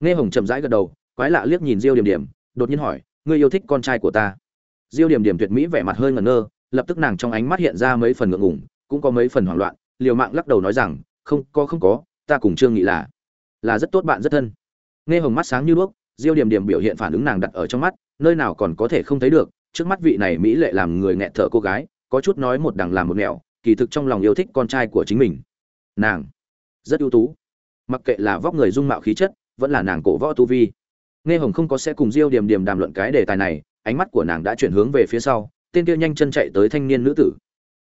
nghe hồng chậm rãi gật đầu, quái lạ liếc nhìn diêu điểm điểm, đột nhiên hỏi, ngươi yêu thích con trai của ta? Diêu điểm điểm tuyệt mỹ vẻ mặt hơi ngẩn ngơ, lập tức nàng trong ánh mắt hiện ra mấy phần ngượng ngùng, cũng có mấy phần hoảng loạn, liều mạng lắc đầu nói rằng, không có không có, ta cùng trương nghị là là rất tốt bạn, rất thân. Nghe hồng mắt sáng như đuốc, diêu điểm điểm biểu hiện phản ứng nàng đặt ở trong mắt, nơi nào còn có thể không thấy được, trước mắt vị này mỹ lệ làm người nghẹt thở cô gái, có chút nói một đằng làm một nẻo, kỳ thực trong lòng yêu thích con trai của chính mình. Nàng, rất ưu tú, mặc kệ là vóc người dung mạo khí chất vẫn là nàng cổ võ tu vi. Nghe hồng không có sẽ cùng diêu điểm điểm đàm luận cái đề tài này, ánh mắt của nàng đã chuyển hướng về phía sau, tên kia nhanh chân chạy tới thanh niên nữ tử.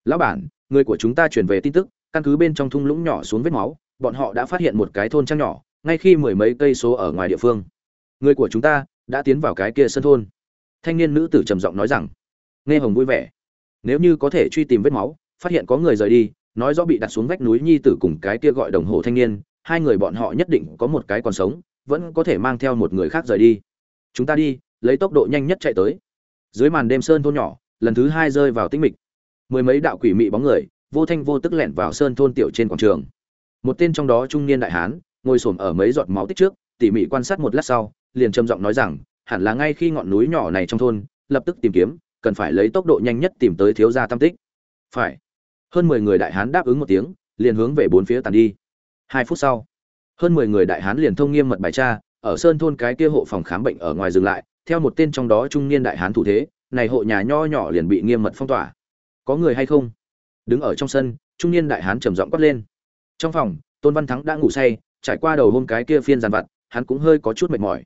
Lão bản, người của chúng ta chuyển về tin tức, căn cứ bên trong thung lũng nhỏ xuống vết máu, bọn họ đã phát hiện một cái thôn trang nhỏ, ngay khi mười mấy cây số ở ngoài địa phương. Người của chúng ta đã tiến vào cái kia sân thôn. Thanh niên nữ tử trầm giọng nói rằng. Nghe hồng vui vẻ. Nếu như có thể truy tìm vết máu, phát hiện có người rời đi, nói rõ bị đặt xuống vách núi nhi tử cùng cái kia gọi đồng hồ thanh niên hai người bọn họ nhất định có một cái còn sống, vẫn có thể mang theo một người khác rời đi. Chúng ta đi, lấy tốc độ nhanh nhất chạy tới. Dưới màn đêm sơn thôn nhỏ, lần thứ hai rơi vào tĩnh mịch. Mười mấy đạo quỷ mị bóng người, vô thanh vô tức lẻn vào sơn thôn tiểu trên quảng trường. Một tên trong đó trung niên đại hán, ngồi xổm ở mấy giọt máu tích trước, tỉ mỉ quan sát một lát sau, liền trầm giọng nói rằng, hẳn là ngay khi ngọn núi nhỏ này trong thôn, lập tức tìm kiếm, cần phải lấy tốc độ nhanh nhất tìm tới thiếu gia tam tích. Phải. Hơn mười người đại hán đáp ứng một tiếng, liền hướng về bốn phía tàn đi hai phút sau, hơn mười người đại hán liền thông nghiêm mật bài tra, ở sơn thôn cái kia hộ phòng khám bệnh ở ngoài dừng lại, theo một tên trong đó trung niên đại hán thủ thế, này hộ nhà nho nhỏ liền bị nghiêm mật phong tỏa. Có người hay không? Đứng ở trong sân, trung niên đại hán trầm giọng quát lên. Trong phòng, tôn văn thắng đã ngủ say, trải qua đầu hôm cái kia phiên giàn vặt, hắn cũng hơi có chút mệt mỏi.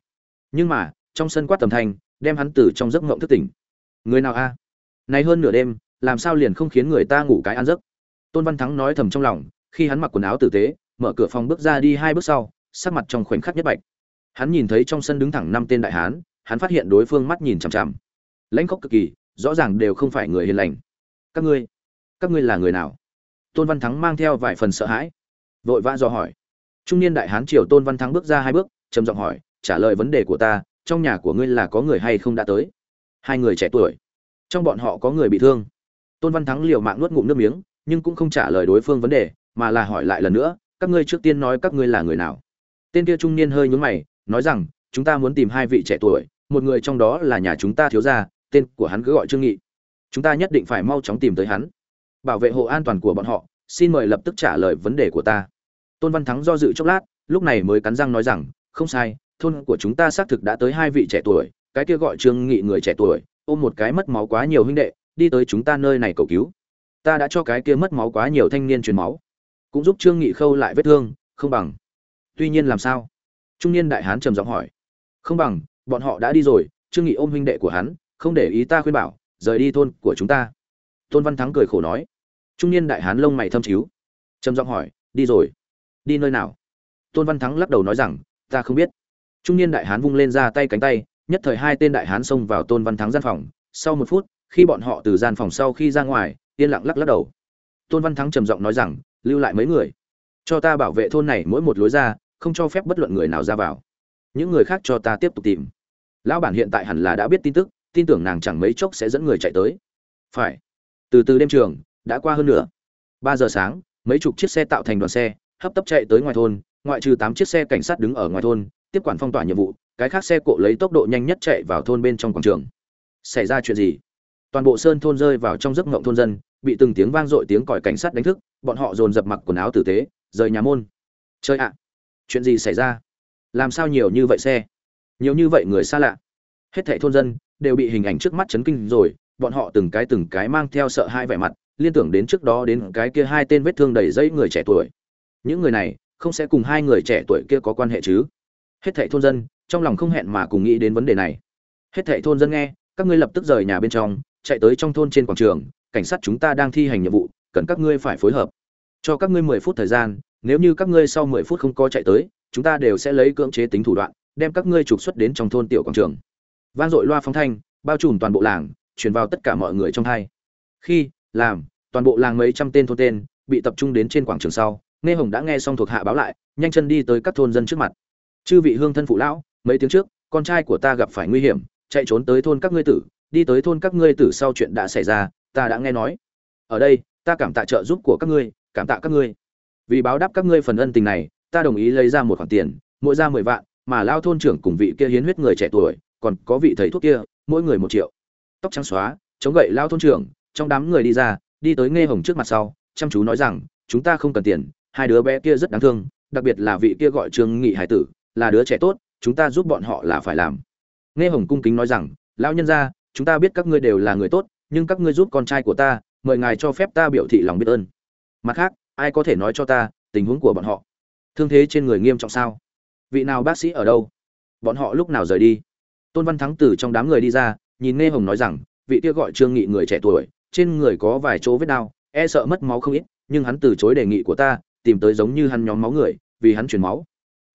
Nhưng mà, trong sân quát tầm thanh, đem hắn từ trong giấc ngộng thức tỉnh. Người nào a? Này hơn nửa đêm, làm sao liền không khiến người ta ngủ cái ăn giấc? Tôn văn thắng nói thầm trong lòng, khi hắn mặc quần áo tử tế mở cửa phòng bước ra đi hai bước sau, sắc mặt trong khoảnh khắc nhất bạch. Hắn nhìn thấy trong sân đứng thẳng năm tên đại hán, hắn phát hiện đối phương mắt nhìn chằm chằm. Lãnh khóc cực kỳ, rõ ràng đều không phải người hiền lành. Các ngươi các ngươi là người nào? Tôn văn thắng mang theo vài phần sợ hãi. Vội vã do hỏi. Trung niên đại hán triều tôn văn thắng bước ra hai bước, trầm giọng hỏi, trả lời vấn đề của ta, trong nhà của ngươi là có người hay không đã tới? Hai người trẻ tuổi. Trong bọn họ có người bị thương. Tôn văn thắng liều mạng nuốt ngụm nước miếng, nhưng cũng không trả lời đối phương vấn đề, mà là hỏi lại lần nữa các ngươi trước tiên nói các ngươi là người nào? Tên kia trung niên hơi nhún mày, nói rằng, chúng ta muốn tìm hai vị trẻ tuổi, một người trong đó là nhà chúng ta thiếu gia, tên của hắn cứ gọi trương nghị. Chúng ta nhất định phải mau chóng tìm tới hắn. Bảo vệ hộ an toàn của bọn họ, xin mời lập tức trả lời vấn đề của ta. Tôn văn thắng do dự chốc lát, lúc này mới cắn răng nói rằng, không sai, thôn của chúng ta xác thực đã tới hai vị trẻ tuổi, cái kia gọi trương nghị người trẻ tuổi, ôm một cái mất máu quá nhiều huynh đệ, đi tới chúng ta nơi này cầu cứu. Ta đã cho cái kia mất máu quá nhiều thanh niên truyền máu cũng giúp trương nghị khâu lại vết thương, không bằng. Tuy nhiên làm sao? Trung niên đại hán trầm giọng hỏi. Không bằng, bọn họ đã đi rồi, trương nghị ôm huynh đệ của hắn, không để ý ta khuyên bảo, rời đi thôn của chúng ta. Tôn văn thắng cười khổ nói. Trung niên đại hán lông mày thâm chiếu. Trầm giọng hỏi, đi rồi. Đi nơi nào? Tôn văn thắng lắc đầu nói rằng, ta không biết. Trung niên đại hán vung lên ra tay cánh tay, nhất thời hai tên đại hán xông vào tôn văn thắng gian phòng. Sau một phút, khi bọn họ từ gian phòng sau khi ra ngoài, yên lặng lắc lắc đầu. Tôn văn thắng trầm giọng nói rằng lưu lại mấy người. Cho ta bảo vệ thôn này mỗi một lối ra, không cho phép bất luận người nào ra vào. Những người khác cho ta tiếp tục tìm. Lão bản hiện tại hẳn là đã biết tin tức, tin tưởng nàng chẳng mấy chốc sẽ dẫn người chạy tới. Phải. Từ từ đêm trường, đã qua hơn nửa. Ba giờ sáng, mấy chục chiếc xe tạo thành đoàn xe, hấp tấp chạy tới ngoài thôn, ngoại trừ tám chiếc xe cảnh sát đứng ở ngoài thôn, tiếp quản phong tỏa nhiệm vụ, cái khác xe cộ lấy tốc độ nhanh nhất chạy vào thôn bên trong quảng trường. Xảy ra chuyện gì? Toàn bộ sơn thôn rơi vào trong giấc ngộng thôn dân, bị từng tiếng vang dội tiếng còi cảnh sát đánh thức bọn họ dồn dập mặc quần áo tử tế, rời nhà môn. Chơi ạ. Chuyện gì xảy ra? Làm sao nhiều như vậy xe? Nhiều như vậy người xa lạ. Hết thảy thôn dân đều bị hình ảnh trước mắt chấn kinh rồi, bọn họ từng cái từng cái mang theo sợ hai vẻ mặt, liên tưởng đến trước đó đến cái kia hai tên vết thương đầy dây người trẻ tuổi. Những người này không sẽ cùng hai người trẻ tuổi kia có quan hệ chứ? Hết thảy thôn dân trong lòng không hẹn mà cùng nghĩ đến vấn đề này. Hết thảy thôn dân nghe, các ngươi lập tức rời nhà bên trong, chạy tới trong thôn trên quảng trường, cảnh sát chúng ta đang thi hành nhiệm vụ, cần các ngươi phải phối hợp cho các ngươi mười phút thời gian, nếu như các ngươi sau mười phút không có chạy tới, chúng ta đều sẽ lấy cưỡng chế tính thủ đoạn, đem các ngươi trục xuất đến trong thôn tiểu quảng trường. Vang dội loa phóng thanh, bao trùm toàn bộ làng, truyền vào tất cả mọi người trong hai. Khi làm toàn bộ làng mấy trăm tên thôn tên, bị tập trung đến trên quảng trường sau, nghe hồng đã nghe xong thuộc hạ báo lại, nhanh chân đi tới các thôn dân trước mặt. Chư vị hương thân phụ lão, mấy tiếng trước, con trai của ta gặp phải nguy hiểm, chạy trốn tới thôn các ngươi tử, đi tới thôn các ngươi tử sau chuyện đã xảy ra, ta đã nghe nói. Ở đây, ta cảm tạ trợ giúp của các ngươi cảm tạ các ngươi. Vì báo đáp các ngươi phần ân tình này, ta đồng ý lấy ra một khoản tiền, mỗi ra mười vạn, mà lao thôn trưởng cùng vị kia hiến huyết người trẻ tuổi, còn có vị thầy thuốc kia, mỗi người một triệu. Tóc trắng xóa, chống gậy lao thôn trưởng, trong đám người đi ra, đi tới nghe hồng trước mặt sau, chăm chú nói rằng, chúng ta không cần tiền, hai đứa bé kia rất đáng thương, đặc biệt là vị kia gọi trương nghị hải tử, là đứa trẻ tốt, chúng ta giúp bọn họ là phải làm. Nghe hồng cung kính nói rằng, lão nhân gia, chúng ta biết các ngươi đều là người tốt, nhưng các ngươi giúp con trai của ta, mời ngài cho phép ta biểu thị lòng biết ơn mặt khác, ai có thể nói cho ta, tình huống của bọn họ? Thương thế trên người nghiêm trọng sao? Vị nào bác sĩ ở đâu? Bọn họ lúc nào rời đi? Tôn văn thắng từ trong đám người đi ra, nhìn nghe hồng nói rằng, vị kia gọi trương nghị người trẻ tuổi, trên người có vài chỗ vết đau e sợ mất máu không ít, nhưng hắn từ chối đề nghị của ta, tìm tới giống như hắn nhóm máu người, vì hắn chuyển máu.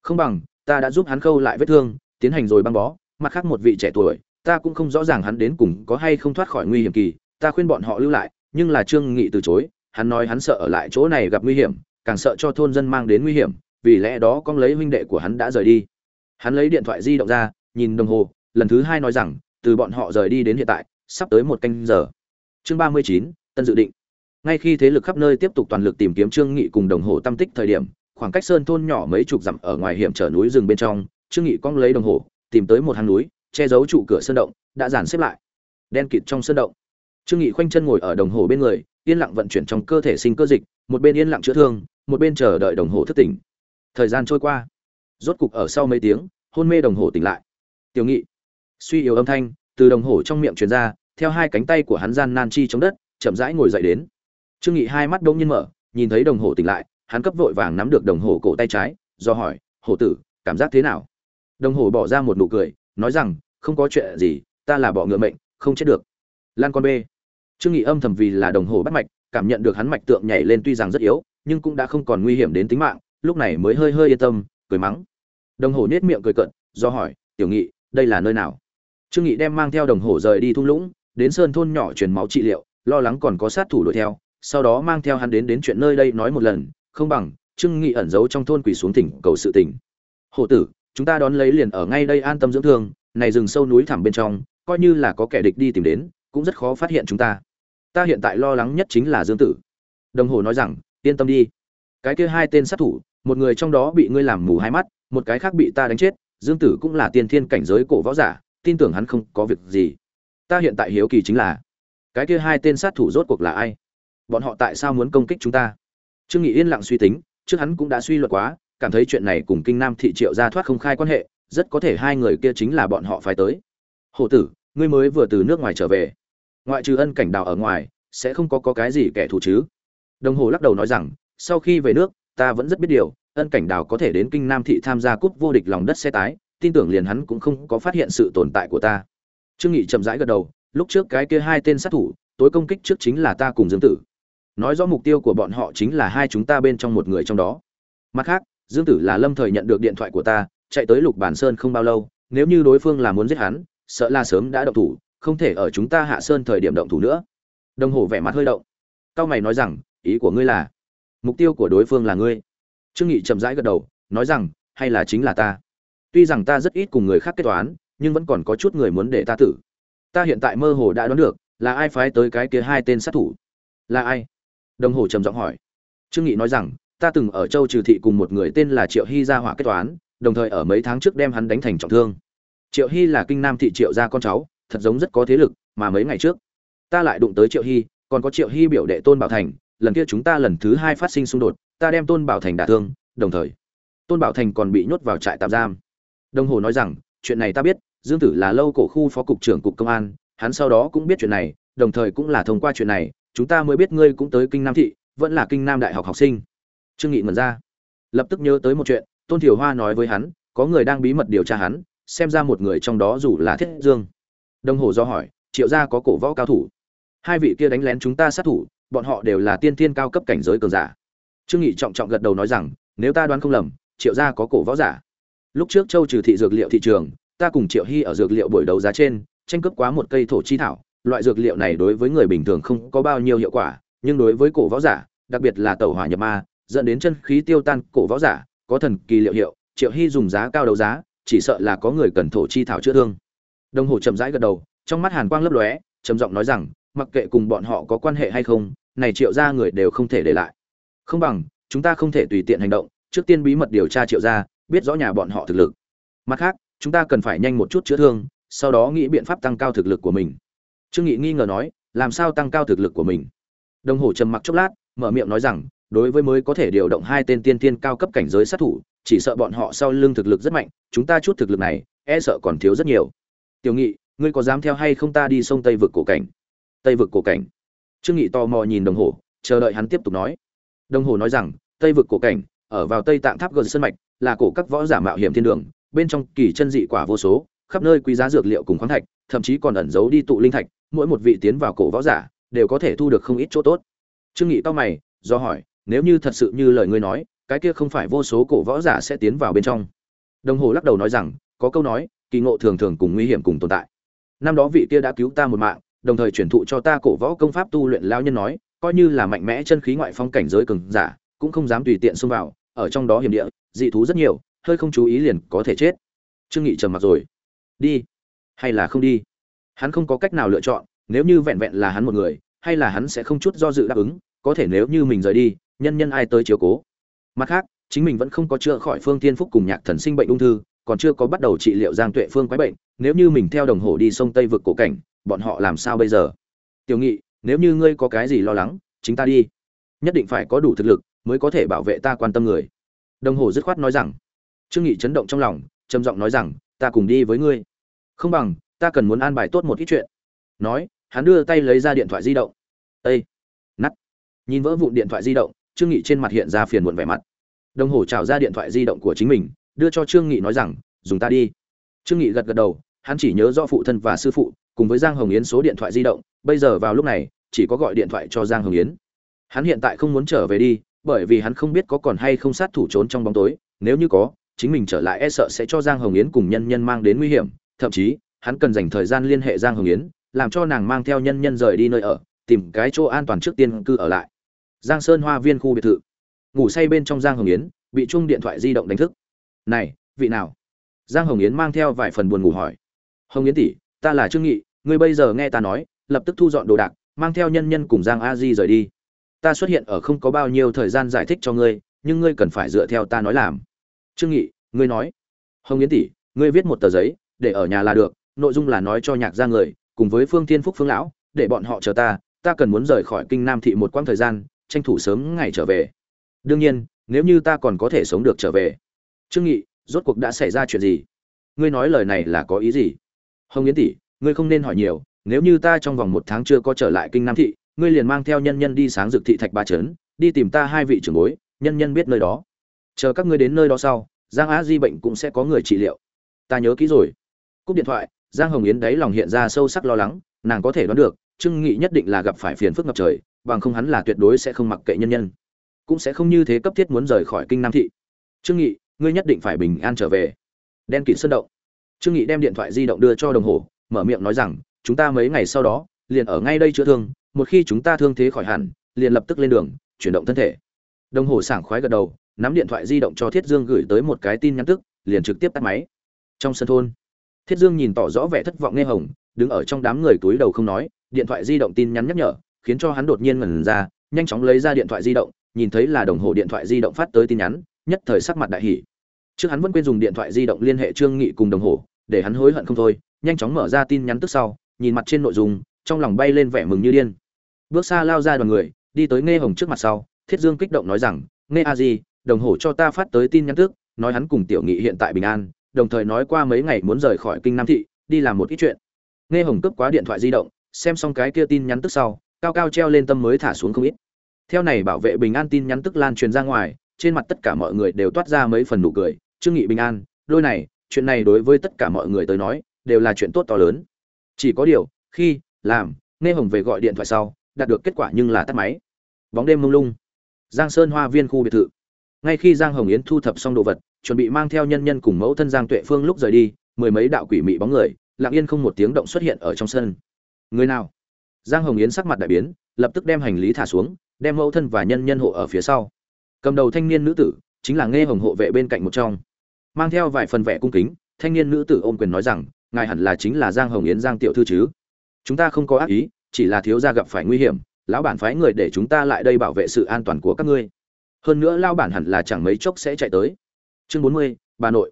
Không bằng, ta đã giúp hắn khâu lại vết thương, tiến hành rồi băng bó. Mặt khác một vị trẻ tuổi, ta cũng không rõ ràng hắn đến cùng có hay không thoát khỏi nguy hiểm kỳ, ta khuyên bọn họ lưu lại, nhưng là trương nghị từ chối hắn nói hắn sợ ở lại chỗ này gặp nguy hiểm, càng sợ cho thôn dân mang đến nguy hiểm, vì lẽ đó con lấy huynh đệ của hắn đã rời đi. Hắn lấy điện thoại di động ra, nhìn đồng hồ, lần thứ hai nói rằng, từ bọn họ rời đi đến hiện tại, sắp tới một canh giờ. Chương ba mươi chín, tân dự định. Ngay khi thế lực khắp nơi tiếp tục toàn lực tìm kiếm trương nghị cùng đồng hồ tâm tích thời điểm, khoảng cách sơn thôn nhỏ mấy chục dặm ở ngoài hiểm trở núi rừng bên trong, trương nghị cong lấy đồng hồ, tìm tới một hang núi, che giấu trụ cửa sơn động, đã dàn xếp lại. Đen kịt trong sơn động. Trương nghị khoanh chân ngồi ở đồng hồ bên người yên lặng vận chuyển trong cơ thể sinh cơ dịch, một bên yên lặng chữa thương, một bên chờ đợi đồng hồ thức tỉnh. Thời gian trôi qua. Rốt cục ở sau mấy tiếng, hôn mê đồng hồ tỉnh lại. Tiểu nghị. Suy yếu âm thanh, từ đồng hồ trong miệng truyền ra, theo hai cánh tay của hắn gian nan chi chống đất, chậm rãi ngồi dậy đến. Trương nghị hai mắt đông nhiên mở, nhìn thấy đồng hồ tỉnh lại, hắn cấp vội vàng nắm được đồng hồ cổ tay trái, do hỏi, hổ tử, cảm giác thế nào? Đồng hồ bỏ ra một nụ cười, nói rằng, không có chuyện gì, ta là bọ ngựa mệnh, không chết được. Lan con bê trương nghị âm thầm vì là đồng hồ bắt mạch, cảm nhận được hắn mạch tượng nhảy lên tuy rằng rất yếu, nhưng cũng đã không còn nguy hiểm đến tính mạng, lúc này mới hơi hơi yên tâm, cười mắng. Đồng hồ nết miệng cười cận do hỏi, tiểu nghị, đây là nơi nào? Trương nghị đem mang theo đồng hồ rời đi thung lũng, đến sơn thôn nhỏ truyền máu trị liệu, lo lắng còn có sát thủ đuổi theo, sau đó mang theo hắn đến đến chuyện nơi đây nói một lần, không bằng, trương nghị ẩn giấu trong thôn quỳ xuống tỉnh cầu sự tỉnh hổ tử, chúng ta đón lấy liền ở ngay đây an tâm dưỡng thương, này rừng sâu núi thẳm bên trong, coi như là có kẻ địch đi tìm đến cũng rất khó phát hiện chúng ta. Ta hiện tại lo lắng nhất chính là dương tử. Đồng hồ nói rằng, yên tâm đi. Cái kia hai tên sát thủ, một người trong đó bị ngươi làm mù hai mắt, một cái khác bị ta đánh chết, dương tử cũng là tiên thiên cảnh giới cổ võ giả, tin tưởng hắn không có việc gì. Ta hiện tại hiếu kỳ chính là, cái kia hai tên sát thủ rốt cuộc là ai? Bọn họ tại sao muốn công kích chúng ta? Trương nghị yên lặng suy tính, trước hắn cũng đã suy luận quá, cảm thấy chuyện này cùng kinh nam thị triệu ra thoát không khai quan hệ, rất có thể hai người kia chính là bọn họ phải tới. Hổ tử, ngươi mới vừa từ nước ngoài trở về ngoại trừ ân cảnh đào ở ngoài sẽ không có, có cái gì kẻ thù chứ. Đồng hồ lắc đầu nói rằng sau khi về nước ta vẫn rất biết điều ân cảnh đào có thể đến kinh nam thị tham gia cúp vô địch lòng đất xe tái tin tưởng liền hắn cũng không có phát hiện sự tồn tại của ta. Trương nghị chậm rãi gật đầu lúc trước cái kia hai tên sát thủ tối công kích trước chính là ta cùng dương tử. Nói rõ mục tiêu của bọn họ chính là hai chúng ta bên trong một người trong đó. Mặt khác dương tử là lâm thời nhận được điện thoại của ta chạy tới lục bản sơn không bao lâu nếu như đối phương là muốn giết hắn sợ là sớm đã động thủ không thể ở chúng ta hạ sơn thời điểm động thủ nữa. Đồng hồ vẻ mặt hơi động. Cao mày nói rằng, ý của ngươi là, mục tiêu của đối phương là ngươi. Trương nghị chậm rãi gật đầu, nói rằng, hay là chính là ta. Tuy rằng ta rất ít cùng người khác kết toán, nhưng vẫn còn có chút người muốn để ta tử. Ta hiện tại mơ hồ đã đoán được, là ai phái tới cái kia hai tên sát thủ. Là ai? Đồng hồ trầm giọng hỏi. Trương nghị nói rằng, ta từng ở châu trừ thị cùng một người tên là triệu hy gia hỏa kết toán, đồng thời ở mấy tháng trước đem hắn đánh thành trọng thương. Triệu hy là kinh nam thị triệu gia con cháu thật giống rất có thế lực, mà mấy ngày trước, ta lại đụng tới triệu hy, còn có triệu hy biểu đệ tôn bảo thành, lần kia chúng ta lần thứ hai phát sinh xung đột, ta đem tôn bảo thành đả thương, đồng thời, tôn bảo thành còn bị nhốt vào trại tạm giam. Đồng hồ nói rằng, chuyện này ta biết, dương tử là lâu cổ khu phó cục trưởng cục công an, hắn sau đó cũng biết chuyện này, đồng thời cũng là thông qua chuyện này, chúng ta mới biết ngươi cũng tới kinh nam thị, vẫn là kinh nam đại học học sinh. Trương nghị mật ra, lập tức nhớ tới một chuyện, tôn thiều hoa nói với hắn, có người đang bí mật điều tra hắn, xem ra một người trong đó dù là thiết dương đồng hồ do hỏi, triệu gia có cổ võ cao thủ? Hai vị kia đánh lén chúng ta sát thủ, bọn họ đều là tiên thiên cao cấp cảnh giới cường giả. Trương nghị trọng trọng gật đầu nói rằng, nếu ta đoán không lầm, triệu gia có cổ võ giả. Lúc trước châu trừ thị dược liệu thị trường, ta cùng triệu hy ở dược liệu buổi đấu giá trên, tranh cướp quá một cây thổ chi thảo, loại dược liệu này đối với người bình thường không có bao nhiêu hiệu quả, nhưng đối với cổ võ giả, đặc biệt là tẩu hỏa nhập ma, dẫn đến chân khí tiêu tan, cổ võ giả có thần kỳ liệu hiệu, triệu hy dùng giá cao đấu giá, chỉ sợ là có người cần thổ chi thảo chữa thương đồng hồ chậm rãi gật đầu, trong mắt hàn quang lấp lóe, trầm giọng nói rằng, mặc kệ cùng bọn họ có quan hệ hay không, này triệu gia người đều không thể để lại. Không bằng, chúng ta không thể tùy tiện hành động, trước tiên bí mật điều tra triệu gia, biết rõ nhà bọn họ thực lực. Mặt khác, chúng ta cần phải nhanh một chút chữa thương, sau đó nghĩ biện pháp tăng cao thực lực của mình. Trương nghị nghi ngờ nói, làm sao tăng cao thực lực của mình? Đồng hồ trầm mặc chốc lát, mở miệng nói rằng, đối với mới có thể điều động hai tên tiên tiên cao cấp cảnh giới sát thủ, chỉ sợ bọn họ sau lưng thực lực rất mạnh, chúng ta chút thực lực này e sợ còn thiếu rất nhiều tiểu nghị, ngươi có dám theo hay không ta đi sông tây vực cổ cảnh? Tây vực cổ cảnh? Trương nghị tò mò nhìn đồng hồ, chờ đợi hắn tiếp tục nói. Đồng hồ nói rằng, tây vực cổ cảnh, ở vào tây tạng tháp gần sơn mạch, là cổ các võ giả mạo hiểm thiên đường, bên trong kỳ chân dị quả vô số, khắp nơi quý giá dược liệu cùng khoáng thạch, thậm chí còn ẩn giấu đi tụ linh thạch, mỗi một vị tiến vào cổ võ giả đều có thể thu được không ít chỗ tốt. Trương nghị cao mày, do hỏi, nếu như thật sự như lời ngươi nói, cái kia không phải vô số cổ võ giả sẽ tiến vào bên trong. Đồng hồ lắc đầu nói rằng, có câu nói kỳ ngộ thường thường cùng nguy hiểm cùng tồn tại. Năm đó vị kia đã cứu ta một mạng, đồng thời truyền thụ cho ta cổ võ công pháp tu luyện lao nhân nói, coi như là mạnh mẽ chân khí ngoại phong cảnh giới cường giả, cũng không dám tùy tiện xông vào, ở trong đó hiểm địa, dị thú rất nhiều, hơi không chú ý liền có thể chết. Trương nghị trầm mặc rồi. Đi. Hay là không đi? Hắn không có cách nào lựa chọn, nếu như vẹn vẹn là hắn một người, hay là hắn sẽ không chút do dự đáp ứng, có thể nếu như mình rời đi, nhân nhân ai tới chiếu cố. Mặt khác, chính mình vẫn không có chữa khỏi phương tiên phúc cùng nhạc thần sinh bệnh ung thư còn chưa có bắt đầu trị liệu giang tuệ phương quái bệnh, nếu như mình theo đồng hồ đi sông tây vực cổ cảnh, bọn họ làm sao bây giờ? Tiểu nghị, nếu như ngươi có cái gì lo lắng, chính ta đi. Nhất định phải có đủ thực lực mới có thể bảo vệ ta quan tâm người. Đồng hồ dứt khoát nói rằng. Trương nghị chấn động trong lòng, trầm giọng nói rằng, ta cùng đi với ngươi. Không bằng, ta cần muốn an bài tốt một ít chuyện. Nói, hắn đưa tay lấy ra điện thoại di động. Ê! nắt! Nhìn vỡ vụn điện thoại di động, trương nghị trên mặt hiện ra phiền muộn vẻ mặt. Đồng hồ trào ra điện thoại di động của chính mình đưa cho trương nghị nói rằng, dùng ta đi. Trương nghị gật gật đầu, hắn chỉ nhớ rõ phụ thân và sư phụ, cùng với giang hồng yến số điện thoại di động, bây giờ vào lúc này, chỉ có gọi điện thoại cho giang hồng yến. Hắn hiện tại không muốn trở về đi, bởi vì hắn không biết có còn hay không sát thủ trốn trong bóng tối, nếu như có, chính mình trở lại e sợ sẽ cho giang hồng yến cùng nhân nhân mang đến nguy hiểm, thậm chí, hắn cần dành thời gian liên hệ giang hồng yến, làm cho nàng mang theo nhân nhân rời đi nơi ở, tìm cái chỗ an toàn trước tiên cư ở lại. Giang sơn hoa viên khu biệt thự. Ngủ say bên trong giang hồng yến, bị chung điện thoại di động đánh thức này, vị nào? Giang hồng yến mang theo vài phần buồn ngủ hỏi. Hồng yến tỷ, ta là trương nghị, ngươi bây giờ nghe ta nói, lập tức thu dọn đồ đạc, mang theo nhân nhân cùng giang a di rời đi. Ta xuất hiện ở không có bao nhiêu thời gian giải thích cho ngươi, nhưng ngươi cần phải dựa theo ta nói làm. Trương nghị, ngươi nói. Hồng yến tỷ, ngươi viết một tờ giấy, để ở nhà là được, nội dung là nói cho nhạc gia người, cùng với phương thiên phúc phương lão, để bọn họ chờ ta ta cần muốn rời khỏi kinh nam thị một quãng thời gian, tranh thủ sớm ngày trở về. Đương nhiên, nếu như ta còn có thể sống được trở về trương nghị, rốt cuộc đã xảy ra chuyện gì? Ngươi nói lời này là có ý gì? Hồng yến tỷ, ngươi không nên hỏi nhiều, nếu như ta trong vòng một tháng chưa có trở lại kinh nam thị, ngươi liền mang theo nhân nhân đi sáng dược thị thạch ba trấn, đi tìm ta hai vị trưởng bối, nhân nhân biết nơi đó. Chờ các ngươi đến nơi đó sau, giang á di bệnh cũng sẽ có người trị liệu. Ta nhớ kỹ rồi. Cúp điện thoại, giang hồng yến đáy lòng hiện ra sâu sắc lo lắng, nàng có thể đoán được, trương nghị nhất định là gặp phải phiền phức ngập trời, bằng không hắn là tuyệt đối sẽ không mặc kệ nhân nhân. Cũng sẽ không như thế cấp thiết muốn rời khỏi kinh nam thị. Trương nghị ngươi nhất định phải bình an trở về. Đen kịt sơn động. Trương nghị đem điện thoại di động đưa cho đồng hồ, mở miệng nói rằng, chúng ta mấy ngày sau đó, liền ở ngay đây chữa thương, một khi chúng ta thương thế khỏi hẳn, liền lập tức lên đường, chuyển động thân thể. Đồng hồ sảng khoái gật đầu, nắm điện thoại di động cho thiết dương gửi tới một cái tin nhắn tức, liền trực tiếp tắt máy. Trong sân thôn, thiết dương nhìn tỏ rõ vẻ thất vọng nghe hồng, đứng ở trong đám người túi đầu không nói, điện thoại di động tin nhắn nhắc nhở, khiến cho hắn đột nhiên ngẩn ra, nhanh chóng lấy ra điện thoại di động, nhìn thấy là đồng hồ điện thoại di động phát tới tin nhắn, nhất thời sắc mặt đại hỉ trước hắn vẫn quên dùng điện thoại di động liên hệ trương nghị cùng đồng hồ, để hắn hối hận không thôi, nhanh chóng mở ra tin nhắn tức sau, nhìn mặt trên nội dung, trong lòng bay lên vẻ mừng như điên. Bước xa lao ra đoàn người, đi tới nghe hồng trước mặt sau, thiết dương kích động nói rằng nghe a di, đồng hồ cho ta phát tới tin nhắn tức, nói hắn cùng tiểu nghị hiện tại bình an, đồng thời nói qua mấy ngày muốn rời khỏi kinh nam thị, đi làm một ít chuyện. Nghe hồng cướp quá điện thoại di động, xem xong cái kia tin nhắn tức sau, cao cao treo lên tâm mới thả xuống không ít. Theo này bảo vệ bình an tin nhắn tức lan truyền ra ngoài, trên mặt tất cả mọi người đều toát ra mấy phần nụ cười trương nghị bình an đôi này, chuyện này đối với tất cả mọi người tới nói, đều là chuyện tốt to lớn. Chỉ có điều, khi, làm, nghe hồng về gọi điện thoại sau, đạt được kết quả nhưng là tắt máy. Bóng đêm mông lung. Giang sơn hoa viên khu biệt thự. Ngay khi giang hồng yến thu thập xong đồ vật, chuẩn bị mang theo nhân nhân cùng mẫu thân giang tuệ phương lúc rời đi, mười mấy đạo quỷ mị bóng người, lặng yên không một tiếng động xuất hiện ở trong sân. Người nào? Giang hồng yến sắc mặt đại biến, lập tức đem hành lý thả xuống, đem mẫu thân và nhân nhân hộ ở phía sau. Cầm đầu thanh niên nữ tử, chính là nghe hồng hộ vệ bên cạnh một trong mang theo vài phần vẻ cung kính, thanh niên nữ tử ôm quyền nói rằng, ngài hẳn là chính là giang hồng yến giang tiểu thư chứ? Chúng ta không có ác ý, chỉ là thiếu gia gặp phải nguy hiểm, lão bản phái người để chúng ta lại đây bảo vệ sự an toàn của các ngươi. Hơn nữa lao bản hẳn là chẳng mấy chốc sẽ chạy tới. Chương bốn mươi, bà nội.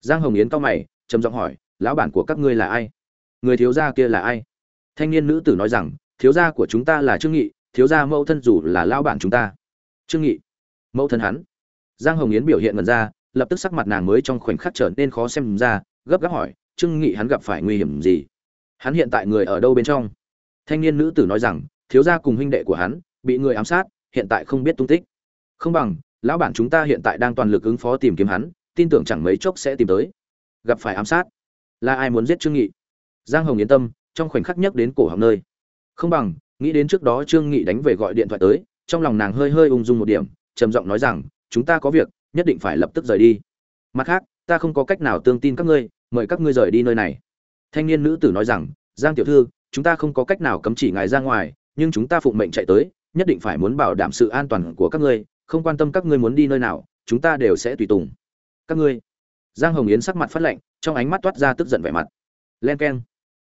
Giang hồng yến cau mày, trầm giọng hỏi, lão bản của các ngươi là ai? Người thiếu gia kia là ai? Thanh niên nữ tử nói rằng, thiếu gia của chúng ta là trương nghị, thiếu gia mẫu thân dù là lão bản chúng ta. Trương nghị. Mẫu thân hắn. Giang hồng yến biểu hiện ngần ra lập tức sắc mặt nàng mới trong khoảnh khắc trở nên khó xem ra, gấp gáp hỏi, trương nghị hắn gặp phải nguy hiểm gì? Hắn hiện tại người ở đâu bên trong? Thanh niên nữ tử nói rằng, thiếu gia cùng huynh đệ của hắn bị người ám sát, hiện tại không biết tung tích. Không bằng, lão bản chúng ta hiện tại đang toàn lực ứng phó tìm kiếm hắn, tin tưởng chẳng mấy chốc sẽ tìm tới. Gặp phải ám sát? Là ai muốn giết trương nghị? Giang hồng yên tâm, trong khoảnh khắc nhắc đến cổ họng nơi. Không bằng, nghĩ đến trước đó trương nghị đánh về gọi điện thoại tới, trong lòng nàng hơi hơi ung dung một điểm, trầm giọng nói rằng, chúng ta có việc nhất định phải lập tức rời đi. Mặt khác, ta không có cách nào tương tin các ngươi, mời các ngươi rời đi nơi này. Thanh niên nữ tử nói rằng, giang tiểu thư, chúng ta không có cách nào cấm chỉ ngài ra ngoài, nhưng chúng ta phụng mệnh chạy tới, nhất định phải muốn bảo đảm sự an toàn của các ngươi, không quan tâm các ngươi muốn đi nơi nào, chúng ta đều sẽ tùy tùng. Các ngươi? Giang hồng yến sắc mặt phát lạnh, trong ánh mắt toát ra tức giận vẻ mặt. Len k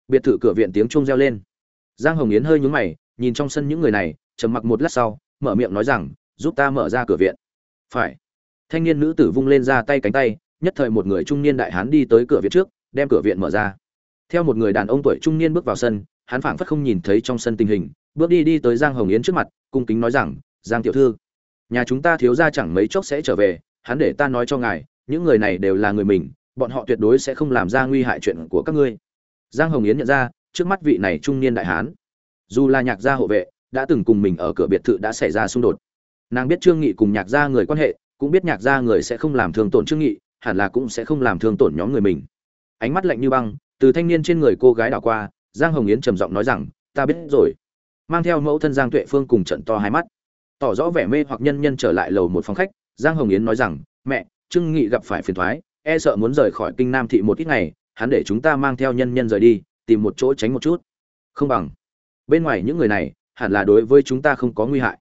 biệt thự cửa viện tiếng chuông reo lên. Giang hồng yến hơi nhúng mày, nhìn trong sân những người này, trầm mặc một lát sau, mở miệng nói rằng, giúp ta mở ra cửa viện. Phải thanh niên nữ tử vung lên ra tay cánh tay, nhất thời một người trung niên đại hán đi tới cửa viện trước, đem cửa viện mở ra. Theo một người đàn ông tuổi trung niên bước vào sân, hắn phảng phất không nhìn thấy trong sân tình hình, bước đi đi tới giang hồng yến trước mặt, cung kính nói rằng, giang tiểu thư, nhà chúng ta thiếu ra chẳng mấy chốc sẽ trở về, hắn để ta nói cho ngài, những người này đều là người mình, bọn họ tuyệt đối sẽ không làm ra nguy hại chuyện của các ngươi. Giang hồng yến nhận ra, trước mắt vị này trung niên đại hán, dù là nhạc gia hộ vệ, đã từng cùng mình ở cửa biệt thự đã xảy ra xung đột. Nàng biết trương nghị cùng nhạc gia người quan hệ cũng biết nhạc gia người sẽ không làm thương tổn trương nghị, hẳn là cũng sẽ không làm thương tổn nhóm người mình. Ánh mắt lạnh như băng, từ thanh niên trên người cô gái đảo qua, giang hồng yến trầm giọng nói rằng, ta biết rồi. Mang theo mẫu thân giang tuệ phương cùng trận to hai mắt. Tỏ rõ vẻ mê hoặc nhân nhân trở lại lầu một phòng khách, giang hồng yến nói rằng, mẹ, trương nghị gặp phải phiền thoái e sợ muốn rời khỏi kinh nam thị một ít ngày, hắn để chúng ta mang theo nhân nhân rời đi, tìm một chỗ tránh một chút. Không bằng. Bên ngoài những người này, hẳn là đối với chúng ta không có nguy hại.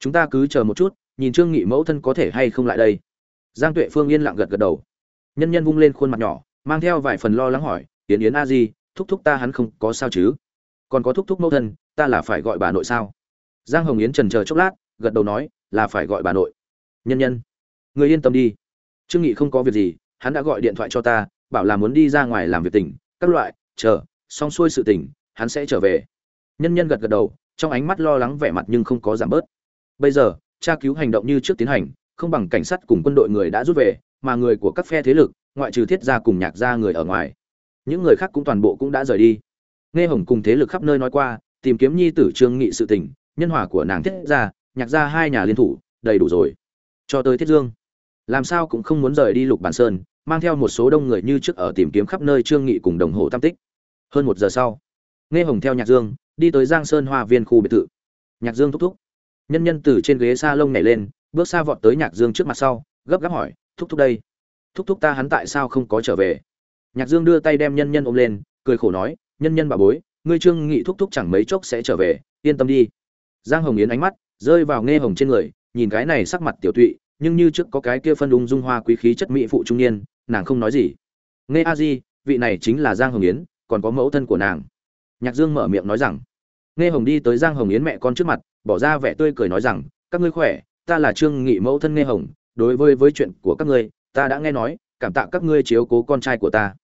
Chúng ta cứ chờ một chút nhìn trương nghị mẫu thân có thể hay không lại đây. Giang tuệ phương yên lặng gật gật đầu. Nhân nhân vung lên khuôn mặt nhỏ, mang theo vài phần lo lắng hỏi tiến yến a di, thúc thúc ta hắn không có sao chứ? Còn có thúc thúc mẫu thân, ta là phải gọi bà nội sao? Giang hồng yến trần chờ chốc lát, gật đầu nói, là phải gọi bà nội. Nhân nhân, người yên tâm đi. Trương nghị không có việc gì, hắn đã gọi điện thoại cho ta, bảo là muốn đi ra ngoài làm việc tỉnh, các loại, chờ, xong xuôi sự tỉnh, hắn sẽ trở về. Nhân nhân gật gật đầu, trong ánh mắt lo lắng vẻ mặt nhưng không có giảm bớt. Bây giờ tra cứu hành động như trước tiến hành, không bằng cảnh sát cùng quân đội người đã rút về, mà người của các phe thế lực, ngoại trừ thiết gia cùng nhạc gia người ở ngoài. Những người khác cũng toàn bộ cũng đã rời đi. Nghe hồng cùng thế lực khắp nơi nói qua, tìm kiếm nhi tử trương nghị sự tình, nhân hòa của nàng thiết gia, nhạc gia hai nhà liên thủ, đầy đủ rồi. Cho tới thiết dương. Làm sao cũng không muốn rời đi lục bản sơn, mang theo một số đông người như trước ở tìm kiếm khắp nơi trương nghị cùng đồng hồ tam tích. Hơn một giờ sau, nghe hồng theo nhạc dương, đi tới giang sơn hoa viên khu biệt thự. Nhạc dương thúc thúc nhân nhân từ trên ghế sa lông nhảy lên, bước xa vọt tới nhạc dương trước mặt sau, gấp gáp hỏi, thúc thúc đây, thúc thúc ta hắn tại sao không có trở về? Nhạc dương đưa tay đem nhân nhân ôm lên, cười khổ nói, nhân nhân bà bối, ngươi trương nghị thúc thúc chẳng mấy chốc sẽ trở về, yên tâm đi. Giang hồng yến ánh mắt rơi vào nghe hồng trên người, nhìn cái này sắc mặt tiểu tụy, nhưng như trước có cái kia phân ung dung hoa quý khí chất mỹ phụ trung niên, nàng không nói gì. Nghe a di, vị này chính là giang hồng yến, còn có mẫu thân của nàng. Nhạc dương mở miệng nói rằng. Nghe hồng đi tới giang hồng yến mẹ con trước mặt bỏ ra vẻ tươi cười nói rằng, các ngươi khỏe, ta là trương nghị mẫu thân nghe hồng, đối với với chuyện của các ngươi, ta đã nghe nói, cảm tạ các ngươi chiếu cố con trai của ta.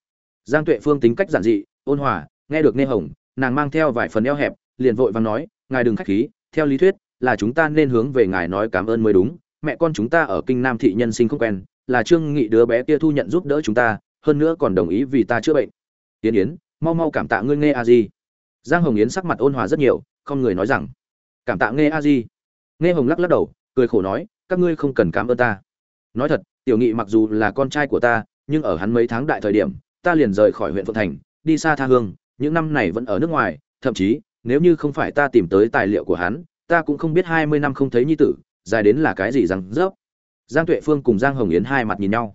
Giang tuệ phương tính cách giản dị, ôn hòa, nghe được nghe hồng, nàng mang theo vài phần eo hẹp, liền vội vàng nói, ngài đừng khách khí, theo lý thuyết là chúng ta nên hướng về ngài nói cảm ơn mới đúng. Mẹ con chúng ta ở kinh nam thị nhân sinh không quen, là trương nghị đứa bé kia thu nhận giúp đỡ chúng ta, hơn nữa còn đồng ý vì ta chữa bệnh. Tiến yến, mau mau cảm tạ ngươi nghe a di. Giang hồng yến sắc mặt ôn hòa rất nhiều, không người nói rằng cảm tạ nghe a di. Nghe hồng lắc lắc đầu, cười khổ nói, các ngươi không cần cảm ơn ta. Nói thật, tiểu nghị mặc dù là con trai của ta, nhưng ở hắn mấy tháng đại thời điểm, ta liền rời khỏi huyện phượng thành, đi xa tha hương, những năm này vẫn ở nước ngoài, thậm chí, nếu như không phải ta tìm tới tài liệu của hắn, ta cũng không biết hai mươi năm không thấy nhi tử, dài đến là cái gì rằng rớp giang tuệ phương cùng giang hồng yến hai mặt nhìn nhau.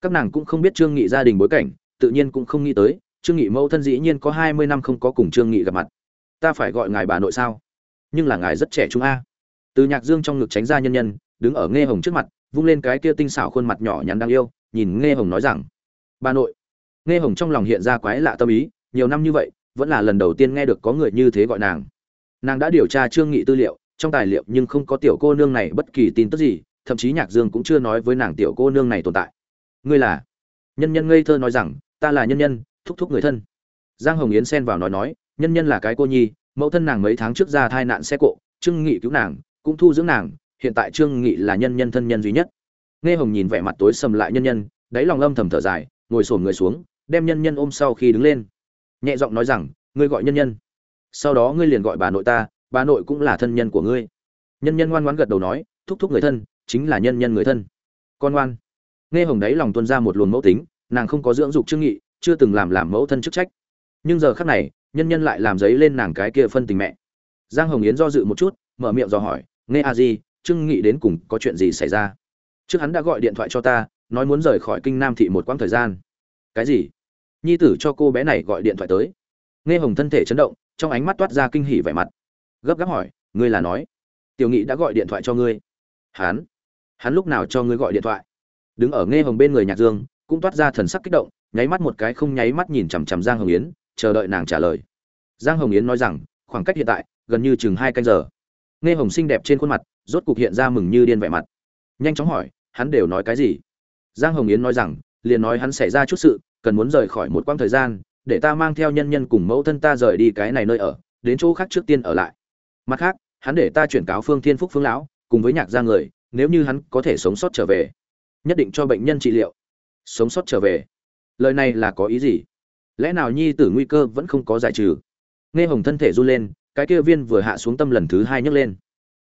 Các nàng cũng không biết trương nghị gia đình bối cảnh, tự nhiên cũng không nghĩ tới, trương nghị mẫu thân dĩ nhiên có hai mươi năm không có cùng trương nghị gặp mặt. Ta phải gọi ngài bà nội sao? Nhưng là ngài rất trẻ trung a. Từ nhạc dương trong ngực tránh ra nhân nhân, đứng ở nghe hồng trước mặt, vung lên cái kia tinh xảo khuôn mặt nhỏ nhắn đang yêu, nhìn nghe hồng nói rằng, bà nội. Nghe hồng trong lòng hiện ra quái lạ tâm ý, nhiều năm như vậy, vẫn là lần đầu tiên nghe được có người như thế gọi nàng. Nàng đã điều tra trương nghị tư liệu, trong tài liệu nhưng không có tiểu cô nương này bất kỳ tin tức gì, thậm chí nhạc dương cũng chưa nói với nàng tiểu cô nương này tồn tại. Ngươi là? Nhân nhân ngây thơ nói rằng, ta là nhân nhân, thúc thúc người thân. Giang hồng yến xen vào nói nói, nhân nhân là cái cô nhi mẫu thân nàng mấy tháng trước ra thai nạn xe cộ, trương nghị cứu nàng, cũng thu dưỡng nàng, hiện tại trương nghị là nhân nhân thân nhân duy nhất. Nghe hồng nhìn vẻ mặt tối sầm lại nhân nhân, đáy lòng âm thầm thở dài, ngồi xổm người xuống, đem nhân nhân ôm sau khi đứng lên. Nhẹ giọng nói rằng, ngươi gọi nhân nhân. Sau đó ngươi liền gọi bà nội ta, bà nội cũng là thân nhân của ngươi. Nhân nhân ngoan ngoãn gật đầu nói, thúc thúc người thân, chính là nhân nhân người thân. Con ngoan. Nghe hồng đáy lòng tuân ra một luồng mẫu tính, nàng không có dưỡng dục trương nghị, chưa từng làm làm mẫu thân chức trách. Nhưng giờ khắc này nhân nhân lại làm giấy lên nàng cái kia phân tình mẹ. Giang hồng yến do dự một chút, mở miệng dò hỏi, nghe a di, trương nghị đến cùng có chuyện gì xảy ra? Trước hắn đã gọi điện thoại cho ta, nói muốn rời khỏi kinh nam thị một quãng thời gian. Cái gì? Nhi tử cho cô bé này gọi điện thoại tới. Nghe hồng thân thể chấn động, trong ánh mắt toát ra kinh hỉ vẻ mặt. Gấp gáp hỏi, ngươi là nói? Tiểu nghị đã gọi điện thoại cho ngươi. Hắn? Hắn lúc nào cho ngươi gọi điện thoại? Đứng ở nghe hồng bên người nhạc dương, cũng toát ra thần sắc kích động, nháy mắt một cái không nháy mắt nhìn chằm chằm giang hồng yến chờ đợi nàng trả lời. Giang hồng yến nói rằng, khoảng cách hiện tại, gần như chừng hai canh giờ. Nghe hồng xinh đẹp trên khuôn mặt, rốt cục hiện ra mừng như điên vẻ mặt. Nhanh chóng hỏi, hắn đều nói cái gì? Giang hồng yến nói rằng, liền nói hắn xảy ra chút sự, cần muốn rời khỏi một quãng thời gian, để ta mang theo nhân nhân cùng mẫu thân ta rời đi cái này nơi ở, đến chỗ khác trước tiên ở lại. Mặt khác, hắn để ta chuyển cáo phương thiên phúc phương lão, cùng với nhạc gia người, nếu như hắn có thể sống sót trở về, nhất định cho bệnh nhân trị liệu. Sống sót trở về. Lời này là có ý gì? Lẽ nào nhi tử nguy cơ vẫn không có giải trừ? Nghe hồng thân thể run lên, cái kia viên vừa hạ xuống tâm lần thứ hai nhấc lên.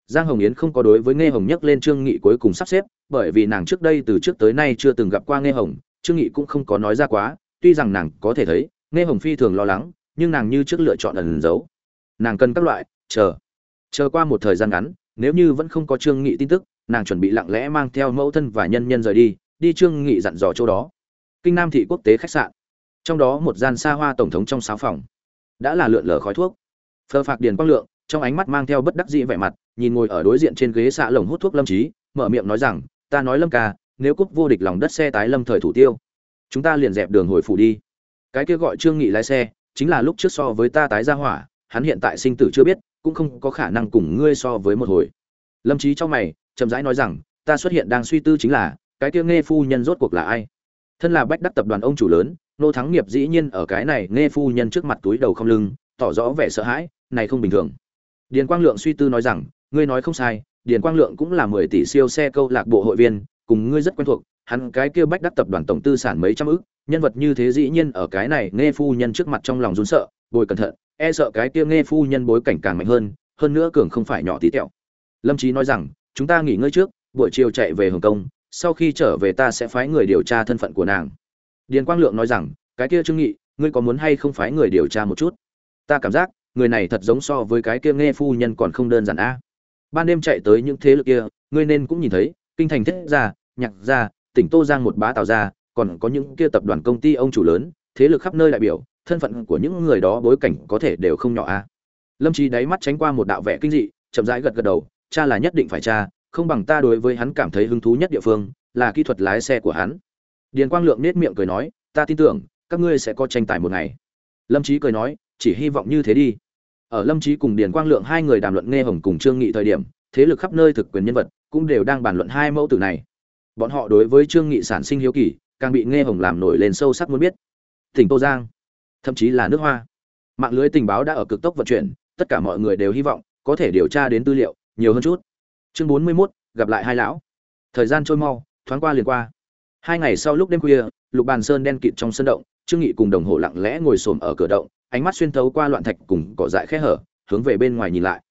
Giang hồng yến không có đối với nghe hồng nhấc lên trương nghị cuối cùng sắp xếp, bởi vì nàng trước đây từ trước tới nay chưa từng gặp qua nghe hồng, trương nghị cũng không có nói ra quá, tuy rằng nàng có thể thấy, nghe hồng phi thường lo lắng, nhưng nàng như trước lựa chọn ẩn giấu. Nàng cần các loại, chờ. Chờ qua một thời gian ngắn, nếu như vẫn không có trương nghị tin tức, nàng chuẩn bị lặng lẽ mang theo mẫu thân và nhân nhân rời đi đi trương nghị dặn dò chỗ đó. Kinh nam thị quốc tế khách sạn trong đó một gian xa hoa tổng thống trong sáu phòng, đã là lượn lờ khói thuốc. Phơ phạc điền quang lượng, trong ánh mắt mang theo bất đắc dĩ vẻ mặt, nhìn ngồi ở đối diện trên ghế xạ lồng hút thuốc lâm trí mở miệng nói rằng, ta nói lâm ca, nếu cúc vô địch lòng đất xe tái lâm thời thủ tiêu, chúng ta liền dẹp đường hồi phủ đi. Cái kia gọi trương nghị lái xe, chính là lúc trước so với ta tái ra hỏa, hắn hiện tại sinh tử chưa biết, cũng không có khả năng cùng ngươi so với một hồi. Lâm trí trong mày, chậm rãi nói rằng, ta xuất hiện đang suy tư chính là, cái kia nghe phu nhân rốt cuộc là ai? Thân là bách đắc tập đoàn ông chủ lớn nô thắng nghiệp dĩ nhiên ở cái này nghe phu nhân trước mặt túi đầu không lưng, tỏ rõ vẻ sợ hãi, này không bình thường. Điền quang lượng suy tư nói rằng, ngươi nói không sai, điền quang lượng cũng là mười tỷ siêu xe câu lạc bộ hội viên, cùng ngươi rất quen thuộc, hắn cái kia bách đắc tập đoàn tổng tư sản mấy trăm ức, nhân vật như thế dĩ nhiên ở cái này nghe phu nhân trước mặt trong lòng run sợ, bồi cẩn thận e sợ cái kia nghe phu nhân bối cảnh càng mạnh hơn hơn nữa cường không phải nhỏ tí tẹo. Lâm trí nói rằng, chúng ta nghỉ ngơi trước, buổi chiều chạy về hồng kông, sau khi trở về ta sẽ phái người điều tra thân phận của nàng điền quang lượng nói rằng, cái kia trương nghị, ngươi có muốn hay không phái người điều tra một chút? Ta cảm giác, người này thật giống so với cái kia nghe phu nhân còn không đơn giản a. Ban đêm chạy tới những thế lực kia, ngươi nên cũng nhìn thấy, kinh thành thiết gia, nhạc gia, tỉnh tô giang một bá tào gia, còn có những kia tập đoàn công ty ông chủ lớn, thế lực khắp nơi đại biểu, thân phận của những người đó bối cảnh có thể đều không nhỏ a. Lâm trí đáy mắt tránh qua một đạo vẻ kinh dị, chậm rãi gật gật đầu, cha là nhất định phải cha không bằng ta đối với hắn cảm thấy hứng thú nhất địa phương, là kỹ thuật lái xe của hắn điền quang lượng nết miệng cười nói ta tin tưởng các ngươi sẽ có tranh tài một ngày. Lâm trí cười nói chỉ hy vọng như thế đi. Ở lâm trí cùng điền quang lượng hai người đàm luận nghe hồng cùng trương nghị thời điểm thế lực khắp nơi thực quyền nhân vật cũng đều đang bàn luận hai mẫu tử này. Bọn họ đối với trương nghị sản sinh hiếu kỳ càng bị nghe hồng làm nổi lên sâu sắc muốn biết. Tỉnh tô giang thậm chí là nước hoa. Mạng lưới tình báo đã ở cực tốc vận chuyển tất cả mọi người đều hy vọng có thể điều tra đến tư liệu nhiều hơn chút. Chương bốn mươi 41, gặp lại hai lão. Thời gian trôi mau thoáng qua liền qua hai ngày sau lúc đêm khuya, lục bàn sơn đen kịt trong sân động, trương nghị cùng đồng hồ lặng lẽ ngồi xổm ở cửa động, ánh mắt xuyên thấu qua loạn thạch cùng cỏ dại khe hở, hướng về bên ngoài nhìn lại.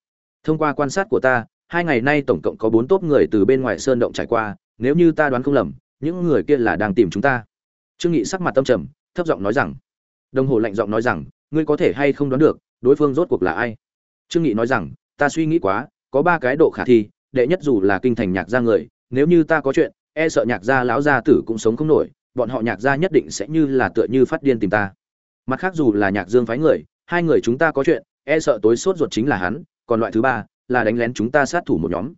Thông qua quan sát của ta, hai ngày nay tổng cộng có bốn tốp người từ bên ngoài sơn động trải qua, nếu như ta đoán không lầm, những người kia là đang tìm chúng ta. Trương nghị sắc mặt tâm trầm, thấp giọng nói rằng, đồng hồ lạnh giọng nói rằng, ngươi có thể hay không đoán được, đối phương rốt cuộc là ai? Trương nghị nói rằng, ta suy nghĩ quá, có ba cái độ khả thi, đệ nhất dù là kinh thành nhạc gia người, nếu như ta có chuyện e sợ nhạc gia lão gia tử cũng sống không nổi, bọn họ nhạc gia nhất định sẽ như là tựa như phát điên tìm ta. Mặt khác dù là nhạc dương phái người, hai người chúng ta có chuyện e sợ tối sốt ruột chính là hắn, còn loại thứ ba, là đánh lén chúng ta sát thủ một nhóm.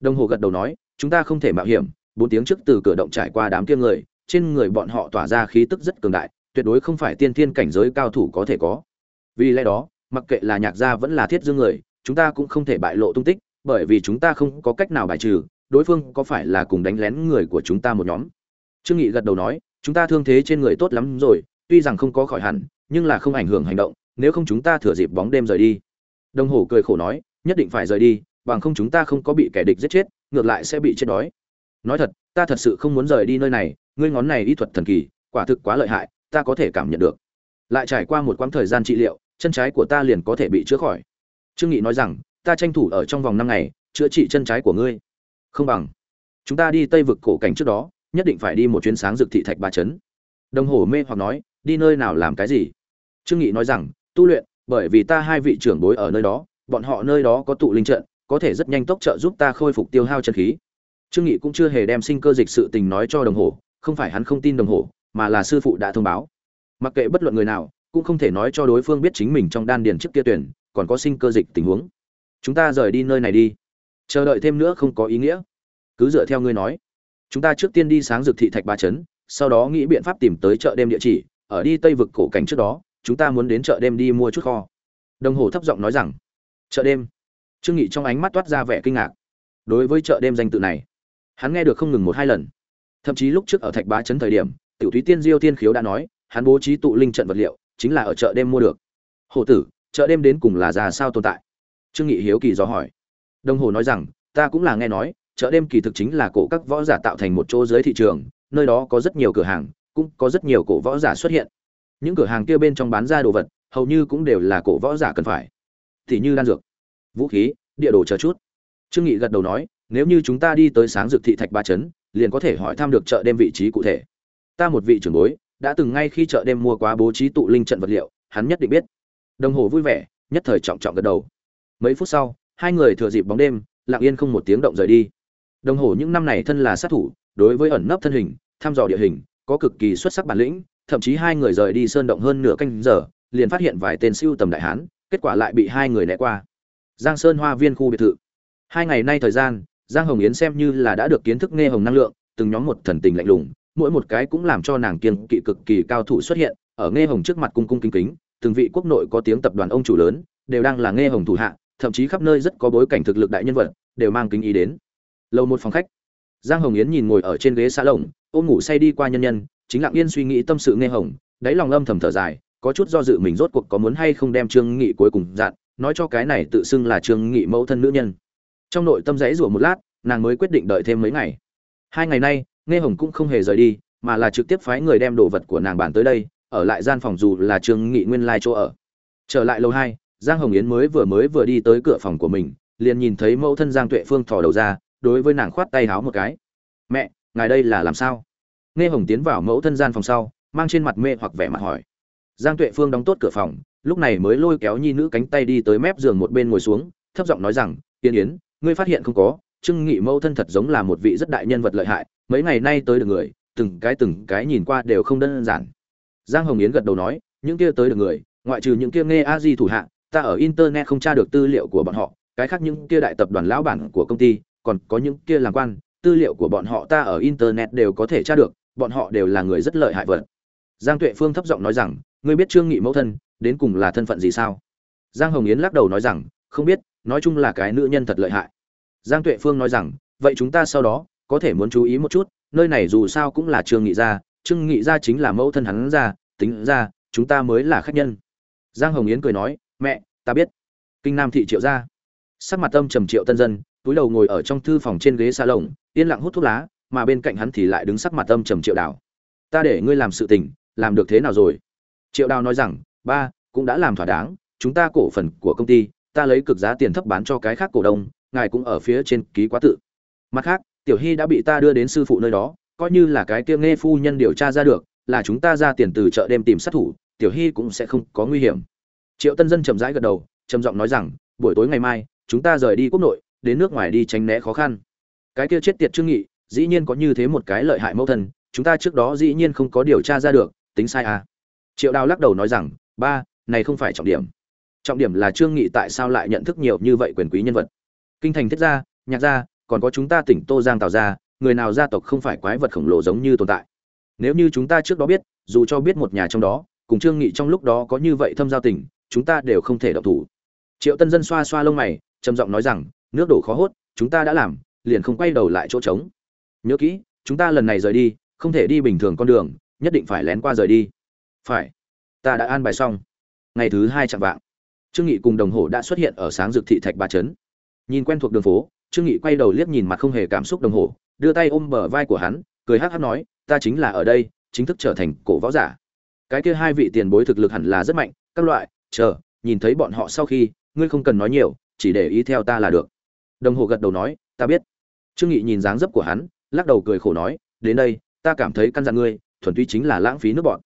Đồng hồ gật đầu nói, chúng ta không thể mạo hiểm, bốn tiếng trước từ cửa động trải qua đám kia người, trên người bọn họ tỏa ra khí tức rất cường đại, tuyệt đối không phải tiên thiên cảnh giới cao thủ có thể có. Vì lẽ đó, mặc kệ là nhạc gia vẫn là thiết dương người, chúng ta cũng không thể bại lộ tung tích, bởi vì chúng ta không có cách nào bài trừ đối phương có phải là cùng đánh lén người của chúng ta một nhóm? Trương nghị gật đầu nói, chúng ta thương thế trên người tốt lắm rồi, tuy rằng không có khỏi hẳn, nhưng là không ảnh hưởng hành động, nếu không chúng ta thừa dịp bóng đêm rời đi. Đồng hồ cười khổ nói, nhất định phải rời đi, bằng không chúng ta không có bị kẻ địch giết chết, ngược lại sẽ bị chết đói. Nói thật, ta thật sự không muốn rời đi nơi này, ngươi ngón này y thuật thần kỳ, quả thực quá lợi hại, ta có thể cảm nhận được. Lại trải qua một quãng thời gian trị liệu, chân trái của ta liền có thể bị chữa khỏi. Trương nghị nói rằng, ta tranh thủ ở trong vòng năm ngày, chữa trị chân trái của ngươi không bằng. Chúng ta đi tây vực cổ cảnh trước đó, nhất định phải đi một chuyến sáng dược thị thạch ba chấn. Đồng hồ mê hoặc nói, đi nơi nào làm cái gì? Trương nghị nói rằng, tu luyện, bởi vì ta hai vị trưởng bối ở nơi đó, bọn họ nơi đó có tụ linh trận, có thể rất nhanh tốc trợ giúp ta khôi phục tiêu hao chân khí. Trương nghị cũng chưa hề đem sinh cơ dịch sự tình nói cho đồng hồ, không phải hắn không tin đồng hồ, mà là sư phụ đã thông báo. Mặc kệ bất luận người nào, cũng không thể nói cho đối phương biết chính mình trong đan điền trước kia tuyển, còn có sinh cơ dịch tình huống. Chúng ta rời đi nơi này đi chờ đợi thêm nữa không có ý nghĩa. Cứ dựa theo ngươi nói. Chúng ta trước tiên đi sáng dược thị thạch ba chấn sau đó nghĩ biện pháp tìm tới chợ đêm địa chỉ, ở đi tây vực cổ cảnh trước đó, chúng ta muốn đến chợ đêm đi mua chút kho. Đồng hồ thấp giọng nói rằng, chợ đêm? Trương nghị trong ánh mắt toát ra vẻ kinh ngạc. Đối với chợ đêm danh tự này, hắn nghe được không ngừng một hai lần. Thậm chí lúc trước ở thạch bá chấn thời điểm, tiểu thúy tiên diêu tiên khiếu đã nói, hắn bố trí tụ linh trận vật liệu, chính là ở chợ đêm mua được. Hồ tử, chợ đêm đến cùng là ra sao tồn tại? Trương nghị hiếu kỳ do hỏi đồng hồ nói rằng ta cũng là nghe nói chợ đêm kỳ thực chính là cổ các võ giả tạo thành một chỗ dưới thị trường nơi đó có rất nhiều cửa hàng cũng có rất nhiều cổ võ giả xuất hiện. Những cửa hàng kia bên trong bán ra đồ vật hầu như cũng đều là cổ võ giả cần phải. Thì như đan dược vũ khí địa đồ chờ chút. Trương nghị gật đầu nói nếu như chúng ta đi tới sáng dược thị thạch ba Trấn, liền có thể hỏi thăm được chợ đêm vị trí cụ thể. Ta một vị trưởng bối đã từng ngay khi chợ đêm mua quá bố trí tụ linh trận vật liệu hắn nhất định biết. Đồng hồ vui vẻ nhất thời trọng trọng gật đầu. Mấy phút sau hai người thừa dịp bóng đêm, lặng yên không một tiếng động rời đi. Đồng hồ những năm này thân là sát thủ, đối với ẩn nấp thân hình, thăm dò địa hình, có cực kỳ xuất sắc bản lĩnh, thậm chí hai người rời đi sơn động hơn nửa canh giờ, liền phát hiện vài tên siêu tầm đại hán, kết quả lại bị hai người né qua. Giang sơn hoa viên khu biệt thự. Hai ngày nay thời gian, giang hồng yến xem như là đã được kiến thức nghe hồng năng lượng, từng nhóm một thần tình lạnh lùng, mỗi một cái cũng làm cho nàng kiên kỵ cực kỳ cao thủ xuất hiện, ở nghe hồng trước mặt cung cung kính kính, từng vị quốc nội có tiếng tập đoàn ông chủ lớn, đều đang là nghe hồng thủ hạ thậm chí khắp nơi rất có bối cảnh thực lực đại nhân vật, đều mang kính ý đến. Lâu một phòng khách, giang hồng yến nhìn ngồi ở trên ghế xa lồng, ôm ngủ say đi qua nhân nhân, chính lặng yên suy nghĩ tâm sự nghe hồng, đáy lòng âm thầm thở dài, có chút do dự mình rốt cuộc có muốn hay không đem trương nghị cuối cùng dặn, nói cho cái này tự xưng là trương nghị mẫu thân nữ nhân. Trong nội tâm rẽ rủa một lát, nàng mới quyết định đợi thêm mấy ngày. Hai ngày nay, nghe hồng cũng không hề rời đi, mà là trực tiếp phái người đem đồ vật của nàng bản tới đây, ở lại gian phòng dù là trương nghị nguyên lai chỗ ở. Trở lại lâu hai giang hồng yến mới vừa mới vừa đi tới cửa phòng của mình, liền nhìn thấy mẫu thân giang tuệ phương thò đầu ra, đối với nàng khoát tay háo một cái. Mẹ, ngài đây là làm sao? Nghe hồng tiến vào mẫu thân gian phòng sau, mang trên mặt mê hoặc vẻ mặt hỏi. Giang tuệ phương đóng tốt cửa phòng, lúc này mới lôi kéo nhi nữ cánh tay đi tới mép giường một bên ngồi xuống, thấp giọng nói rằng tiên yến, ngươi phát hiện không có Trưng nghị mẫu thân thật giống là một vị rất đại nhân vật lợi hại, mấy ngày nay tới được người, từng cái từng cái nhìn qua đều không đơn giản. Giang hồng yến gật đầu nói, những kia tới được người, ngoại trừ những kia nghe a di thủ hạ ta ở internet không tra được tư liệu của bọn họ, cái khác những kia đại tập đoàn lão bản của công ty, còn có những kia làm quan, tư liệu của bọn họ ta ở internet đều có thể tra được, bọn họ đều là người rất lợi hại vật. Giang tuệ phương thấp giọng nói rằng, ngươi biết trương nghị mẫu thân, đến cùng là thân phận gì sao? Giang hồng yến lắc đầu nói rằng, không biết, nói chung là cái nữ nhân thật lợi hại. Giang tuệ phương nói rằng, vậy chúng ta sau đó có thể muốn chú ý một chút, nơi này dù sao cũng là trương nghị gia, trương nghị gia chính là mẫu thân hắn gia tính ra chúng ta mới là khách nhân. Giang hồng yến cười nói, mẹ ta biết. Kinh nam thị triệu gia. Sắc mặt tâm trầm triệu tân dân, túi đầu ngồi ở trong thư phòng trên ghế xa lồng yên lặng hút thuốc lá, mà bên cạnh hắn thì lại đứng sắc mặt tâm trầm triệu đào. Ta để ngươi làm sự tình, làm được thế nào rồi? Triệu đào nói rằng, ba, cũng đã làm thỏa đáng, chúng ta cổ phần của công ty, ta lấy cực giá tiền thấp bán cho cái khác cổ đông, ngài cũng ở phía trên ký quá tự. Mặt khác, tiểu hy đã bị ta đưa đến sư phụ nơi đó, coi như là cái kia nghe phu nhân điều tra ra được, là chúng ta ra tiền từ chợ đêm tìm sát thủ, tiểu hy cũng sẽ không có nguy hiểm triệu tân dân chậm rãi gật đầu trầm giọng nói rằng buổi tối ngày mai chúng ta rời đi quốc nội đến nước ngoài đi tránh né khó khăn. Cái kia chết tiệt trương nghị dĩ nhiên có như thế một cái lợi hại mẫu thân chúng ta trước đó dĩ nhiên không có điều tra ra được tính sai à? Triệu đào lắc đầu nói rằng ba này không phải trọng điểm. Trọng điểm là trương nghị tại sao lại nhận thức nhiều như vậy quyền quý nhân vật? Kinh thành thiết gia nhạc gia còn có chúng ta tỉnh tô giang Tào Gia, người nào gia tộc không phải quái vật khổng lồ giống như tồn tại? Nếu như chúng ta trước đó biết dù cho biết một nhà trong đó cùng trương nghị trong lúc đó có như vậy thâm giao tình chúng ta đều không thể động thủ. Triệu tân dân xoa xoa lông mày, trầm giọng nói rằng, nước đổ khó hốt, chúng ta đã làm, liền không quay đầu lại chỗ trống. Nhớ kỹ, chúng ta lần này rời đi, không thể đi bình thường con đường, nhất định phải lén qua rời đi. Phải. Ta đã an bài xong. Ngày thứ hai chặng vạng. Trương nghị cùng đồng hồ đã xuất hiện ở sáng dược thị thạch ba trấn. Nhìn quen thuộc đường phố, trương nghị quay đầu liếc nhìn mặt không hề cảm xúc đồng hồ, đưa tay ôm bờ vai của hắn, cười hắc hắc nói, ta chính là ở đây, chính thức trở thành cổ võ giả. Cái kia hai vị tiền bối thực lực hẳn là rất mạnh, các loại chờ, nhìn thấy bọn họ sau khi, ngươi không cần nói nhiều, chỉ để ý theo ta là được. Đồng hồ gật đầu nói, ta biết. Trương nghị nhìn dáng dấp của hắn, lắc đầu cười khổ nói, đến đây, ta cảm thấy căn dặn ngươi, thuần túy chính là lãng phí nước bọn.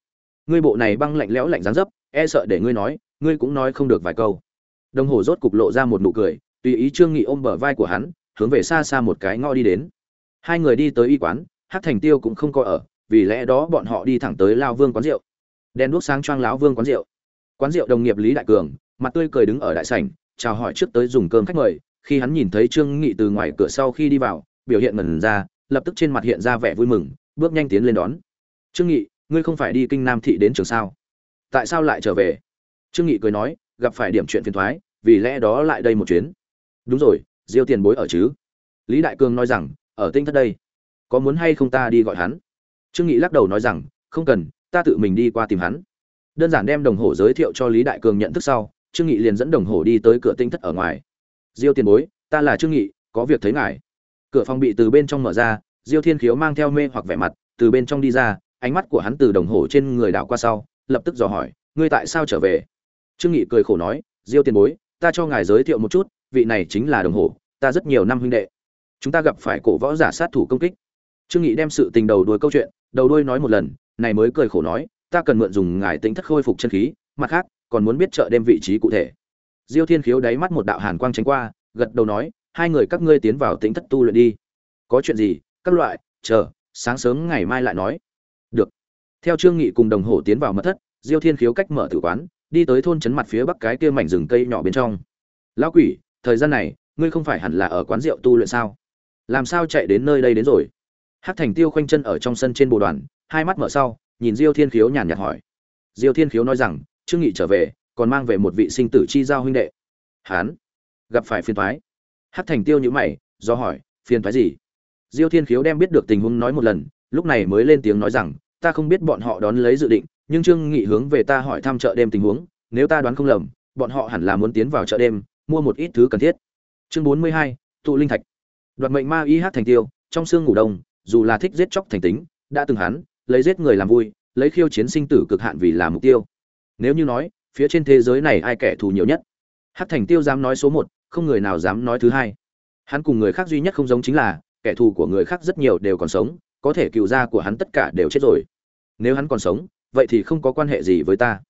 Ngươi bộ này băng lạnh lẽo lạnh dáng dấp e sợ để ngươi nói, ngươi cũng nói không được vài câu. Đồng hồ rốt cục lộ ra một nụ cười, tùy ý trương nghị ôm bờ vai của hắn, hướng về xa xa một cái ngõ đi đến. Hai người đi tới y quán hát thành tiêu cũng không có ở, vì lẽ đó bọn họ đi thẳng tới lao vương quán rượu. Đèn đuốc sáng choang lão vương quán rượu quán rượu đồng nghiệp lý đại cường, mặt tươi cười đứng ở đại sảnh, chào hỏi trước tới dùng cơm khách mời, khi hắn nhìn thấy trương nghị từ ngoài cửa sau khi đi vào, biểu hiện ngẩn ra, lập tức trên mặt hiện ra vẻ vui mừng, bước nhanh tiến lên đón. Trương nghị, ngươi không phải đi kinh nam thị đến trường sao? Tại sao lại trở về? Trương nghị cười nói, gặp phải điểm chuyện phiền toái vì lẽ đó lại đây một chuyến. Đúng rồi, diêu tiền bối ở chứ? Lý đại cường nói rằng, ở tinh thất đây. Có muốn hay không ta đi gọi hắn? Trương nghị lắc đầu nói rằng, không cần, ta tự mình đi qua tìm hắn đơn giản đem đồng hồ giới thiệu cho lý đại cường nhận thức sau, trương nghị liền dẫn đồng hồ đi tới cửa tinh thất ở ngoài. Diêu tiền bối, ta là trương nghị, có việc thấy ngài. Cửa phòng bị từ bên trong mở ra, diêu thiên khiếu mang theo mê hoặc vẻ mặt, từ bên trong đi ra, ánh mắt của hắn từ đồng hồ trên người đảo qua sau, lập tức dò hỏi, ngươi tại sao trở về? Trương nghị cười khổ nói, diêu tiền bối, ta cho ngài giới thiệu một chút, vị này chính là đồng hồ, ta rất nhiều năm huynh đệ. Chúng ta gặp phải cổ võ giả sát thủ công kích. Trương nghị đem sự tình đầu đuôi câu chuyện, đầu đuôi nói một lần, này mới cười khổ nói ta cần mượn dùng ngài tính thất khôi phục chân khí mặt khác còn muốn biết chợ đêm vị trí cụ thể. Diêu thiên khiếu đáy mắt một đạo hàn quang tránh qua gật đầu nói hai người các ngươi tiến vào tính thất tu luyện đi. Có chuyện gì? Các loại chờ sáng sớm ngày mai lại nói. Được. Theo trương nghị cùng đồng hồ tiến vào mật thất diêu thiên khiếu cách mở tử quán đi tới thôn trấn mặt phía bắc cái kia mảnh rừng cây nhỏ bên trong. Lão quỷ thời gian này ngươi không phải hẳn là ở quán rượu tu luyện sao? Làm sao chạy đến nơi đây đến rồi? Hắc Thành Tiêu khoanh chân ở trong sân trên bồ đoàn, hai mắt mở sau, nhìn Diêu Thiên Khiếu nhàn nhạt hỏi. Diêu Thiên Khiếu nói rằng, Trương Nghị trở về, còn mang về một vị sinh tử chi giao huynh đệ. Hán, gặp phải phiền toái. Hắc Thành Tiêu như mày, do hỏi, phiền toái gì? Diêu Thiên Khiếu đem biết được tình huống nói một lần, lúc này mới lên tiếng nói rằng, ta không biết bọn họ đón lấy dự định, nhưng Trương Nghị hướng về ta hỏi thăm chợ đêm tình huống, nếu ta đoán không lầm, bọn họ hẳn là muốn tiến vào chợ đêm, mua một ít thứ cần thiết. Chương 42, tụ linh thạch. Đoạt mệnh ma y hắc thành tiêu, trong xương ngủ đông, dù là thích giết chóc thành tính, đã từng hắn, lấy giết người làm vui, lấy khiêu chiến sinh tử cực hạn vì là mục tiêu. Nếu như nói, phía trên thế giới này ai kẻ thù nhiều nhất? Hát Thành Tiêu dám nói số một, không người nào dám nói thứ hai. Hắn cùng người khác duy nhất không giống chính là, kẻ thù của người khác rất nhiều đều còn sống, có thể cựu gia của hắn tất cả đều chết rồi. Nếu hắn còn sống, vậy thì không có quan hệ gì với ta.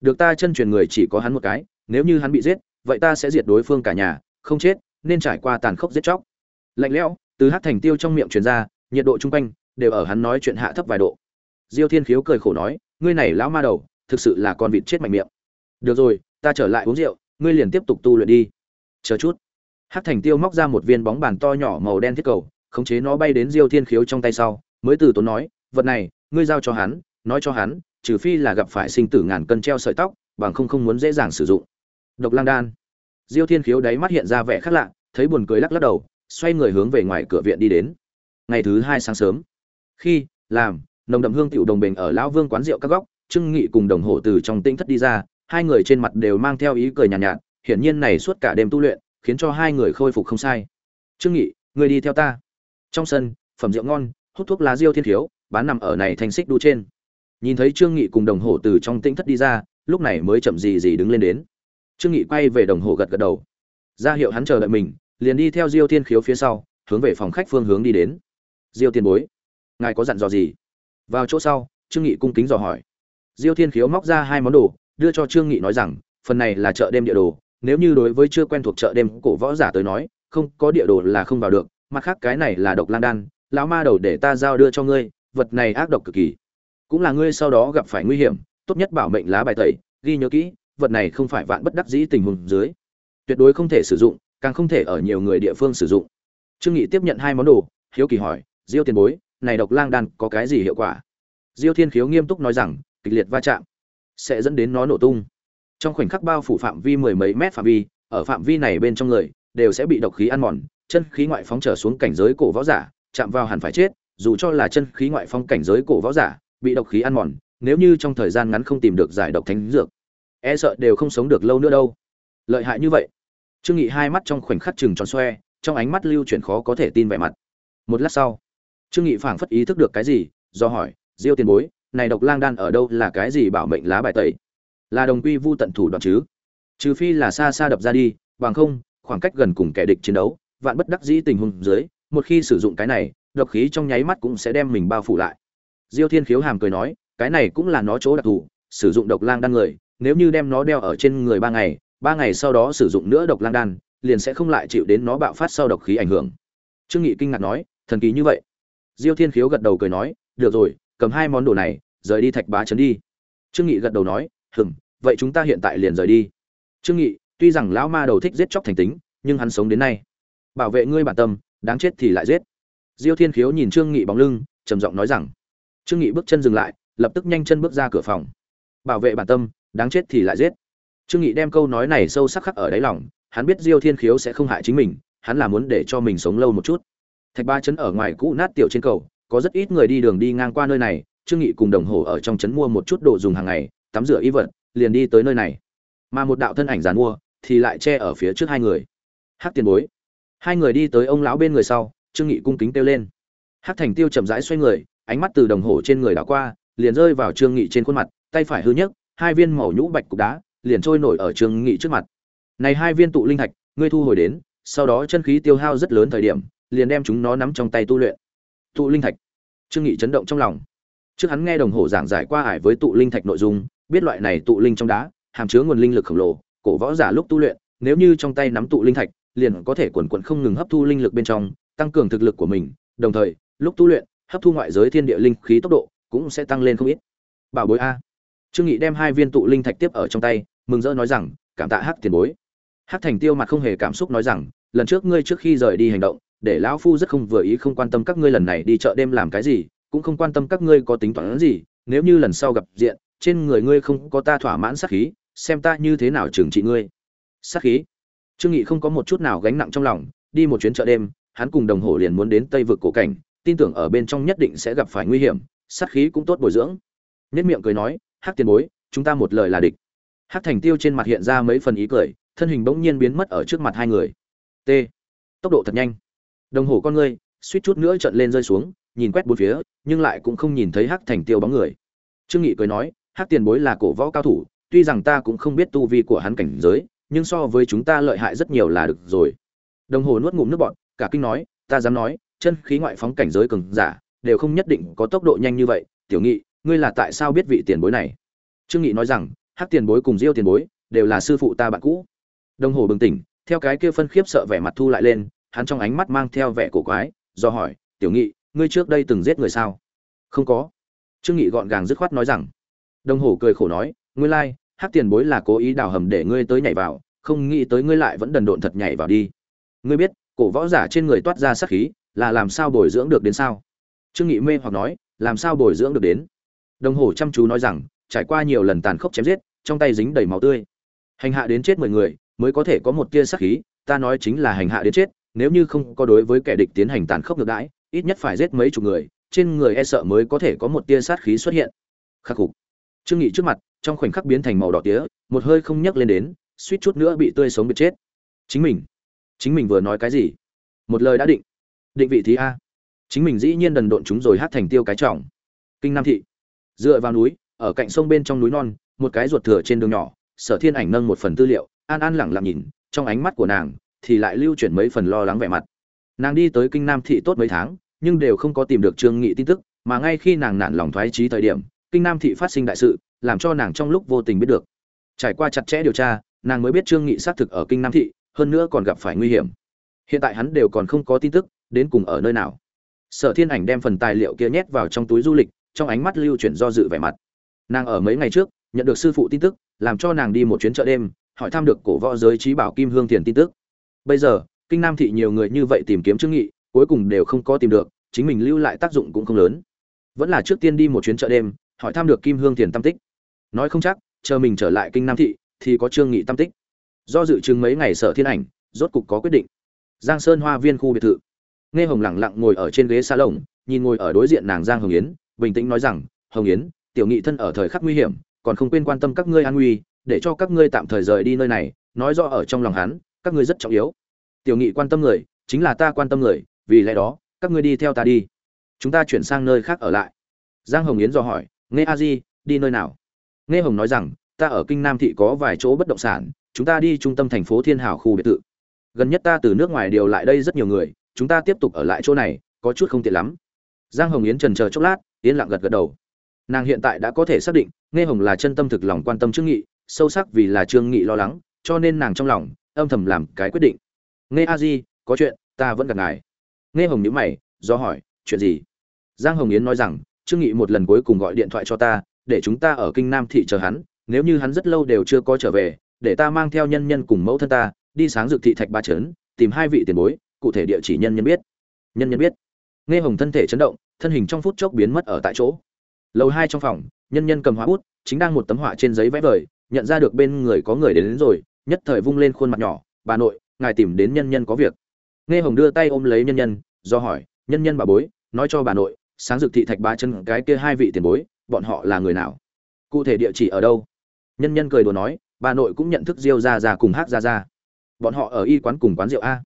Được ta chân truyền người chỉ có hắn một cái, nếu như hắn bị giết, vậy ta sẽ diệt đối phương cả nhà, không chết, nên trải qua tàn khốc giết chóc. Lạnh lẽo, từ Hát Thành Tiêu trong miệng truyền ra, nhiệt độ chung quanh đều ở hắn nói chuyện hạ thấp vài độ diêu thiên khiếu cười khổ nói, ngươi này lão ma đầu, thực sự là con vịt chết mạnh miệng. Được rồi, ta trở lại uống rượu, ngươi liền tiếp tục tu luyện đi. Chờ chút. Hắc thành tiêu móc ra một viên bóng bàn to nhỏ màu đen thiết cầu, khống chế nó bay đến diêu thiên khiếu trong tay sau, mới từ tốn nói, vật này, ngươi giao cho hắn, nói cho hắn, trừ phi là gặp phải sinh tử ngàn cân treo sợi tóc, bằng không không muốn dễ dàng sử dụng. Độc lang đan. Diêu thiên khiếu đáy mắt hiện ra vẻ khác lạ, thấy buồn cười lắc lắc đầu, xoay người hướng về ngoài cửa viện đi đến. Ngày thứ hai sáng sớm. Khi, làm nồng đậm hương tiểu đồng bình ở lão vương quán rượu các góc trương nghị cùng đồng hồ từ trong tinh thất đi ra hai người trên mặt đều mang theo ý cười nhàn nhạt, nhạt hiển nhiên này suốt cả đêm tu luyện khiến cho hai người khôi phục không sai. Trương nghị người đi theo ta. Trong sân phẩm rượu ngon hút thuốc lá diêu thiên thiếu bán nằm ở này thành xích đu trên. Nhìn thấy trương nghị cùng đồng hồ từ trong tinh thất đi ra lúc này mới chậm gì gì đứng lên đến. Trương nghị quay về đồng hồ gật gật đầu. Ra hiệu hắn chờ đợi mình liền đi theo diêu thiên khiếu phía sau hướng về phòng khách phương hướng đi đến. Diêu tiền bối ngài có dặn dò gì? Vào chỗ sau, trương nghị cung kính dò hỏi. Diêu thiên khiếu móc ra hai món đồ, đưa cho trương nghị nói rằng, phần này là chợ đêm địa đồ, nếu như đối với chưa quen thuộc chợ đêm cổ võ giả tới nói, không có địa đồ là không vào được, mặt khác cái này là độc lan đan, lão ma đầu để ta giao đưa cho ngươi, vật này ác độc cực kỳ. Cũng là ngươi sau đó gặp phải nguy hiểm, tốt nhất bảo mệnh lá bài tẩy, ghi nhớ kỹ, vật này không phải vạn bất đắc dĩ tình huống dưới. Tuyệt đối không thể sử dụng, càng không thể ở nhiều người địa phương sử dụng. Trương nghị tiếp nhận hai món đồ, hiếu kỳ hỏi, diêu tiền bối này độc lang đan có cái gì hiệu quả? Diêu thiên khiếu nghiêm túc nói rằng, kịch liệt va chạm sẽ dẫn đến nó nổ tung. Trong khoảnh khắc bao phủ phạm vi mười mấy mét phạm vi, ở phạm vi này bên trong người đều sẽ bị độc khí ăn mòn, chân khí ngoại phóng trở xuống cảnh giới cổ võ giả, chạm vào hẳn phải chết, dù cho là chân khí ngoại phóng cảnh giới cổ võ giả, bị độc khí ăn mòn, nếu như trong thời gian ngắn không tìm được giải độc thánh dược e sợ đều không sống được lâu nữa đâu. Lợi hại như vậy. Trương nghị hai mắt trong khoảnh khắc chừng tròn xoe, trong ánh mắt lưu chuyển khó có thể tin vẻ mặt. Một lát sau trương nghị phảng phất ý thức được cái gì, do hỏi, diêu tiền bối, này độc lang đan ở đâu, là cái gì bảo mệnh lá bài tẩy? Là đồng quy vu tận thủ đoạn chứ. Trừ phi là xa xa đập ra đi, bằng không, khoảng cách gần cùng kẻ địch chiến đấu, vạn bất đắc dĩ tình huống dưới, một khi sử dụng cái này, độc khí trong nháy mắt cũng sẽ đem mình bao phủ lại. Diêu thiên khiếu hàm cười nói, cái này cũng là nó chỗ đặc thù, sử dụng độc lang đan người, nếu như đem nó đeo ở trên người ba ngày ba ngày sau đó sử dụng nữa độc lang đan, liền sẽ không lại chịu đến nó bạo phát sau độc khí ảnh hưởng. Trương nghị kinh ngạc nói, thần kỳ như vậy diêu thiên khiếu gật đầu cười nói, được rồi, cầm hai món đồ này, rời đi thạch bá trấn đi. Trương nghị gật đầu nói, hừm, vậy chúng ta hiện tại liền rời đi. Trương nghị, tuy rằng lão ma đầu thích giết chóc thành tính, nhưng hắn sống đến nay. Bảo vệ ngươi bản tâm, đáng chết thì lại giết. Diêu thiên khiếu nhìn trương nghị bóng lưng, trầm giọng nói rằng. Trương nghị bước chân dừng lại, lập tức nhanh chân bước ra cửa phòng. Bảo vệ bản tâm, đáng chết thì lại giết. Trương nghị đem câu nói này sâu sắc khắc ở đáy lòng, hắn biết diêu thiên khiếu sẽ không hại chính mình, hắn là muốn để cho mình sống lâu một chút thạch ba trấn ở ngoài cũ nát tiểu trên cầu, có rất ít người đi đường đi ngang qua nơi này, trương nghị cùng đồng hồ ở trong trấn mua một chút đồ dùng hàng ngày, tắm rửa y vật, liền đi tới nơi này. Mà một đạo thân ảnh giàn mua thì lại che ở phía trước hai người. Hắc tiền bối. Hai người đi tới ông lão bên người sau, trương nghị cung kính kêu lên. Hắc thành tiêu chậm rãi xoay người, ánh mắt từ đồng hồ trên người đảo qua, liền rơi vào trương nghị trên khuôn mặt, tay phải hư nhất hai viên màu nhũ bạch cục đá liền trôi nổi ở trương nghị trước mặt. Này hai viên tụ linh thạch, ngươi thu hồi đến, sau đó chân khí tiêu hao rất lớn thời điểm liền đem chúng nó nắm trong tay tu luyện. Tụ linh thạch. Trương nghị chấn động trong lòng. Trước hắn nghe đồng hồ giảng giải qua ải với tụ linh thạch nội dung, biết loại này tụ linh trong đá, hàm chứa nguồn linh lực khổng lồ, cổ võ giả lúc tu luyện, nếu như trong tay nắm tụ linh thạch, liền có thể quần quần không ngừng hấp thu linh lực bên trong, tăng cường thực lực của mình, đồng thời, lúc tu luyện, hấp thu ngoại giới thiên địa linh khí tốc độ cũng sẽ tăng lên không ít. Bảo bối a. Trương nghị đem hai viên tụ linh thạch tiếp ở trong tay, mừng rỡ nói rằng, cảm tạ hắc tiền bối. Hắc thành tiêu mặt không hề cảm xúc nói rằng, lần trước ngươi trước khi rời đi hành động để lão phu rất không vừa ý không quan tâm các ngươi lần này đi chợ đêm làm cái gì, cũng không quan tâm các ngươi có tính toán gì, nếu như lần sau gặp diện, trên người ngươi không có ta thỏa mãn sát khí, xem ta như thế nào trừng trị ngươi. Sát khí? Trương nghị không có một chút nào gánh nặng trong lòng, đi một chuyến chợ đêm, hắn cùng đồng hồ liền muốn đến tây vực cổ cảnh, tin tưởng ở bên trong nhất định sẽ gặp phải nguy hiểm, sát khí cũng tốt bồi dưỡng. Nhất miệng cười nói, hắc tiền bối, chúng ta một lời là địch. Hắc thành tiêu trên mặt hiện ra mấy phần ý cười, thân hình bỗng nhiên biến mất ở trước mặt hai người. T. Tốc độ thật nhanh đồng hồ con ngươi, suýt chút nữa trận lên rơi xuống, nhìn quét bốn phía, nhưng lại cũng không nhìn thấy hắc thành tiêu bóng người. Trương nghị cười nói, hắc tiền bối là cổ võ cao thủ, tuy rằng ta cũng không biết tu vi của hắn cảnh giới, nhưng so với chúng ta lợi hại rất nhiều là được rồi. Đồng hồ nuốt ngụm nước bọt, cả kinh nói, ta dám nói, chân khí ngoại phóng cảnh giới cường giả, đều không nhất định có tốc độ nhanh như vậy. Tiểu nghị, ngươi là tại sao biết vị tiền bối này? Trương nghị nói rằng, hắc tiền bối cùng diêu tiền bối đều là sư phụ ta bạn cũ. Đồng hồ bừng tỉnh, theo cái kia phân khiếp sợ vẻ mặt thu lại lên hắn trong ánh mắt mang theo vẻ cổ quái do hỏi tiểu nghị ngươi trước đây từng giết người sao? Không có. Trương nghị gọn gàng dứt khoát nói rằng đồng hổ cười khổ nói ngươi lai like, hắc tiền bối là cố ý đào hầm để ngươi tới nhảy vào không nghĩ tới ngươi lại vẫn đần độn thật nhảy vào đi. Ngươi biết cổ võ giả trên người toát ra sát khí là làm sao bồi dưỡng được đến sao? Trương nghị mê hoặc nói làm sao bồi dưỡng được đến? Đồng hổ chăm chú nói rằng trải qua nhiều lần tàn khốc chém giết trong tay dính đầy máu tươi. Hành hạ đến chết mười người mới có thể có một tia sát khí ta nói chính là hành hạ đến chết nếu như không có đối với kẻ địch tiến hành tàn khốc ngược đãi, ít nhất phải giết mấy chục người, trên người e sợ mới có thể có một tia sát khí xuất hiện. Khắc phục. Trương nghị trước mặt, trong khoảnh khắc biến thành màu đỏ tía, một hơi không nhấc lên đến, suýt chút nữa bị tươi sống bị chết. Chính mình. Chính mình vừa nói cái gì? Một lời đã định. Định vị thí a. Chính mình dĩ nhiên đần độn chúng rồi hát thành tiêu cái trọng. Kinh nam thị. Dựa vào núi, ở cạnh sông bên trong núi non, một cái ruột thừa trên đường nhỏ, sở thiên ảnh nâng một phần tư liệu, an an lẳng lặng nhìn, trong ánh mắt của nàng thì lại lưu chuyển mấy phần lo lắng vẻ mặt. Nàng đi tới kinh nam thị tốt mấy tháng, nhưng đều không có tìm được trương nghị tin tức, mà ngay khi nàng nản lòng thoái trí thời điểm, kinh nam thị phát sinh đại sự, làm cho nàng trong lúc vô tình biết được. Trải qua chặt chẽ điều tra, nàng mới biết trương nghị xác thực ở kinh nam thị, hơn nữa còn gặp phải nguy hiểm. Hiện tại hắn đều còn không có tin tức, đến cùng ở nơi nào. Sở thiên ảnh đem phần tài liệu kia nhét vào trong túi du lịch, trong ánh mắt lưu chuyển do dự vẻ mặt. Nàng ở mấy ngày trước, nhận được sư phụ tin tức, làm cho nàng đi một chuyến chợ đêm, hỏi thăm được cổ võ giới trí bảo kim hương tiền tin tức bây giờ, kinh nam thị nhiều người như vậy tìm kiếm trương nghị, cuối cùng đều không có tìm được, chính mình lưu lại tác dụng cũng không lớn. Vẫn là trước tiên đi một chuyến chợ đêm, hỏi thăm được kim hương tiền tâm tích. Nói không chắc, chờ mình trở lại kinh nam thị, thì có trương nghị tâm tích. Do dự chứng mấy ngày sở thiên ảnh, rốt cục có quyết định. Giang sơn hoa viên khu biệt thự. Nghe hồng lẳng lặng ngồi ở trên ghế xa lồng nhìn ngồi ở đối diện nàng giang hồng yến, bình tĩnh nói rằng, hồng yến, tiểu nghị thân ở thời khắc nguy hiểm, còn không quên quan tâm các ngươi an nguy, để cho các ngươi tạm thời rời đi nơi này, nói rõ ở trong lòng hắn các ngươi rất trọng yếu. Tiểu nghị quan tâm người, chính là ta quan tâm người, vì lẽ đó, các ngươi đi theo ta đi. Chúng ta chuyển sang nơi khác ở lại. Giang hồng yến dò hỏi, nghe a di, đi nơi nào? Nghe hồng nói rằng, ta ở kinh nam thị có vài chỗ bất động sản, chúng ta đi trung tâm thành phố thiên hảo khu biệt thự. Gần nhất ta từ nước ngoài điều lại đây rất nhiều người, chúng ta tiếp tục ở lại chỗ này, có chút không tiện lắm. Giang hồng yến trần chờ chốc lát, yên lặng gật gật đầu. Nàng hiện tại đã có thể xác định, nghe hồng là chân tâm thực lòng quan tâm trương nghị, sâu sắc vì là trương nghị lo lắng, cho nên nàng trong lòng âm thầm làm cái quyết định. Nghe a di có chuyện ta vẫn gặp ngài. Nghe hồng nhữ mày do hỏi chuyện gì? Giang hồng yến nói rằng trương nghị một lần cuối cùng gọi điện thoại cho ta để chúng ta ở kinh nam thị chờ hắn nếu như hắn rất lâu đều chưa có trở về để ta mang theo nhân nhân cùng mẫu thân ta đi sáng dược thị thạch ba trấn tìm hai vị tiền bối cụ thể địa chỉ nhân nhân biết. Nhân nhân biết. Nghe hồng thân thể chấn động thân hình trong phút chốc biến mất ở tại chỗ. Lầu hai trong phòng nhân nhân cầm hóa bút chính đang một tấm họa trên giấy vẽ vời nhận ra được bên người có người đến, đến rồi nhất thời vung lên khuôn mặt nhỏ, bà nội, ngài tìm đến nhân nhân có việc. Nghe hồng đưa tay ôm lấy nhân nhân, do hỏi, nhân nhân bà bối, nói cho bà nội, sáng dực thị thạch ba chân cái kia hai vị tiền bối, bọn họ là người nào? Cụ thể địa chỉ ở đâu? Nhân nhân cười đùa nói, bà nội cũng nhận thức diêu ra ra cùng hát ra ra bọn họ ở y quán cùng quán rượu a.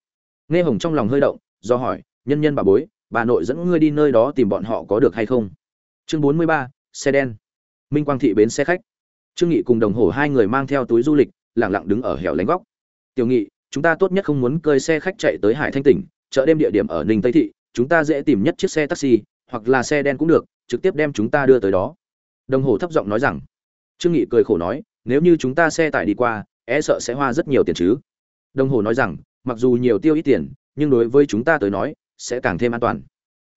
Nghe hồng trong lòng hơi động, do hỏi, nhân nhân bà bối, bà nội dẫn ngươi đi nơi đó tìm bọn họ có được hay không? Chương bốn mươi ba, xe đen. Minh quang thị bến xe khách. Trương nghị cùng đồng hồ hai người mang theo túi du lịch lặng lặng đứng ở hẻo lánh góc. Tiểu nghị, chúng ta tốt nhất không muốn cơi xe khách chạy tới hải thanh tỉnh, chợ đêm địa điểm ở ninh tây thị, chúng ta dễ tìm nhất chiếc xe taxi, hoặc là xe đen cũng được, trực tiếp đem chúng ta đưa tới đó. Đồng hồ thấp giọng nói rằng. Trương nghị cười khổ nói, nếu như chúng ta xe tải đi qua e sợ sẽ hoa rất nhiều tiền chứ. Đồng hồ nói rằng, mặc dù nhiều tiêu ít tiền, nhưng đối với chúng ta tới nói, sẽ càng thêm an toàn.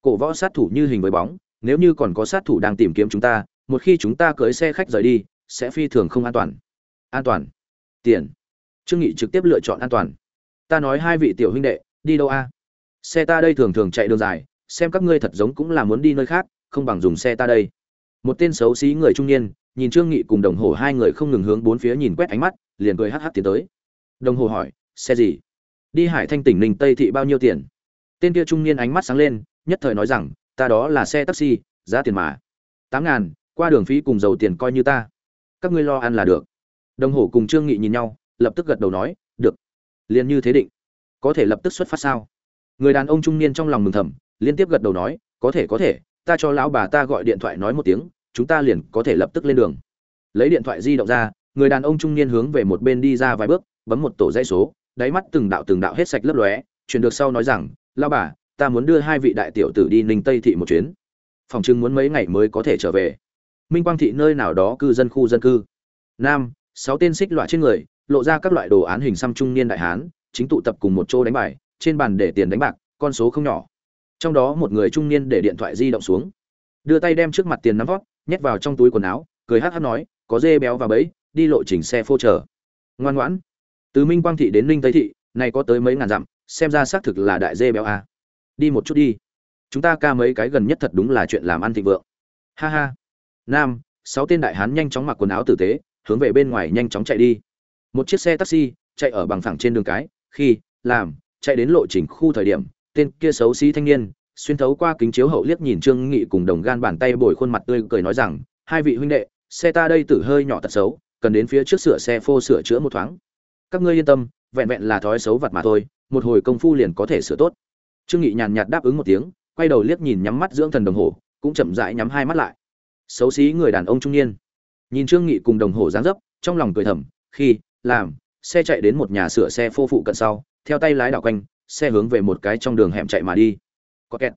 Cổ võ sát thủ như hình với bóng, nếu như còn có sát thủ đang tìm kiếm chúng ta, một khi chúng ta cưỡi xe khách rời đi, sẽ phi thường không an toàn. An toàn? Tiền. Trương nghị trực tiếp lựa chọn an toàn. Ta nói hai vị tiểu huynh đệ, đi đâu a? Xe ta đây thường thường chạy đường dài, xem các ngươi thật giống cũng là muốn đi nơi khác, không bằng dùng xe ta đây. Một tên xấu xí người trung niên, nhìn trương nghị cùng đồng hồ hai người không ngừng hướng bốn phía nhìn quét ánh mắt, liền cười hắt hắt tiến tới. Đồng hồ hỏi, xe gì? Đi hải thanh tỉnh ninh tây thị bao nhiêu tiền? Tên kia trung niên ánh mắt sáng lên, nhất thời nói rằng, ta đó là xe taxi, giá tiền mà. Tám ngàn, qua đường phí cùng dầu tiền coi như ta. Các ngươi lo ăn là được đồng hồ cùng trương nghị nhìn nhau, lập tức gật đầu nói, được, liền như thế định. Có thể lập tức xuất phát sao? Người đàn ông trung niên trong lòng mừng thầm, liên tiếp gật đầu nói, có thể có thể, ta cho lão bà ta gọi điện thoại nói một tiếng, chúng ta liền có thể lập tức lên đường. Lấy điện thoại di động ra, người đàn ông trung niên hướng về một bên đi ra vài bước, bấm một tổ dây số, đáy mắt từng đạo từng đạo hết sạch lấp lóe chuyển được sau nói rằng, lão bà, ta muốn đưa hai vị đại tiểu tử đi ninh tây thị một chuyến. Phòng chừng muốn mấy ngày mới có thể trở về. Minh quang thị nơi nào đó cư dân khu dân cư. Nam sáu tên xích loại trên người, lộ ra các loại đồ án hình xăm trung niên đại hán, chính tụ tập cùng một chỗ đánh bài, trên bàn để tiền đánh bạc, con số không nhỏ. Trong đó một người trung niên để điện thoại di động xuống. Đưa tay đem trước mặt tiền nắm vót, nhét vào trong túi quần áo, cười hát hát nói, có dê béo và bẫy, đi lộ trình xe phô chờ ngoan ngoãn. Từ minh quang thị đến ninh tây thị này có tới mấy ngàn dặm, xem ra xác thực là đại dê béo à. đi một chút đi. Chúng ta ca mấy cái gần nhất thật đúng là chuyện làm ăn thịnh vượng. Ha ha. Nam, sáu tên đại hán nhanh chóng mặc quần áo tử tế hướng về bên ngoài nhanh chóng chạy đi. Một chiếc xe taxi chạy ở bằng phẳng trên đường cái, khi, làm, chạy đến lộ trình khu thời điểm, tên kia xấu xí thanh niên, xuyên thấu qua kính chiếu hậu liếc nhìn trương nghị cùng đồng gan bàn tay bồi khuôn mặt tươi cười nói rằng, hai vị huynh đệ, xe ta đây tử hơi nhỏ tật xấu, cần đến phía trước sửa xe phô sửa chữa một thoáng. Các ngươi yên tâm, vẹn vẹn là thói xấu vật mà thôi, một hồi công phu liền có thể sửa tốt. Trương nghị nhàn nhạt đáp ứng một tiếng, quay đầu liếc nhìn nhắm mắt dưỡng thần đồng hồ, cũng chậm rãi nhắm hai mắt lại. Xấu xí người đàn ông trung niên nhìn trương nghị cùng đồng hồ dáng dấp, trong lòng cười thầm, khi, làm, xe chạy đến một nhà sửa xe phô phụ cận sau, theo tay lái đảo quanh, xe hướng về một cái trong đường hẻm chạy mà đi. Có kẹt.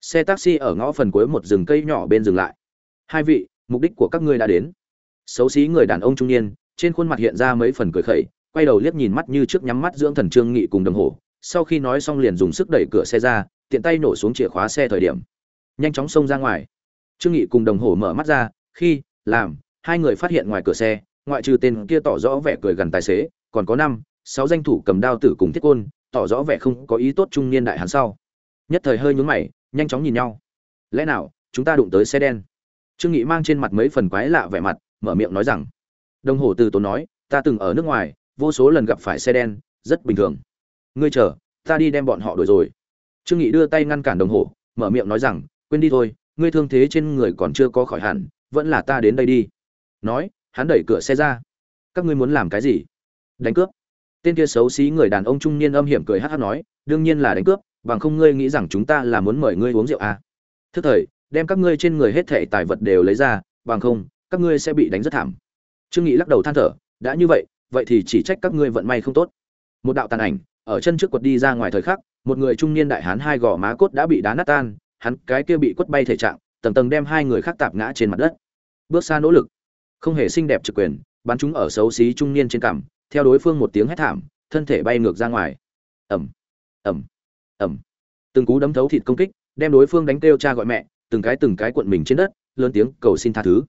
Xe taxi ở ngõ phần cuối một rừng cây nhỏ bên dừng lại. Hai vị, mục đích của các ngươi đã đến. Xấu xí người đàn ông trung niên, trên khuôn mặt hiện ra mấy phần cười khẩy, quay đầu liếc nhìn mắt như trước nhắm mắt dưỡng thần trương nghị cùng đồng hồ. Sau khi nói xong liền dùng sức đẩy cửa xe ra, tiện tay nổ xuống chìa khóa xe thời điểm. Nhanh chóng xông ra ngoài. Trương nghị cùng đồng hồ mở mắt ra, khi, làm hai người phát hiện ngoài cửa xe, ngoại trừ tên kia tỏ rõ vẻ cười gần tài xế, còn có năm, sáu danh thủ cầm đao tử cùng thiết côn, tỏ rõ vẻ không có ý tốt trung niên đại hắn sau. Nhất thời hơi nhún mày, nhanh chóng nhìn nhau. Lẽ nào, chúng ta đụng tới xe đen? Trương nghị mang trên mặt mấy phần quái lạ vẻ mặt, mở miệng nói rằng, đồng hồ từ tốn nói, ta từng ở nước ngoài, vô số lần gặp phải xe đen, rất bình thường. Ngươi chờ, ta đi đem bọn họ đuổi rồi. Trương nghị đưa tay ngăn cản đồng hồ, mở miệng nói rằng, quên đi thôi, ngươi thương thế trên người còn chưa có khỏi hẳn, vẫn là ta đến đây đi nói, hắn đẩy cửa xe ra. Các ngươi muốn làm cái gì? Đánh cướp. Tên kia xấu xí người đàn ông trung niên âm hiểm cười hát hát nói, đương nhiên là đánh cướp, bằng không ngươi nghĩ rằng chúng ta là muốn mời ngươi uống rượu à. thức thời, đem các ngươi trên người hết thệ tài vật đều lấy ra, bằng không, các ngươi sẽ bị đánh rất thảm. Trương nghị lắc đầu than thở, đã như vậy vậy thì chỉ trách các ngươi vận may không tốt. Một đạo tàn ảnh, ở chân trước quật đi ra ngoài thời khắc, một người trung niên đại hán hai gò má cốt đã bị đá nát tan, hắn cái kia bị quất bay thể trạng, tầng tầng đem hai người khác tạp ngã trên mặt đất. Bước xa nỗ lực không hề xinh đẹp trực quyền, bắn chúng ở xấu xí trung niên trên cằm, theo đối phương một tiếng hét thảm, thân thể bay ngược ra ngoài. Ẩm ẩm ẩm từng cú đấm thấu thịt công kích, đem đối phương đánh kêu cha gọi mẹ, từng cái từng cái cuộn mình trên đất, lớn tiếng cầu xin tha thứ.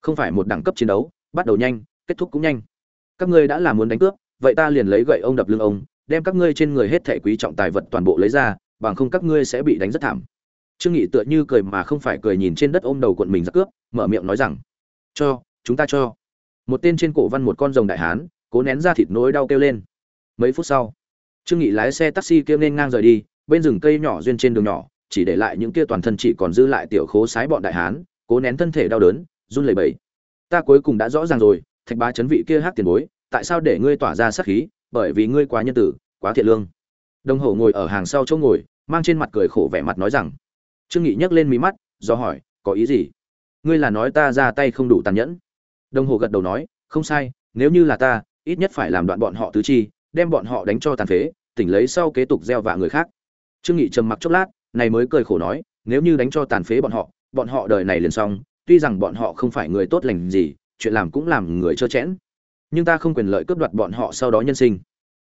Không phải một đẳng cấp chiến đấu, bắt đầu nhanh, kết thúc cũng nhanh. Các ngươi đã làm muốn đánh cướp, vậy ta liền lấy gậy ông đập lưng ông, đem các ngươi trên người hết thẻ quý trọng tài vật toàn bộ lấy ra, bằng không các ngươi sẽ bị đánh rất thảm. Trương nghị tựa như cười mà không phải cười nhìn trên đất ôm đầu cuộn mình ra cướp, mở miệng nói rằng, cho chúng ta cho. Một tên trên cổ văn một con rồng đại hán, cố nén ra thịt nỗi đau kêu lên. Mấy phút sau, trương nghị lái xe taxi kêu nên ngang rời đi, bên rừng cây nhỏ duyên trên đường nhỏ, chỉ để lại những kia toàn thân chỉ còn dư lại tiểu khố sái bọn đại hán, cố nén thân thể đau đớn, run lẩy bẩy. Ta cuối cùng đã rõ ràng rồi, thạch bá chấn vị kia hát tiền bối, tại sao để ngươi tỏa ra sát khí, bởi vì ngươi quá nhân tử, quá thiện lương. Đồng hồ ngồi ở hàng sau chỗ ngồi, mang trên mặt cười khổ vẻ mặt nói rằng. Trương nghị nhấc lên mí mắt, do hỏi, có ý gì? Ngươi là nói ta ra tay không đủ tàn nhẫn đồng hồ gật đầu nói, không sai, nếu như là ta, ít nhất phải làm đoạn bọn họ tứ chi, đem bọn họ đánh cho tàn phế, tỉnh lấy sau kế tục gieo vạ người khác. Trương nghị trầm mặc chốc lát, này mới cười khổ nói, nếu như đánh cho tàn phế bọn họ bọn họ đời này liền xong, tuy rằng bọn họ không phải người tốt lành gì, chuyện làm cũng làm người trơ chẽn, nhưng ta không quyền lợi cướp đoạt bọn họ sau đó nhân sinh.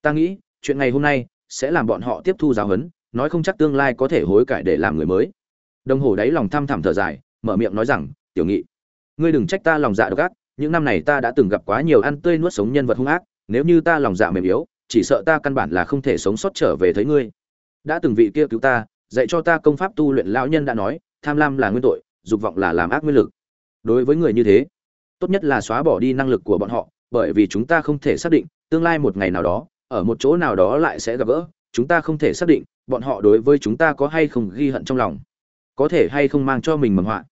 Ta nghĩ, chuyện ngày hôm nay sẽ làm bọn họ tiếp thu giáo huấn, nói không chắc tương lai có thể hối cải để làm người mới. Đồng hồ đáy lòng thăm thẳm thở dài, mở miệng nói rằng, tiểu nghị, ngươi đừng trách ta lòng dạ độc ác những năm này ta đã từng gặp quá nhiều ăn tươi nuốt sống nhân vật hung ác, nếu như ta lòng dạ mềm yếu, chỉ sợ ta căn bản là không thể sống sót trở về thấy ngươi. Đã từng vị kia cứu ta, dạy cho ta công pháp tu luyện lão nhân đã nói, tham lam là nguyên tội, dục vọng là làm ác nguyên lực. Đối với người như thế, tốt nhất là xóa bỏ đi năng lực của bọn họ, bởi vì chúng ta không thể xác định, tương lai một ngày nào đó, ở một chỗ nào đó lại sẽ gặp gỡ, chúng ta không thể xác định, bọn họ đối với chúng ta có hay không ghi hận trong lòng. Có thể hay không mang cho mình mầm họa.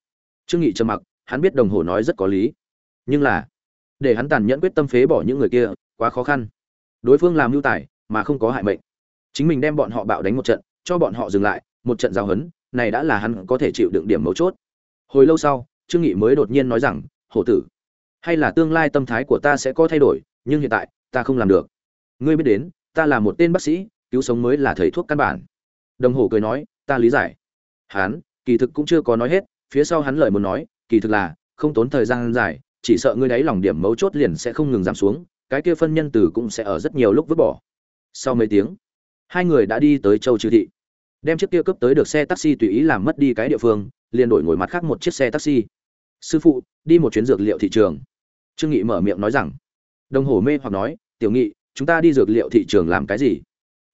Trương nghị trầm mặc, hắn biết đồng hồ nói rất có lý nhưng là, để hắn tàn nhẫn quyết tâm phế bỏ những người kia, quá khó khăn. Đối phương làm mưu tài, mà không có hại mệnh. Chính mình đem bọn họ bạo đánh một trận, cho bọn họ dừng lại, một trận giao hấn, này đã là hắn có thể chịu đựng điểm mấu chốt. Hồi lâu sau, trương nghị mới đột nhiên nói rằng, hổ tử, hay là tương lai tâm thái của ta sẽ có thay đổi, nhưng hiện tại, ta không làm được. Ngươi biết đến, ta là một tên bác sĩ, cứu sống mới là thầy thuốc căn bản. Đồng hồ cười nói, ta lý giải. Hắn, kỳ thực cũng chưa có nói hết, phía sau hắn lời muốn nói, kỳ thực là, không tốn thời gian dài chỉ sợ ngươi đấy lòng điểm mấu chốt liền sẽ không ngừng giảm xuống, cái kia phân nhân từ cũng sẽ ở rất nhiều lúc vứt bỏ. Sau mấy tiếng, hai người đã đi tới châu trừ thị. Đem chiếc kia cướp tới được xe taxi tùy ý làm mất đi cái địa phương, liền đổi ngồi mặt khác một chiếc xe taxi. Sư phụ, đi một chuyến dược liệu thị trường. Trương nghị mở miệng nói rằng. Đồng hồ mê hoặc nói, tiểu nghị, chúng ta đi dược liệu thị trường làm cái gì?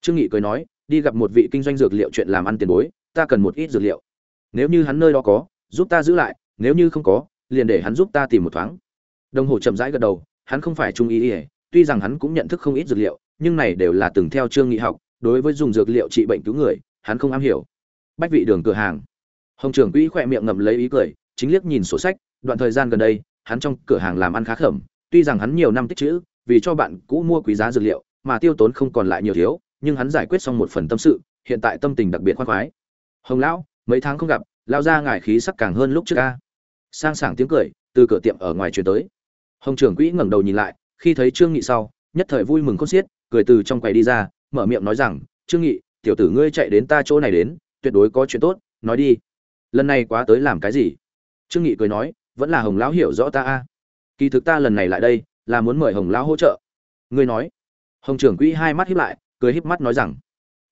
Trương nghị cười nói, đi gặp một vị kinh doanh dược liệu chuyện làm ăn tiền bối, ta cần một ít dược liệu. Nếu như hắn nơi đó có, giúp ta giữ lại, nếu như không có liền để hắn giúp ta tìm một thoáng. Đồng hồ chậm rãi gật đầu hắn không phải trung y, ỉa tuy rằng hắn cũng nhận thức không ít dược liệu nhưng này đều là từng theo trương nghị học đối với dùng dược liệu trị bệnh cứu người hắn không am hiểu. Bách vị đường cửa hàng. Hồng trưởng quỹ khỏe miệng ngậm lấy ý cười chính liếc nhìn sổ sách đoạn thời gian gần đây hắn trong cửa hàng làm ăn khá khẩm tuy rằng hắn nhiều năm tích chữ vì cho bạn cũ mua quý giá dược liệu mà tiêu tốn không còn lại nhiều thiếu nhưng hắn giải quyết xong một phần tâm sự hiện tại tâm tình đặc biệt khoan khoái. Hồng lão mấy tháng không gặp lao ra ngài khí sắc càng hơn lúc trước ca sang sảng tiếng cười, từ cửa tiệm ở ngoài truyền tới. Hồng trưởng quỹ ngẩng đầu nhìn lại, khi thấy trương nghị sau, nhất thời vui mừng khôn xiết, cười từ trong quầy đi ra, mở miệng nói rằng, trương nghị, tiểu tử ngươi chạy đến ta chỗ này đến, tuyệt đối có chuyện tốt, nói đi. Lần này quá tới làm cái gì? Trương nghị cười nói, vẫn là hồng lão hiểu rõ ta a. Kỳ thực ta lần này lại đây, là muốn mời hồng lão hỗ trợ. Ngươi nói. Hồng trưởng quỹ hai mắt híp lại, cười híp mắt nói rằng,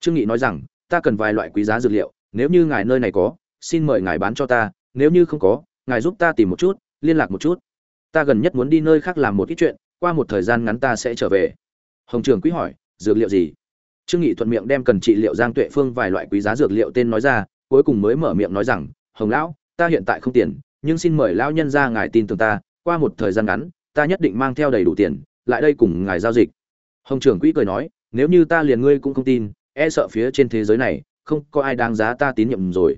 trương nghị nói rằng, ta cần vài loại quý giá dược liệu, nếu như ngài nơi này có, xin mời ngài bán cho ta, nếu như không có ngài giúp ta tìm một chút, liên lạc một chút. Ta gần nhất muốn đi nơi khác làm một ít chuyện, qua một thời gian ngắn ta sẽ trở về. Hồng trường quý hỏi, dược liệu gì? Trương nghị thuận miệng đem cần trị liệu giang tuệ phương vài loại quý giá dược liệu tên nói ra, cuối cùng mới mở miệng nói rằng, hồng lão, ta hiện tại không tiền, nhưng xin mời lão nhân ra ngài tin tưởng ta, qua một thời gian ngắn, ta nhất định mang theo đầy đủ tiền, lại đây cùng ngài giao dịch. Hồng trưởng quỹ cười nói, nếu như ta liền ngươi cũng không tin e sợ phía trên thế giới này, không có ai đáng giá ta tín nhiệm rồi.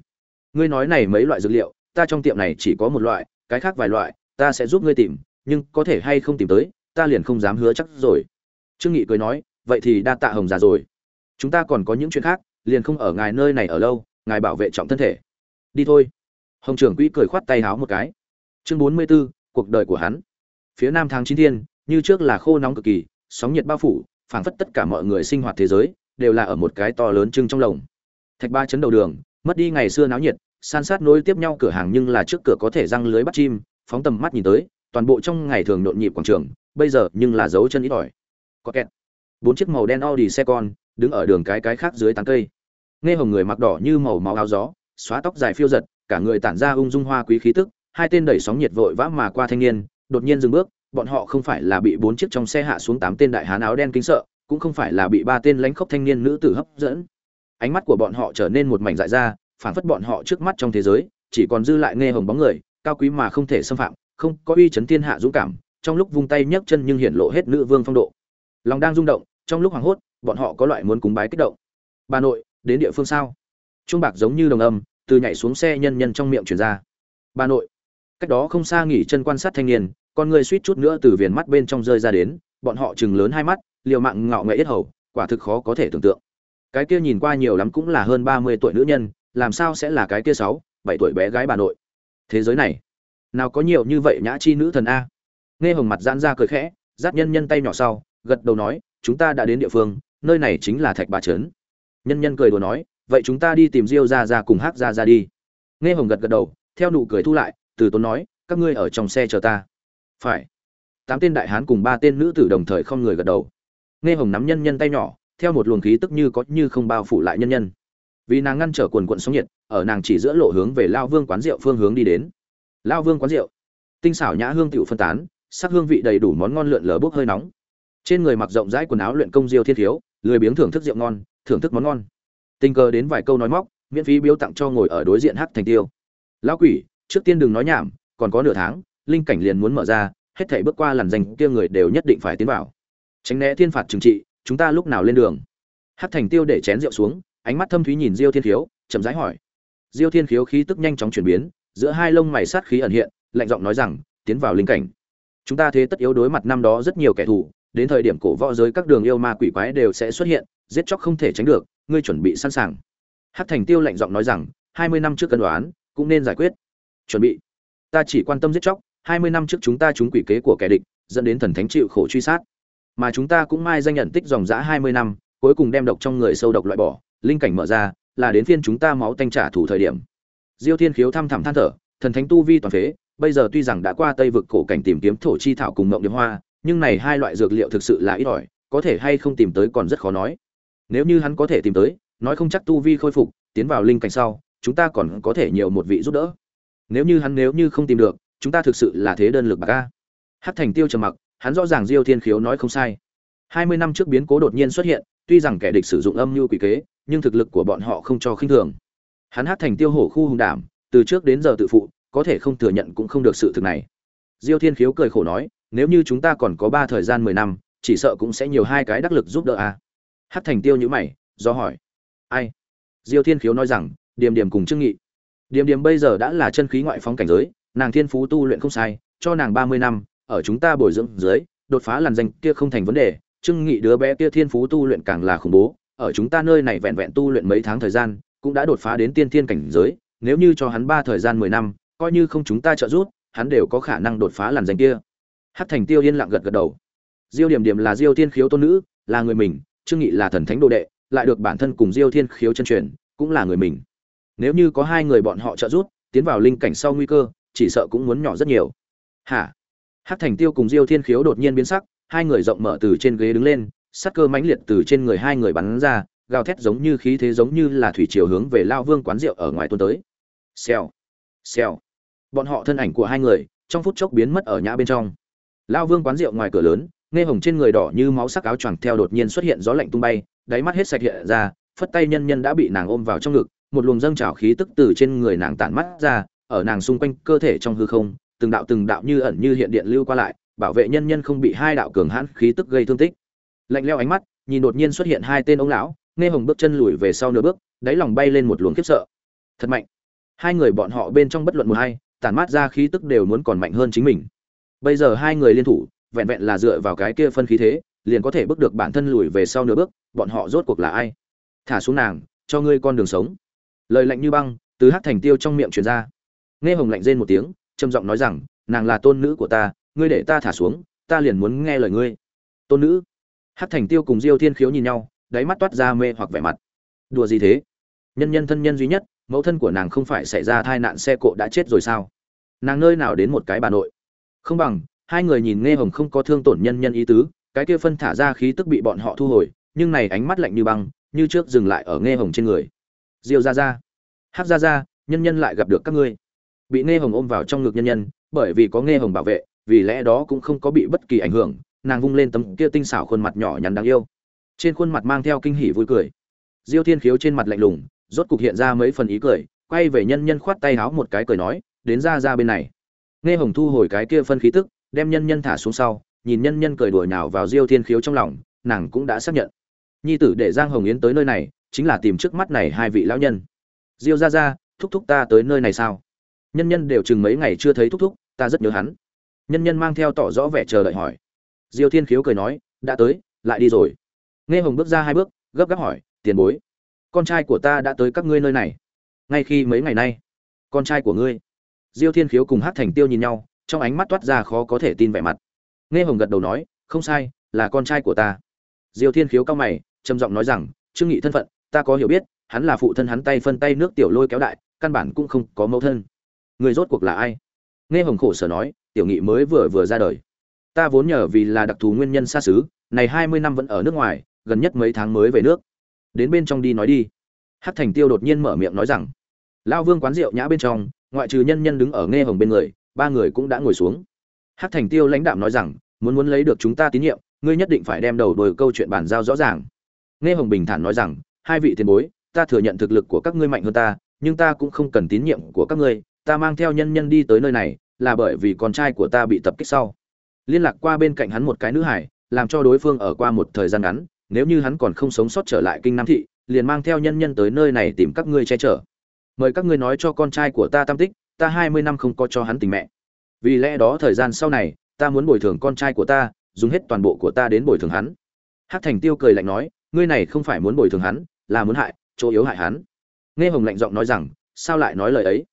Ngươi nói này mấy loại dược liệu ta trong tiệm này chỉ có một loại cái khác vài loại ta sẽ giúp ngươi tìm nhưng có thể hay không tìm tới ta liền không dám hứa chắc rồi. Trương nghị cười nói vậy thì đa tạ hồng già rồi. Chúng ta còn có những chuyện khác liền không ở ngài nơi này ở lâu ngài bảo vệ trọng thân thể. Đi thôi. Hồng trưởng quỹ cười khoát tay háo một cái. Chương bốn mươi 44, cuộc đời của hắn. Phía nam tháng chín thiên như trước là khô nóng cực kỳ sóng nhiệt bao phủ phảng phất tất cả mọi người sinh hoạt thế giới đều là ở một cái to lớn trưng trong lồng. Thạch ba chấn đầu đường mất đi ngày xưa náo nhiệt san sát nối tiếp nhau cửa hàng nhưng là trước cửa có thể răng lưới bắt chim, phóng tầm mắt nhìn tới, toàn bộ trong ngày thường nhộn nhịp quảng trường, bây giờ nhưng là dấu chân ít ỏi. Có kẹt. Bốn chiếc màu đen audi xe con, đứng ở đường cái cái khác dưới tán cây. Nghe hồng người mặc đỏ như màu máu áo gió, xóa tóc dài phiêu giật, cả người tản ra ung dung hoa quý khí tức, hai tên đẩy sóng nhiệt vội vã mà qua thanh niên, đột nhiên dừng bước, bọn họ không phải là bị bốn chiếc trong xe hạ xuống tám tên đại hán áo đen kinh sợ, cũng không phải là bị ba tên lãnh khốc thanh niên nữ tử hấp dẫn. Ánh mắt của bọn họ trở nên một mảnh dại ra phản phất bọn họ trước mắt trong thế giới, chỉ còn dư lại nghe hồng bóng người, cao quý mà không thể xâm phạm, không có uy chấn thiên hạ dũng cảm, trong lúc vung tay nhấc chân nhưng hiện lộ hết nữ vương phong độ. Lòng đang rung động, trong lúc hoảng hốt, bọn họ có loại muốn cúng bái kích động. Bà nội, đến địa phương sao? Trung bạc giống như đồng âm, từ nhảy xuống xe nhân nhân trong miệng truyền ra. Bà nội, cách đó không xa nghỉ chân quan sát thanh niên, con người suýt chút nữa từ viền mắt bên trong rơi ra đến, bọn họ chừng lớn hai mắt, liều mạng ngạo nghệ yết hầu, quả thực khó có thể tưởng tượng. Cái kia nhìn qua nhiều lắm cũng là hơn ba mươi tuổi nữ nhân làm sao sẽ là cái kia sáu, bảy tuổi bé gái bà nội? Thế giới này, nào có nhiều như vậy nhã chi nữ thần a. Nghe hồng mặt giãn ra cười khẽ, giáp nhân nhân tay nhỏ sau, gật đầu nói, chúng ta đã đến địa phương, nơi này chính là thạch bà trấn. Nhân nhân cười đùa nói, vậy chúng ta đi tìm diêu ra ra cùng hát ra ra đi. Nghe hồng gật gật đầu, theo nụ cười thu lại, từ tốn nói, các ngươi ở trong xe chờ ta. Phải. Tám tên đại hán cùng ba tên nữ tử đồng thời không người gật đầu. Nghe hồng nắm nhân nhân tay nhỏ, theo một luồng khí tức như có như không bao phủ lại nhân nhân vì nàng ngăn trở quần quận sóng nhiệt, ở nàng chỉ giữa lộ hướng về lao vương quán rượu phương hướng đi đến. Lao vương quán rượu. Tinh xảo nhã hương tiểu phân tán, sắc hương vị đầy đủ món ngon lượn lờ bốc hơi nóng. Trên người mặc rộng rãi quần áo luyện công diêu thiên thiếu, lười biếng thưởng thức rượu ngon, thưởng thức món ngon. Tình cờ đến vài câu nói móc, miễn phí biếu tặng cho ngồi ở đối diện hắc thành tiêu. Lão quỷ, trước tiên đừng nói nhảm, còn có nửa tháng, linh cảnh liền muốn mở ra, hết thảy bước qua làn danh kia người đều nhất định phải tiến vào. Tránh né thiên phạt trừng trị, chúng ta lúc nào lên đường? Hắc thành tiêu để chén rượu xuống ánh mắt thâm thúy nhìn diêu thiên khiếu, chậm rãi hỏi. Diêu thiên khiếu khí tức nhanh chóng chuyển biến, giữa hai lông mày sát khí ẩn hiện, lạnh giọng nói rằng, tiến vào linh cảnh. Chúng ta thế tất yếu đối mặt năm đó rất nhiều kẻ thù, đến thời điểm cổ võ giới các đường yêu ma quỷ quái đều sẽ xuất hiện, giết chóc không thể tránh được, ngươi chuẩn bị sẵn sàng. Hắc thành tiêu lạnh giọng nói rằng, hai mươi năm trước cân đoán, cũng nên giải quyết. Chuẩn bị. Ta chỉ quan tâm giết chóc, hai mươi năm trước chúng ta trúng quỷ kế của kẻ địch, dẫn đến thần thánh chịu khổ truy sát. Mà chúng ta cũng mai danh nhận tích dòng dã hai mươi năm cuối cùng đem độc trong người sâu độc loại bỏ, linh cảnh mở ra, là đến phiên chúng ta máu tanh trả thủ thời điểm. Diêu thiên khiếu thâm thẳm than thở, thần thánh tu vi toàn phế, bây giờ tuy rằng đã qua tây vực cổ cảnh tìm kiếm thổ chi thảo cùng ngộng điệp hoa, nhưng này hai loại dược liệu thực sự là ít ỏi, có thể hay không tìm tới còn rất khó nói. Nếu như hắn có thể tìm tới, nói không chắc tu vi khôi phục, tiến vào linh cảnh sau, chúng ta còn có thể nhiều một vị giúp đỡ. Nếu như hắn nếu như không tìm được, chúng ta thực sự là thế đơn lực bạc a. Hắc thành tiêu trầm mặc, hắn rõ ràng diêu thiên khiếu nói không sai. Hai mươi năm trước biến cố đột nhiên xuất hiện tuy rằng kẻ địch sử dụng âm mưu quỷ kế, nhưng thực lực của bọn họ không cho khinh thường. Hắn hát thành tiêu hổ khu hùng đảm, từ trước đến giờ tự phụ, có thể không thừa nhận cũng không được sự thực này. Diêu thiên khiếu cười khổ nói, nếu như chúng ta còn có ba thời gian mười năm, chỉ sợ cũng sẽ nhiều hai cái đắc lực giúp đỡ a. À. hát thành tiêu nhữ mày, do hỏi, ai? Diêu thiên khiếu nói rằng, điềm điềm cùng trương nghị. Điềm điềm bây giờ đã là chân khí ngoại phóng cảnh giới, nàng thiên phú tu luyện không sai, cho nàng ba mươi năm, ở chúng ta bồi dưỡng dưới, đột phá làn danh kia không thành vấn đề trương nghị đứa bé kia thiên phú tu luyện càng là khủng bố, ở chúng ta nơi này vẹn vẹn tu luyện mấy tháng thời gian, cũng đã đột phá đến tiên thiên cảnh giới, nếu như cho hắn ba thời gian mười năm, coi như không chúng ta trợ giúp, hắn đều có khả năng đột phá làn danh kia. Hắc thành tiêu yên lặng gật gật đầu. Diêu điểm điểm là diêu thiên khiếu tôn nữ, là người mình, trương nghị là thần thánh đồ đệ, lại được bản thân cùng diêu thiên khiếu chân truyền, cũng là người mình. Nếu như có hai người bọn họ trợ giúp, tiến vào linh cảnh sau nguy cơ, chỉ sợ cũng muốn nhỏ rất nhiều. Hả? Hắc thành tiêu cùng diêu thiên khiếu đột nhiên biến sắc hai người rộng mở từ trên ghế đứng lên, sắc cơ mãnh liệt từ trên người hai người bắn ra, gào thét giống như khí thế giống như là thủy chiều hướng về lao vương quán rượu ở ngoài tuôn tới. Xèo xèo. Bọn họ thân ảnh của hai người, trong phút chốc biến mất ở nhã bên trong. Lao vương quán rượu ngoài cửa lớn, nghe hồng trên người đỏ như máu sắc áo choàng theo đột nhiên xuất hiện gió lạnh tung bay, đáy mắt hết sạch hiện ra, phất tay nhân nhân đã bị nàng ôm vào trong ngực, một luồng dâng trào khí tức từ trên người nàng tản mắt ra, ở nàng xung quanh cơ thể trong hư không, từng đạo từng đạo như ẩn như hiện điện lưu qua lại bảo vệ nhân nhân không bị hai đạo cường hãn khí tức gây thương tích. Lạnh leo ánh mắt, nhìn đột nhiên xuất hiện hai tên ông lão, nghe hồng bước chân lùi về sau nửa bước, đáy lòng bay lên một luồng khiếp sợ. Thật mạnh. Hai người bọn họ bên trong bất luận một hai tản mát ra khí tức đều muốn còn mạnh hơn chính mình. Bây giờ hai người liên thủ, vẹn vẹn là dựa vào cái kia phân khí thế, liền có thể bước được bản thân lùi về sau nửa bước, bọn họ rốt cuộc là ai? Thả xuống nàng, cho ngươi con đường sống. Lời lạnh như băng, từ hát thành tiêu trong miệng truyền ra. Nghe hồng lạnh rên một tiếng, trầm giọng nói rằng, nàng là tôn nữ của ta ngươi để ta thả xuống, ta liền muốn nghe lời ngươi. Tôn nữ. Hát thành tiêu cùng diêu thiên khiếu nhìn nhau, đáy mắt toát ra mê hoặc vẻ mặt. Đùa gì thế? Nhân nhân thân nhân duy nhất, mẫu thân của nàng không phải xảy ra tai nạn xe cộ đã chết rồi sao? Nàng nơi nào đến một cái bà nội? Không bằng, hai người nhìn nghe hồng không có thương tổn nhân nhân ý tứ, cái kia phân thả ra khí tức bị bọn họ thu hồi, nhưng này ánh mắt lạnh như băng, như trước dừng lại ở nghe hồng trên người. Diêu ra ra hát ra ra nhân nhân lại gặp được các ngươi. Bị nghe hồng ôm vào trong ngực nhân nhân, bởi vì có nghe hồng bảo vệ vì lẽ đó cũng không có bị bất kỳ ảnh hưởng, nàng vung lên tấm kia tinh xảo khuôn mặt nhỏ nhắn đáng yêu. Trên khuôn mặt mang theo kinh hỉ vui cười. Diêu thiên khiếu trên mặt lạnh lùng, rốt cục hiện ra mấy phần ý cười, quay về nhân nhân khoát tay háo một cái cười nói, đến ra ra bên này. Nghe hồng thu hồi cái kia phân khí tức, đem nhân nhân thả xuống sau, nhìn nhân nhân cười đuổi nào vào diêu thiên khiếu trong lòng, nàng cũng đã xác nhận. Nhi tử để giang hồng yến tới nơi này, chính là tìm trước mắt này hai vị lão nhân. Diêu ra ra, thúc thúc ta tới nơi này sao? Nhân nhân đều chừng mấy ngày chưa thấy thúc thúc, ta rất nhớ hắn nhân nhân mang theo tỏ rõ vẻ chờ đợi hỏi. Diêu thiên khiếu cười nói, đã tới, lại đi rồi. Nghe hồng bước ra hai bước, gấp gáp hỏi, tiền bối, con trai của ta đã tới các ngươi nơi này. Ngay khi mấy ngày nay, con trai của ngươi. Diêu thiên khiếu cùng hát thành tiêu nhìn nhau, trong ánh mắt toát ra khó có thể tin vẻ mặt. Nghe hồng gật đầu nói, không sai, là con trai của ta. Diêu thiên khiếu cao mày, trầm giọng nói rằng, trương nghị thân phận, ta có hiểu biết, hắn là phụ thân hắn tay phân tay nước tiểu lôi kéo đại, căn bản cũng không có mẫu thân. Người rốt cuộc là ai? Nghe hồng khổ sở nói tiểu nghị mới vừa vừa ra đời. Ta vốn nhờ vì là đặc thù nguyên nhân xa xứ, này hai mươi năm vẫn ở nước ngoài, gần nhất mấy tháng mới về nước. Đến bên trong đi nói đi. Hát thành tiêu đột nhiên mở miệng nói rằng lao vương quán rượu nhã bên trong, ngoại trừ nhân nhân đứng ở nghe hồng bên người, ba người cũng đã ngồi xuống. Hát thành tiêu lãnh đạm nói rằng, muốn muốn lấy được chúng ta tín nhiệm, ngươi nhất định phải đem đầu đồi câu chuyện bàn giao rõ ràng. Nghe hồng bình thản nói rằng, hai vị tiền bối, ta thừa nhận thực lực của các ngươi mạnh hơn ta, nhưng ta cũng không cần tín nhiệm của các ngươi, ta mang theo nhân nhân đi tới nơi này là bởi vì con trai của ta bị tập kích sau. Liên lạc qua bên cạnh hắn một cái nữ hải, làm cho đối phương ở qua một thời gian ngắn, nếu như hắn còn không sống sót trở lại kinh nam thị, liền mang theo nhân nhân tới nơi này tìm các ngươi che chở. Mời các ngươi nói cho con trai của ta tam tích, ta hai mươi năm không có cho hắn tình mẹ. Vì lẽ đó thời gian sau này, ta muốn bồi thường con trai của ta, dùng hết toàn bộ của ta đến bồi thường hắn. Hát thành tiêu cười lạnh nói, ngươi này không phải muốn bồi thường hắn, là muốn hại, chỗ yếu hại hắn. Nghe hồng lạnh giọng nói rằng, sao lại nói lời ấy?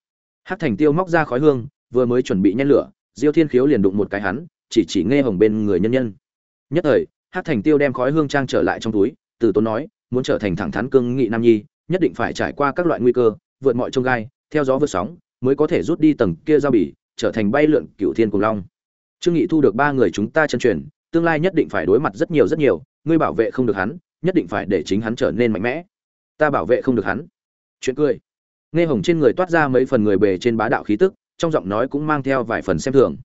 Hát thành tiêu móc ra khói hương vừa mới chuẩn bị nhen lửa, diêu thiên khiếu liền đụng một cái hắn, chỉ chỉ nghe hồng bên người nhân nhân. Nhất thời hát thành tiêu đem khói hương trang trở lại trong túi, từ tốn nói, muốn trở thành thẳng thắn cương nghị nam nhi, nhất định phải trải qua các loại nguy cơ, vượt mọi trông gai, theo gió vượt sóng, mới có thể rút đi tầng kia ra bỉ trở thành bay lượn cựu thiên cùng long. Trương nghị thu được ba người chúng ta chân truyền, tương lai nhất định phải đối mặt rất nhiều rất nhiều, ngươi bảo vệ không được hắn, nhất định phải để chính hắn trở nên mạnh mẽ. Ta bảo vệ không được hắn. Chuyện cười. Nghe hồng trên người toát ra mấy phần người bề trên bá đạo khí tức trong giọng nói cũng mang theo vài phần xem thường.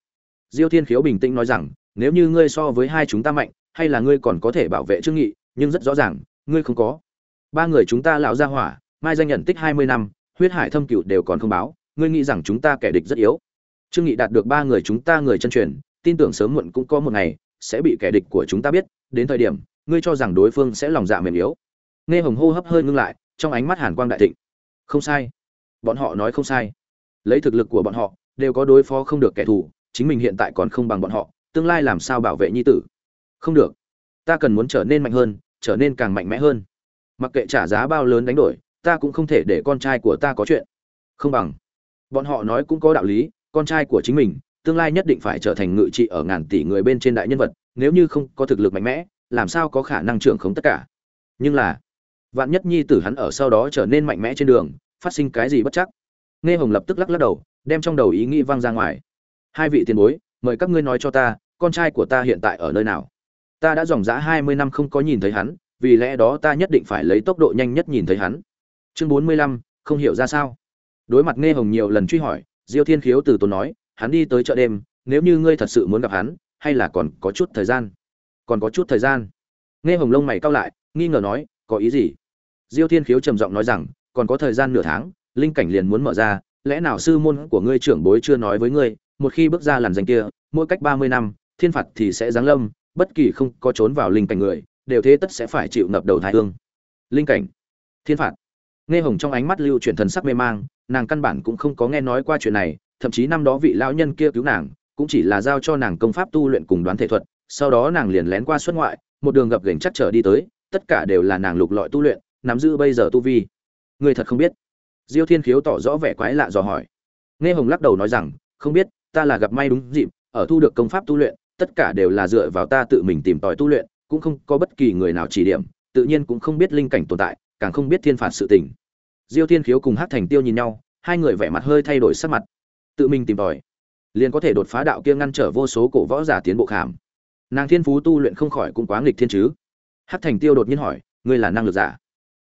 Diêu thiên khiếu bình tĩnh nói rằng, nếu như ngươi so với hai chúng ta mạnh, hay là ngươi còn có thể bảo vệ trương nghị, nhưng rất rõ ràng, ngươi không có. Ba người chúng ta lão gia hỏa, mai danh nhận tích hai mươi năm, huyết hải thâm cựu đều còn không báo, ngươi nghĩ rằng chúng ta kẻ địch rất yếu? Trương nghị đạt được ba người chúng ta người chân truyền, tin tưởng sớm muộn cũng có một ngày, sẽ bị kẻ địch của chúng ta biết, đến thời điểm, ngươi cho rằng đối phương sẽ lòng dạ mềm yếu. Nghe hồng hô hấp hơi ngưng lại, trong ánh mắt hàn quang đại thịnh. Không sai. Bọn họ nói không sai lấy thực lực của bọn họ, đều có đối phó không được kẻ thù, chính mình hiện tại còn không bằng bọn họ, tương lai làm sao bảo vệ nhi tử? Không được. Ta cần muốn trở nên mạnh hơn, trở nên càng mạnh mẽ hơn. Mặc kệ trả giá bao lớn đánh đổi, ta cũng không thể để con trai của ta có chuyện. Không bằng. Bọn họ nói cũng có đạo lý, con trai của chính mình, tương lai nhất định phải trở thành ngự trị ở ngàn tỷ người bên trên đại nhân vật, nếu như không có thực lực mạnh mẽ, làm sao có khả năng trưởng khống tất cả? Nhưng là, vạn nhất nhi tử hắn ở sau đó trở nên mạnh mẽ trên đường, phát sinh cái gì bất chắc? Nghe hồng lập tức lắc lắc đầu, đem trong đầu ý nghĩ vang ra ngoài. Hai vị tiền bối, mời các ngươi nói cho ta, con trai của ta hiện tại ở nơi nào? Ta đã dòng dã hai mươi năm không có nhìn thấy hắn, vì lẽ đó ta nhất định phải lấy tốc độ nhanh nhất nhìn thấy hắn. Chương bốn mươi lăm, không hiểu ra sao. Đối mặt nghe hồng nhiều lần truy hỏi, diêu thiên khiếu từ tốn nói, hắn đi tới chợ đêm, nếu như ngươi thật sự muốn gặp hắn, hay là còn có chút thời gian? Còn có chút thời gian? Nghe hồng lông mày cau lại, nghi ngờ nói, có ý gì? Diêu thiên khiếu trầm giọng nói rằng, còn có thời gian nửa tháng linh cảnh liền muốn mở ra, lẽ nào sư môn của ngươi trưởng bối chưa nói với ngươi, một khi bước ra làn danh kia, mỗi cách ba mươi năm, thiên phạt thì sẽ giáng lâm, bất kỳ không có trốn vào linh cảnh người, đều thế tất sẽ phải chịu ngập đầu thái hương. Linh cảnh, thiên phạt. Nghe hồng trong ánh mắt lưu chuyển thần sắc mê mang, nàng căn bản cũng không có nghe nói qua chuyện này, thậm chí năm đó vị lão nhân kia cứu nàng, cũng chỉ là giao cho nàng công pháp tu luyện cùng đoán thể thuật, sau đó nàng liền lén qua xuất ngoại, một đường gập gành chắc trở đi tới, tất cả đều là nàng lục lọi tu luyện, nắm giữ bây giờ tu vi. Người thật không biết diêu thiên khiếu tỏ rõ vẻ quái lạ dò hỏi. Nghe hồng lắc đầu nói rằng, không biết, ta là gặp may đúng dịp, ở thu được công pháp tu luyện, tất cả đều là dựa vào ta tự mình tìm tòi tu luyện, cũng không có bất kỳ người nào chỉ điểm, tự nhiên cũng không biết linh cảnh tồn tại, càng không biết thiên phạt sự tình. Diêu thiên khiếu cùng hát thành tiêu nhìn nhau, hai người vẻ mặt hơi thay đổi sắc mặt. Tự mình tìm tòi, liền có thể đột phá đạo kia ngăn trở vô số cổ võ giả tiến bộ khảm. Nàng thiên phú tu luyện không khỏi cũng quá nghịch thiên chứ. Hát thành tiêu đột nhiên hỏi, ngươi là năng lực giả?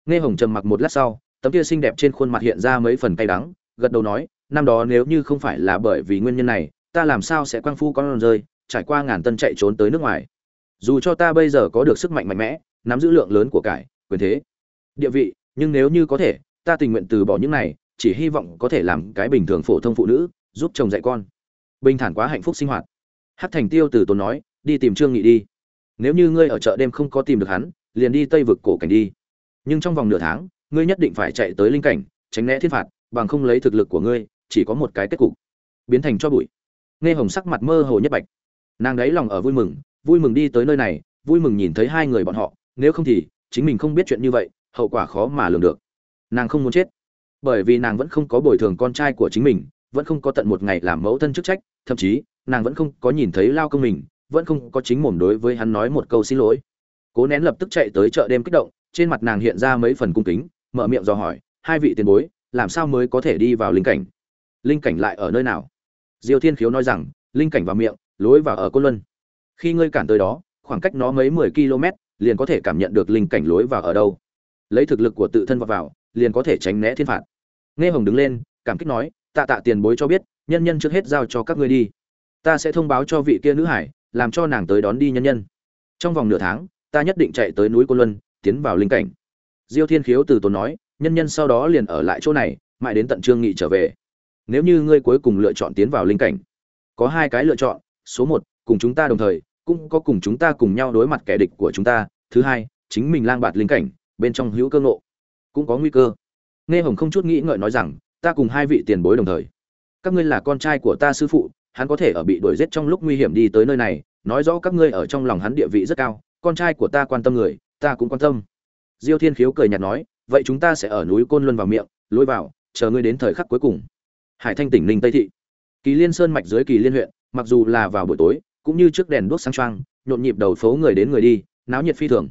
Nghe hồng trầm mặc một lát sau tấm kia xinh đẹp trên khuôn mặt hiện ra mấy phần cay đắng, gật đầu nói, năm đó nếu như không phải là bởi vì nguyên nhân này, ta làm sao sẽ quang phu con rơi, trải qua ngàn tân chạy trốn tới nước ngoài. Dù cho ta bây giờ có được sức mạnh mạnh mẽ, nắm giữ lượng lớn của cải, quyền thế, địa vị, nhưng nếu như có thể, ta tình nguyện từ bỏ những này, chỉ hy vọng có thể làm cái bình thường phổ thông phụ nữ, giúp chồng dạy con. Bình thản quá hạnh phúc sinh hoạt. Hát thành tiêu từ tốn nói, đi tìm trương nghị đi. Nếu như ngươi ở chợ đêm không có tìm được hắn, liền đi tây vực cổ cảnh đi. Nhưng trong vòng nửa tháng ngươi nhất định phải chạy tới linh cảnh, tránh né thiên phạt, bằng không lấy thực lực của ngươi, chỉ có một cái kết cục. Biến thành cho bụi. Nghe hồng sắc mặt mơ hồ nhất bạch. Nàng đấy lòng ở vui mừng vui mừng đi tới nơi này, vui mừng nhìn thấy hai người bọn họ, nếu không thì, chính mình không biết chuyện như vậy, hậu quả khó mà lường được. Nàng không muốn chết. Bởi vì nàng vẫn không có bồi thường con trai của chính mình, vẫn không có tận một ngày làm mẫu thân chức trách, thậm chí, nàng vẫn không có nhìn thấy lao công mình, vẫn không có chính mồm đối với hắn nói một câu xin lỗi. Cố nén lập tức chạy tới chợ đêm kích động, trên mặt nàng hiện ra mấy phần cung kính mở miệng dò hỏi hai vị tiền bối làm sao mới có thể đi vào linh cảnh? Linh cảnh lại ở nơi nào? Diêu thiên khiếu nói rằng linh cảnh vào miệng lối vào ở côn luân. Khi ngươi cản tới đó khoảng cách nó mấy mười km liền có thể cảm nhận được linh cảnh lối vào ở đâu. Lấy thực lực của tự thân vào, vào liền có thể tránh né thiên phạt. Nghe hồng đứng lên cảm kích nói tạ tạ tiền bối cho biết nhân nhân trước hết giao cho các ngươi đi. Ta sẽ thông báo cho vị kia nữ hải làm cho nàng tới đón đi nhân nhân. Trong vòng nửa tháng ta nhất định chạy tới núi côn luân tiến vào linh cảnh diêu thiên khiếu từ tốn nói, nhân nhân sau đó liền ở lại chỗ này, mãi đến tận trương nghị trở về. Nếu như ngươi cuối cùng lựa chọn tiến vào linh cảnh, có hai cái lựa chọn, số một, cùng chúng ta đồng thời, cũng có cùng chúng ta cùng nhau đối mặt kẻ địch của chúng ta, thứ hai, chính mình lang bạt linh cảnh, bên trong hữu cơ ngộ, cũng có nguy cơ. Nghe hồng không chút nghĩ ngợi nói rằng, ta cùng hai vị tiền bối đồng thời. Các ngươi là con trai của ta sư phụ, hắn có thể ở bị đuổi giết trong lúc nguy hiểm đi tới nơi này, nói rõ các ngươi ở trong lòng hắn địa vị rất cao, con trai của ta quan tâm người, ta cũng quan tâm diêu thiên khiếu cười nhạt nói, vậy chúng ta sẽ ở núi côn luân vào miệng, lối vào, chờ ngươi đến thời khắc cuối cùng. Hải thanh tỉnh ninh tây thị. Kỳ liên sơn mạch dưới kỳ liên huyện, mặc dù là vào buổi tối, cũng như trước đèn đuốc sáng trăng nhộn nhịp đầu phố người đến người đi, náo nhiệt phi thường.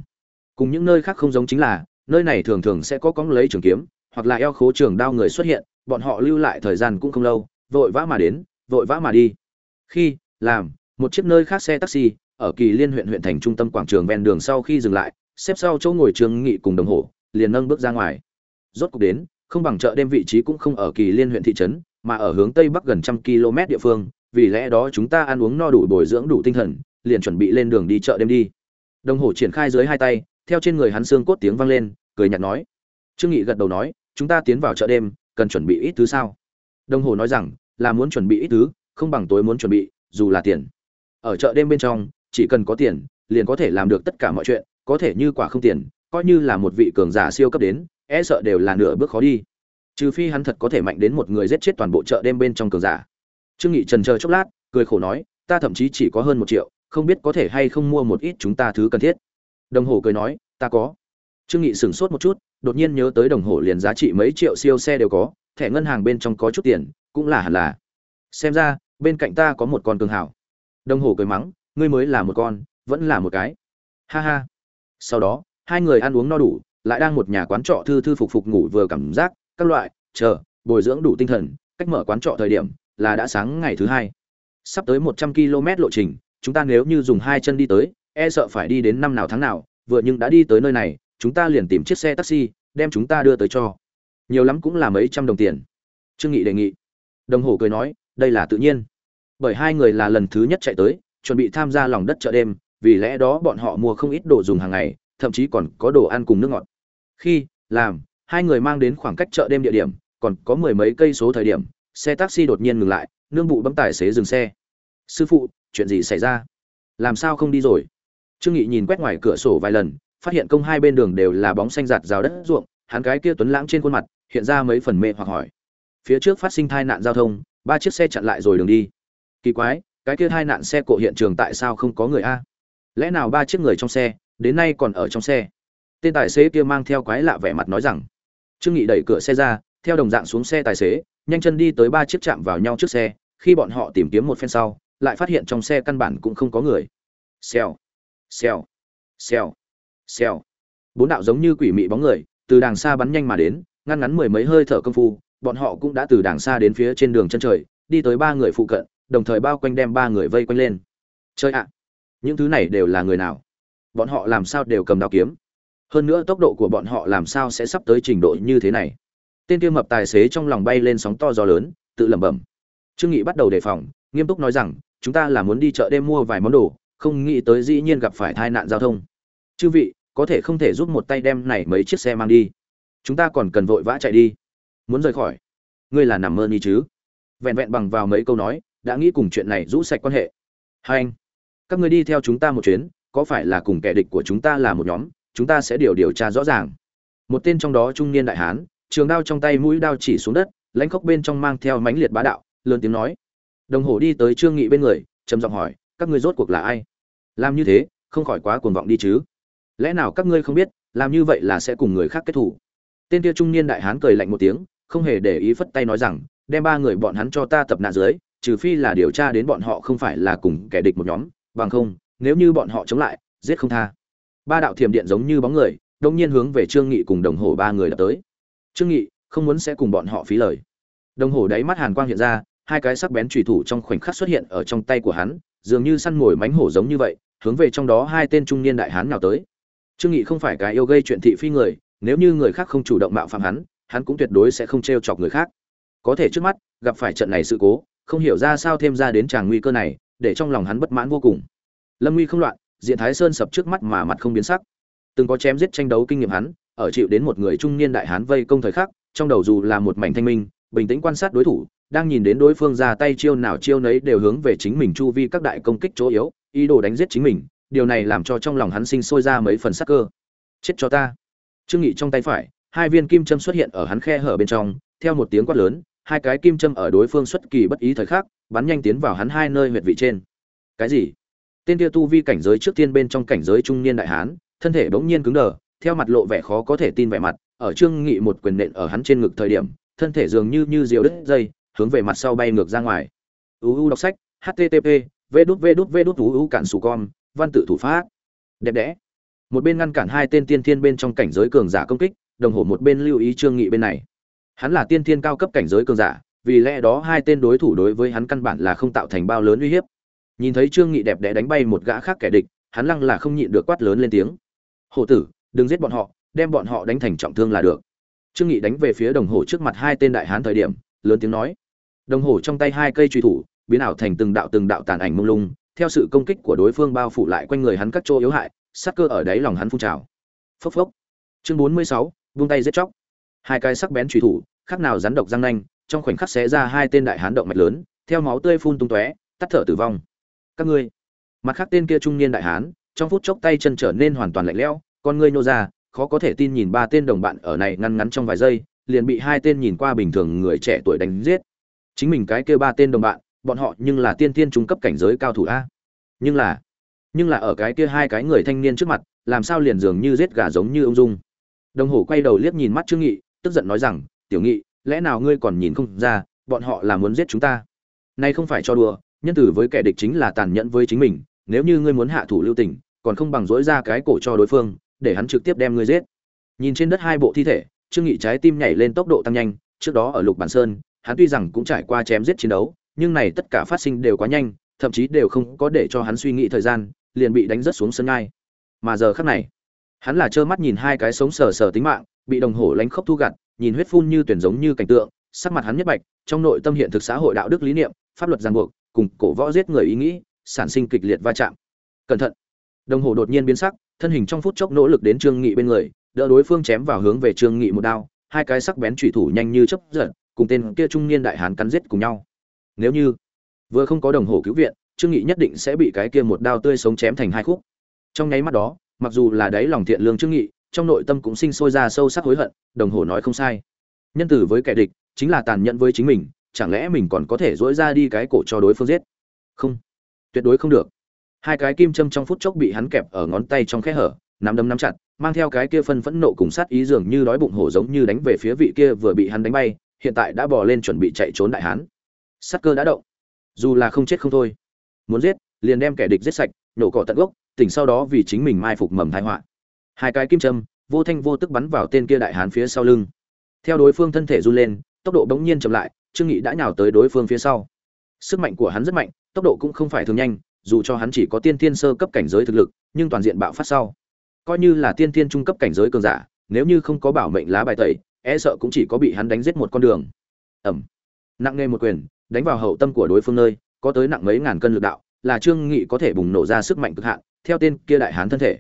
Cùng những nơi khác không giống chính là, nơi này thường thường sẽ có cóng lấy trường kiếm, hoặc là eo khố trường đao người xuất hiện, bọn họ lưu lại thời gian cũng không lâu, vội vã mà đến, vội vã mà đi. Khi, làm, một chiếc nơi khác xe taxi, ở kỳ liên huyện huyện thành trung tâm quảng trường ven đường sau khi dừng lại xếp sau chỗ ngồi trường nghị cùng đồng hồ, liền nâng bước ra ngoài. Rốt cục đến, không bằng chợ đêm vị trí cũng không ở kỳ liên huyện thị trấn, mà ở hướng tây bắc gần trăm km địa phương, vì lẽ đó chúng ta ăn uống no đủ bồi dưỡng đủ tinh thần, liền chuẩn bị lên đường đi chợ đêm đi. Đồng hồ triển khai dưới hai tay, theo trên người hắn xương cốt tiếng vang lên, cười nhạt nói. Trương nghị gật đầu nói, chúng ta tiến vào chợ đêm, cần chuẩn bị ít thứ sao? Đồng hồ nói rằng, là muốn chuẩn bị ít thứ, không bằng tối muốn chuẩn bị, dù là tiền. Ở chợ đêm bên trong, chỉ cần có tiền, liền có thể làm được tất cả mọi chuyện có thể như quả không tiền, coi như là một vị cường giả siêu cấp đến e sợ đều là nửa bước khó đi. Trừ phi hắn thật có thể mạnh đến một người giết chết toàn bộ chợ đêm bên trong cường giả. Trương nghị trần chờ chốc lát, cười khổ nói, ta thậm chí chỉ có hơn một triệu, không biết có thể hay không mua một ít chúng ta thứ cần thiết. Đồng hồ cười nói, ta có. Trương nghị sửng sốt một chút, đột nhiên nhớ tới đồng hồ liền giá trị mấy triệu siêu xe đều có, thẻ ngân hàng bên trong có chút tiền, cũng là hẳn là. Xem ra, bên cạnh ta có một con cường hảo đồng hồ cười mắng, ngươi mới là một con, vẫn là một cái. Ha ha sau đó, hai người ăn uống no đủ, lại đang một nhà quán trọ thư thư phục phục ngủ vừa cảm giác, các loại, chờ, bồi dưỡng đủ tinh thần, cách mở quán trọ thời điểm là đã sáng ngày thứ hai. Sắp tới một trăm km lộ trình, chúng ta nếu như dùng hai chân đi tới e sợ phải đi đến năm nào tháng nào, vừa nhưng đã đi tới nơi này, chúng ta liền tìm chiếc xe taxi, đem chúng ta đưa tới cho. Nhiều lắm cũng là mấy trăm đồng tiền. Trương nghị đề nghị. Đồng hồ cười nói, đây là tự nhiên. Bởi hai người là lần thứ nhất chạy tới, chuẩn bị tham gia lòng đất chợ đêm vì lẽ đó bọn họ mua không ít đồ dùng hàng ngày, thậm chí còn có đồ ăn cùng nước ngọt. Khi, làm, hai người mang đến khoảng cách chợ đêm địa điểm, còn có mười mấy cây số thời điểm, xe taxi đột nhiên ngừng lại, nương bụ bấm tài xế dừng xe. Sư phụ, chuyện gì xảy ra? Làm sao không đi rồi? Trương nghị nhìn quét ngoài cửa sổ vài lần, phát hiện công hai bên đường đều là bóng xanh giạt rào đất ruộng, hắn cái kia tuấn lãng trên khuôn mặt, hiện ra mấy phần mê hoặc hỏi. Phía trước phát sinh tai nạn giao thông, ba chiếc xe chặn lại rồi đường đi. Kỳ quái, cái kia tai nạn xe cộ hiện trường tại sao không có người a? Lẽ nào ba chiếc người trong xe, đến nay còn ở trong xe? Tên tài xế kia mang theo quái lạ vẻ mặt nói rằng, trương nghị đẩy cửa xe ra, theo đồng dạng xuống xe tài xế, nhanh chân đi tới ba chiếc chạm vào nhau trước xe, khi bọn họ tìm kiếm một phen sau, lại phát hiện trong xe căn bản cũng không có người. Xèo xèo xèo xèo. Bốn đạo giống như quỷ mị bóng người, từ đàng xa bắn nhanh mà đến, ngăn ngắn mười mấy hơi thở công phu, bọn họ cũng đã từ đàng xa đến phía trên đường chân trời, đi tới ba người phụ cận, đồng thời bao quanh đem ba người vây quanh lên. Chơi ạ! Những thứ này đều là người nào? Bọn họ làm sao đều cầm đao kiếm? Hơn nữa tốc độ của bọn họ làm sao sẽ sắp tới trình độ như thế này? Tên kia mập tài xế trong lòng bay lên sóng to gió lớn, tự lẩm bẩm. Trương nghị bắt đầu đề phòng, nghiêm túc nói rằng, chúng ta là muốn đi chợ đêm mua vài món đồ, không nghĩ tới dĩ nhiên gặp phải tai nạn giao thông. Chư vị, có thể không thể giúp một tay đem này mấy chiếc xe mang đi? Chúng ta còn cần vội vã chạy đi. Muốn rời khỏi? Ngươi là nằm mơ đi chứ? Vẹn vẹn bằng vào mấy câu nói, đã nghĩ cùng chuyện này rũ sạch quan hệ. Hai anh các ngươi đi theo chúng ta một chuyến, có phải là cùng kẻ địch của chúng ta là một nhóm, chúng ta sẽ điều điều tra rõ ràng. Một tên trong đó trung niên đại hán, trường đao trong tay mũi đao chỉ xuống đất, lãnh khốc bên trong mang theo mãnh liệt bá đạo, lớn tiếng nói. Đồng hồ đi tới trương nghị bên người, trầm giọng hỏi, các ngươi rốt cuộc là ai? Làm như thế, không khỏi quá cuồng vọng đi chứ. Lẽ nào các ngươi không biết, làm như vậy là sẽ cùng người khác kết thủ tên kia trung niên đại hán cười lạnh một tiếng, không hề để ý phất tay nói rằng, đem ba người bọn hắn cho ta tập nạn dưới, trừ phi là điều tra đến bọn họ không phải là cùng kẻ địch một nhóm bằng không, nếu như bọn họ chống lại, giết không tha. Ba đạo thiểm điện giống như bóng người, đông nhiên hướng về trương nghị cùng đồng hồ ba người đập tới. Trương nghị, không muốn sẽ cùng bọn họ phí lời. Đồng hồ đáy mắt hàn quang hiện ra, hai cái sắc bén chủy thủ trong khoảnh khắc xuất hiện ở trong tay của hắn, dường như săn mồi mánh hổ giống như vậy, hướng về trong đó hai tên trung niên đại hán nào tới. Trương nghị không phải cái yêu gây chuyện thị phi người, nếu như người khác không chủ động mạo phạm hắn hắn cũng tuyệt đối sẽ không trêu chọc người khác. Có thể trước mắt, gặp phải trận này sự cố, không hiểu ra sao thêm ra đến tràng nguy cơ này để trong lòng hắn bất mãn vô cùng. Lâm nguy không loạn, diện thái sơn sập trước mắt mà mặt không biến sắc. Từng có chém giết tranh đấu kinh nghiệm hắn, ở chịu đến một người trung niên đại hán vây công thời khắc, trong đầu dù là một mảnh thanh minh, bình tĩnh quan sát đối thủ, đang nhìn đến đối phương ra tay chiêu nào chiêu nấy đều hướng về chính mình chu vi các đại công kích chỗ yếu, ý đồ đánh giết chính mình, điều này làm cho trong lòng hắn sinh sôi ra mấy phần sắc cơ. Chết cho ta. Trương nghị trong tay phải, hai viên kim châm xuất hiện ở hắn khe hở bên trong, theo một tiếng quát lớn, hai cái kim châm ở đối phương xuất kỳ bất ý thời khắc bắn nhanh tiến vào hắn hai nơi huyệt vị trên. Cái gì? Tên kia tu vi cảnh giới trước tiên bên trong cảnh giới trung niên đại hán, thân thể bỗng nhiên cứng đờ, theo mặt lộ vẻ khó có thể tin vẻ mặt, ở trương nghị một quyền nện ở hắn trên ngực thời điểm, thân thể dường như như diều đứt dây, hướng về mặt sau bay ngược ra ngoài. Uu đọc sách http v đút cản sù con, văn tự thủ pháp. Đẹp đẽ. Một bên ngăn cản hai tên tiên thiên bên trong cảnh giới cường giả công kích, đồng hồ một bên lưu ý trương nghị bên này. Hắn là tiên thiên cao cấp cảnh giới cường giả vì lẽ đó hai tên đối thủ đối với hắn căn bản là không tạo thành bao lớn uy hiếp. Nhìn thấy trương nghị đẹp đẽ đánh bay một gã khác kẻ địch hắn lăng là không nhịn được quát lớn lên tiếng. Hổ tử đừng giết bọn họ đem bọn họ đánh thành trọng thương là được. Trương nghị đánh về phía đồng hồ trước mặt hai tên đại hán thời điểm lớn tiếng nói. Đồng hồ trong tay hai cây truy thủ biến ảo thành từng đạo từng đạo tàn ảnh mông lung theo sự công kích của đối phương bao phủ lại quanh người hắn các chỗ yếu hại sắc cơ ở đáy lòng hắn phun trào. Phốc phốc. Chương bốn mươi sáu, buông tay giết chóc. Hai cái sắc bén truy thủ khác nào rắn độc răng nanh trong khoảnh khắc xé ra hai tên đại hán động mạch lớn, theo máu tươi phun tung tóe, tắt thở tử vong. Các ngươi. Mặt khác tên kia trung niên đại hán, trong phút chốc tay chân trở nên hoàn toàn lạnh lẽo, con ngươi nô ra, khó có thể tin nhìn ba tên đồng bạn ở này ngăn ngắn trong vài giây, liền bị hai tên nhìn qua bình thường người trẻ tuổi đánh giết. Chính mình cái kia ba tên đồng bạn, bọn họ nhưng là tiên tiên trung cấp cảnh giới cao thủ a. Nhưng là nhưng là ở cái kia hai cái người thanh niên trước mặt, làm sao liền dường như giết gà giống như ông dung. Đồng hồ quay đầu liếc nhìn mắt trương nghị, tức giận nói rằng, tiểu nghị lẽ nào ngươi còn nhìn không ra, bọn họ là muốn giết chúng ta? Nay không phải cho đùa, nhân tử với kẻ địch chính là tàn nhẫn với chính mình, nếu như ngươi muốn hạ thủ lưu tình, còn không bằng dỗi ra cái cổ cho đối phương, để hắn trực tiếp đem ngươi giết. Nhìn trên đất hai bộ thi thể, trương nghị trái tim nhảy lên tốc độ tăng nhanh, trước đó ở lục bản sơn, hắn tuy rằng cũng trải qua chém giết chiến đấu, nhưng này tất cả phát sinh đều quá nhanh, thậm chí đều không có để cho hắn suy nghĩ thời gian, liền bị đánh rất xuống sân ngay. Mà giờ khắc này, hắn là trơ mắt nhìn hai cái sống sờ sờ tính mạng, bị đồng hồ lánh khốc thu gặt nhìn huyết phun như tuyển giống như cảnh tượng, sắc mặt hắn nhất bạch, trong nội tâm hiện thực xã hội đạo đức lý niệm, pháp luật ràng buộc, cùng cổ võ giết người ý nghĩ, sản sinh kịch liệt va chạm. Cẩn thận. Đồng hồ đột nhiên biến sắc, thân hình trong phút chốc nỗ lực đến trương nghị bên người, đỡ đối phương chém vào hướng về trương nghị một đao, hai cái sắc bén chủy thủ nhanh như chớp giật cùng tên kia trung niên đại hán cắn giết cùng nhau. Nếu như vừa không có đồng hồ cứu viện, trương nghị nhất định sẽ bị cái kia một đao tươi sống chém thành hai khúc. Trong nháy mắt đó, mặc dù là đáy lòng thiện lương trương nghị trong nội tâm cũng sinh sôi ra sâu sắc hối hận, đồng hồ nói không sai. Nhân tử với kẻ địch, chính là tàn nhẫn với chính mình, chẳng lẽ mình còn có thể dỗi ra đi cái cổ cho đối phương giết? Không. Tuyệt đối không được. Hai cái kim châm trong phút chốc bị hắn kẹp ở ngón tay trong khe hở, nắm đấm nắm chặt, mang theo cái kia phân phẫn nộ cùng sát ý dường như đói bụng hổ giống như đánh về phía vị kia vừa bị hắn đánh bay, hiện tại đã bò lên chuẩn bị chạy trốn đại hán. Sát cơ đã động. Dù là không chết không thôi. Muốn giết, liền đem kẻ địch giết sạch, nổ cỏ tận gốc, tỉnh sau đó vì chính mình mai phục mầm thái họa hai cái kim châm, vô thanh vô tức bắn vào tên kia đại hán phía sau lưng. Theo đối phương thân thể run lên, tốc độ bỗng nhiên chậm lại, trương nghị đã nhào tới đối phương phía sau. Sức mạnh của hắn rất mạnh, tốc độ cũng không phải thường nhanh, dù cho hắn chỉ có tiên thiên sơ cấp cảnh giới thực lực, nhưng toàn diện bạo phát sau, coi như là tiên thiên trung cấp cảnh giới cường giả, nếu như không có bảo mệnh lá bài tẩy e sợ cũng chỉ có bị hắn đánh giết một con đường. Ẩm. Nặng nề một quyền, đánh vào hậu tâm của đối phương nơi, có tới nặng mấy ngàn cân lực đạo, là trương nghị có thể bùng nổ ra sức mạnh cực hạn, theo tên kia đại hán thân thể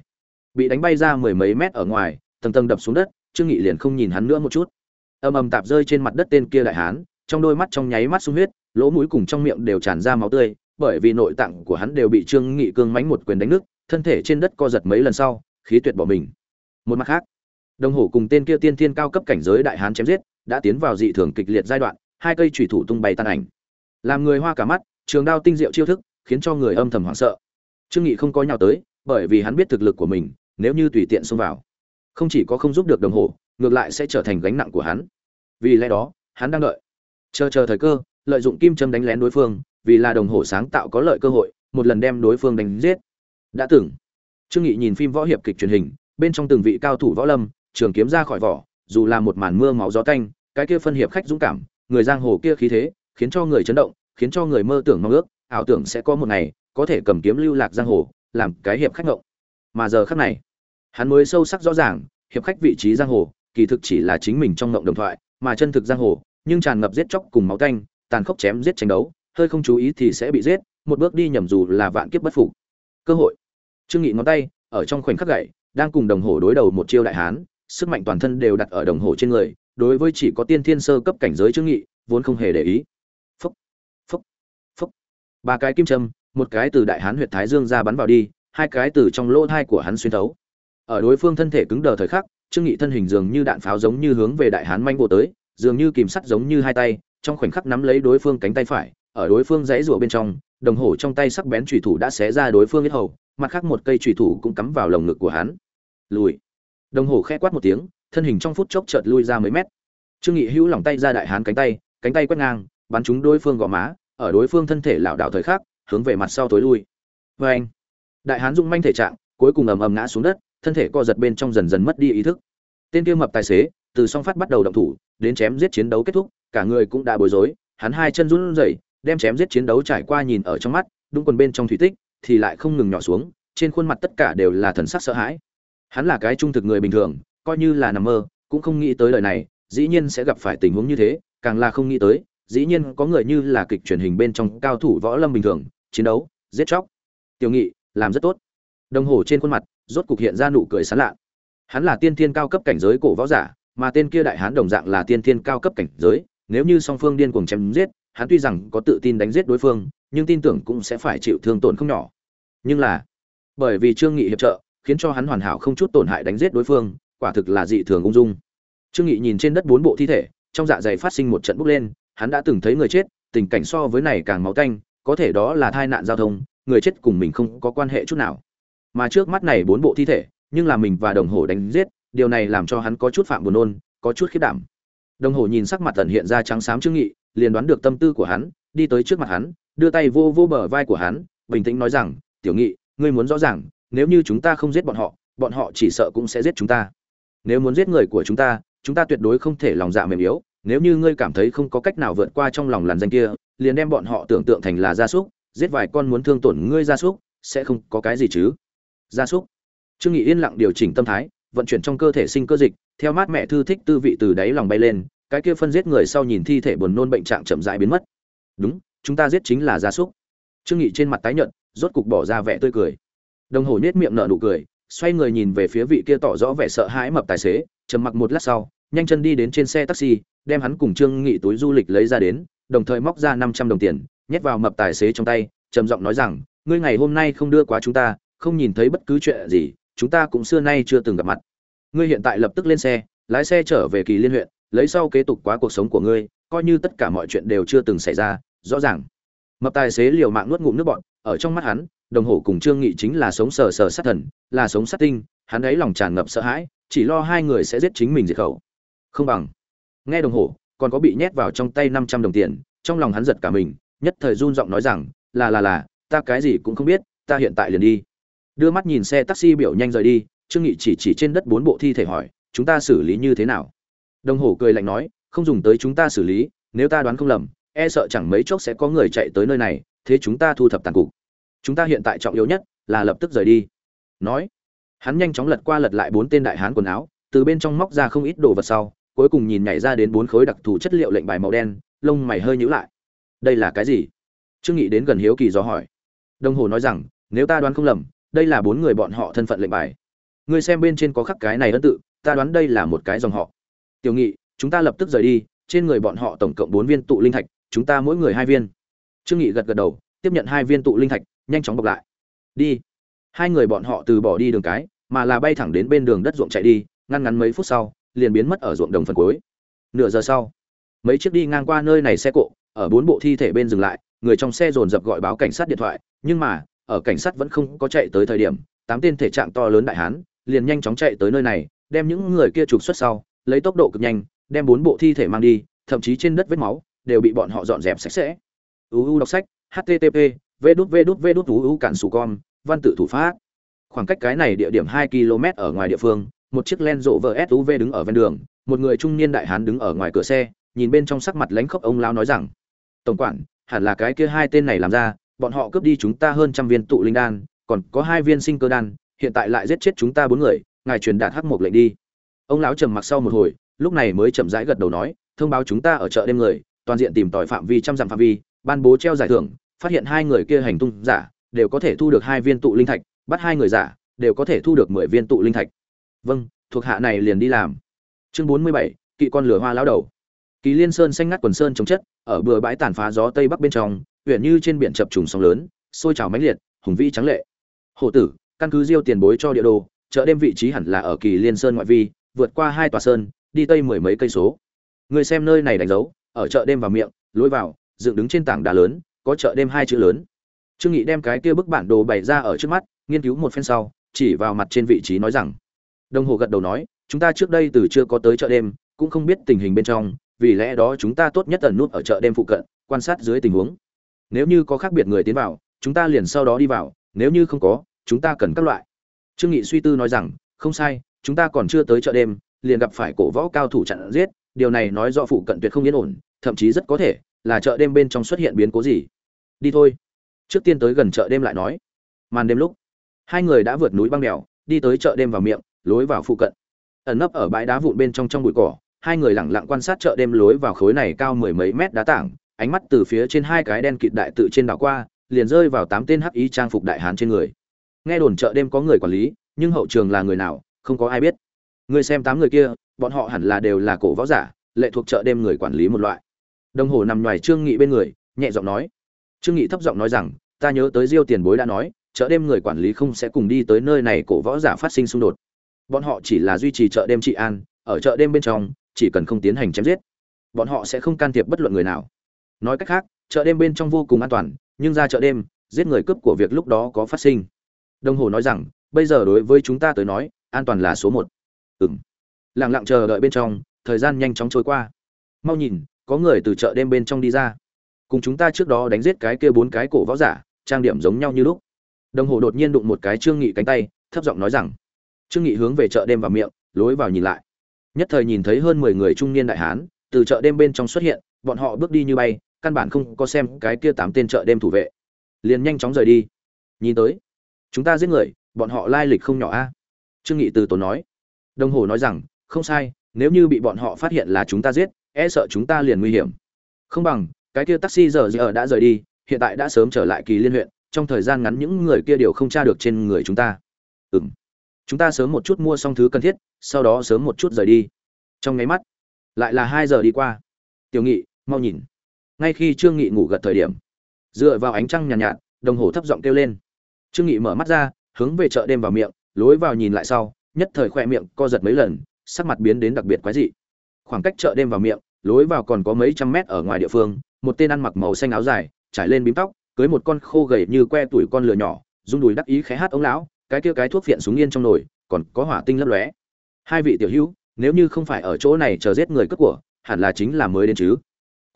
bị đánh bay ra mười mấy mét ở ngoài, tầng tầng đập xuống đất, trương nghị liền không nhìn hắn nữa một chút. Ầm ầm tạp rơi trên mặt đất tên kia đại hán, trong đôi mắt trong nháy mắt sung huyết, lỗ mũi cùng trong miệng đều tràn ra máu tươi, bởi vì nội tạng của hắn đều bị trương nghị cương mánh một quyền đánh nứt, thân thể trên đất co giật mấy lần sau, khí tuyệt bỏ mình. Một mặt khác, đồng hồ cùng tên kia tiên thiên cao cấp cảnh giới đại hán chém giết, đã tiến vào dị thường kịch liệt giai đoạn, hai cây chủy thủ tung bay tan ảnh. Làm người hoa cả mắt, trường đao tinh diệu chiêu thức, khiến cho người âm thầm hoảng sợ. Trương nghị không có nhào tới, bởi vì hắn biết thực lực của mình nếu như tùy tiện xông vào, không chỉ có không giúp được đồng hồ, ngược lại sẽ trở thành gánh nặng của hắn. Vì lẽ đó, hắn đang đợi. Chờ chờ thời cơ, lợi dụng kim châm đánh lén đối phương, vì là đồng hồ sáng tạo có lợi cơ hội, một lần đem đối phương đánh giết. Đã từng, trương nghị nhìn phim võ hiệp kịch truyền hình, bên trong từng vị cao thủ võ lâm, trường kiếm ra khỏi vỏ, dù là một màn mưa máu gió tanh, cái kia phân hiệp khách dũng cảm, người giang hồ kia khí thế, khiến cho người chấn động, khiến cho người mơ tưởng mong ước, ảo tưởng sẽ có một ngày, có thể cầm kiếm lưu lạc giang hồ, làm cái hiệp khách ngộng. Mà giờ khắc này hắn mới sâu sắc rõ ràng, hiệp khách vị trí giang hồ, kỳ thực chỉ là chính mình trong ngộng đồng thoại, mà chân thực giang hồ, nhưng tràn ngập giết chóc cùng máu tanh, tàn khốc chém giết tranh đấu, hơi không chú ý thì sẽ bị giết, một bước đi nhầm dù là vạn kiếp bất phục. Cơ hội. Trương nghị ngón tay, ở trong khoảnh khắc gậy, đang cùng đồng hồ đối đầu một chiêu đại hán, sức mạnh toàn thân đều đặt ở đồng hồ trên người, đối với chỉ có tiên thiên sơ cấp cảnh giới trương nghị, vốn không hề để ý. Phúc phúc phúc. Ba cái kim châm, một cái từ đại hán huyệt thái dương ra bắn vào đi, hai cái từ trong lỗ thai của hắn xuyên thấu ở đối phương thân thể cứng đờ thời khắc, trương nghị thân hình dường như đạn pháo giống như hướng về đại hán manh bộ tới, dường như kìm sắt giống như hai tay, trong khoảnh khắc nắm lấy đối phương cánh tay phải, ở đối phương dãy rủa bên trong, đồng hồ trong tay sắc bén chủy thủ đã xé ra đối phương hết hầu, mặt khác một cây chủy thủ cũng cắm vào lồng ngực của hắn. Lùi. Đồng hồ khẽ quát một tiếng, thân hình trong phút chốc chợt lui ra mấy mét. Trương nghị hữu lòng tay ra đại hán cánh tay cánh tay quét ngang, bắn trúng đối phương gò má, ở đối phương thân thể lảo đảo thời khắc, hướng về mặt sau tối lui. Với anh đại hán dung manh thể trạng, cuối cùng ầm ầm ngã xuống đất thân thể co giật bên trong dần dần mất đi ý thức. Tên kia mập tài xế, từ song phát bắt đầu động thủ, đến chém giết chiến đấu kết thúc, cả người cũng đã bối rối, hắn hai chân run rẩy, đem chém giết chiến đấu trải qua nhìn ở trong mắt, đúng quần bên trong thủy tích, thì lại không ngừng nhỏ xuống, trên khuôn mặt tất cả đều là thần sắc sợ hãi. Hắn là cái trung thực người bình thường, coi như là nằm mơ, cũng không nghĩ tới lời này, dĩ nhiên sẽ gặp phải tình huống như thế, càng là không nghĩ tới, dĩ nhiên có người như là kịch truyền hình bên trong cao thủ võ lâm bình thường, chiến đấu, giết chóc. Tiểu nghị, làm rất tốt. Đồng hồ trên khuôn mặt rốt cục hiện ra nụ cười sán lạ. Hắn là tiên thiên cao cấp cảnh giới cổ võ giả, mà tên kia đại hán đồng dạng là tiên thiên cao cấp cảnh giới, nếu như song phương điên cuồng chém giết, hắn tuy rằng có tự tin đánh giết đối phương, nhưng tin tưởng cũng sẽ phải chịu thương tổn không nhỏ. Nhưng là, bởi vì trương nghị hiệp trợ, khiến cho hắn hoàn hảo không chút tổn hại đánh giết đối phương, quả thực là dị thường ung dung. Trương nghị nhìn trên đất bốn bộ thi thể, trong dạ dày phát sinh một trận bốc lên, hắn đã từng thấy người chết, tình cảnh so với này càng máu tanh, có thể đó là tai nạn giao thông, người chết cùng mình không có quan hệ chút nào mà trước mắt này bốn bộ thi thể, nhưng là mình và đồng hồ đánh giết, điều này làm cho hắn có chút phạm buồn nôn, có chút khiết đảm. Đồng hồ nhìn sắc mặt tần hiện ra trắng xám trương nghị, liền đoán được tâm tư của hắn, đi tới trước mặt hắn, đưa tay vô vô bờ vai của hắn, bình tĩnh nói rằng, tiểu nghị, ngươi muốn rõ ràng, nếu như chúng ta không giết bọn họ bọn họ chỉ sợ cũng sẽ giết chúng ta. Nếu muốn giết người của chúng ta chúng ta tuyệt đối không thể lòng dạ mềm yếu, nếu như ngươi cảm thấy không có cách nào vượt qua trong lòng làn danh kia, liền đem bọn họ tưởng tượng thành là gia súc, giết vài con muốn thương tổn ngươi gia súc, sẽ không có cái gì chứ? Gia súc. Trương nghị yên lặng điều chỉnh tâm thái, vận chuyển trong cơ thể sinh cơ dịch, theo mát mẹ thư thích tư vị từ đáy lòng bay lên, cái kia phân giết người sau nhìn thi thể buồn nôn bệnh trạng chậm rãi biến mất. Đúng, chúng ta giết chính là gia súc. Trương nghị trên mặt tái nhợt, rốt cục bỏ ra vẻ tươi cười. Đồng hồ nết miệng nở nụ cười, xoay người nhìn về phía vị kia tỏ rõ vẻ sợ hãi mập tài xế, trầm mặc một lát sau, nhanh chân đi đến trên xe taxi, đem hắn cùng trương nghị túi du lịch lấy ra đến, đồng thời móc ra năm trăm đồng tiền, nhét vào mập tài xế trong tay, trầm giọng nói rằng, ngươi ngày hôm nay không đưa quá chúng ta không nhìn thấy bất cứ chuyện gì, chúng ta cũng xưa nay chưa từng gặp mặt. Ngươi hiện tại lập tức lên xe, lái xe trở về kỳ liên huyện, lấy sau kế tục quá cuộc sống của ngươi, coi như tất cả mọi chuyện đều chưa từng xảy ra, rõ ràng. Mập tài xế liều mạng nuốt ngụm nước bọn ở trong mắt hắn, đồng hồ cùng trương nghị chính là sống sờ sờ sát thần, là sống sát tinh, hắn ấy lòng tràn ngập sợ hãi, chỉ lo hai người sẽ giết chính mình diệt khẩu. Không bằng. Nghe đồng hồ, còn có bị nhét vào trong tay 500 đồng tiền, trong lòng hắn giật cả mình, nhất thời run giọng nói rằng, là là là, ta cái gì cũng không biết, ta hiện tại liền đi đưa mắt nhìn xe taxi biểu nhanh rời đi, trương nghị chỉ chỉ trên đất bốn bộ thi thể hỏi, chúng ta xử lý như thế nào? Đồng hồ cười lạnh nói, không dùng tới chúng ta xử lý, nếu ta đoán không lầm e sợ chẳng mấy chốc sẽ có người chạy tới nơi này, thế chúng ta thu thập tàn cục. Chúng ta hiện tại trọng yếu nhất là lập tức rời đi. Nói, hắn nhanh chóng lật qua lật lại bốn tên đại hán quần áo, từ bên trong móc ra không ít đồ vật sau, cuối cùng nhìn nhảy ra đến bốn khối đặc thù chất liệu lệnh bài màu đen, lông mày hơi nhíu lại. Đây là cái gì? Trương nghị đến gần hiếu kỳ do hỏi. Đồng hồ nói rằng, nếu ta đoán không lầm đây là bốn người bọn họ thân phận lệnh bài. Người xem bên trên có khắc cái này ấn tự, ta đoán đây là một cái dòng họ. Tiểu nghị, chúng ta lập tức rời đi, trên người bọn họ tổng cộng bốn viên tụ linh thạch, chúng ta mỗi người hai viên. Trương nghị gật gật đầu, tiếp nhận hai viên tụ linh thạch, nhanh chóng bọc lại. Đi. Hai người bọn họ từ bỏ đi đường cái, mà là bay thẳng đến bên đường đất ruộng chạy đi, ngăn ngắn mấy phút sau, liền biến mất ở ruộng đồng phần cuối. Nửa giờ sau, mấy chiếc đi ngang qua nơi này xe cộ, ở bốn bộ thi thể bên dừng lại, người trong xe dồn dập gọi báo cảnh sát điện thoại, nhưng mà ở cảnh sát vẫn không có chạy tới thời điểm, tám tên thể trạng to lớn đại hán liền nhanh chóng chạy tới nơi này, đem những người kia trục xuất sau, lấy tốc độ cực nhanh, đem bốn bộ thi thể mang đi, thậm chí trên đất vết máu đều bị bọn họ dọn dẹp sạch sẽ. Uu đọc sách http v cản sủ con, văn tự thủ pháp. Khoảng cách cái này địa điểm hai km ở ngoài địa phương, một chiếc len rộ vờ suv đứng ở ven đường, một người trung niên đại hán đứng ở ngoài cửa xe, nhìn bên trong sắc mặt lãnh khốc ông lão nói rằng, tổng quản, hẳn là cái kia hai tên này làm ra bọn họ cướp đi chúng ta hơn trăm viên tụ linh đan, còn có hai viên sinh cơ đan, hiện tại lại giết chết chúng ta bốn người, ngài truyền đạt hắc một lệnh đi. Ông lão trầm mặc sau một hồi, lúc này mới chậm rãi gật đầu nói, thông báo chúng ta ở chợ đêm người, toàn diện tìm tòi phạm vi trăm dặm phạm vi, ban bố treo giải thưởng, phát hiện hai người kia hành tung giả, đều có thể thu được hai viên tụ linh thạch, bắt hai người giả, đều có thể thu được mười viên tụ linh thạch. Vâng thuộc hạ này liền đi làm. Chương bốn mươi bảy, kỵ con lửa hoa lão đầu. Kỳ liên sơn xanh ngắt quần sơn chống chất, ở bờ bãi tàn phá gió tây bắc bên trong huyện như trên biển chập trùng sóng lớn, sôi trào mãnh liệt, hùng vĩ trắng lệ. Hổ tử, căn cứ diêu tiền bối cho địa đồ, chợ đêm vị trí hẳn là ở kỳ liên sơn ngoại vi, vượt qua hai tòa sơn, đi tây mười mấy cây số. Người xem nơi này đánh dấu, ở chợ đêm vào miệng, lối vào, dựng đứng trên tảng đá lớn, có chợ đêm hai chữ lớn. Trương nghị đem cái kia bức bản đồ bày ra ở trước mắt, nghiên cứu một phen sau, chỉ vào mặt trên vị trí nói rằng, đồng hồ gật đầu nói, chúng ta trước đây từ chưa có tới chợ đêm, cũng không biết tình hình bên trong, vì lẽ đó chúng ta tốt nhất ẩn nút ở chợ đêm phụ cận, quan sát dưới tình huống nếu như có khác biệt người tiến vào, chúng ta liền sau đó đi vào, nếu như không có, chúng ta cần các loại. Trương nghị suy tư nói rằng, không sai, chúng ta còn chưa tới chợ đêm, liền gặp phải cổ võ cao thủ chặn giết, điều này nói rõ phụ cận tuyệt không yên ổn, thậm chí rất có thể là chợ đêm bên trong xuất hiện biến cố gì. Đi thôi. Trước tiên tới gần chợ đêm lại nói. Màn đêm lúc, hai người đã vượt núi băng đèo, đi tới chợ đêm vào miệng, lối vào phụ cận. Ẩn nấp ở bãi đá vụn bên trong trong bụi cỏ, hai người lẳng lặng quan sát chợ đêm lối vào khối này cao mười mấy mét đá tảng ánh mắt từ phía trên hai cái đen kịt đại tự trên đảo qua, liền rơi vào tám tên hắc ý trang phục đại hán trên người. Nghe đồn chợ đêm có người quản lý, nhưng hậu trường là người nào, không có ai biết. Người xem tám người kia, bọn họ hẳn là đều là cổ võ giả, lệ thuộc chợ đêm người quản lý một loại. Đồng hồ nằm ngoài trương nghị bên người, nhẹ giọng nói. Trương nghị thấp giọng nói rằng, ta nhớ tới diêu tiền bối đã nói, chợ đêm người quản lý không sẽ cùng đi tới nơi này cổ võ giả phát sinh xung đột. Bọn họ chỉ là duy trì chợ đêm trị an, ở chợ đêm bên trong, chỉ cần không tiến hành chém giết, bọn họ sẽ không can thiệp bất luận người nào nói cách khác, chợ đêm bên trong vô cùng an toàn, nhưng ra chợ đêm, giết người cướp của việc lúc đó có phát sinh. Đồng hồ nói rằng, bây giờ đối với chúng ta tới nói, an toàn là số một. Ừng lặng lặng chờ đợi bên trong, thời gian nhanh chóng trôi qua. Mau nhìn, có người từ chợ đêm bên trong đi ra. Cùng chúng ta trước đó đánh giết cái kia bốn cái cổ võ giả, trang điểm giống nhau như lúc. Đồng hồ đột nhiên đụng một cái trương nghị cánh tay, thấp giọng nói rằng, trương nghị hướng về chợ đêm vào miệng, lối vào nhìn lại. Nhất thời nhìn thấy hơn mười người trung niên đại hán, từ chợ đêm bên trong xuất hiện, bọn họ bước đi như bay căn bản không có xem cái kia tám tên chợ đêm thủ vệ. Liền nhanh chóng rời đi. Nhìn tới, chúng ta giết người, bọn họ lai lịch không nhỏ a. Trương nghị từ tốn nói. Đồng hồ nói rằng, không sai, nếu như bị bọn họ phát hiện là chúng ta giết e sợ chúng ta liền nguy hiểm. Không bằng, cái kia taxi giờ giờ đã rời đi, hiện tại đã sớm trở lại kỳ liên huyện, trong thời gian ngắn những người kia đều không tra được trên người chúng ta. Ừ chúng ta sớm một chút mua xong thứ cần thiết, sau đó sớm một chút rời đi. Trong nháy mắt, lại là hai giờ đi qua. Tiểu nghị, mau nhìn ngay khi trương nghị ngủ gật thời điểm dựa vào ánh trăng nhàn nhạt, nhạt đồng hồ thấp giọng kêu lên. Trương nghị mở mắt ra hướng về chợ đêm vào miệng lối vào nhìn lại sau nhất thời khoe miệng co giật mấy lần sắc mặt biến đến đặc biệt quái dị. Khoảng cách chợ đêm vào miệng lối vào còn có mấy trăm mét ở ngoài địa phương một tên ăn mặc màu xanh áo dài trải lên bím tóc cưới một con khô gầy như que tuổi con lừa nhỏ rung đùi đắc ý khẽ hát ông lão cái kia cái thuốc viện súng yên trong nồi còn có hỏa tinh lấp lóe. Hai vị tiểu hữu nếu như không phải ở chỗ này chờ giết người cướp của hẳn là chính là mới đến chứ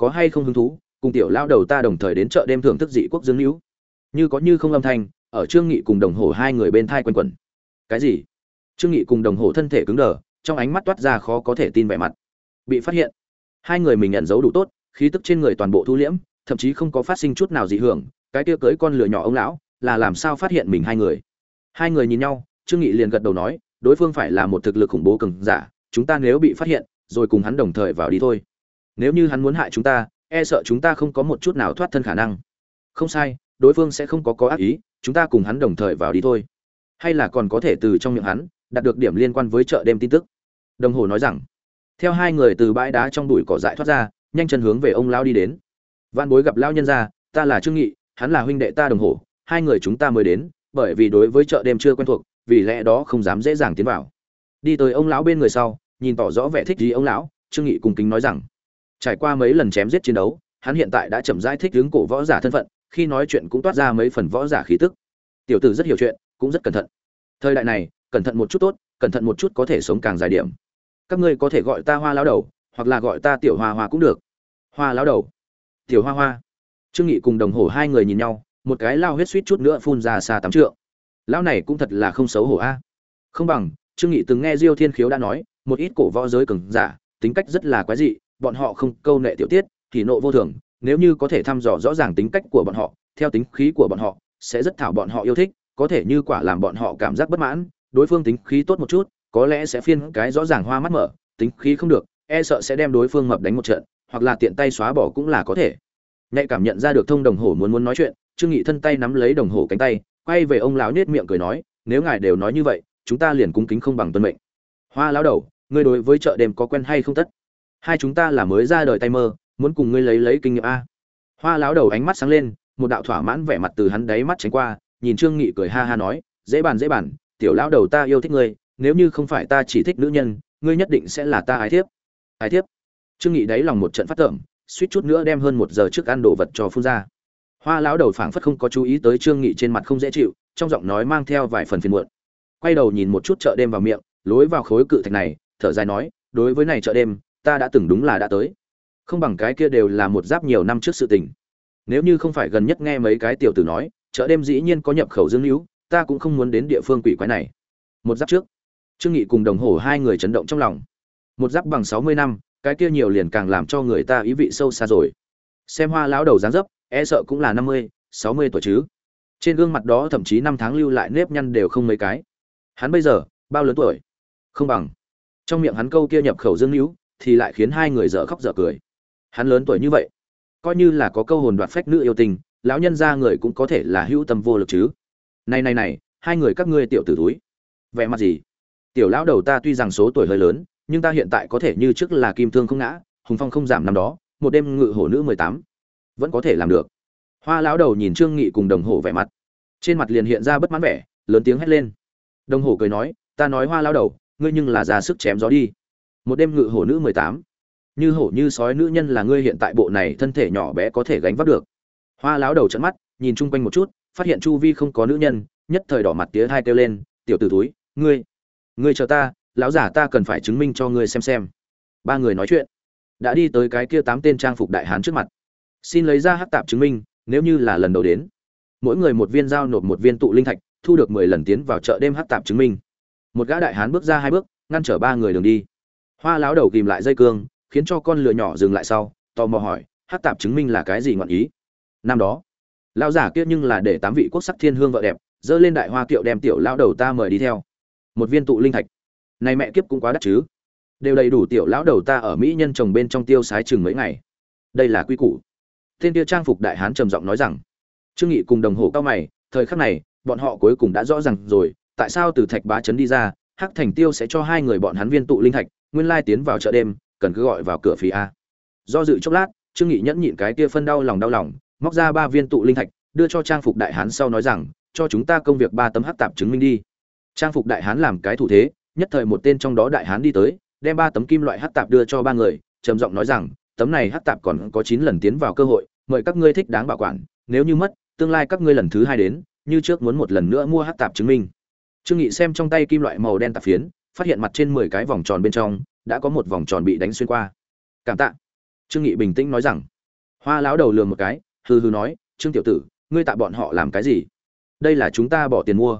có hay không hứng thú, cùng tiểu lao đầu ta đồng thời đến chợ đêm thưởng thức dị quốc dương hữu như có như không âm thanh, ở trương nghị cùng đồng hồ hai người bên thai quanh quẩn. Cái gì? Trương nghị cùng đồng hồ thân thể cứng đờ, trong ánh mắt toát ra khó có thể tin vẻ mặt. Bị phát hiện. Hai người mình nhận dấu đủ tốt, khí tức trên người toàn bộ thu liễm, thậm chí không có phát sinh chút nào dị hưởng, cái kia cưới con lửa nhỏ ông lão, là làm sao phát hiện mình hai người? Hai người nhìn nhau, trương nghị liền gật đầu nói, đối phương phải là một thực lực khủng bố cường giả, chúng ta nếu bị phát hiện, rồi cùng hắn đồng thời vào đi thôi nếu như hắn muốn hại chúng ta e sợ chúng ta không có một chút nào thoát thân khả năng. Không sai, đối phương sẽ không có có ác ý, chúng ta cùng hắn đồng thời vào đi thôi. Hay là còn có thể từ trong miệng hắn, đạt được điểm liên quan với chợ đêm tin tức. Đồng hồ nói rằng, theo hai người từ bãi đá trong bụi cỏ dại thoát ra, nhanh chân hướng về ông lao đi đến. Văn bối gặp lao nhân ra, ta là trương nghị, hắn là huynh đệ ta đồng hồ, hai người chúng ta mới đến, bởi vì đối với chợ đêm chưa quen thuộc, vì lẽ đó không dám dễ dàng tiến vào. Đi tới ông lão bên người sau, nhìn tỏ rõ vẻ thích gì ông lão, trương nghị cùng kính nói rằng trải qua mấy lần chém giết chiến đấu, hắn hiện tại đã chậm rãi thích ứng cổ võ giả thân phận, khi nói chuyện cũng toát ra mấy phần võ giả khí tức. Tiểu tử rất hiểu chuyện, cũng rất cẩn thận. Thời đại này, cẩn thận một chút tốt, cẩn thận một chút có thể sống càng dài điểm. Các ngươi có thể gọi ta hoa lão đầu, hoặc là gọi ta tiểu hoa hoa cũng được. Hoa lão đầu. Tiểu hoa hoa. Trương nghị cùng đồng hồ hai người nhìn nhau, một cái lao huyết suýt chút nữa phun ra xa tám trượng. Lão này cũng thật là không xấu hổ a. Không bằng, trương nghị từng nghe diêu thiên khiếu đã nói, một ít cổ võ giới cường giả, tính cách rất là quái dị bọn họ không câu nệ tiểu tiết thì nộ vô thường, nếu như có thể thăm dò rõ ràng tính cách của bọn họ, theo tính khí của bọn họ, sẽ rất thảo bọn họ yêu thích, có thể như quả làm bọn họ cảm giác bất mãn, đối phương tính khí tốt một chút, có lẽ sẽ phiên cái rõ ràng hoa mắt mở, tính khí không được e sợ sẽ đem đối phương mập đánh một trận, hoặc là tiện tay xóa bỏ cũng là có thể. Nhạy cảm nhận ra được thông đồng hồ muốn muốn nói chuyện, trương nghị thân tay nắm lấy đồng hồ cánh tay, quay về ông lão nết miệng cười nói, nếu ngài đều nói như vậy, chúng ta liền cung kính không bằng tuân mệnh. Hoa lão đầu, ngươi đối với chợ đêm có quen hay không tất? Hai chúng ta là mới ra đời tay mơ, muốn cùng ngươi lấy lấy kinh nghiệm a. Hoa lão đầu ánh mắt sáng lên, một đạo thỏa mãn vẻ mặt từ hắn đáy mắt tránh qua, nhìn trương nghị cười ha ha nói, dễ bàn dễ bàn, tiểu lão đầu ta yêu thích ngươi, nếu như không phải ta chỉ thích nữ nhân, ngươi nhất định sẽ là ta ái thiếp. Ái thiếp? Trương nghị đáy lòng một trận phát tởm suýt chút nữa đem hơn một giờ trước ăn đồ vật cho phun ra. Hoa lão đầu phảng phất không có chú ý tới trương nghị trên mặt không dễ chịu, trong giọng nói mang theo vài phần phiền muộn. Quay đầu nhìn một chút chợ đêm vào miệng, lối vào khối cự thạch này, thở dài nói, đối với này chợ đêm ta đã từng đúng là đã tới. Không bằng cái kia đều là một giáp nhiều năm trước sự tình. Nếu như không phải gần nhất nghe mấy cái tiểu tử nói, chợ đêm dĩ nhiên có nhập khẩu dương hữu, ta cũng không muốn đến địa phương quỷ quái này. Một giáp trước, trương nghị cùng đồng hồ hai người chấn động trong lòng. Một giáp bằng sáu mươi năm, cái kia nhiều liền càng làm cho người ta ý vị sâu xa rồi. Xem hoa lão đầu dáng dấp e sợ cũng là năm mươi, sáu mươi tuổi chứ. Trên gương mặt đó thậm chí năm tháng lưu lại nếp nhăn đều không mấy cái. Hắn bây giờ, bao lớn tuổi? Không bằng. Trong miệng hắn câu kia nhập khẩu dương hữu thì lại khiến hai người dở khóc dở cười. Hắn lớn tuổi như vậy, coi như là có câu hồn đoạt phách nữ yêu tình, lão nhân ra người cũng có thể là hữu tâm vô lực chứ. Này này này, hai người các ngươi tiểu tử túi vẻ mặt gì? Tiểu lão đầu ta tuy rằng số tuổi hơi lớn, nhưng ta hiện tại có thể như trước là kim thương không ngã, hùng phong không giảm năm đó, một đêm ngự hổ nữ mười tám. Vẫn có thể làm được. Hoa lão đầu nhìn trương nghị cùng đồng hồ vẻ mặt. Trên mặt liền hiện ra bất mãn vẻ, lớn tiếng hét lên. Đồng hồ cười nói, ta nói hoa lão đầu, ngươi nhưng là ra sức chém gió đi một đêm ngự hổ nữ mười tám. Như hổ như sói nữ nhân là ngươi hiện tại bộ này thân thể nhỏ bé có thể gánh vác được. Hoa láo đầu trận mắt, nhìn chung quanh một chút, phát hiện chu vi không có nữ nhân, nhất thời đỏ mặt tía hai kêu lên, tiểu tử túi ngươi ngươi chờ ta, lão giả ta cần phải chứng minh cho ngươi xem xem. Ba người nói chuyện, đã đi tới cái kia tám tên trang phục đại hán trước mặt. Xin lấy ra hắc tạp chứng minh, nếu như là lần đầu đến. Mỗi người một viên giao nộp một viên tụ linh thạch, thu được mười lần tiến vào chợ đêm hắc tạp chứng minh. Một gã đại hán bước ra hai bước, ngăn trở ba người đường đi hoa lão đầu kìm lại dây cương, khiến cho con lừa nhỏ dừng lại sau, tò mò hỏi hát tạp chứng minh là cái gì ngọn ý? Năm đó, lão giả kia nhưng là để tám vị quốc sắc thiên hương vợ đẹp, dơ lên đại hoa kiệu đem tiểu lão đầu ta mời đi theo. Một viên tụ linh thạch. Này mẹ kiếp cũng quá đắt chứ. Đều đầy đủ tiểu lão đầu ta ở mỹ nhân chồng bên trong tiêu sái chừng mấy ngày. Đây là quy củ. Tên kia trang phục đại hán trầm giọng nói rằng, trương nghị cùng đồng hồ cao mày, thời khắc này, bọn họ cuối cùng đã rõ ràng rồi, tại sao từ thạch bá trấn đi ra, hắc thành tiêu sẽ cho hai người bọn hắn viên tụ linh thạch nguyên lai tiến vào chợ đêm, cần cứ gọi vào cửa phí a. Do dự chốc lát, trương nghị nhẫn nhịn cái kia phân đau lòng đau lòng, móc ra ba viên tụ linh thạch, đưa cho trang phục đại hán sau nói rằng, cho chúng ta công việc ba tấm hắc tạp chứng minh đi. Trang phục đại hán làm cái thủ thế, nhất thời một tên trong đó đại hán đi tới, đem ba tấm kim loại hắc tạp đưa cho ba người, trầm giọng nói rằng, tấm này hắc tạp còn có chín lần tiến vào cơ hội, mời các ngươi thích đáng bảo quản, nếu như mất, tương lai các ngươi lần thứ hai đến, như trước muốn một lần nữa mua hắc tạp chứng minh. Trương nghị xem trong tay kim loại màu đen tạp phiến phát hiện mặt trên mười cái vòng tròn bên trong, đã có một vòng tròn bị đánh xuyên qua. Cảm tạ. Trương nghị bình tĩnh nói rằng. Hoa lão đầu lườm một cái, hừ hừ nói, trương tiểu tử, ngươi tạ bọn họ làm cái gì? Đây là chúng ta bỏ tiền mua.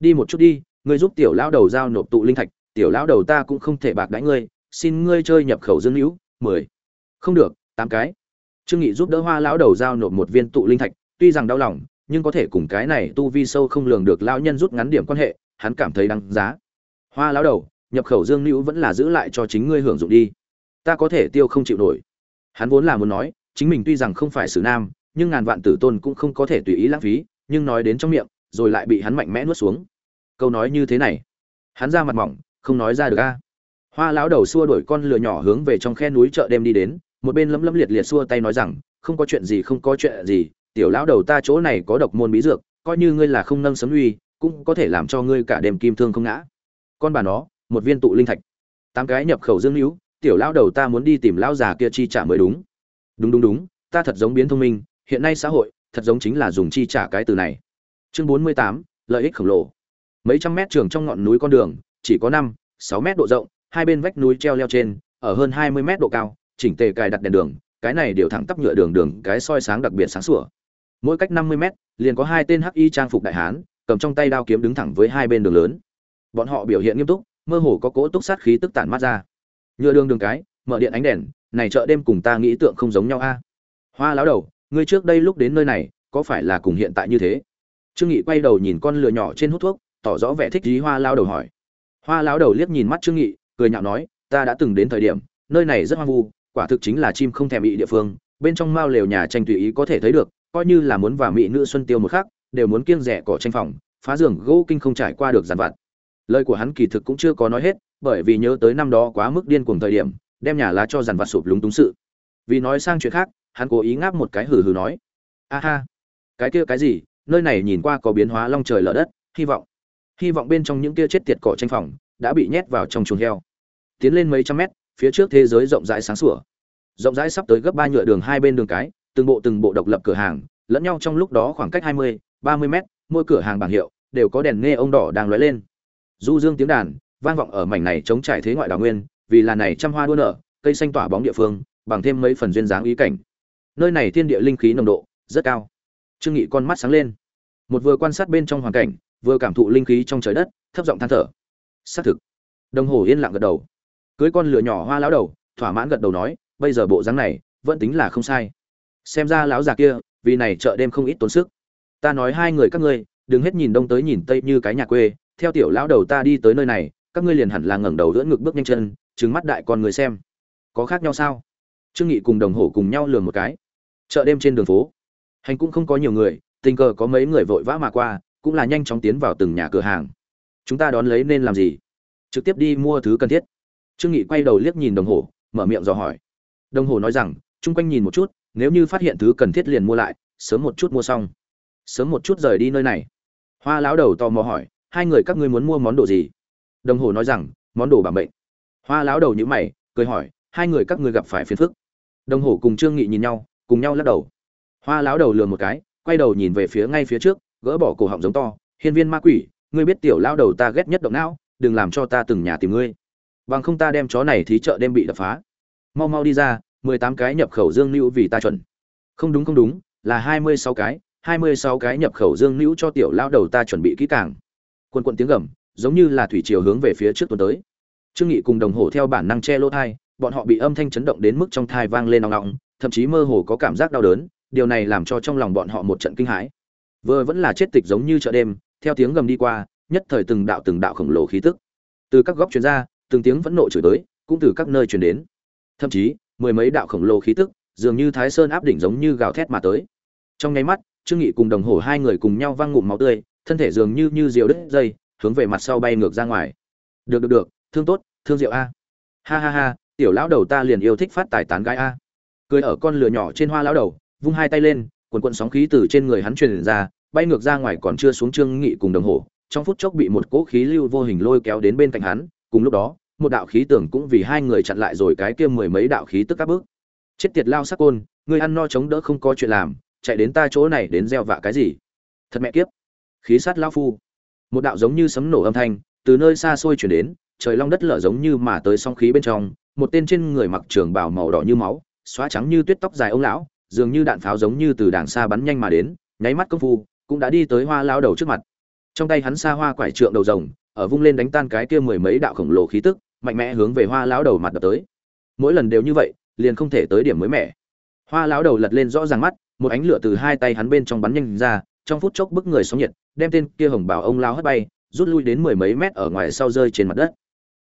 Đi một chút đi, ngươi giúp tiểu lão đầu giao nộp tụ linh thạch, tiểu lão đầu ta cũng không thể bạc đãi ngươi, xin ngươi chơi nhập khẩu dương hữu, mười. Không được, tám cái. Trương nghị giúp đỡ hoa lão đầu giao nộp một viên tụ linh thạch, tuy rằng đau lòng, nhưng có thể cùng cái này tu vi sâu không lường được lão nhân rút ngắn điểm quan hệ, hắn cảm thấy đáng giá hoa lão đầu, nhập khẩu dương nữ vẫn là giữ lại cho chính ngươi hưởng dụng đi. Ta có thể tiêu không chịu nổi. Hắn vốn là muốn nói, chính mình tuy rằng không phải sử nam, nhưng ngàn vạn tử tôn cũng không có thể tùy ý lãng phí, nhưng nói đến trong miệng, rồi lại bị hắn mạnh mẽ nuốt xuống. Câu nói như thế này. Hắn ra mặt mỏng, không nói ra được a. Hoa lão đầu xua đuổi con lừa nhỏ hướng về trong khe núi chợ đêm đi đến, một bên lấm lấm liệt liệt xua tay nói rằng, không có chuyện gì, không có chuyện gì, tiểu lão đầu ta chỗ này có độc môn bí dược, coi như ngươi là không nâng sấm uy, cũng có thể làm cho ngươi cả đêm kim thương không ngã con bà nó, một viên tụ linh thạch. Tám cái nhập khẩu dương hữu, tiểu lão đầu ta muốn đi tìm lão già kia chi trả mới đúng. Đúng đúng đúng, ta thật giống biến thông minh, hiện nay xã hội, thật giống chính là dùng chi trả cái từ này. Chương bốn mươi tám, lợi ích khổng lồ. Mấy trăm mét trường trong ngọn núi con đường, chỉ có năm, sáu mét độ rộng, hai bên vách núi treo leo trên, ở hơn hai mươi mét độ cao, chỉnh tề cài đặt đèn đường, cái này đều thẳng tắp nhựa đường đường, cái soi sáng đặc biệt sáng sủa. Mỗi cách năm mươi mét, liền có hai tên hắc y trang phục đại hán, cầm trong tay đao kiếm đứng thẳng với hai bên đường lớn bọn họ biểu hiện nghiêm túc, mơ hồ có cỗ túc sát khí tức tản mát ra. Nhựa đường đường cái, mở điện ánh đèn, này chợ đêm cùng ta nghĩ tượng không giống nhau a. Hoa láo đầu, ngươi trước đây lúc đến nơi này, có phải là cùng hiện tại như thế? Trương nghị quay đầu nhìn con lừa nhỏ trên hút thuốc, tỏ rõ vẻ thích ý hoa lao đầu hỏi. Hoa lao đầu liếc nhìn mắt trương nghị, cười nhạo nói, ta đã từng đến thời điểm, nơi này rất hoang vu, quả thực chính là chim không thèm bị địa phương, bên trong mao lều nhà tranh tùy ý có thể thấy được, coi như là muốn vào mỹ nữ xuân tiêu một khắc, đều muốn kiêng rẻ cỏ tranh phòng, phá giường gỗ kinh không trải qua được giàn vặt lời của hắn kỳ thực cũng chưa có nói hết, bởi vì nhớ tới năm đó quá mức điên cuồng thời điểm, đem nhà lá cho giàn vặt sụp lúng túng sự. Vì nói sang chuyện khác, hắn cố ý ngáp một cái hừ hừ nói, a ha, cái kia cái gì, nơi này nhìn qua có biến hóa long trời lở đất, hy vọng hy vọng bên trong những kia chết tiệt cỏ tranh phòng đã bị nhét vào trong chuồng heo. Tiến lên mấy trăm mét, phía trước thế giới rộng rãi sáng sủa. Rộng rãi sắp tới gấp ba nhựa đường hai bên đường cái, từng bộ từng bộ độc lập cửa hàng, lẫn nhau trong lúc đó khoảng cách hai mươi, ba mươi mét, mỗi cửa hàng bảng hiệu đều có đèn nghe ông đỏ đang lóe lên du dương tiếng đàn, vang vọng ở mảnh này chống trải thế ngoại đào nguyên, vì là này trăm hoa đua nở, cây xanh tỏa bóng địa phương, bằng thêm mấy phần duyên dáng ý cảnh. Nơi này thiên địa linh khí nồng độ rất cao. Trương nghị con mắt sáng lên. Một vừa quan sát bên trong hoàn cảnh, vừa cảm thụ linh khí trong trời đất, thấp giọng than thở. Xác thực. Đồng hồ yên lặng gật đầu. Cưới con lửa nhỏ hoa lão đầu, thỏa mãn gật đầu nói, bây giờ bộ dáng này, vẫn tính là không sai. Xem ra lão già kia, vì này chợ đêm không ít tốn sức. Ta nói hai người các ngươi, đừng hết nhìn đông tới nhìn tây như cái nhà quê theo tiểu lão đầu ta đi tới nơi này, các ngươi liền hẳn là ngẩng đầu đỡ ngực bước nhanh chân, trừng mắt đại con người xem. Có khác nhau sao? Trương nghị cùng đồng hồ cùng nhau lường một cái. Chợ đêm trên đường phố. Hành cũng không có nhiều người, tình cờ có mấy người vội vã mà qua, cũng là nhanh chóng tiến vào từng nhà cửa hàng. Chúng ta đón lấy nên làm gì? Trực tiếp đi mua thứ cần thiết. Trương nghị quay đầu liếc nhìn đồng hồ, mở miệng dò hỏi. Đồng hồ nói rằng, chung quanh nhìn một chút, nếu như phát hiện thứ cần thiết liền mua lại, sớm một chút mua xong. Sớm một chút rời đi nơi này. Hoa lão đầu tò mò hỏi hai người các ngươi muốn mua món đồ gì? Đồng hồ nói rằng, món đồ bảo mệnh. Hoa lão đầu nhữ mày, cười hỏi, hai người các ngươi gặp phải phiền phức. Đồng hồ cùng trương nghị nhìn nhau, cùng nhau lắc đầu. Hoa lão đầu lừa một cái, quay đầu nhìn về phía ngay phía trước, gỡ bỏ cổ họng giống to, hiên viên ma quỷ, ngươi biết tiểu lão đầu ta ghét nhất động não, đừng làm cho ta từng nhà tìm ngươi. Bằng không ta đem chó này thí chợ đem bị đập phá. Mau mau đi ra, mười tám cái nhập khẩu dương lưu vì ta chuẩn. Không đúng không đúng, là hai mươi sáu cái, hai mươi sáu cái nhập khẩu dương lưu cho tiểu lão đầu ta chuẩn bị kỹ càng quân quận tiếng gầm, giống như là thủy triều hướng về phía trước tuần tới. Trương nghị cùng đồng hồ theo bản năng che lỗ thai, bọn họ bị âm thanh chấn động đến mức trong thai vang lên nòng nọng thậm chí mơ hồ có cảm giác đau đớn, điều này làm cho trong lòng bọn họ một trận kinh hãi. Vừa vẫn là chết tịch giống như chợ đêm, theo tiếng gầm đi qua, nhất thời từng đạo từng đạo khổng lồ khí tức. Từ các góc truyền ra, từng tiếng vẫn nộ chửi tới, cũng từ các nơi truyền đến. Thậm chí, mười mấy đạo khổng lồ khí tức, dường như thái sơn áp đỉnh giống như gào thét mà tới. Trong nháy mắt, trương nghị cùng đồng hồ hai người cùng nhau văng ngụm máu tươi thân thể dường như như diều đứt dây, hướng về mặt sau bay ngược ra ngoài. Được được được, thương tốt, thương diệu a. Ha ha ha, tiểu lão đầu ta liền yêu thích phát tài tán gái a. Cười ở con lửa nhỏ trên hoa lão đầu, vung hai tay lên quần quần sóng khí từ trên người hắn truyền ra, bay ngược ra ngoài còn chưa xuống trương nghị cùng đồng hồ, trong phút chốc bị một cỗ khí lưu vô hình lôi kéo đến bên cạnh hắn, cùng lúc đó, một đạo khí tưởng cũng vì hai người chặn lại rồi cái kia mười mấy đạo khí tức các bước. Chết tiệt lao sắc côn, ngươi ăn no chống đỡ không có chuyện làm, chạy đến ta chỗ này đến gieo vạ cái gì? Thật mẹ kiếp khí sát lao phu. Một đạo giống như sấm nổ âm thanh từ nơi xa xôi chuyển đến, trời long đất lở giống như mà tới song khí bên trong, một tên trên người mặc trường bào màu đỏ như máu, xóa trắng như tuyết tóc dài ông lão, dường như đạn pháo giống như từ đàng xa bắn nhanh mà đến, nháy mắt công phu, cũng đã đi tới hoa lao đầu trước mặt. Trong tay hắn xa hoa quải trượng đầu rồng, ở vung lên đánh tan cái kia mười mấy đạo khổng lồ khí tức, mạnh mẽ hướng về hoa lão đầu mặt đập tới. Mỗi lần đều như vậy, liền không thể tới điểm mới mẻ. Hoa lão đầu lật lên rõ ràng mắt, một ánh lửa từ hai tay hắn bên trong bắn nhanh ra trong phút chốc bức người sóng nhiệt, đem tên kia hồng bào ông lão hất bay, rút lui đến mười mấy mét ở ngoài sau rơi trên mặt đất.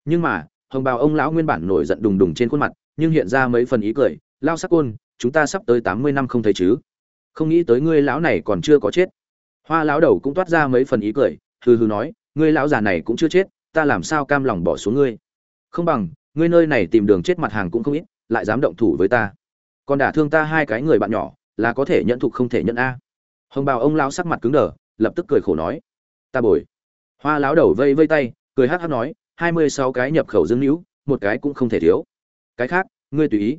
Nhưng mà, hồng bào ông lão nguyên bản nổi giận đùng đùng trên khuôn mặt, nhưng hiện ra mấy phần ý cười lao sắc côn, chúng ta sắp tới tám mươi năm không thấy chứ? Không nghĩ tới ngươi lão này còn chưa có chết. Hoa lão đầu cũng toát ra mấy phần ý cười, hừ hừ nói, ngươi lão già này cũng chưa chết, ta làm sao cam lòng bỏ xuống ngươi? Không bằng, ngươi nơi này tìm đường chết mặt hàng cũng không ít, lại dám động thủ với ta. Còn đả thương ta hai cái người bạn nhỏ, là có thể nhận thục không thể nhận a hồng bào ông lão sắc mặt cứng đờ, lập tức cười khổ nói, ta bồi. Hoa lão đầu vây vây tay, cười hát hát nói, hai mươi sáu cái nhập khẩu dương hữu một cái cũng không thể thiếu. Cái khác, ngươi tùy ý.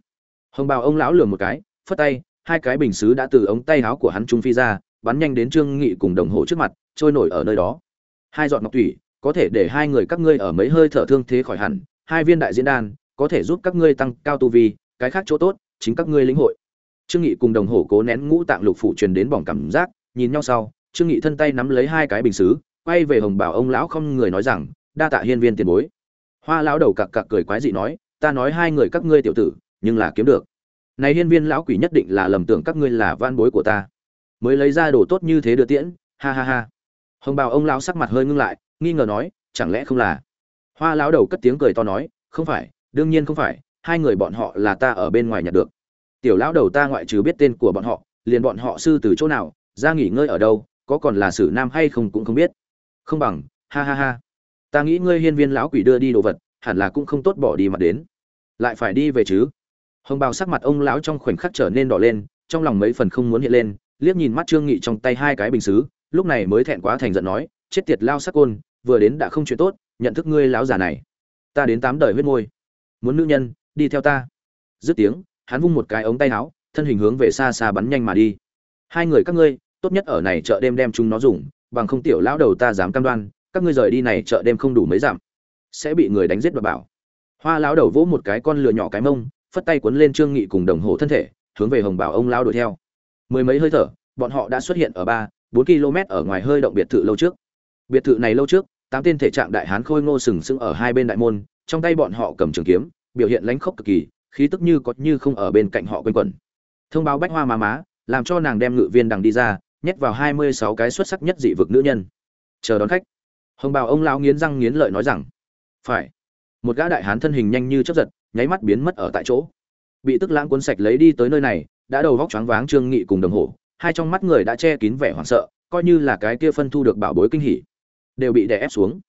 Hồng bào ông lão lừa một cái, phất tay, hai cái bình xứ đã từ ống tay áo của hắn trung phi ra, bắn nhanh đến trương nghị cùng đồng hồ trước mặt, trôi nổi ở nơi đó. Hai giọt ngọc thủy, có thể để hai người các ngươi ở mấy hơi thở thương thế khỏi hẳn, hai viên đại diễn đan có thể giúp các ngươi tăng cao tu vi, cái khác chỗ tốt, chính các ngươi lĩnh hội trương nghị cùng đồng hồ cố nén ngũ tạng lục phủ truyền đến bỏng cảm giác, nhìn nhau sau, trương nghị thân tay nắm lấy hai cái bình xứ, quay về hồng bảo ông lão không người nói rằng, đa tạ hiên viên tiền bối. Hoa lão đầu cặc cặc cười quái dị nói, ta nói hai người các ngươi tiểu tử, nhưng là kiếm được. Này hiên viên lão quỷ nhất định là lầm tưởng các ngươi là van bối của ta. Mới lấy ra đồ tốt như thế đưa tiễn, ha ha ha. Hồng bào ông lão sắc mặt hơi ngưng lại, nghi ngờ nói, chẳng lẽ không là? Hoa lão đầu cất tiếng cười to nói, không phải, đương nhiên không phải, hai người bọn họ là ta ở bên ngoài nhặt được tiểu lão đầu ta ngoại trừ biết tên của bọn họ, liền bọn họ sư từ chỗ nào, ra nghỉ ngơi ở đâu, có còn là sử nam hay không cũng không biết. Không bằng, ha ha ha. Ta nghĩ ngươi hiên viên lão quỷ đưa đi đồ vật, hẳn là cũng không tốt bỏ đi mặt đến. Lại phải đi về chứ. Hồng bào sắc mặt ông lão trong khoảnh khắc trở nên đỏ lên, trong lòng mấy phần không muốn hiện lên, liếc nhìn mắt trương nghị trong tay hai cái bình xứ, lúc này mới thẹn quá thành giận nói, chết tiệt lao sắc côn, vừa đến đã không chuyện tốt, nhận thức ngươi lão già này. Ta đến tám đời huyết môi. Muốn nữ nhân, đi theo ta. Dứt tiếng hắn vung một cái ống tay áo, thân hình hướng về xa xa bắn nhanh mà đi. Hai người, các ngươi, tốt nhất ở này chợ đêm đem chúng nó dùng, bằng không tiểu lão đầu ta dám cam đoan, các ngươi rời đi này chợ đêm không đủ mấy giảm sẽ bị người đánh giết và bảo. Hoa lão đầu vỗ một cái con lừa nhỏ cái mông, phất tay cuốn lên trương nghị cùng đồng hồ thân thể, hướng về hồng bảo ông lao đuổi theo. Mười mấy hơi thở, bọn họ đã xuất hiện ở ba, bốn km ở ngoài hơi động biệt thự lâu trước. Biệt thự này lâu trước, tám tên thể trạng đại hán khôi ngô sừng sững ở hai bên đại môn, trong tay bọn họ cầm trường kiếm, biểu hiện lãnh khốc cực kỳ khí tức như có như không ở bên cạnh họ quanh quẩn. Thông báo bách hoa má má, làm cho nàng đem ngự viên đằng đi ra, nhét vào hai mươi sáu cái xuất sắc nhất dị vực nữ nhân. Chờ đón khách. Hồng bào ông lão nghiến răng nghiến lợi nói rằng, phải. Một gã đại hán thân hình nhanh như chớp giật, nháy mắt biến mất ở tại chỗ. Bị tức lãng cuốn sạch lấy đi tới nơi này, đã đầu vóc choáng váng trương nghị cùng đồng hồ hai trong mắt người đã che kín vẻ hoảng sợ, coi như là cái kia phân thu được bảo bối kinh hỉ, đều bị đè ép xuống.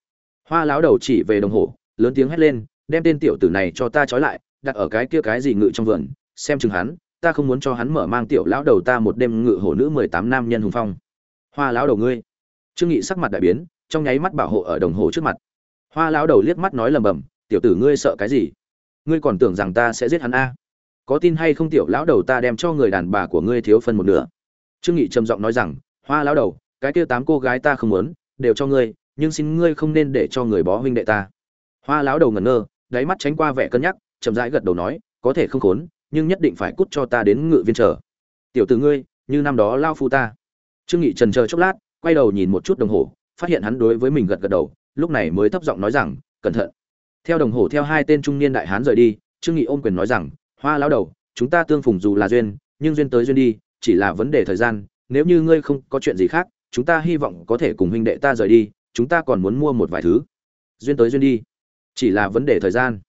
Hoa lão đầu chỉ về đồng hồ lớn tiếng hét lên, đem tên tiểu tử này cho ta trói lại đặt ở cái kia cái gì ngự trong vườn, xem chừng hắn, ta không muốn cho hắn mở mang tiểu lão đầu ta một đêm ngự hổ nữ mười tám nam nhân hùng phong. Hoa lão đầu ngươi. Trương nghị sắc mặt đại biến, trong nháy mắt bảo hộ ở đồng hồ trước mặt. Hoa lão đầu liếc mắt nói lầm bầm, tiểu tử ngươi sợ cái gì? Ngươi còn tưởng rằng ta sẽ giết hắn a? Có tin hay không tiểu lão đầu ta đem cho người đàn bà của ngươi thiếu phân một nửa? Trương nghị trầm giọng nói rằng, hoa lão đầu, cái kia tám cô gái ta không muốn, đều cho ngươi, nhưng xin ngươi không nên để cho người bó huynh đệ ta. Hoa lão đầu ngẩn ngơ, đáy mắt tránh qua vẻ cân nhắc chậm rãi gật đầu nói, có thể không khốn, nhưng nhất định phải cút cho ta đến ngự viên chờ. Tiểu tử ngươi, như năm đó lao phu ta. Trương nghị trần chờ chốc lát, quay đầu nhìn một chút đồng hồ, phát hiện hắn đối với mình gật gật đầu, lúc này mới thấp giọng nói rằng, cẩn thận. Theo đồng hồ theo hai tên trung niên đại hán rời đi, trương nghị ôm quyền nói rằng, hoa lão đầu, chúng ta tương phùng dù là duyên, nhưng duyên tới duyên đi, chỉ là vấn đề thời gian, nếu như ngươi không có chuyện gì khác, chúng ta hy vọng có thể cùng huynh đệ ta rời đi, chúng ta còn muốn mua một vài thứ. Duyên tới duyên đi, chỉ là vấn đề thời gian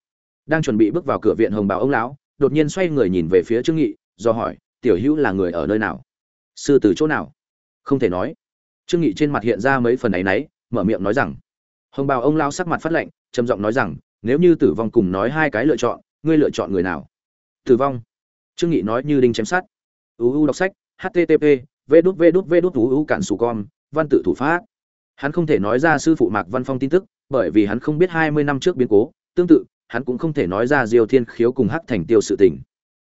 đang chuẩn bị bước vào cửa viện hồng bào ông lão, đột nhiên xoay người nhìn về phía trương nghị, do hỏi, tiểu hữu là người ở nơi nào? Sư từ chỗ nào? Không thể nói. Trương nghị trên mặt hiện ra mấy phần ấy nấy mở miệng nói rằng, hồng bào ông lão sắc mặt phát lạnh, trầm giọng nói rằng, nếu như tử vong cùng nói hai cái lựa chọn, ngươi lựa chọn người nào? Tử vong. Trương nghị nói như đinh chém sát uu đọc sách http v đút v đút v đút uu cản sù con, văn tự thủ pháp. Hắn không thể nói ra sư phụ mạc văn phong tin tức, bởi vì hắn không biết hai mươi năm trước biến cố, tương tự hắn cũng không thể nói ra diêu thiên khiếu cùng hắc thành tiêu sự tình.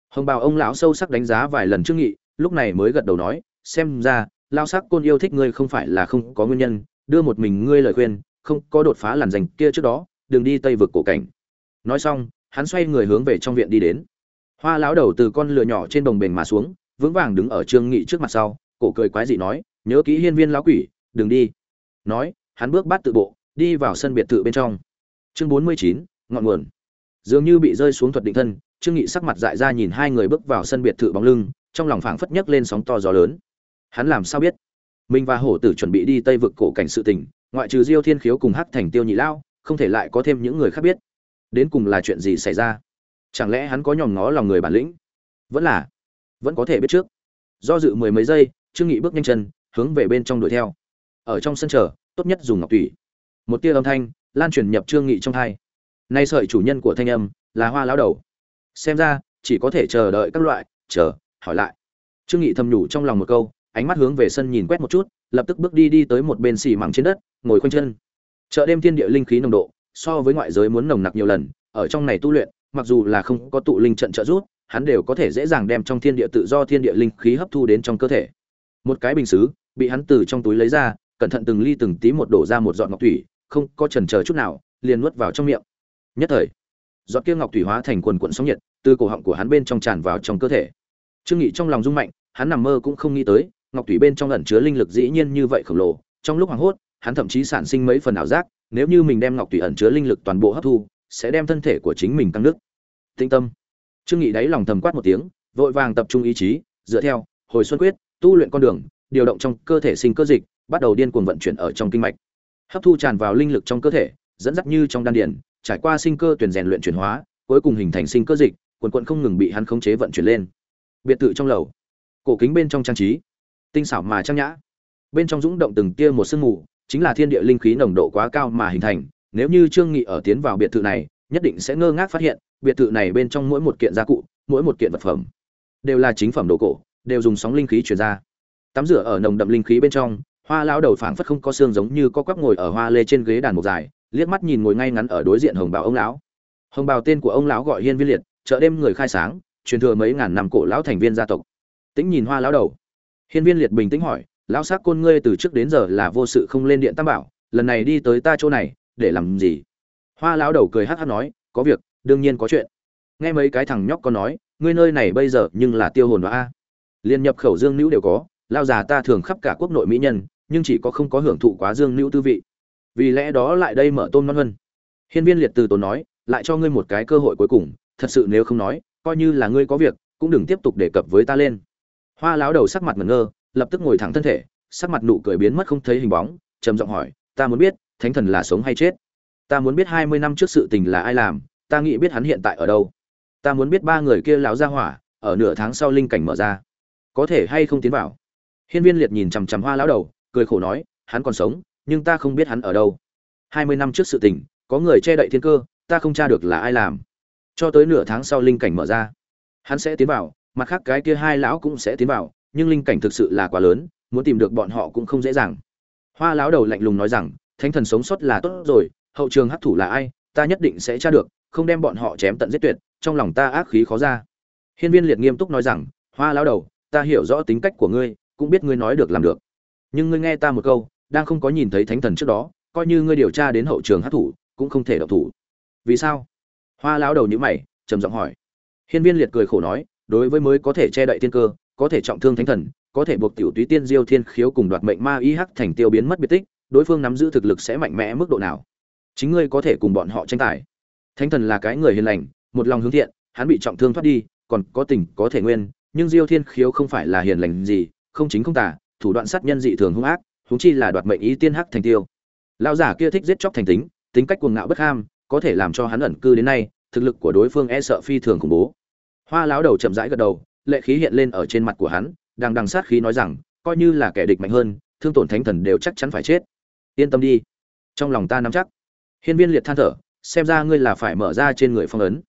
Hồng bào ông lão sâu sắc đánh giá vài lần trước nghị, lúc này mới gật đầu nói, xem ra lao sắc côn yêu thích ngươi không phải là không có nguyên nhân, đưa một mình ngươi lời khuyên, không có đột phá làn dành kia trước đó, đừng đi tây vực cổ cảnh. Nói xong, hắn xoay người hướng về trong viện đi đến. Hoa lão đầu từ con lừa nhỏ trên đồng bền mà xuống, vững vàng đứng ở trương nghị trước mặt sau, cổ cười quái dị nói, nhớ kỹ hiên viên lão quỷ, đừng đi. Nói, hắn bước bát tự bộ, đi vào sân biệt thự bên trong. Chương bốn mươi chín ngọn nguồn. Dường như bị rơi xuống thuật định thân, trương nghị sắc mặt dại ra nhìn hai người bước vào sân biệt thự bóng lưng, trong lòng phảng phất nhấc lên sóng to gió lớn. Hắn làm sao biết? Mình và hổ tử chuẩn bị đi tây vực cổ cảnh sự tình, ngoại trừ diêu thiên khiếu cùng hắc thành tiêu nhị lao, không thể lại có thêm những người khác biết. Đến cùng là chuyện gì xảy ra? Chẳng lẽ hắn có nhòm ngó lòng người bản lĩnh? Vẫn là, vẫn có thể biết trước. Do dự mười mấy giây, trương nghị bước nhanh chân, hướng về bên trong đuổi theo. Ở trong sân chờ, tốt nhất dùng ngọc thủy một tia âm thanh, lan truyền nhập trương nghị trong hai nay sợi chủ nhân của thanh âm là hoa lão đầu. Xem ra, chỉ có thể chờ đợi các loại, chờ, hỏi lại. Trương nghị thầm nhủ trong lòng một câu, ánh mắt hướng về sân nhìn quét một chút, lập tức bước đi đi tới một bên xì mảng trên đất, ngồi khoanh chân. Chợ đêm thiên địa linh khí nồng độ, so với ngoại giới muốn nồng nặc nhiều lần, ở trong này tu luyện, mặc dù là không có tụ linh trận trợ giúp, hắn đều có thể dễ dàng đem trong thiên địa tự do thiên địa linh khí hấp thu đến trong cơ thể. Một cái bình xứ, bị hắn từ trong túi lấy ra, cẩn thận từng ly từng tí một đổ ra một giọt ngọc thủy, không có chần chờ chút nào, liền nuốt vào trong miệng nhất thời, giọt kia ngọc thủy hóa thành quần quận sóng nhiệt, từ cổ họng của hắn bên trong tràn vào trong cơ thể. Trương nghị trong lòng rung mạnh, hắn nằm mơ cũng không nghĩ tới, ngọc thủy bên trong ẩn chứa linh lực dĩ nhiên như vậy khổng lồ. Trong lúc hoảng hốt, hắn thậm chí sản sinh mấy phần ảo giác, nếu như mình đem ngọc thủy ẩn chứa linh lực toàn bộ hấp thu, sẽ đem thân thể của chính mình tăng nước tinh tâm. Trương nghị đáy lòng thầm quát một tiếng, vội vàng tập trung ý chí, dựa theo, hồi xuân quyết, tu luyện con đường, điều động trong cơ thể sinh cơ dịch, bắt đầu điên cuồng vận chuyển ở trong kinh mạch. Hấp thu tràn vào linh lực trong cơ thể, dẫn dắt như trong đan điền trải qua sinh cơ tuyển rèn luyện chuyển hóa, cuối cùng hình thành sinh cơ dịch, quần quận không ngừng bị hắn khống chế vận chuyển lên. Biệt thự trong lầu, cổ kính bên trong trang trí, tinh xảo mà trang nhã. Bên trong dũng động từng tia một sương mù, chính là thiên địa linh khí nồng độ quá cao mà hình thành. Nếu như trương nghị ở tiến vào biệt thự này, nhất định sẽ ngơ ngác phát hiện, biệt thự này bên trong mỗi một kiện gia cụ, mỗi một kiện vật phẩm, đều là chính phẩm đồ cổ, đều dùng sóng linh khí truyền ra. Tắm rửa ở nồng đậm linh khí bên trong, hoa lão đầu phảng phất không có xương giống như có quắp ngồi ở hoa lê trên ghế đàn một dài liếc mắt nhìn ngồi ngay ngắn ở đối diện hồng bào ông lão. Hồng bào tên của ông lão gọi hiên viên liệt, chợ đêm người khai sáng, truyền thừa mấy ngàn năm cổ lão thành viên gia tộc. Tĩnh nhìn hoa lão đầu. Hiên viên liệt bình tĩnh hỏi, lão sắc côn ngươi từ trước đến giờ là vô sự không lên điện tam bảo, lần này đi tới ta chỗ này, để làm gì? Hoa lão đầu cười hát hát nói, có việc, đương nhiên có chuyện. Nghe mấy cái thằng nhóc con nói, ngươi nơi này bây giờ nhưng là tiêu hồn và a. Liên nhập khẩu dương nữ đều có lao già ta thường khắp cả quốc nội mỹ nhân, nhưng chỉ có không có hưởng thụ quá dương nữ tư vị vì lẽ đó lại đây mở tôm non hơn. Hiên viên liệt từ tốn nói, lại cho ngươi một cái cơ hội cuối cùng, thật sự nếu không nói, coi như là ngươi có việc, cũng đừng tiếp tục đề cập với ta lên. Hoa lão đầu sắc mặt ngẩn ngơ, lập tức ngồi thẳng thân thể, sắc mặt nụ cười biến mất không thấy hình bóng, trầm giọng hỏi, ta muốn biết, thánh thần là sống hay chết? Ta muốn biết hai mươi năm trước sự tình là ai làm, ta nghĩ biết hắn hiện tại ở đâu. Ta muốn biết ba người kia lão ra hỏa, ở nửa tháng sau linh cảnh mở ra. Có thể hay không tiến vào? Hiên viên liệt nhìn chằm chằm hoa lão đầu, cười khổ nói, hắn còn sống nhưng ta không biết hắn ở đâu. Hai mươi năm trước sự tình, có người che đậy thiên cơ, ta không tra được là ai làm. Cho tới nửa tháng sau linh cảnh mở ra, hắn sẽ tiến vào, mặt khác cái kia hai lão cũng sẽ tiến vào, nhưng linh cảnh thực sự là quá lớn, muốn tìm được bọn họ cũng không dễ dàng. Hoa lão đầu lạnh lùng nói rằng, thánh thần sống sót là tốt rồi, hậu trường hắc thủ là ai, ta nhất định sẽ tra được, không đem bọn họ chém tận giết tuyệt, trong lòng ta ác khí khó ra. Hiên viên liệt nghiêm túc nói rằng, hoa lão đầu, ta hiểu rõ tính cách của ngươi, cũng biết ngươi nói được làm được. Nhưng ngươi nghe ta một câu đang không có nhìn thấy thánh thần trước đó, coi như ngươi điều tra đến hậu trường hát thủ, cũng không thể độc thủ. Vì sao? Hoa lão đầu nhữ mày, trầm giọng hỏi. Hiên viên liệt cười khổ nói, đối với mới có thể che đậy tiên cơ, có thể trọng thương thánh thần, có thể buộc tiểu túy tiên diêu thiên khiếu cùng đoạt mệnh ma y hắc thành tiêu biến mất biệt tích, đối phương nắm giữ thực lực sẽ mạnh mẽ mức độ nào? Chính ngươi có thể cùng bọn họ tranh tài. Thánh thần là cái người hiền lành, một lòng hướng thiện, hắn bị trọng thương thoát đi, còn có tình, có thể nguyên, nhưng diêu thiên khiếu không phải là hiền lành gì, không chính không tả thủ đoạn sát nhân dị thường hung ác huống chi là đoạt mệnh ý tiên hắc thành tiêu. Lão giả kia thích giết chóc thành tính tính cách cuồng ngạo bất ham, có thể làm cho hắn ẩn cư đến nay, thực lực của đối phương e sợ phi thường khủng bố. Hoa lão đầu chậm rãi gật đầu, lệ khí hiện lên ở trên mặt của hắn đang đằng sát khí nói rằng, coi như là kẻ địch mạnh hơn, thương tổn thánh thần đều chắc chắn phải chết. Yên tâm đi, trong lòng ta nắm chắc. Hiên viên liệt than thở, xem ra ngươi là phải mở ra trên người phong ấn.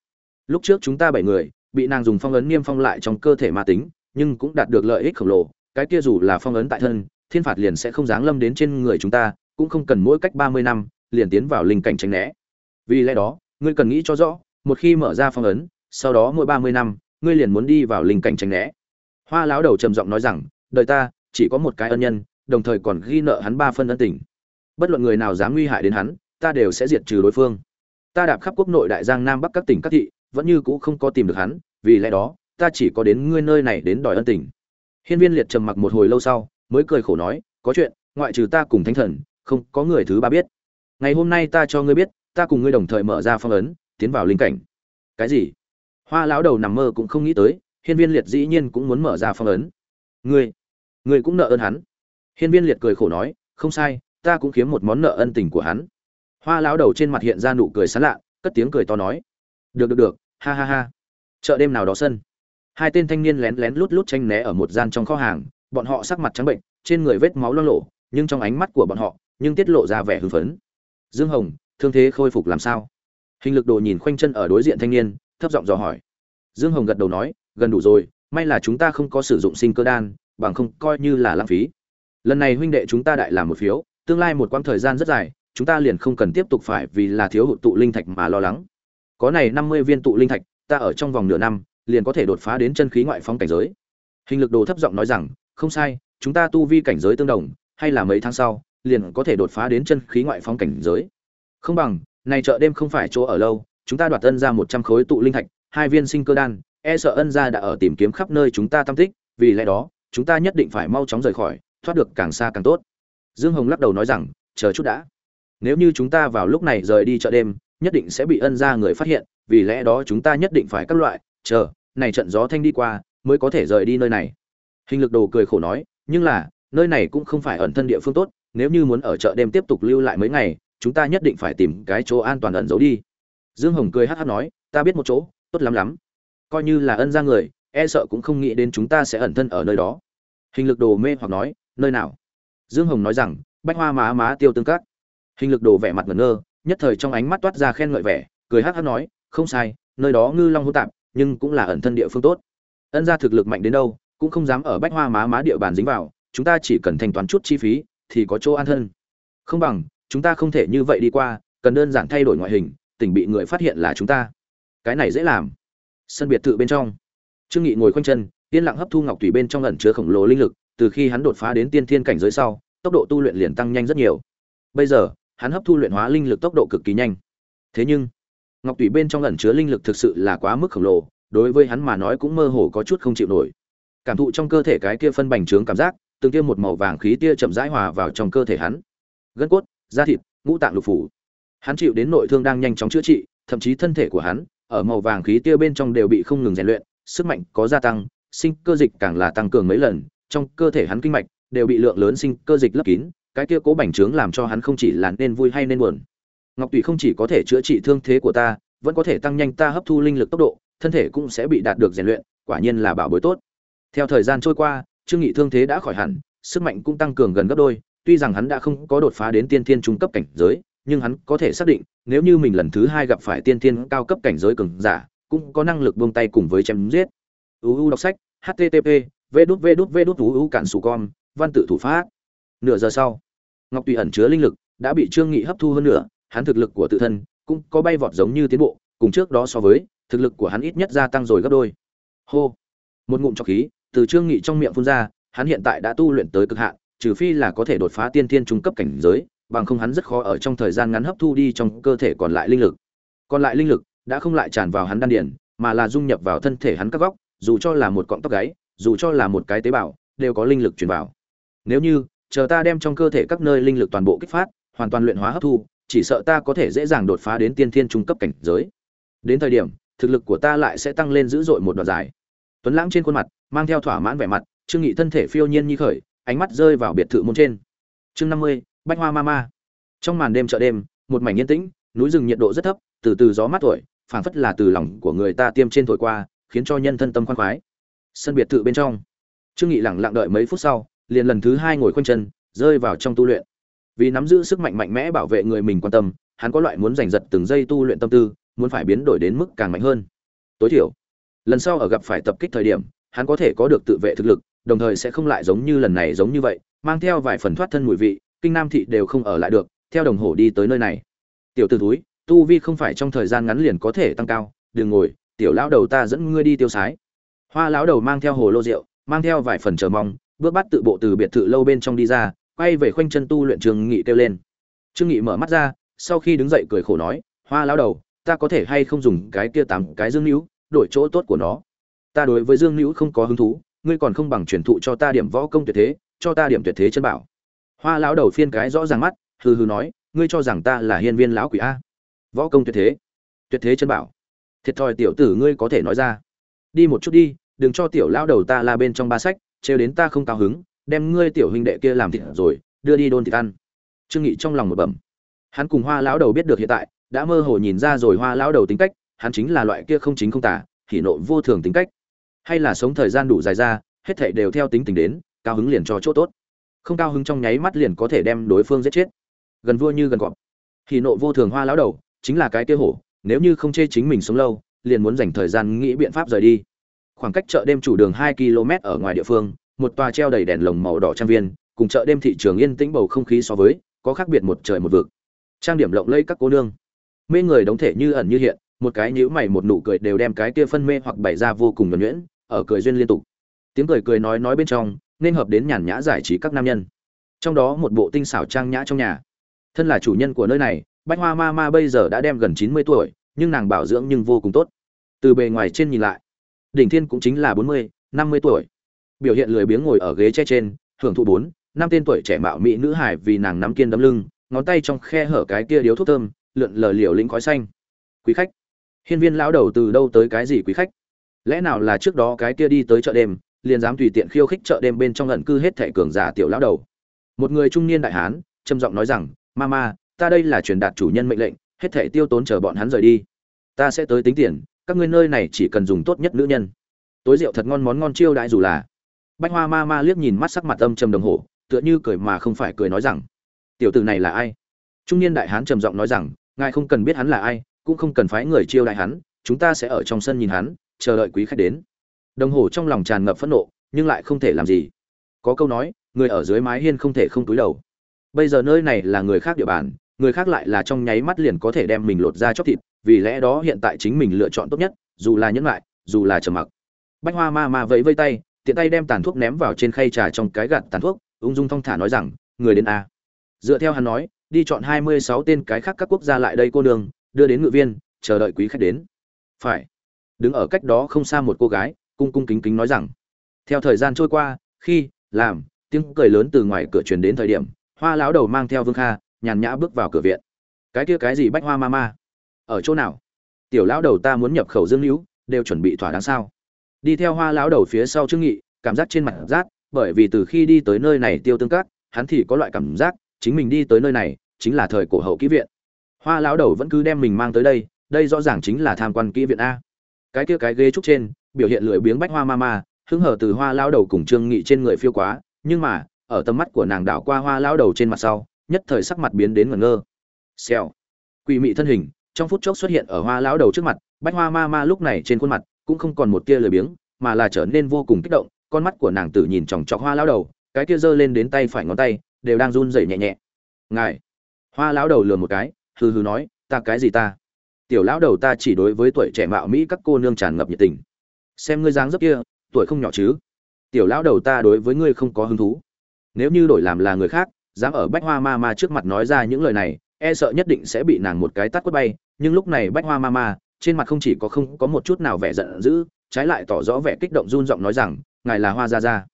Lúc trước chúng ta bảy người, bị nàng dùng phong ấn niêm phong lại trong cơ thể ma tính, nhưng cũng đạt được lợi ích khổng lồ, cái kia dù là phong ấn tại thân thiên phạt liền sẽ không giáng lâm đến trên người chúng ta, cũng không cần mỗi cách ba mươi năm, liền tiến vào linh cảnh tránh né. Vì lẽ đó, ngươi cần nghĩ cho rõ, một khi mở ra phong ấn, sau đó mỗi ba mươi năm, ngươi liền muốn đi vào linh cảnh tránh né. Hoa lão đầu trầm giọng nói rằng, đời ta, chỉ có một cái ân nhân, đồng thời còn ghi nợ hắn ba phân ân tình. Bất luận người nào dám nguy hại đến hắn, ta đều sẽ diệt trừ đối phương. Ta đạp khắp quốc nội đại giang nam bắc các tỉnh các thị, vẫn như cũ không có tìm được hắn, vì lẽ đó, ta chỉ có đến ngươi nơi này đến đòi ân tình. Hiên viên liệt trầm mặc một hồi lâu sau mới cười khổ nói, có chuyện, ngoại trừ ta cùng thánh thần, không có người thứ ba biết. Ngày hôm nay ta cho ngươi biết, ta cùng ngươi đồng thời mở ra phong ấn, tiến vào linh cảnh. Cái gì? Hoa lão đầu nằm mơ cũng không nghĩ tới, hiên viên liệt dĩ nhiên cũng muốn mở ra phong ấn. Ngươi ngươi cũng nợ ơn hắn. Hiên viên liệt cười khổ nói, không sai, ta cũng kiếm một món nợ ân tình của hắn. Hoa lão đầu trên mặt hiện ra nụ cười sán lạ, cất tiếng cười to nói, được được được, ha ha ha. Chợ đêm nào đó sân. Hai tên thanh niên lén lén lút lút tranh né ở một gian trong kho hàng bọn họ sắc mặt trắng bệnh, trên người vết máu lo lộ nhưng trong ánh mắt của bọn họ, nhưng tiết lộ ra vẻ hưng phấn. Dương hồng, thương thế khôi phục làm sao? Hình lực đồ nhìn khoanh chân ở đối diện thanh niên, thấp giọng dò hỏi. Dương hồng gật đầu nói, gần đủ rồi, may là chúng ta không có sử dụng sinh cơ đan, bằng không coi như là lãng phí. Lần này huynh đệ chúng ta đại làm một phiếu, tương lai một quãng thời gian rất dài, chúng ta liền không cần tiếp tục phải vì là thiếu hụt tụ linh thạch mà lo lắng. Có này năm mươi viên tụ linh thạch, ta ở trong vòng nửa năm, liền có thể đột phá đến chân khí ngoại phong cảnh giới. Hình lực đồ thấp giọng nói rằng không sai, chúng ta tu vi cảnh giới tương đồng, hay là mấy tháng sau, liền có thể đột phá đến chân khí ngoại phong cảnh giới. Không bằng, này chợ đêm không phải chỗ ở lâu, chúng ta đoạt ân ra một trăm khối tụ linh thạch, hai viên sinh cơ đan e sợ ân gia đã ở tìm kiếm khắp nơi chúng ta tam tích, vì lẽ đó, chúng ta nhất định phải mau chóng rời khỏi, thoát được càng xa càng tốt. Dương hồng lắc đầu nói rằng, chờ chút đã. Nếu như chúng ta vào lúc này rời đi chợ đêm, nhất định sẽ bị ân gia người phát hiện, vì lẽ đó chúng ta nhất định phải các loại, chờ, này trận gió thanh đi qua, mới có thể rời đi nơi này hình lực đồ cười khổ nói, nhưng là, nơi này cũng không phải ẩn thân địa phương tốt, nếu như muốn ở chợ đêm tiếp tục lưu lại mấy ngày, chúng ta nhất định phải tìm cái chỗ an toàn ẩn giấu đi. Dương hồng cười hát hát nói, ta biết một chỗ, tốt lắm lắm. Coi như là ân ra người e sợ cũng không nghĩ đến chúng ta sẽ ẩn thân ở nơi đó. Hình lực đồ mê hoặc nói, nơi nào? Dương hồng nói rằng, bách hoa má má tiêu tương cát hình lực đồ vẻ mặt ngẩn ngơ, nhất thời trong ánh mắt toát ra khen ngợi vẻ, cười hát hát nói, không sai, nơi đó ngư long hỗn tạp, nhưng cũng là ẩn thân địa phương tốt. Ân gia thực lực mạnh đến đâu cũng không dám ở bách hoa má má địa bàn dính vào, chúng ta chỉ cần thanh toán chút chi phí, thì có chỗ an thân. Không bằng, chúng ta không thể như vậy đi qua, cần đơn giản thay đổi ngoại hình, tỉnh bị người phát hiện là chúng ta. Cái này dễ làm. Sân biệt thự bên trong. Trương nghị ngồi khoanh chân, yên lặng hấp thu ngọc thủy bên trong ẩn chứa khổng lồ linh lực, từ khi hắn đột phá đến tiên thiên cảnh giới sau, tốc độ tu luyện liền tăng nhanh rất nhiều. Bây giờ, hắn hấp thu luyện hóa linh lực tốc độ cực kỳ nhanh. Thế nhưng, ngọc thủy bên trong ẩn chứa linh lực thực sự là quá mức khổng lồ, đối với hắn mà nói cũng mơ hồ có chút không chịu nổi cảm thụ trong cơ thể cái kia phân bành trướng cảm giác, từng tia một màu vàng khí tia chậm rãi hòa vào trong cơ thể hắn. Gân cốt, da thịt, ngũ tạng lục phủ. Hắn chịu đến nội thương đang nhanh chóng chữa trị, thậm chí thân thể của hắn, ở màu vàng khí tia bên trong đều bị không ngừng rèn luyện, sức mạnh có gia tăng, sinh cơ dịch càng là tăng cường mấy lần, trong cơ thể hắn kinh mạch đều bị lượng lớn sinh cơ dịch lấp kín, cái kia cố bành trướng làm cho hắn không chỉ là nên vui hay nên buồn. Ngọc tùy không chỉ có thể chữa trị thương thế của ta, vẫn có thể tăng nhanh ta hấp thu linh lực tốc độ, thân thể cũng sẽ bị đạt được rèn luyện, quả nhiên là bảo bối tốt theo thời gian trôi qua, trương nghị thương thế đã khỏi hẳn, sức mạnh cũng tăng cường gần gấp đôi, tuy rằng hắn đã không có đột phá đến tiên thiên trung cấp cảnh giới, nhưng hắn có thể xác định, nếu như mình lần thứ hai gặp phải tiên thiên cao cấp cảnh giới cường giả, cũng có năng lực buông tay cùng với chém giết. Uu đọc sách http v đút v đút v đút uu cản sủ con văn tự thủ pháp. Nửa giờ sau, ngọc tùy ẩn chứa linh lực, đã bị trương nghị hấp thu hơn nữa hắn thực lực của tự thân cũng có bay vọt giống như tiến bộ, cùng trước đó so với, thực lực của hắn ít nhất gia tăng rồi gấp đôi. Hô, một ngụm trọc khí từ trương nghị trong miệng phun ra, hắn hiện tại đã tu luyện tới cực hạn, trừ phi là có thể đột phá tiên thiên trung cấp cảnh giới, bằng không hắn rất khó ở trong thời gian ngắn hấp thu đi trong cơ thể còn lại linh lực. Còn lại linh lực đã không lại tràn vào hắn đan điền, mà là dung nhập vào thân thể hắn các góc, dù cho là một cọng tóc gáy, dù cho là một cái tế bào, đều có linh lực truyền vào. Nếu như, chờ ta đem trong cơ thể các nơi linh lực toàn bộ kích phát, hoàn toàn luyện hóa hấp thu, chỉ sợ ta có thể dễ dàng đột phá đến tiên thiên trung cấp cảnh giới. Đến thời điểm, thực lực của ta lại sẽ tăng lên dữ dội một đoạn dài tuấn lãng trên khuôn mặt, mang theo thỏa mãn vẻ mặt, trương nghị thân thể phiêu nhiên như khởi, ánh mắt rơi vào biệt thự môn trên. Chương năm mươi, bách hoa ma ma. Trong màn đêm chợ đêm, một mảnh yên tĩnh, núi rừng nhiệt độ rất thấp, từ từ gió mát thổi phảng phất là từ lòng của người ta tiêm trên thổi qua, khiến cho nhân thân tâm khoan khoái. Sân biệt thự bên trong. Trương nghị lặng lặng đợi mấy phút sau, liền lần thứ hai ngồi khoanh chân, rơi vào trong tu luyện. Vì nắm giữ sức mạnh mạnh mẽ bảo vệ người mình quan tâm, hắn có loại muốn giành giật từng giây tu luyện tâm tư, muốn phải biến đổi đến mức càng mạnh hơn. Tối thiểu lần sau ở gặp phải tập kích thời điểm, hắn có thể có được tự vệ thực lực, đồng thời sẽ không lại giống như lần này giống như vậy, mang theo vài phần thoát thân mùi vị, kinh nam thị đều không ở lại được, theo đồng hồ đi tới nơi này. Tiểu t ử túi tu vi không phải trong thời gian ngắn liền có thể tăng cao, đừng ngồi, tiểu lão đầu ta dẫn ngươi đi tiêu sái. Hoa lão đầu mang theo hồ lô rượu, mang theo vài phần chờ mong, bước bắt tự bộ từ biệt thự lâu bên trong đi ra, quay về khoanh chân tu luyện trường nghị kêu lên. Trương nghị mở mắt ra, sau khi đứng dậy cười khổ nói, hoa lão đầu, ta có thể hay không dùng cái kia tám cái dương hữu đổi chỗ tốt của nó. Ta đối với dương hữu không có hứng thú, ngươi còn không bằng truyền thụ cho ta điểm võ công tuyệt thế, cho ta điểm tuyệt thế chân bảo. Hoa lão đầu phiên cái rõ ràng mắt, hừ hừ nói, ngươi cho rằng ta là hiên viên lão quỷ a. Võ công tuyệt thế tuyệt thế chân bảo. Thiệt thòi tiểu tử ngươi có thể nói ra. Đi một chút đi, đừng cho tiểu lão đầu ta la bên trong ba sách, trêu đến ta không cao hứng, đem ngươi tiểu huynh đệ kia làm thịt rồi, đưa đi đôn thịt ăn. Trương nghị trong lòng một bẩm. Hắn cùng hoa lão đầu biết được hiện tại, đã mơ hồ nhìn ra rồi hoa lão đầu tính cách hắn chính là loại kia không chính không tả, hỉ nộ vô thường tính cách. Hay là sống thời gian đủ dài ra, hết thảy đều theo tính tình đến, cao hứng liền cho chỗ tốt. Không cao hứng trong nháy mắt liền có thể đem đối phương giết chết. Gần vua như gần cọp. Hỉ nộ vô thường hoa lão đầu, chính là cái kia hổ, nếu như không chê chính mình sống lâu, liền muốn dành thời gian nghĩ biện pháp rời đi. Khoảng cách chợ đêm chủ đường hai km ở ngoài địa phương, một tòa treo đầy đèn lồng màu đỏ trang viên, cùng chợ đêm thị trường yên tĩnh bầu không khí so với, có khác biệt một trời một vực. Trang điểm lộng lẫy các cô nương. Mê người đóng thể như ẩn như hiện một cái nhíu mày một nụ cười đều đem cái kia phân mê hoặc bày ra vô cùng nhuần nhuyễn, ở cười duyên liên tục. Tiếng cười cười nói nói bên trong, nên hợp đến nhàn nhã giải trí các nam nhân. Trong đó một bộ tinh xảo trang nhã trong nhà. Thân là chủ nhân của nơi này, bách hoa ma ma bây giờ đã đem gần chín mươi tuổi, nhưng nàng bảo dưỡng nhưng vô cùng tốt. Từ bề ngoài trên nhìn lại, đỉnh thiên cũng chính là bốn mươi, năm mươi tuổi. Biểu hiện lười biếng ngồi ở ghế che trên, hưởng thụ bốn, năm tên tuổi trẻ mạo mỹ nữ hải vì nàng nắm kiên đấm lưng, ngón tay trong khe hở cái kia điếu thuốc thơm, lượn lờ liều lĩnh khói xanh. Quý khách hiên viên lão đầu từ đâu tới cái gì quý khách? Lẽ nào là trước đó cái kia đi tới chợ đêm, liền dám tùy tiện khiêu khích chợ đêm bên trong ẩn cư hết thảy cường giả tiểu lão đầu? Một người trung niên đại hán, trầm giọng nói rằng, mama, ta đây là truyền đạt chủ nhân mệnh lệnh, hết thảy tiêu tốn chờ bọn hắn rời đi. Ta sẽ tới tính tiền, các ngươi nơi này chỉ cần dùng tốt nhất nữ nhân. Tối rượu thật ngon món ngon chiêu đại dù là. Bạch hoa mama liếc nhìn mắt sắc mặt âm trầm đồng hồ, tựa như cười mà không phải cười nói rằng, tiểu tử này là ai? Trung niên đại hán trầm giọng nói rằng, ngài không cần biết hắn là ai cũng không cần phái người chiêu đại hắn, chúng ta sẽ ở trong sân nhìn hắn, chờ đợi quý khách đến. Đồng hồ trong lòng tràn ngập phẫn nộ, nhưng lại không thể làm gì. Có câu nói, người ở dưới mái hiên không thể không túi đầu. Bây giờ nơi này là người khác địa bàn, người khác lại là trong nháy mắt liền có thể đem mình lột ra chóc thịt, vì lẽ đó hiện tại chính mình lựa chọn tốt nhất, dù là nhẫn lại, dù là trầm mặc. Bách hoa ma ma vẫy vây tay, tiện tay đem tàn thuốc ném vào trên khay trà trong cái gạt tàn thuốc, ung dung thong thả nói rằng, người đến a. Dựa theo hắn nói, đi chọn hai mươi sáu tên cái khác các quốc gia lại đây cô đường đưa đến ngự viên, chờ đợi quý khách đến. Phải. Đứng ở cách đó không xa một cô gái, cung cung kính kính nói rằng, theo thời gian trôi qua, khi, làm, tiếng cười lớn từ ngoài cửa truyền đến thời điểm, hoa lão đầu mang theo vương kha, nhàn nhã bước vào cửa viện. Cái kia cái gì bách hoa ma ma? Ở chỗ nào? Tiểu lão đầu ta muốn nhập khẩu dương hữu, đều chuẩn bị thỏa đáng sao? Đi theo hoa lão đầu phía sau trương nghị, cảm giác trên mặt rát, bởi vì từ khi đi tới nơi này tiêu tương cát hắn thì có loại cảm giác, chính mình đi tới nơi này, chính là thời cổ hậu kỹ viện hoa lão đầu vẫn cứ đem mình mang tới đây đây rõ ràng chính là tham quan kỹ viện a. Cái kia cái ghế trúc trên, biểu hiện lười biếng bách hoa ma ma, hứng hở từ hoa lão đầu cùng trương nghị trên người phiêu quá, nhưng mà, ở tầm mắt của nàng đảo qua hoa lão đầu trên mặt sau, nhất thời sắc mặt biến đến ngẩn ngơ. Xèo. Quỷ mị thân hình, trong phút chốc xuất hiện ở hoa lão đầu trước mặt, bách hoa ma ma lúc này trên khuôn mặt cũng không còn một tia lười biếng, mà là trở nên vô cùng kích động, con mắt của nàng tử nhìn chòng chọc hoa lão đầu, cái kia giơ lên đến tay phải ngón tay, đều đang run rẩy nhẹ nhẹ. Ngài. Hoa lão đầu lườm một cái hừ hừ nói, ta cái gì ta? Tiểu lão đầu ta chỉ đối với tuổi trẻ mạo mỹ các cô nương tràn ngập nhiệt tình. Xem ngươi dáng dấp kia, tuổi không nhỏ chứ? Tiểu lão đầu ta đối với ngươi không có hứng thú. Nếu như đổi làm là người khác, dám ở bách hoa ma ma trước mặt nói ra những lời này e sợ nhất định sẽ bị nàng một cái tát quất bay. Nhưng lúc này bách hoa ma ma, trên mặt không chỉ có không có một chút nào vẻ giận dữ, trái lại tỏ rõ vẻ kích động run giọng nói rằng, ngài là hoa gia gia.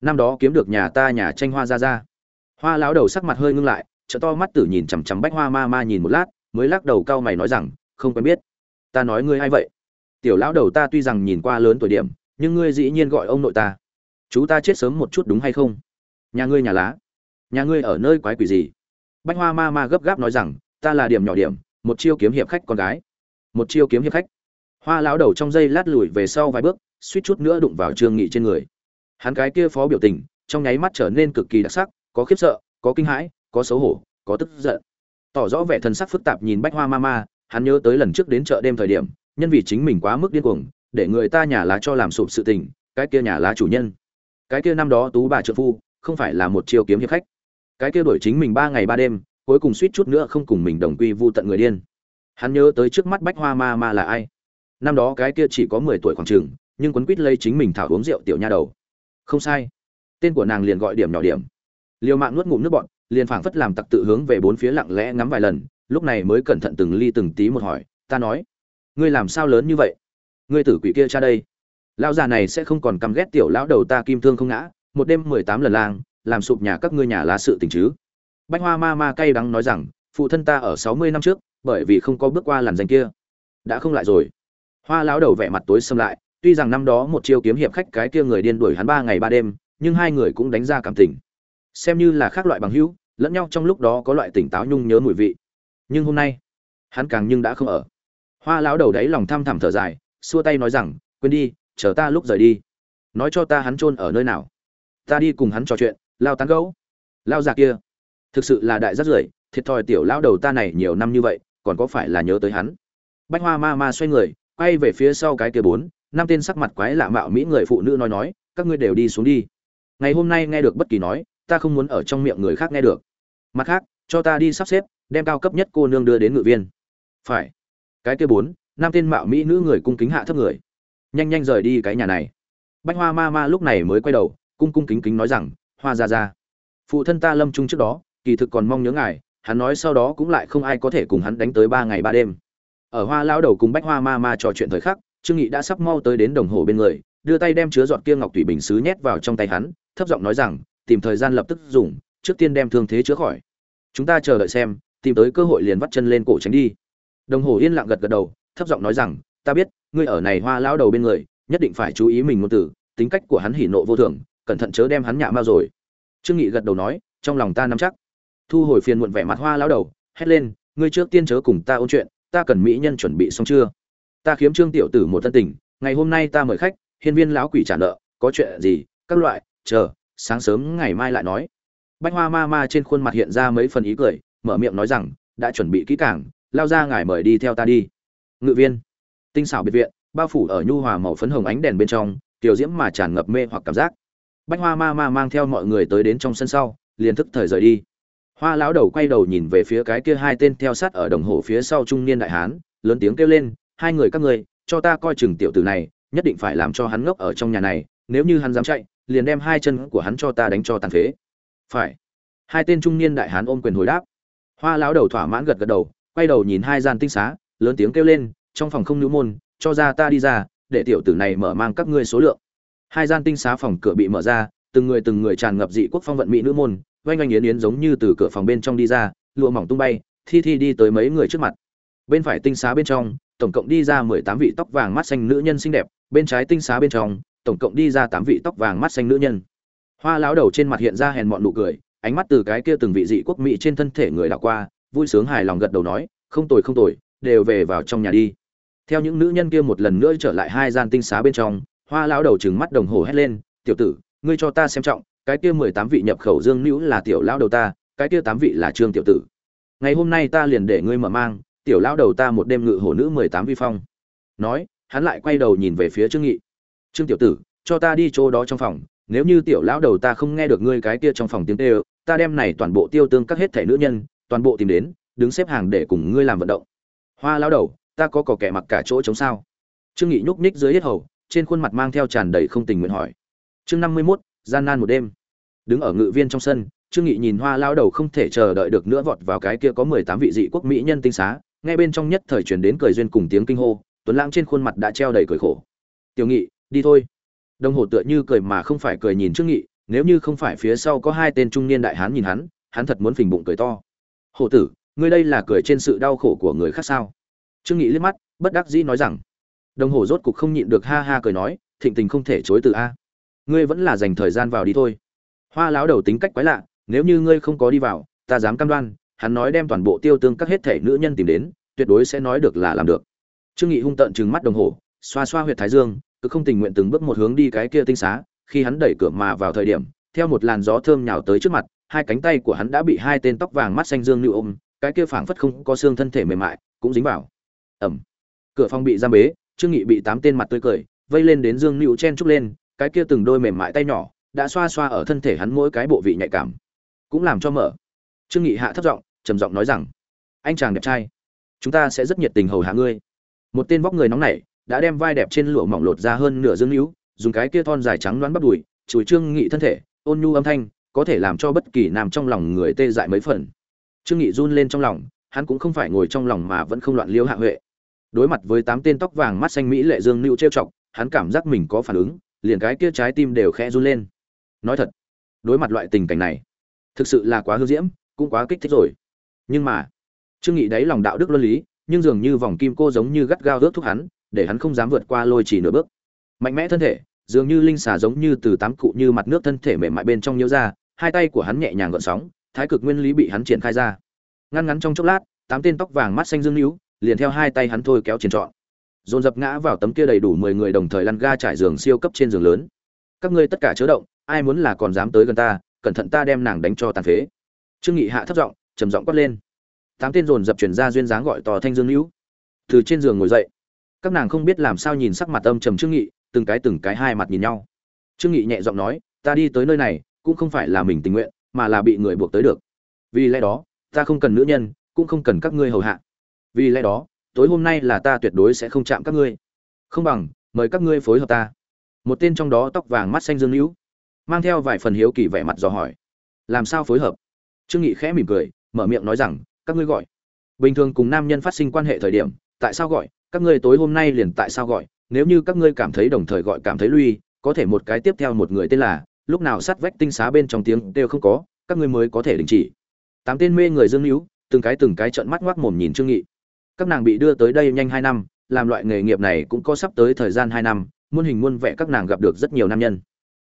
Năm đó kiếm được nhà ta nhà tranh hoa gia gia. Hoa lão đầu sắc mặt hơi ngưng lại trợ to mắt tử nhìn chằm chằm bách hoa ma ma nhìn một lát, mới lắc đầu cau mày nói rằng, không quen biết. Ta nói ngươi hay vậy? Tiểu lão đầu ta tuy rằng nhìn qua lớn tuổi điểm, nhưng ngươi dĩ nhiên gọi ông nội ta. Chú ta chết sớm một chút đúng hay không? Nhà ngươi nhà lá? Nhà ngươi ở nơi quái quỷ gì? Bách hoa ma ma gấp gáp nói rằng, ta là điểm nhỏ điểm, một chiêu kiếm hiệp khách con gái. Một chiêu kiếm hiệp khách. Hoa lão đầu trong giây lát lùi về sau vài bước, suýt chút nữa đụng vào trương nghị trên người. Hắn cái kia phó biểu tình, trong nháy mắt trở nên cực kỳ đặc sắc, có khiếp sợ, có kinh hãi có xấu hổ, có tức giận. Tỏ rõ vẻ thần sắc phức tạp nhìn bách hoa ma ma, hắn nhớ tới lần trước đến chợ đêm thời điểm, nhân vì chính mình quá mức điên cuồng, để người ta nhà lá cho làm sụp sự tình, cái kia nhà lá chủ nhân. Cái kia năm đó tú bà trợ phu, không phải là một chiêu kiếm hiệp khách. Cái kia đổi chính mình ba ngày ba đêm, cuối cùng suýt chút nữa không cùng mình đồng quy vu tận người điên. Hắn nhớ tới trước mắt bách hoa ma ma là ai. Năm đó cái kia chỉ có mười tuổi khoảng trường nhưng quấn quýt lấy chính mình thảo uống rượu tiểu nha đầu. Không sai. Tên của nàng liền gọi điểm nhỏ điểm. Liều mạng nuốt ngụm nước bọn liền phảng phất làm tặc tự hướng về bốn phía lặng lẽ ngắm vài lần, lúc này mới cẩn thận từng ly từng tí một hỏi, ta nói, ngươi làm sao lớn như vậy? Ngươi tử quỷ kia cha đây. Lão già này sẽ không còn căm ghét tiểu lão đầu ta kim thương không ngã, một đêm mười tám lần lang, làm sụp nhà các ngươi nhà lá sự tình chứ. Bách hoa ma ma cay đắng nói rằng, phụ thân ta ở sáu mươi năm trước, bởi vì không có bước qua làn danh kia, đã không lại rồi. Hoa lão đầu vẻ mặt tối xâm lại, tuy rằng năm đó một chiêu kiếm hiệp khách cái kia người điên đuổi hắn ba ngày ba đêm, nhưng hai người cũng đánh ra cảm tình xem như là khác loại bằng hữu, lẫn nhau trong lúc đó có loại tỉnh táo nhung nhớ mùi vị. Nhưng hôm nay, hắn càng nhưng đã không ở. Hoa lão đầu đáy lòng thăm thẳm thở dài, xua tay nói rằng, quên đi, chờ ta lúc rời đi. Nói cho ta hắn chôn ở nơi nào. Ta đi cùng hắn trò chuyện, lao tán gấu lao già kia, thực sự là đại rất rưởi, thiệt thòi tiểu lão đầu ta này nhiều năm như vậy, còn có phải là nhớ tới hắn? Bách hoa ma ma xoay người, quay về phía sau cái kia bốn, năm tên sắc mặt quái lạ mạo mỹ người phụ nữ nói nói, các ngươi đều đi xuống đi. Ngày hôm nay nghe được bất kỳ nói ta không muốn ở trong miệng người khác nghe được. Mặt khác, cho ta đi sắp xếp, đem cao cấp nhất cô nương đưa đến ngự viên. Phải. Cái kia bốn nam tên mạo mỹ nữ người cung kính hạ thấp người. Nhanh nhanh rời đi cái nhà này. Bách hoa ma ma lúc này mới quay đầu, cung cung kính kính nói rằng, hoa ra ra phụ thân ta lâm trung trước đó, kỳ thực còn mong nhớ ngài, hắn nói sau đó cũng lại không ai có thể cùng hắn đánh tới ba ngày ba đêm. Ở hoa lao đầu cùng bách hoa ma ma trò chuyện thời khắc, trương nghị đã sắp mau tới đến đồng hồ bên người, đưa tay đem chứa giọt kia ngọc thủy bình sứ nhét vào trong tay hắn, thấp giọng nói rằng tìm thời gian lập tức dùng, trước tiên đem thương thế chữa khỏi. Chúng ta chờ đợi xem, tìm tới cơ hội liền vắt chân lên cổ tránh đi. Đồng hồ yên lặng gật gật đầu, thấp giọng nói rằng, ta biết, ngươi ở này hoa lão đầu bên người, nhất định phải chú ý mình ngôn tử tính cách của hắn hỉ nộ vô thường, cẩn thận chớ đem hắn nhạ mao rồi. Trương nghị gật đầu nói, trong lòng ta nắm chắc. Thu hồi phiền muộn vẻ mặt hoa lão đầu, hét lên, ngươi trước tiên chớ cùng ta ôn chuyện, ta cần mỹ nhân chuẩn bị xong chưa? Ta khiếm trương tiểu tử một thân tình, ngày hôm nay ta mời khách, hiên viên lão quỷ trả nợ, có chuyện gì, các loại, chờ sáng sớm ngày mai lại nói. Bách hoa ma ma trên khuôn mặt hiện ra mấy phần ý cười, mở miệng nói rằng, đã chuẩn bị kỹ càng, lao ra ngài mời đi theo ta đi. Ngự viên, tinh xảo biệt viện, bao phủ ở nhu hòa màu phấn hồng ánh đèn bên trong tiểu diễm mà tràn ngập mê hoặc cảm giác. Bách hoa ma ma mang theo mọi người tới đến trong sân sau, liền thức thời rời đi. Hoa lão đầu quay đầu nhìn về phía cái kia hai tên theo sát ở đồng hồ phía sau trung niên đại hán, lớn tiếng kêu lên, hai người các ngươi, cho ta coi chừng tiểu tử này, nhất định phải làm cho hắn ngốc ở trong nhà này nếu như hắn dám chạy, liền đem hai chân của hắn cho ta đánh cho tàn phế. Phải. Hai tên trung niên đại hán ôm quyền hồi đáp. Hoa lão đầu thỏa mãn gật gật đầu, quay đầu nhìn hai gian tinh xá, lớn tiếng kêu lên, trong phòng không nữ môn, cho ra ta đi ra, để tiểu tử này mở mang các ngươi số lượng. Hai gian tinh xá phòng cửa bị mở ra, từng người từng người tràn ngập dị quốc phong vận mỹ nữ môn, oanh oanh yến yến giống như từ cửa phòng bên trong đi ra, lụa mỏng tung bay, thi thi đi tới mấy người trước mặt. Bên phải tinh xá bên trong, tổng cộng đi ra mười tám vị tóc vàng mắt xanh nữ nhân xinh đẹp, bên trái tinh xá bên trong tổng cộng đi ra tám vị tóc vàng mắt xanh nữ nhân. Hoa lão đầu trên mặt hiện ra hèn mọn nụ cười, ánh mắt từ cái kia từng vị dị quốc mỹ trên thân thể người đảo qua, vui sướng hài lòng gật đầu nói, không tồi không tồi, đều về vào trong nhà đi. Theo những nữ nhân kia một lần nữa trở lại hai gian tinh xá bên trong, hoa lão đầu trừng mắt đồng hồ hét lên, tiểu tử, ngươi cho ta xem trọng, cái kia mười tám vị nhập khẩu dương nữ là tiểu lão đầu ta, cái kia tám vị là trương tiểu tử. Ngày hôm nay ta liền để ngươi mở mang, tiểu lão đầu ta một đêm ngự hổ nữ mười tám vi phong. Nói, hắn lại quay đầu nhìn về phía trương nghị trương tiểu tử cho ta đi chỗ đó trong phòng nếu như tiểu lão đầu ta không nghe được ngươi cái kia trong phòng tiếng tê ta đem này toàn bộ tiêu tương các hết thể nữ nhân toàn bộ tìm đến đứng xếp hàng để cùng ngươi làm vận động. Hoa lão đầu ta có cỏ kẻ mặc cả chỗ chống sao? Trương nghị nhúc nhích dưới hết hầu trên khuôn mặt mang theo tràn đầy không tình nguyện hỏi. Chương năm mươi 51, gian nan một đêm. Đứng ở ngự viên trong sân trương nghị nhìn hoa lão đầu không thể chờ đợi được nữa vọt vào cái kia có mười tám vị dị quốc mỹ nhân tinh xá nghe bên trong nhất thời truyền đến cười duyên cùng tiếng kinh hô tuấn lãng trên khuôn mặt đã treo đầy cười khổ. Tiểu nghị đi thôi. Đồng hồ tựa như cười mà không phải cười nhìn trương nghị, nếu như không phải phía sau có hai tên trung niên đại hán nhìn hắn hắn thật muốn phình bụng cười to. Hổ tử, ngươi đây là cười trên sự đau khổ của người khác sao? Trương nghị liếc mắt, bất đắc dĩ nói rằng. Đồng hồ rốt cục không nhịn được ha ha cười nói, thịnh tình không thể chối từ a. Ngươi vẫn là dành thời gian vào đi thôi. Hoa lão đầu tính cách quái lạ, nếu như ngươi không có đi vào, ta dám cam đoan, hắn nói đem toàn bộ tiêu tương các hết thể nữ nhân tìm đến, tuyệt đối sẽ nói được là làm được. Trương nghị hung tợn trừng mắt đồng hồ, xoa xoa huyệt thái dương cứ không tình nguyện từng bước một hướng đi cái kia tinh xá, khi hắn đẩy cửa mà vào thời điểm, theo một làn gió thơm nhào tới trước mặt, hai cánh tay của hắn đã bị hai tên tóc vàng mắt xanh dương lưu ôm, cái kia phảng phất không có xương thân thể mềm mại, cũng dính vào. Ẩm cửa phòng bị giam bế, trương nghị bị tám tên mặt tươi cười, vây lên đến dương lưu chen trúc lên, cái kia từng đôi mềm mại tay nhỏ, đã xoa xoa ở thân thể hắn mỗi cái bộ vị nhạy cảm. Cũng làm cho mở. Trương nghị hạ thấp giọng, trầm giọng nói rằng, anh chàng đẹp trai, chúng ta sẽ rất nhiệt tình hầu hạ ngươi. Một tên vóc người nóng nảy đã đem vai đẹp trên lụa mỏng lột ra hơn nửa dương hữu dùng cái kia thon dài trắng đoán bắp đùi, chùi trương nghị thân thể, ôn nhu âm thanh, có thể làm cho bất kỳ nam trong lòng người tê dại mấy phần. Trương nghị run lên trong lòng, hắn cũng không phải ngồi trong lòng mà vẫn không loạn liêu hạ huệ. Đối mặt với tám tên tóc vàng mắt xanh mỹ lệ dương lưu trêu chọc, hắn cảm giác mình có phản ứng, liền cái kia trái tim đều khẽ run lên. Nói thật, đối mặt loại tình cảnh này, thực sự là quá hư diễm, cũng quá kích thích rồi. Nhưng mà, trương nghị đáy lòng đạo đức luân lý, nhưng dường như vòng kim cô giống như gắt gao rước thúc hắn để hắn không dám vượt qua lôi chỉ nửa bước. Mạnh mẽ thân thể, dường như linh xà giống như từ tám cụ như mặt nước thân thể mềm mại bên trong nhiễu ra, hai tay của hắn nhẹ nhàng gợn sóng, thái cực nguyên lý bị hắn triển khai ra. Ngăn ngắn trong chốc lát, tám tên tóc vàng mắt xanh dương níu, liền theo hai tay hắn thôi kéo triển trọn. Dồn dập ngã vào tấm kia đầy đủ mười người đồng thời lăn ga trải giường siêu cấp trên giường lớn. Các ngươi tất cả chớ động, ai muốn là còn dám tới gần ta, cẩn thận ta đem nàng đánh cho tàn phế. Trương nghị hạ thấp giọng, trầm giọng quát lên. Tám tên dồn dập chuyển ra duyên dáng gọi to thanh dương níu. Từ trên giường ngồi dậy các nàng không biết làm sao nhìn sắc mặt âm trầm trương nghị, từng cái từng cái hai mặt nhìn nhau. Trương nghị nhẹ giọng nói, ta đi tới nơi này, cũng không phải là mình tình nguyện, mà là bị người buộc tới được. Vì lẽ đó, ta không cần nữ nhân, cũng không cần các ngươi hầu hạ. Vì lẽ đó, tối hôm nay là ta tuyệt đối sẽ không chạm các ngươi. Không bằng, mời các ngươi phối hợp ta. Một tên trong đó tóc vàng mắt xanh dương hữu mang theo vài phần hiếu kỳ vẻ mặt dò hỏi, làm sao phối hợp? Trương nghị khẽ mỉm cười, mở miệng nói rằng, các ngươi gọi. Bình thường cùng nam nhân phát sinh quan hệ thời điểm, tại sao gọi? Các ngươi tối hôm nay liền tại sao gọi, nếu như các ngươi cảm thấy đồng thời gọi cảm thấy lui, có thể một cái tiếp theo một người tên là, lúc nào sát vách tinh xá bên trong tiếng đều không có, các ngươi mới có thể đình chỉ. Tám tên mê người dương hữu từng cái từng cái trợn mắt ngoác mồm nhìn trương nghị. Các nàng bị đưa tới đây nhanh hai năm, làm loại nghề nghiệp này cũng có sắp tới thời gian hai năm, muôn hình muôn vẻ các nàng gặp được rất nhiều nam nhân.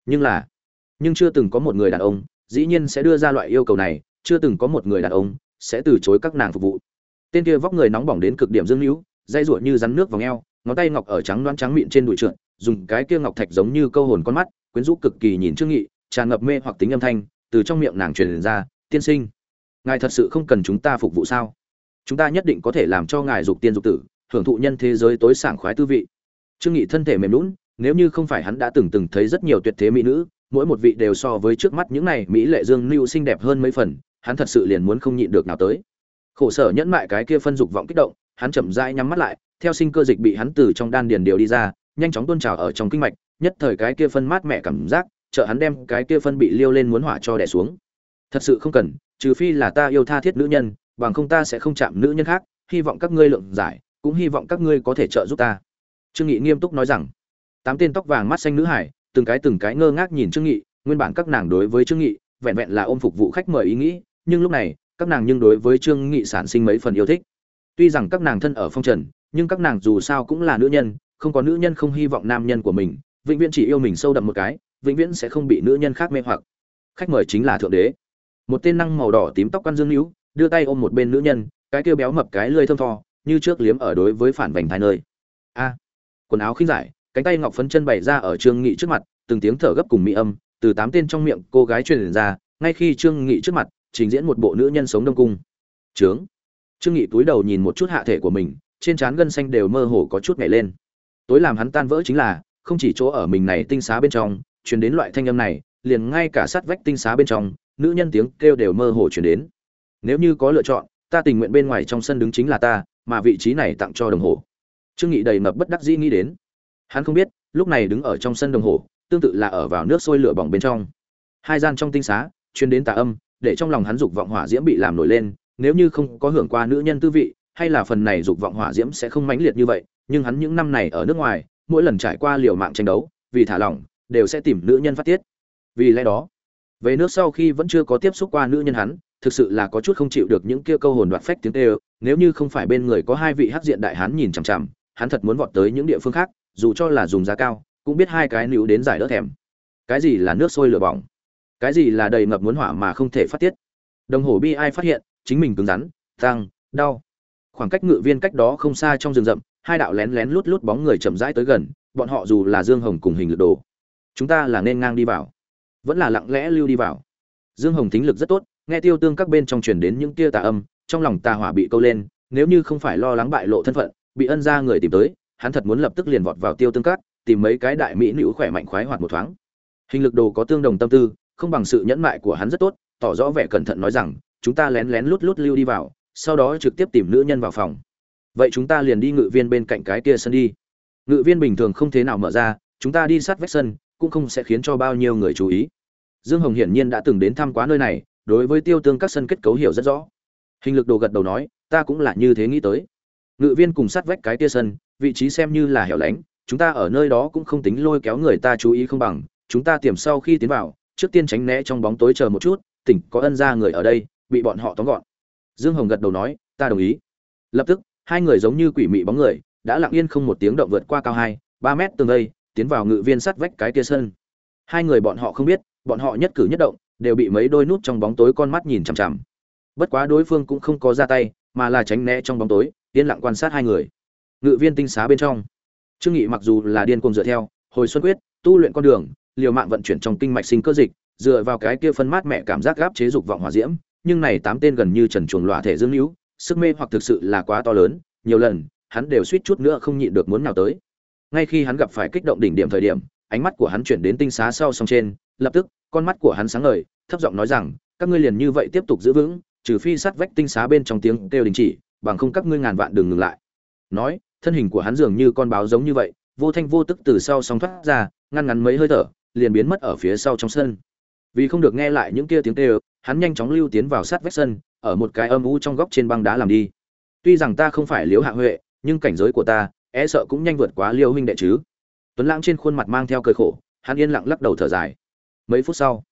Nhưng là, nhưng chưa từng có một người đàn ông, dĩ nhiên sẽ đưa ra loại yêu cầu này, chưa từng có một người đàn ông sẽ từ chối các nàng phục vụ. Tên kia vóc người nóng bỏng đến cực điểm dương hữu dây ruột như rắn nước vòng eo, ngón tay ngọc ở trắng đoán trắng miệng trên đùi trượt, dùng cái kia ngọc thạch giống như câu hồn con mắt, quyến rũ cực kỳ nhìn trương nghị, tràn ngập mê hoặc tính âm thanh, từ trong miệng nàng truyền ra, tiên sinh, ngài thật sự không cần chúng ta phục vụ sao? Chúng ta nhất định có thể làm cho ngài dục tiên dục tử, hưởng thụ nhân thế giới tối sảng khoái tư vị. Trương nghị thân thể mềm nũng nếu như không phải hắn đã từng từng thấy rất nhiều tuyệt thế mỹ nữ, mỗi một vị đều so với trước mắt những này mỹ lệ dương lưu xinh đẹp hơn mấy phần, hắn thật sự liền muốn không nhịn được nào tới. Khổ sở nhẫn mại cái kia phân dục vọng kích động hắn chậm rãi nhắm mắt lại, theo sinh cơ dịch bị hắn từ trong đan điền điều đi ra, nhanh chóng tuôn trào ở trong kinh mạch, nhất thời cái kia phân mát mẹ cảm giác trợ hắn đem cái kia phân bị liêu lên muốn hỏa cho đè xuống. Thật sự không cần, trừ phi là ta yêu tha thiết nữ nhân, bằng không ta sẽ không chạm nữ nhân khác, hy vọng các ngươi lượng giải, cũng hy vọng các ngươi có thể trợ giúp ta. Trương nghị nghiêm túc nói rằng, tám tên tóc vàng mắt xanh nữ hải, từng cái từng cái ngơ ngác nhìn trương nghị, nguyên bản các nàng đối với trương nghị, vẹn vẹn là ôm phục vụ khách mời ý nghĩ, nhưng lúc này, các nàng nhưng đối với trương nghị sản sinh mấy phần yêu thích tuy rằng các nàng thân ở phong trần, nhưng các nàng dù sao cũng là nữ nhân, không có nữ nhân không hy vọng nam nhân của mình, vĩnh viễn chỉ yêu mình sâu đậm một cái, vĩnh viễn sẽ không bị nữ nhân khác mê hoặc. Khách mời chính là thượng đế. Một tên năng màu đỏ tím tóc quan dương hữu đưa tay ôm một bên nữ nhân, cái kêu béo mập cái lơi thơm tho, như trước liếm ở đối với phản vành thai nơi. A, quần áo khinh giải cánh tay ngọc phấn chân bày ra ở trương nghị trước mặt, từng tiếng thở gấp cùng mỹ âm, từ tám tên trong miệng cô gái truyền ra, ngay khi trương nghị trước mặt, trình diễn một bộ nữ nhân sống đông cung. Trướng trương nghị túi đầu nhìn một chút hạ thể của mình, trên trán gân xanh đều mơ hồ có chút nhảy lên. Tối làm hắn tan vỡ chính là, không chỉ chỗ ở mình này tinh xá bên trong, truyền đến loại thanh âm này, liền ngay cả sát vách tinh xá bên trong, nữ nhân tiếng kêu đều mơ hồ truyền đến. Nếu như có lựa chọn, ta tình nguyện bên ngoài trong sân đứng chính là ta, mà vị trí này tặng cho đồng hồ. Trương nghị đầy ngập bất đắc dĩ nghĩ đến. Hắn không biết, lúc này đứng ở trong sân đồng hồ, tương tự là ở vào nước sôi lửa bỏng bên trong. Hai gian trong tinh xá, truyền đến tà âm, để trong lòng hắn dục vọng hỏa diễm bị làm nổi lên nếu như không có hưởng qua nữ nhân tư vị, hay là phần này dục vọng hỏa diễm sẽ không mãnh liệt như vậy, nhưng hắn những năm này ở nước ngoài, mỗi lần trải qua liều mạng tranh đấu, vì thả lỏng, đều sẽ tìm nữ nhân phát tiết. Vì lẽ đó, về nước sau khi vẫn chưa có tiếp xúc qua nữ nhân hắn, thực sự là có chút không chịu được những kia câu hồn đoạt phách tiếng tê nếu như không phải bên người có hai vị hắc diện đại hán nhìn chằm chằm, hắn thật muốn vọt tới những địa phương khác, dù cho là dùng giá cao, cũng biết hai cái níu đến giải đỡ thèm. Cái gì là nước sôi lửa bỏng? Cái gì là đầy ngập muốn hỏa mà không thể phát tiết? Đồng hồ bi ai phát hiện chính mình cứng rắn, tăng, đau. Khoảng cách ngự viên cách đó không xa trong rừng rậm, hai đạo lén lén lút lút bóng người chậm rãi tới gần, bọn họ dù là dương hồng cùng hình lực đồ, chúng ta là nên ngang đi vào. Vẫn là lặng lẽ lưu đi vào. Dương hồng thính lực rất tốt, nghe tiêu tương các bên trong truyền đến những tia tà âm, trong lòng tà hỏa bị câu lên, nếu như không phải lo lắng bại lộ thân phận, bị ân ra người tìm tới, hắn thật muốn lập tức liền vọt vào tiêu tương các, tìm mấy cái đại mỹ nữ khỏe mạnh khoái hoạt một thoáng. Hình lực đồ có tương đồng tâm tư, không bằng sự nhẫn mại của hắn rất tốt, tỏ rõ vẻ cẩn thận nói rằng chúng ta lén lén lút lút lưu đi vào, sau đó trực tiếp tìm nữ nhân vào phòng. Vậy chúng ta liền đi ngự viên bên cạnh cái kia sân đi. Ngự viên bình thường không thế nào mở ra, chúng ta đi sát vách sân, cũng không sẽ khiến cho bao nhiêu người chú ý. Dương hồng hiển nhiên đã từng đến thăm quá nơi này, đối với tiêu tương các sân kết cấu hiểu rất rõ. Hình lực đồ gật đầu nói, ta cũng là như thế nghĩ tới. Ngự viên cùng sát vách cái tia sân, vị trí xem như là hẻo lánh, chúng ta ở nơi đó cũng không tính lôi kéo người ta chú ý không bằng, chúng ta tiềm sau khi tiến vào, trước tiên tránh né trong bóng tối chờ một chút, tỉnh có ân ra người ở đây bị bọn họ tóm gọn. Dương hồng gật đầu nói, ta đồng ý. Lập tức, hai người giống như quỷ mị bóng người, đã lặng yên không một tiếng động vượt qua cao hai, ba mét tường đây, tiến vào ngự viên sắt vách cái kia sân. Hai người bọn họ không biết, bọn họ nhất cử nhất động, đều bị mấy đôi nút trong bóng tối con mắt nhìn chằm chằm. Bất quá đối phương cũng không có ra tay, mà là tránh né trong bóng tối, yên lặng quan sát hai người. Ngự viên tinh xá bên trong. Trương nghị mặc dù là điên cuồng dựa theo, hồi xuân quyết, tu luyện con đường, liều mạng vận chuyển trong kinh mạch sinh cơ dịch, dựa vào cái kia phân mát mẹ cảm giác gáp chế dục vọng hỏa diễm nhưng này tám tên gần như trần chuồng lọa thể dương hữu, sức mê hoặc thực sự là quá to lớn, nhiều lần, hắn đều suýt chút nữa không nhịn được muốn nào tới. Ngay khi hắn gặp phải kích động đỉnh điểm thời điểm, ánh mắt của hắn chuyển đến tinh xá sau song trên, lập tức, con mắt của hắn sáng ngời, thấp giọng nói rằng, các ngươi liền như vậy tiếp tục giữ vững, trừ phi sát vách tinh xá bên trong tiếng kêu đình chỉ, bằng không các ngươi ngàn vạn đừng ngừng lại. Nói, thân hình của hắn dường như con báo giống như vậy, vô thanh vô tức từ sau song thoát ra, ngăn ngắn mấy hơi thở, liền biến mất ở phía sau trong sân. Vì không được nghe lại những kia tiếng kêu hắn nhanh chóng lưu tiến vào sát vách sân, ở một cái âm u trong góc trên băng đá làm đi. Tuy rằng ta không phải liễu hạ huệ, nhưng cảnh giới của ta e sợ cũng nhanh vượt quá liêu huynh đệ chứ. Tuấn lãng trên khuôn mặt mang theo cơi khổ, hắn yên lặng lắc đầu thở dài. Mấy phút sau,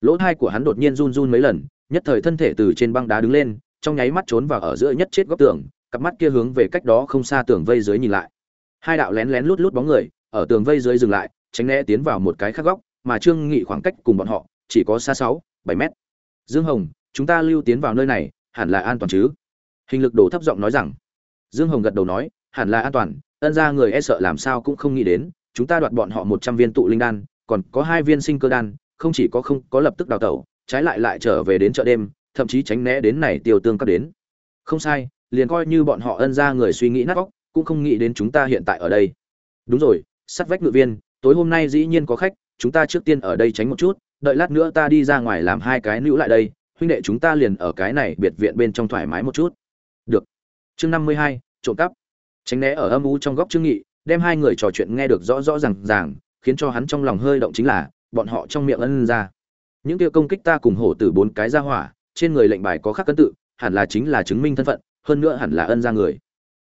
lỗ thai của hắn đột nhiên run run mấy lần, nhất thời thân thể từ trên băng đá đứng lên, trong nháy mắt trốn vào ở giữa nhất chết góc tường, cặp mắt kia hướng về cách đó không xa tường vây dưới nhìn lại. Hai đạo lén lén lút lút bóng người, ở tường vây dưới dừng lại, tránh né tiến vào một cái khác góc, mà trương nghị khoảng cách cùng bọn họ chỉ có xa sáu, bảy mét dương hồng, chúng ta lưu tiến vào nơi này, hẳn là an toàn chứ? Hình lực đồ thấp giọng nói rằng. Dương hồng gật đầu nói, hẳn là an toàn, ân ra người e sợ làm sao cũng không nghĩ đến, chúng ta đoạt bọn họ một trăm viên tụ linh đan, còn có hai viên sinh cơ đan, không chỉ có không có lập tức đào tẩu, trái lại lại trở về đến chợ đêm, thậm chí tránh né đến này tiêu tương cấp đến. Không sai, liền coi như bọn họ ân ra người suy nghĩ nát óc, cũng không nghĩ đến chúng ta hiện tại ở đây. Đúng rồi, sắt vách ngự viên, tối hôm nay dĩ nhiên có khách, chúng ta trước tiên ở đây tránh một chút đợi lát nữa ta đi ra ngoài làm hai cái nữ lại đây, huynh đệ chúng ta liền ở cái này biệt viện bên trong thoải mái một chút. Được. Chương năm mươi hai, trộm cắp. Tránh né ở âm u trong góc trương nghị, đem hai người trò chuyện nghe được rõ rõ ràng ràng, khiến cho hắn trong lòng hơi động chính là, bọn họ trong miệng ân ra. Những kia công kích ta cùng hổ tử bốn cái ra hỏa, trên người lệnh bài có khắc cân tự, hẳn là chính là chứng minh thân phận, hơn nữa hẳn là ân ra người.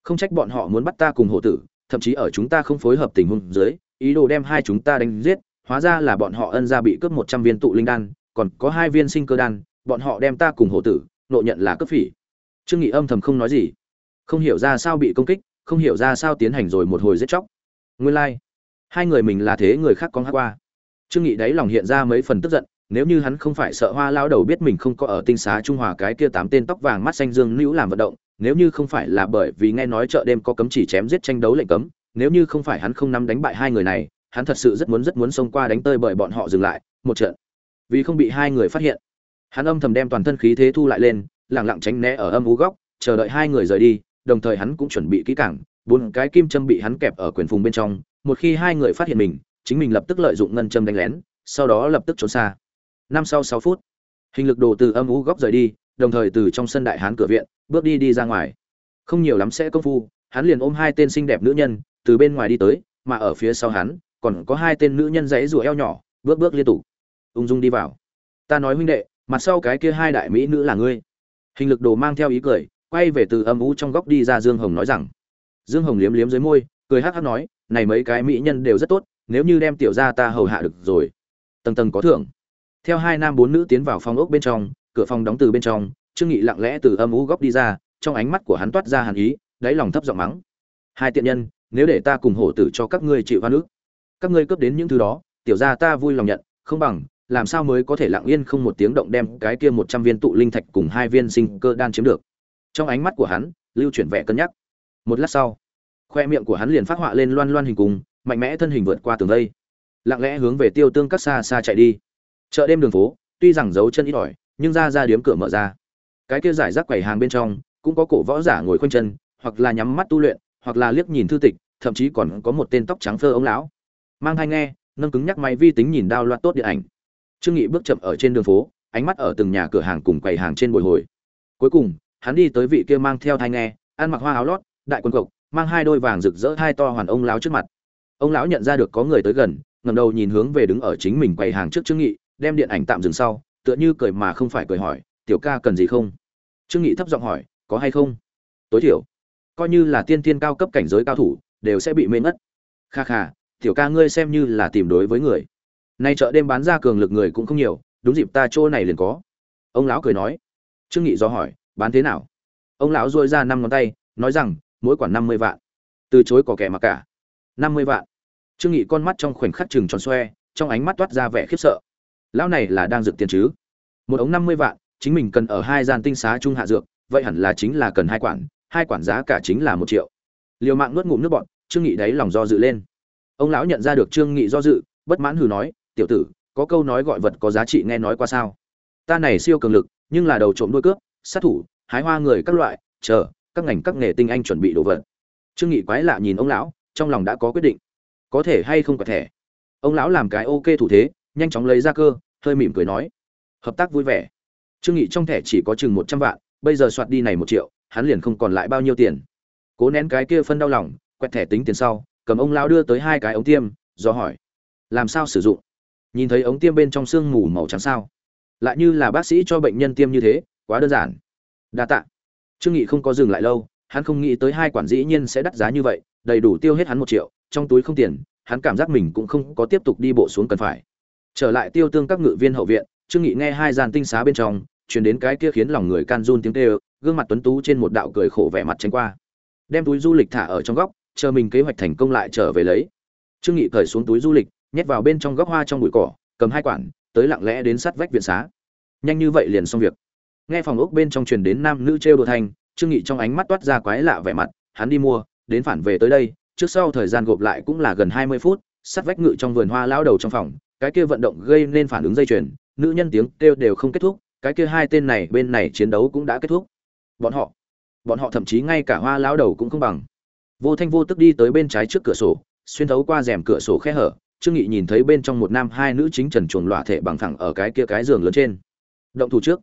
Không trách bọn họ muốn bắt ta cùng hổ tử, thậm chí ở chúng ta không phối hợp tình huống dưới, ý đồ đem hai chúng ta đánh giết hóa ra là bọn họ ân ra bị cướp một trăm viên tụ linh đan, còn có hai viên sinh cơ đan, bọn họ đem ta cùng hổ tử, nộ nhận là cướp phỉ. Trương nghị âm thầm không nói gì. Không hiểu ra sao bị công kích, không hiểu ra sao tiến hành rồi một hồi giết chóc. Nguyên lai like. hai người mình là thế người khác có hát qua. Trương nghị đáy lòng hiện ra mấy phần tức giận, nếu như hắn không phải sợ hoa lao đầu biết mình không có ở tinh xá trung hòa cái kia tám tên tóc vàng mắt xanh dương nữ làm vận động, nếu như không phải là bởi vì nghe nói chợ đêm có cấm chỉ chém giết tranh đấu lệnh cấm, nếu như không phải hắn không nắm đánh bại hai người này hắn thật sự rất muốn rất muốn xông qua đánh tơi bởi bọn họ dừng lại, một trận. Vì không bị hai người phát hiện, hắn âm thầm đem toàn thân khí thế thu lại lên lẳng lặng tránh né ở âm ú góc, chờ đợi hai người rời đi, đồng thời hắn cũng chuẩn bị kỹ càng, bốn cái kim châm bị hắn kẹp ở quyền phùng bên trong, một khi hai người phát hiện mình, chính mình lập tức lợi dụng ngân châm đánh lén, sau đó lập tức trốn xa. Năm sau sáu phút, hình lực đồ từ âm ú góc rời đi, đồng thời từ trong sân đại hán cửa viện, bước đi đi ra ngoài. Không nhiều lắm sẽ công phu, hắn liền ôm hai tên xinh đẹp nữ nhân, từ bên ngoài đi tới, mà ở phía sau hắn còn có hai tên nữ nhân dãy rùa eo nhỏ, bước bước liên tục. Ung dung đi vào. Ta nói huynh đệ, mặt sau cái kia hai đại mỹ nữ là ngươi. Hình lực đồ mang theo ý cười, quay về từ âm u trong góc đi ra dương hồng nói rằng. Dương hồng liếm liếm dưới môi, cười hắc hắc nói, này mấy cái mỹ nhân đều rất tốt, nếu như đem tiểu ra ta hầu hạ được rồi, tầng tầng có thưởng. Theo hai nam bốn nữ tiến vào phòng ốc bên trong, cửa phòng đóng từ bên trong, trương nghị lặng lẽ từ âm u góc đi ra, trong ánh mắt của hắn toát ra hàn ý, đáy lòng thấp giọng mắng. Hai tiện nhân, nếu để ta cùng hổ tử cho các ngươi chịu hoa nước các ngươi cướp đến những thứ đó, tiểu ra ta vui lòng nhận, không bằng, làm sao mới có thể lặng yên không một tiếng động đem cái kia một trăm viên tụ linh thạch cùng hai viên sinh cơ đan chiếm được? Trong ánh mắt của hắn, lưu chuyển vẻ cân nhắc. Một lát sau, khoe miệng của hắn liền phát họa lên loan loan hình cung mạnh mẽ thân hình vượt qua tường vây. Lặng lẽ hướng về tiêu tương các xa xa chạy đi. Chợ đêm đường phố, tuy rằng dấu chân ít ỏi, nhưng ra ra điếm cửa mở ra. Cái kia giải rác quầy hàng bên trong, cũng có cổ võ giả ngồi khoanh chân, hoặc là nhắm mắt tu luyện, hoặc là liếc nhìn thư tịch, thậm chí còn có một tên tóc trắng phơ ống lão mang thai nghe, nâng cứng nhắc máy vi tính nhìn đao loạt tốt điện ảnh. Trương nghị bước chậm ở trên đường phố, ánh mắt ở từng nhà cửa hàng cùng quầy hàng trên bồi hồi. Cuối cùng, hắn đi tới vị kia mang theo thai nghe, ăn mặc hoa áo lót, đại quân cộc, mang hai đôi vàng rực rỡ hai to hoàn ông lão trước mặt. Ông lão nhận ra được có người tới gần ngầm đầu nhìn hướng về đứng ở chính mình quầy hàng trước trương nghị, đem điện ảnh tạm dừng sau, tựa như cười mà không phải cười hỏi, tiểu ca cần gì không? Trương nghị thấp giọng hỏi, có hay không? Tối thiểu, coi như là tiên tiên cao cấp cảnh giới cao thủ, đều sẽ bị mê mất kha kha tiểu ca ngươi xem như là tìm đối với người. Nay chợ đêm bán ra cường lực người cũng không nhiều, đúng dịp ta chỗ này liền có. Ông lão cười nói. Trương nghị do hỏi, bán thế nào? Ông lão duỗi ra năm ngón tay, nói rằng, mỗi quản năm mươi vạn. Từ chối có kẻ mà cả. Năm mươi vạn. Trương nghị con mắt trong khoảnh khắc chừng tròn xoe, trong ánh mắt toát ra vẻ khiếp sợ. Lão này là đang dược tiền chứ? Một ống năm mươi vạn, chính mình cần ở hai gian tinh xá trung hạ dược, vậy hẳn là chính là cần hai quản hai quản giá cả chính là một triệu. Liều mạng nuốt ngụm nước bọt, trương nghị đáy lòng do dự lên ông lão nhận ra được trương nghị do dự, bất mãn hừ nói, tiểu tử, có câu nói gọi vật có giá trị nghe nói qua sao? Ta này siêu cường lực, nhưng là đầu trộm đuôi cướp, sát thủ, hái hoa người các loại, chờ, các ngành các nghề tinh anh chuẩn bị đồ vật. Trương nghị quái lạ nhìn ông lão, trong lòng đã có quyết định. Có thể hay không có thể? Ông lão làm cái ok thủ thế, nhanh chóng lấy ra cơ, hơi mỉm cười nói, hợp tác vui vẻ. Trương nghị trong thẻ chỉ có chừng một trăm vạn, bây giờ soạt đi này một triệu, hắn liền không còn lại bao nhiêu tiền. Cố nén cái kia phân đau lòng, quẹt thẻ tính tiền sau cầm ông lão đưa tới hai cái ống tiêm, do hỏi, làm sao sử dụng? Nhìn thấy ống tiêm bên trong xương mù màu trắng sao? Lại như là bác sĩ cho bệnh nhân tiêm như thế, quá đơn giản. Đa tạ. Trương nghị không có dừng lại lâu, hắn không nghĩ tới hai quản dĩ nhiên sẽ đắt giá như vậy, đầy đủ tiêu hết hắn một triệu, trong túi không tiền, hắn cảm giác mình cũng không có tiếp tục đi bộ xuống cần phải. Trở lại tiêu tương các ngự viên hậu viện, trương nghị nghe hai dàn tinh xá bên trong, truyền đến cái kia khiến lòng người can run tiếng kêu, gương mặt tuấn tú trên một đạo cười khổ vẻ mặt tránh qua. Đem túi du lịch thả ở trong góc chờ mình kế hoạch thành công lại trở về lấy. Trương nghị cởi xuống túi du lịch, nhét vào bên trong góc hoa trong bụi cỏ, cầm hai quản, tới lặng lẽ đến sát vách viện xá. Nhanh như vậy liền xong việc. Nghe phòng ốc bên trong truyền đến nam nữ trêu đồ thanh, trương nghị trong ánh mắt toát ra quái lạ vẻ mặt, hắn đi mua, đến phản về tới đây, trước sau thời gian gộp lại cũng là gần 20 phút, sát vách ngự trong vườn hoa lão đầu trong phòng, cái kia vận động gây nên phản ứng dây chuyền, nữ nhân tiếng kêu đều không kết thúc, cái kia hai tên này bên này chiến đấu cũng đã kết thúc. Bọn họ bọn họ thậm chí ngay cả hoa lão đầu cũng không bằng vô thanh vô tức đi tới bên trái trước cửa sổ, xuyên thấu qua rèm cửa sổ khe hở, trương nghị nhìn thấy bên trong một nam hai nữ chính trần chuồng lọa thể bằng thẳng ở cái kia cái giường lớn trên. Động thủ trước.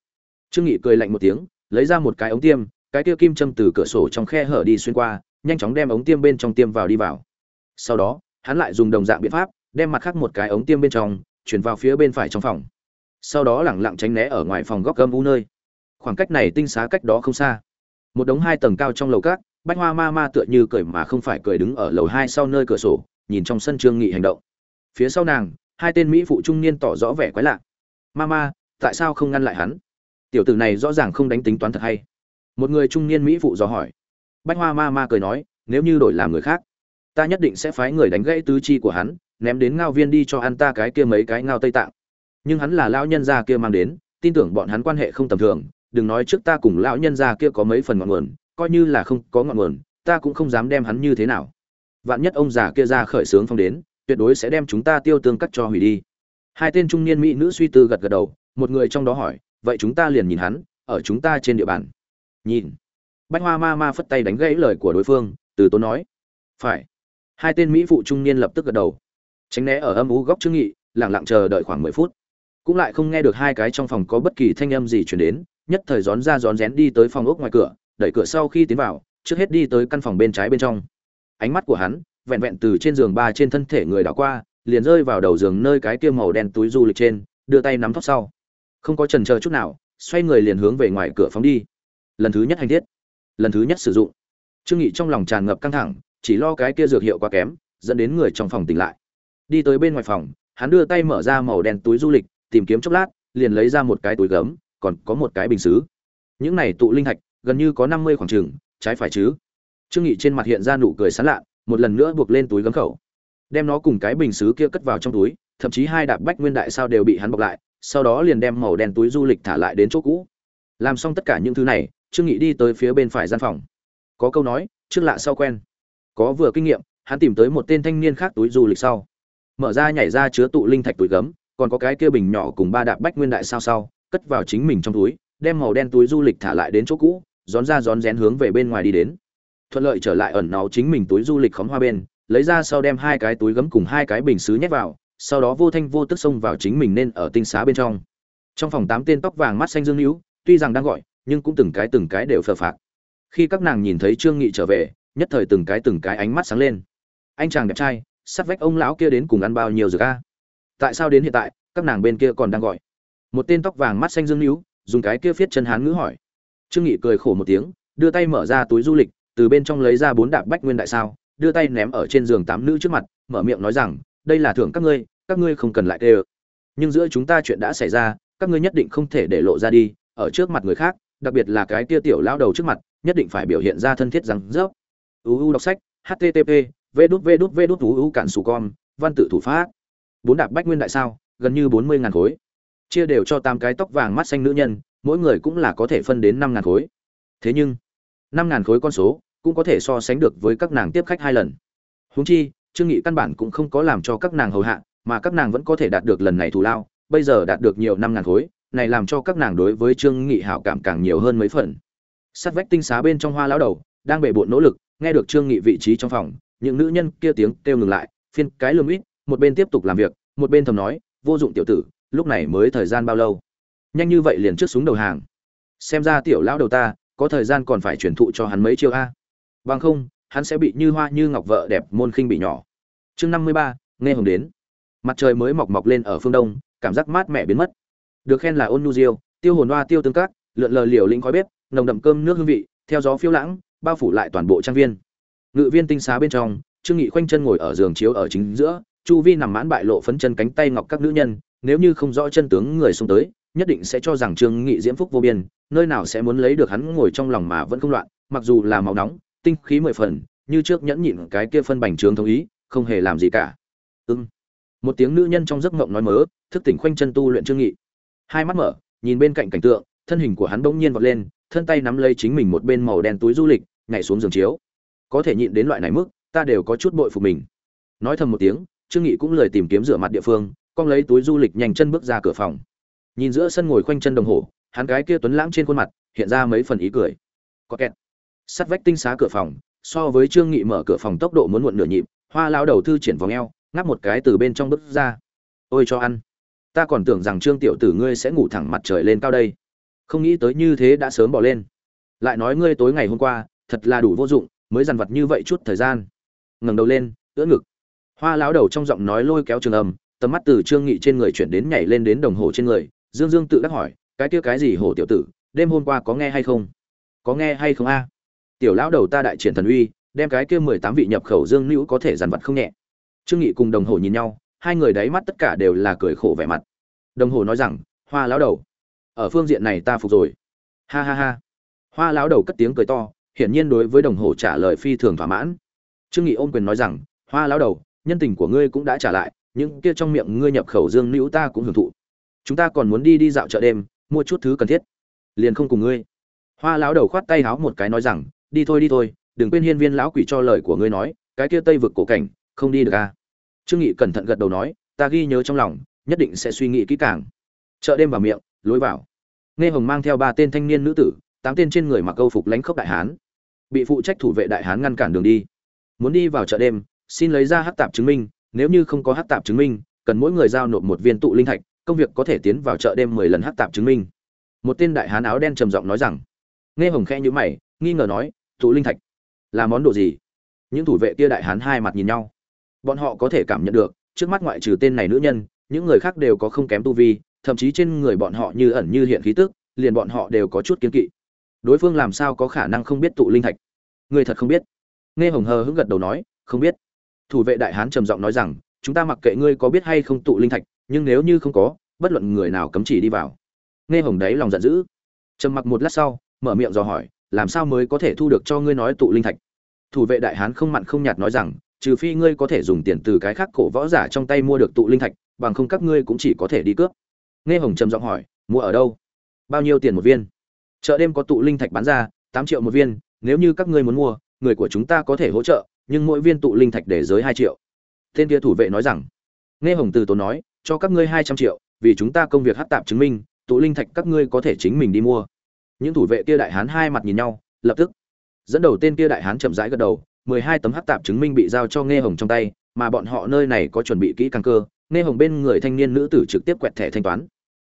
Trương nghị cười lạnh một tiếng, lấy ra một cái ống tiêm, cái kia kim châm từ cửa sổ trong khe hở đi xuyên qua, nhanh chóng đem ống tiêm bên trong tiêm vào đi vào. Sau đó, hắn lại dùng đồng dạng biện pháp, đem mặt khác một cái ống tiêm bên trong, chuyển vào phía bên phải trong phòng. Sau đó lẳng lặng tránh né ở ngoài phòng góc gâm u nơi. Khoảng cách này tinh xá cách đó không xa. Một đống hai tầng cao trong lầu cát bách hoa ma ma tựa như cười mà không phải cười đứng ở lầu hai sau nơi cửa sổ, nhìn trong sân trương nghị hành động. Phía sau nàng, hai tên mỹ phụ trung niên tỏ rõ vẻ quái lạ. Ma ma, tại sao không ngăn lại hắn? Tiểu tử này rõ ràng không đánh tính toán thật hay. Một người trung niên mỹ phụ dò hỏi. Bách hoa ma ma cười nói, nếu như đổi làm người khác, ta nhất định sẽ phái người đánh gãy tứ chi của hắn, ném đến ngao viên đi cho ăn ta cái kia mấy cái ngao tây tạng. Nhưng hắn là lão nhân gia kia mang đến, tin tưởng bọn hắn quan hệ không tầm thường, đừng nói trước ta cùng lão nhân gia kia có mấy phần ngọn nguồn coi như là không có ngọn nguồn, ta cũng không dám đem hắn như thế nào. Vạn nhất ông già kia ra khởi sướng phong đến, tuyệt đối sẽ đem chúng ta tiêu tương cắt cho hủy đi. Hai tên trung niên mỹ nữ suy tư gật gật đầu, một người trong đó hỏi, vậy chúng ta liền nhìn hắn, ở chúng ta trên địa bàn. Nhìn. Bạch hoa ma ma phất tay đánh gãy lời của đối phương, từ tốn nói, phải. Hai tên mỹ phụ trung niên lập tức gật đầu. Tránh né ở âm u góc trương nghị, lặng lặng chờ đợi khoảng mười phút. Cũng lại không nghe được hai cái trong phòng có bất kỳ thanh âm gì truyền đến, nhất thời gión ra gión rén đi tới phòng ốc ngoài cửa đẩy cửa sau khi tiến vào, trước hết đi tới căn phòng bên trái bên trong. Ánh mắt của hắn, vẹn vẹn từ trên giường ba trên thân thể người đảo qua, liền rơi vào đầu giường nơi cái kia màu đen túi du lịch trên, đưa tay nắm tóc sau. Không có chần chờ chút nào, xoay người liền hướng về ngoài cửa phóng đi. Lần thứ nhất hành thiết, lần thứ nhất sử dụng. Trương nghị trong lòng tràn ngập căng thẳng, chỉ lo cái kia dược hiệu quá kém, dẫn đến người trong phòng tỉnh lại. Đi tới bên ngoài phòng, hắn đưa tay mở ra màu đen túi du lịch, tìm kiếm chốc lát, liền lấy ra một cái túi gấm, còn có một cái bình xứ. Những này tụ linh thạch gần như có năm mươi khoảng trường trái phải chứ? Trương nghị trên mặt hiện ra nụ cười sán lạ một lần nữa buộc lên túi gấm khẩu. Đem nó cùng cái bình xứ kia cất vào trong túi, thậm chí hai đạp bách nguyên đại sao đều bị hắn bọc lại, sau đó liền đem màu đen túi du lịch thả lại đến chỗ cũ. Làm xong tất cả những thứ này, trương nghị đi tới phía bên phải gian phòng. Có câu nói, trước lạ sau quen. Có vừa kinh nghiệm, hắn tìm tới một tên thanh niên khác túi du lịch sau. Mở ra nhảy ra chứa tụ linh thạch túi gấm, còn có cái kia bình nhỏ cùng ba đạp bách nguyên đại sao sau, cất vào chính mình trong túi, đem màu đen túi du lịch thả lại đến chỗ cũ rón ra rón rén hướng về bên ngoài đi đến. Thuận lợi trở lại ẩn náu chính mình túi du lịch khóm hoa bên, lấy ra sau đem hai cái túi gấm cùng hai cái bình xứ nhét vào, sau đó vô thanh vô tức xông vào chính mình nên ở tinh xá bên trong. Trong phòng tám tên tóc vàng mắt xanh dương hữu tuy rằng đang gọi, nhưng cũng từng cái từng cái đều phờ phạc. Khi các nàng nhìn thấy trương nghị trở về, nhất thời từng cái từng cái ánh mắt sáng lên. Anh chàng đẹp trai sắt vách ông lão kia đến cùng ăn bao nhiêu dược a? Tại sao đến hiện tại, các nàng bên kia còn đang gọi? Một tên tóc vàng mắt xanh dương hữu dùng cái kia viết chân hán ngữ hỏi trương nghị cười khổ một tiếng, đưa tay mở ra túi du lịch, từ bên trong lấy ra bốn đạp bách nguyên đại sao, đưa tay ném ở trên giường tám nữ trước mặt, mở miệng nói rằng, đây là thưởng các ngươi các ngươi không cần lại tê nhưng giữa chúng ta chuyện đã xảy ra, các ngươi nhất định không thể để lộ ra đi, ở trước mặt người khác, đặc biệt là cái kia tiểu lão đầu trước mặt, nhất định phải biểu hiện ra thân thiết rằng rớp. Uu đọc sách http v đút v đút v đút uu cản sù con văn tự thủ pháp. Bốn đạp bách nguyên đại sao, gần như bốn mươi ngàn khối. Chia đều cho tám cái tóc vàng mắt xanh nữ nhân mỗi người cũng là có thể phân đến năm ngàn khối. Thế nhưng, năm ngàn khối con số cũng có thể so sánh được với các nàng tiếp khách hai lần. Húng chi, trương nghị căn bản cũng không có làm cho các nàng hầu hạ, mà các nàng vẫn có thể đạt được lần này thù lao, bây giờ đạt được nhiều năm ngàn khối, này làm cho các nàng đối với trương nghị hảo cảm càng nhiều hơn mấy phần. Sát vách tinh xá bên trong hoa lão đầu, đang bề bộn nỗ lực, nghe được trương nghị vị trí trong phòng, những nữ nhân kia tiếng kêu ngừng lại, phiên cái lườm ít, một bên tiếp tục làm việc, một bên thầm nói, vô dụng tiểu tử, lúc này mới thời gian bao lâu? Nhanh như vậy liền trước súng đầu hàng. Xem ra tiểu lão đầu ta, có thời gian còn phải truyền thụ cho hắn mấy chiêu a. Bằng không, hắn sẽ bị như hoa như ngọc vợ đẹp môn khinh bị nhỏ. Chương năm mươi ba, nghe hồng đến. Mặt trời mới mọc mọc lên ở phương đông, cảm giác mát mẻ biến mất. Được khen là ôn nhu diêu, tiêu hồn hoa, tiêu tương cát lượn lờ liều lĩnh khói bếp, nồng đậm cơm nước hương vị, theo gió phiêu lãng, bao phủ lại toàn bộ trang viên. Ngự viên tinh xá bên trong, trương nghị khoanh chân ngồi ở giường chiếu ở chính giữa, chu vi nằm mãn bại lộ phấn chân cánh tay ngọc các nữ nhân, nếu như không rõ chân tướng người xông tới nhất định sẽ cho rằng trương nghị diễm phúc vô biên, nơi nào sẽ muốn lấy được hắn ngồi trong lòng mà vẫn không loạn, mặc dù là máu nóng, tinh khí mười phần, như trước nhẫn nhịn cái kia phân bành trướng thống ý, không hề làm gì cả. Ưng một tiếng nữ nhân trong giấc mộng nói mớ, thức tỉnh khoanh chân tu luyện trương nghị. Hai mắt mở, nhìn bên cạnh cảnh tượng, thân hình của hắn bỗng nhiên vọt lên, thân tay nắm lấy chính mình một bên màu đen túi du lịch, nhảy xuống giường chiếu. Có thể nhịn đến loại này mức, ta đều có chút bội phục mình. Nói thầm một tiếng, trương nghị cũng lời tìm kiếm rửa mặt địa phương con lấy túi du lịch nhanh chân bước ra cửa phòng nhìn giữa sân ngồi khoanh chân đồng hồ, hắn cái kia tuấn lãng trên khuôn mặt, hiện ra mấy phần ý cười. Có kẹt. Sắt vách tinh xá cửa phòng, so với trương nghị mở cửa phòng tốc độ muốn muộn nửa nhịp, hoa lao đầu thư triển vòng eo, ngáp một cái từ bên trong bước ra. Ôi cho ăn. Ta còn tưởng rằng trương tiểu tử ngươi sẽ ngủ thẳng mặt trời lên cao đây. Không nghĩ tới như thế đã sớm bỏ lên. Lại nói ngươi tối ngày hôm qua, thật là đủ vô dụng, mới dằn vặt như vậy chút thời gian. Ngẩng đầu lên, ưỡn ngực. Hoa lão đầu trong giọng nói lôi kéo trường âm, tầm mắt từ trương nghị trên người chuyển đến nhảy lên đến đồng hồ trên người dương dương tự đắc hỏi, cái kia cái gì hổ tiểu tử, đêm hôm qua có nghe hay không? Có nghe hay không a? Tiểu lão đầu ta đại triển thần uy, đem cái kia mười tám vị nhập khẩu dương nữ có thể dằn vặt không nhẹ. Trương nghị cùng đồng hồ nhìn nhau, hai người đáy mắt tất cả đều là cười khổ vẻ mặt. Đồng hồ nói rằng, hoa lão đầu, ở phương diện này ta phục rồi. Ha ha ha. Hoa lão đầu cất tiếng cười to, hiển nhiên đối với đồng hồ trả lời phi thường thỏa mãn. Trương nghị ôm quyền nói rằng, hoa lão đầu, nhân tình của ngươi cũng đã trả lại, những kia trong miệng ngươi nhập khẩu dương nữ ta cũng hưởng thụ chúng ta còn muốn đi đi dạo chợ đêm, mua chút thứ cần thiết. Liền không cùng ngươi. Hoa lão đầu khoát tay háo một cái nói rằng, đi thôi đi thôi, đừng quên hiên viên lão quỷ cho lời của ngươi nói, cái kia tây vực cổ cảnh, không đi được à. Trương nghị cẩn thận gật đầu nói, ta ghi nhớ trong lòng, nhất định sẽ suy nghĩ kỹ càng. Chợ đêm vào miệng, lối vào. Nghe hồng mang theo ba tên thanh niên nữ tử, tám tên trên người mặc câu phục lãnh khốc đại hán. Bị phụ trách thủ vệ đại hán ngăn cản đường đi. Muốn đi vào chợ đêm, xin lấy ra hát tạp chứng minh, nếu như không có hát tạp chứng minh, cần mỗi người giao nộp một viên tụ linh thạch công việc có thể tiến vào chợ đêm mười lần hắc tạp chứng minh. Một tên đại hán áo đen trầm giọng nói rằng, nghe hồng khẽ như mày, nghi ngờ nói tụ linh thạch là món đồ gì? Những thủ vệ kia đại hán hai mặt nhìn nhau. Bọn họ có thể cảm nhận được, trước mắt ngoại trừ tên này nữ nhân, những người khác đều có không kém tu vi, thậm chí trên người bọn họ như ẩn như hiện khí tức, liền bọn họ đều có chút kiến kỵ. Đối phương làm sao có khả năng không biết tụ linh thạch? Người thật không biết. Nghe hồng hờ hững gật đầu nói, không biết. Thủ vệ đại hán trầm giọng nói rằng, chúng ta mặc kệ ngươi có biết hay không tụ linh thạch nhưng nếu như không có, bất luận người nào cấm chỉ đi vào. Nghe hồng đấy lòng giận dữ. Trầm mặc một lát sau, mở miệng dò hỏi, làm sao mới có thể thu được cho ngươi nói tụ linh thạch? Thủ vệ đại hán không mặn không nhạt nói rằng, trừ phi ngươi có thể dùng tiền từ cái khác cổ võ giả trong tay mua được tụ linh thạch, bằng không các ngươi cũng chỉ có thể đi cướp. Nghe hồng trầm giọng hỏi, mua ở đâu? Bao nhiêu tiền một viên? Chợ đêm có tụ linh thạch bán ra, tám triệu một viên, nếu như các ngươi muốn mua, người của chúng ta có thể hỗ trợ, nhưng mỗi viên tụ linh thạch để giới hai triệu. Tên kia thủ vệ nói rằng. Nghe hồng từ tốn nói cho các ngươi hai trăm triệu, vì chúng ta công việc hát tạp chứng minh, tụ linh thạch các ngươi có thể chính mình đi mua. Những thủ vệ kia đại hán hai mặt nhìn nhau, lập tức. Dẫn đầu tên kia đại hán chậm rãi gật đầu, mười hai tấm hắc tạp chứng minh bị giao cho nghe hồng trong tay, mà bọn họ nơi này có chuẩn bị kỹ càng cơ nghe hồng bên người thanh niên nữ tử trực tiếp quẹt thẻ thanh toán.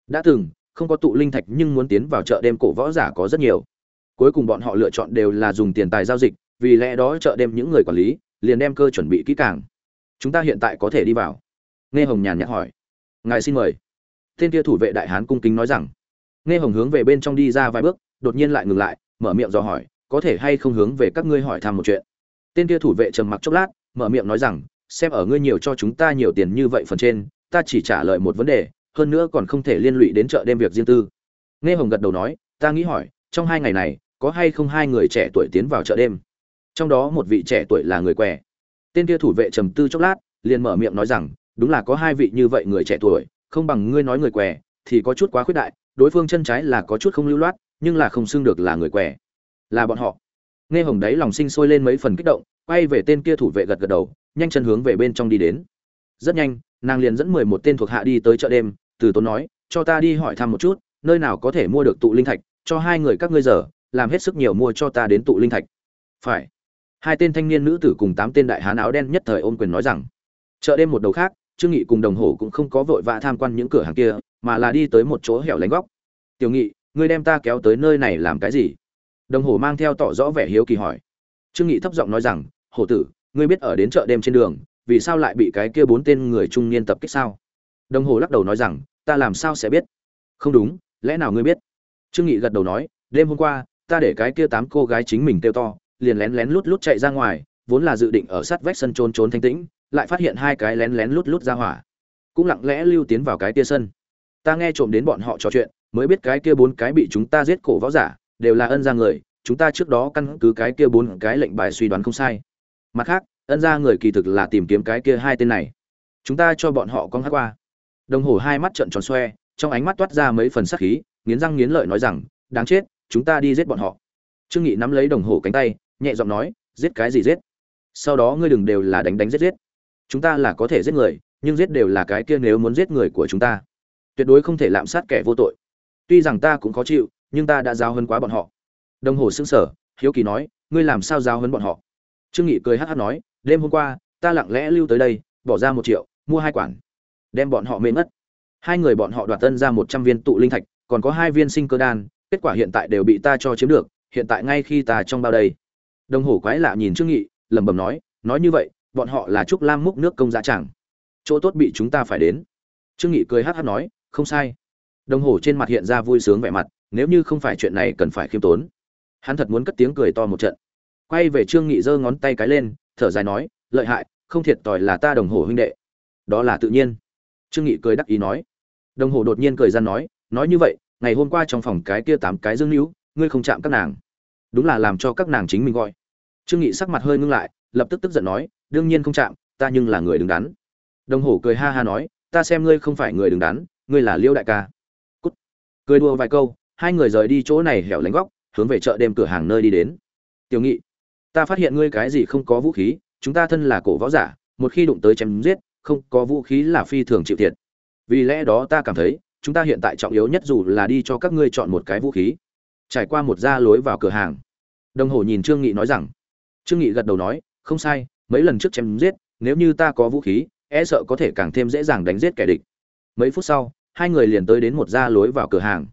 Đã từng, không có tụ linh thạch nhưng muốn tiến vào chợ đêm cổ võ giả có rất nhiều. Cuối cùng bọn họ lựa chọn đều là dùng tiền tài giao dịch, vì lẽ đó chợ đêm những người quản lý liền đem cơ chuẩn bị kỹ càng. Chúng ta hiện tại có thể đi vào nghe hồng nhàn nhạt hỏi. Ngài xin mời. Tên kia thủ vệ đại hán cung kính nói rằng. Nghe hồng hướng về bên trong đi ra vài bước, đột nhiên lại ngừng lại, mở miệng dò hỏi, có thể hay không hướng về các ngươi hỏi thăm một chuyện? Tên kia thủ vệ trầm mặc chốc lát, mở miệng nói rằng, xem ở ngươi nhiều cho chúng ta nhiều tiền như vậy phần trên, ta chỉ trả lời một vấn đề, hơn nữa còn không thể liên lụy đến chợ đêm việc riêng tư. Nghe hồng gật đầu nói, ta nghĩ hỏi, trong hai ngày này, có hay không hai người trẻ tuổi tiến vào chợ đêm? Trong đó một vị trẻ tuổi là người què. Tên kia thủ vệ trầm tư chốc lát, liền mở miệng nói rằng đúng là có hai vị như vậy người trẻ tuổi, không bằng ngươi nói người què, thì có chút quá khuyết đại, đối phương chân trái là có chút không lưu loát, nhưng là không xưng được là người què. Là bọn họ. Nghe hồng đấy lòng sinh sôi lên mấy phần kích động, quay về tên kia thủ vệ gật gật đầu, nhanh chân hướng về bên trong đi đến. Rất nhanh, nàng liền dẫn mười một tên thuộc hạ đi tới chợ đêm, từ tốn nói, cho ta đi hỏi thăm một chút, nơi nào có thể mua được tụ linh thạch, cho hai người các ngươi giờ, làm hết sức nhiều mua cho ta đến tụ linh thạch. Phải. Hai tên thanh niên nữ tử cùng tám tên đại hán áo đen nhất thời ôm quyền nói rằng. Chợ đêm một đầu khác trương nghị cùng đồng hồ cũng không có vội vã tham quan những cửa hàng kia, mà là đi tới một chỗ hẻo lánh góc. Tiểu nghị, ngươi đem ta kéo tới nơi này làm cái gì? Đồng hồ mang theo tỏ rõ vẻ hiếu kỳ hỏi. Trương nghị thấp giọng nói rằng hổ tử, ngươi biết ở đến chợ đêm trên đường, vì sao lại bị cái kia bốn tên người trung niên tập kích sao? Đồng hồ lắc đầu nói rằng, ta làm sao sẽ biết? Không đúng, lẽ nào ngươi biết? Trương nghị gật đầu nói, đêm hôm qua, ta để cái kia tám cô gái chính mình kêu to, liền lén lén lút lút chạy ra ngoài, vốn là dự định ở sát vách sân trốn trốn thanh tĩnh lại phát hiện hai cái lén lén lút lút ra hỏa. Cũng lặng lẽ lưu tiến vào cái tia sân. Ta nghe trộm đến bọn họ trò chuyện, mới biết cái kia bốn cái bị chúng ta giết cổ võ giả, đều là ân gia người, chúng ta trước đó căn cứ cái kia bốn cái lệnh bài suy đoán không sai. Mặt khác, ân gia người kỳ thực là tìm kiếm cái kia hai tên này. Chúng ta cho bọn họ con hát qua. Đồng hồ hai mắt trợn tròn xoe, trong ánh mắt toát ra mấy phần sắc khí, nghiến răng nghiến lợi nói rằng, đáng chết, chúng ta đi giết bọn họ. Trương nghị nắm lấy đồng hồ cánh tay, nhẹ giọng nói, giết cái gì giết? Sau đó ngươi đừng đều là đánh đánh giết giết chúng ta là có thể giết người nhưng giết đều là cái kia nếu muốn giết người của chúng ta. Tuyệt đối không thể lạm sát kẻ vô tội. Tuy rằng ta cũng khó chịu nhưng ta đã giao hơn quá bọn họ. Đồng hồ sững sở, hiếu kỳ nói ngươi làm sao giao hơn bọn họ? Trương nghị cười hắt hắt nói đêm hôm qua ta lặng lẽ lưu tới đây bỏ ra một triệu mua hai quản đem bọn họ mê mất hai người bọn họ đoạt tân ra một trăm viên tụ linh thạch còn có hai viên sinh cơ đan kết quả hiện tại đều bị ta cho chiếm được hiện tại ngay khi ta trong bao đây. Đồng hồ quái lạ nhìn trương nghị lẩm bẩm nói nói như vậy bọn họ là trúc lam múc nước công giá chẳng. Chỗ tốt bị chúng ta phải đến. Trương nghị cười hát hát nói, không sai. Đồng hồ trên mặt hiện ra vui sướng vẻ mặt, nếu như không phải chuyện này cần phải khiêm tốn. Hắn thật muốn cất tiếng cười to một trận. Quay về trương nghị giơ ngón tay cái lên, thở dài nói, lợi hại, không thiệt tỏi là ta đồng hồ huynh đệ. Đó là tự nhiên. Trương nghị cười đắc ý nói. Đồng hồ đột nhiên cười ra nói nói như vậy, ngày hôm qua trong phòng cái kia tám cái dương níu, ngươi không chạm các nàng. Đúng là làm cho các nàng chính mình gọi. Trương nghị sắc mặt hơi ngưng lại, lập tức tức giận nói đương nhiên không chạm, ta nhưng là người đứng đắn. Đồng hồ cười ha ha nói, ta xem ngươi không phải người đứng đắn, ngươi là liêu đại ca. Cút. Cười đùa vài câu, hai người rời đi chỗ này hẻo lánh góc, hướng về chợ đêm cửa hàng nơi đi đến. Tiểu nghị, ta phát hiện ngươi cái gì không có vũ khí, chúng ta thân là cổ võ giả, một khi đụng tới chém giết, không có vũ khí là phi thường chịu thiệt. Vì lẽ đó ta cảm thấy, chúng ta hiện tại trọng yếu nhất dù là đi cho các ngươi chọn một cái vũ khí. Trải qua một ra lối vào cửa hàng, đồng hồ nhìn trương nghị nói rằng, trương nghị gật đầu nói, không sai mấy lần trước chém giết, nếu như ta có vũ khí e sợ có thể càng thêm dễ dàng đánh giết kẻ địch. Mấy phút sau, hai người liền tới đến một ra lối vào cửa hàng.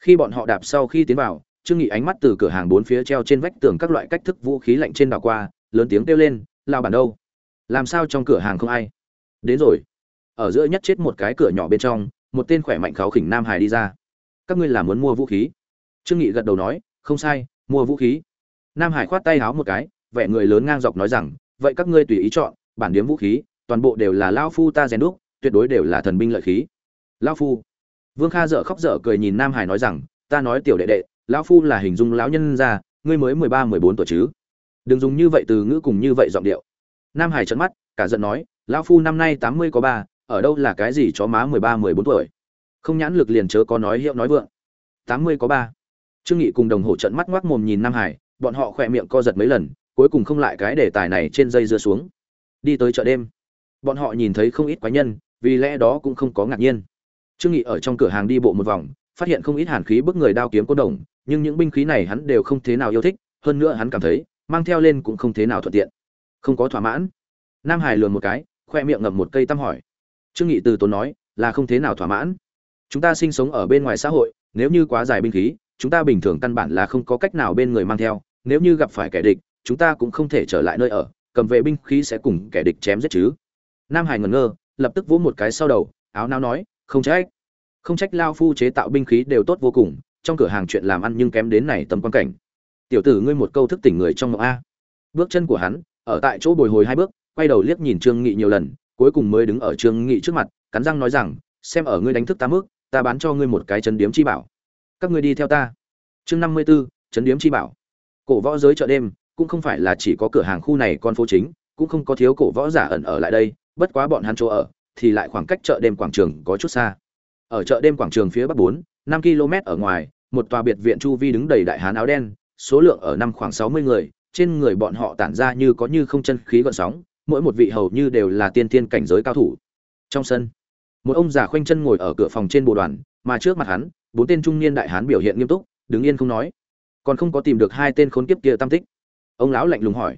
Khi bọn họ đạp sau khi tiến vào, trương nghị ánh mắt từ cửa hàng bốn phía treo trên vách tường các loại cách thức vũ khí lạnh trên đảo qua, lớn tiếng kêu lên lao bản đâu? Làm sao trong cửa hàng không ai? Đến rồi. Ở giữa nhất chết một cái cửa nhỏ bên trong, một tên khỏe mạnh kháo khỉnh nam hải đi ra. Các ngươi là muốn mua vũ khí? Trương nghị gật đầu nói, không sai, mua vũ khí. Nam hải khoát tay háo một cái, vẻ người lớn ngang dọc nói rằng vậy các ngươi tùy ý chọn, bản điếm vũ khí, toàn bộ đều là lao phu ta rèn đúc, tuyệt đối đều là thần binh lợi khí. Lao phu. Vương kha dở khóc dở cười nhìn nam hải nói rằng, ta nói tiểu đệ đệ lão phu là hình dung lão nhân ra, ngươi mới mười ba, mười bốn tuổi chứ? Đừng dùng như vậy từ ngữ cùng như vậy giọng điệu. Nam hải trợn mắt, cả giận nói lão phu năm nay tám mươi có ba, ở đâu là cái gì chó má mười ba, mười bốn tuổi? Không nhãn lực liền chớ có nói hiệu nói vượng. Tám mươi có ba. Trương nghị cùng đồng hồ trận mắt ngoác mồm nhìn nam hải, bọn họ khỏe miệng co giật mấy lần cuối cùng không lại cái đề tài này trên dây dưa xuống. Đi tới chợ đêm, bọn họ nhìn thấy không ít quái nhân, vì lẽ đó cũng không có ngạc nhiên. Trương nghị ở trong cửa hàng đi bộ một vòng, phát hiện không ít hàn khí bức người đao kiếm côn đồng, nhưng những binh khí này hắn đều không thế nào yêu thích, hơn nữa hắn cảm thấy, mang theo lên cũng không thế nào thuận tiện. Không có thỏa mãn. Nam hải lườn một cái, khoe miệng ngậm một cây tăm hỏi. Trương nghị từ tốn nói, là không thế nào thỏa mãn. Chúng ta sinh sống ở bên ngoài xã hội, nếu như quá dài binh khí, chúng ta bình thường căn bản là không có cách nào bên người mang theo, nếu như gặp phải kẻ địch chúng ta cũng không thể trở lại nơi ở cầm về binh khí sẽ cùng kẻ địch chém giết chứ. Nam hải ngẩn ngơ lập tức vỗ một cái sau đầu áo nao nói không trách. Không trách lao phu chế tạo binh khí đều tốt vô cùng trong cửa hàng chuyện làm ăn nhưng kém đến này tầm quan cảnh. Tiểu tử ngươi một câu thức tỉnh người trong ngọc a. Bước chân của hắn ở tại chỗ bồi hồi hai bước quay đầu liếc nhìn trương nghị nhiều lần cuối cùng mới đứng ở trương nghị trước mặt cắn răng nói rằng xem ở ngươi đánh thức ta mức ta bán cho ngươi một cái chấn điếm chi bảo. Các ngươi đi theo ta. Chương năm mươi 54, chấn điếm chi bảo. Cổ võ giới chợ đêm cũng không phải là chỉ có cửa hàng khu này con phố chính, cũng không có thiếu cổ võ giả ẩn ở lại đây, bất quá bọn hắn chỗ ở thì lại khoảng cách chợ đêm quảng trường có chút xa. Ở chợ đêm quảng trường phía bắc bốn, năm km ở ngoài, một tòa biệt viện chu vi đứng đầy đại hán áo đen, số lượng ở năm khoảng sáu mươi người, trên người bọn họ tản ra như có như không chân khí gợn sóng, mỗi một vị hầu như đều là tiên tiên cảnh giới cao thủ. Trong sân, một ông già khoanh chân ngồi ở cửa phòng trên bồ đoàn, mà trước mặt hắn, bốn tên trung niên đại hán biểu hiện nghiêm túc, đứng yên không nói. Còn không có tìm được hai tên khốn kiếp kia tam tích ông lão lạnh lùng hỏi.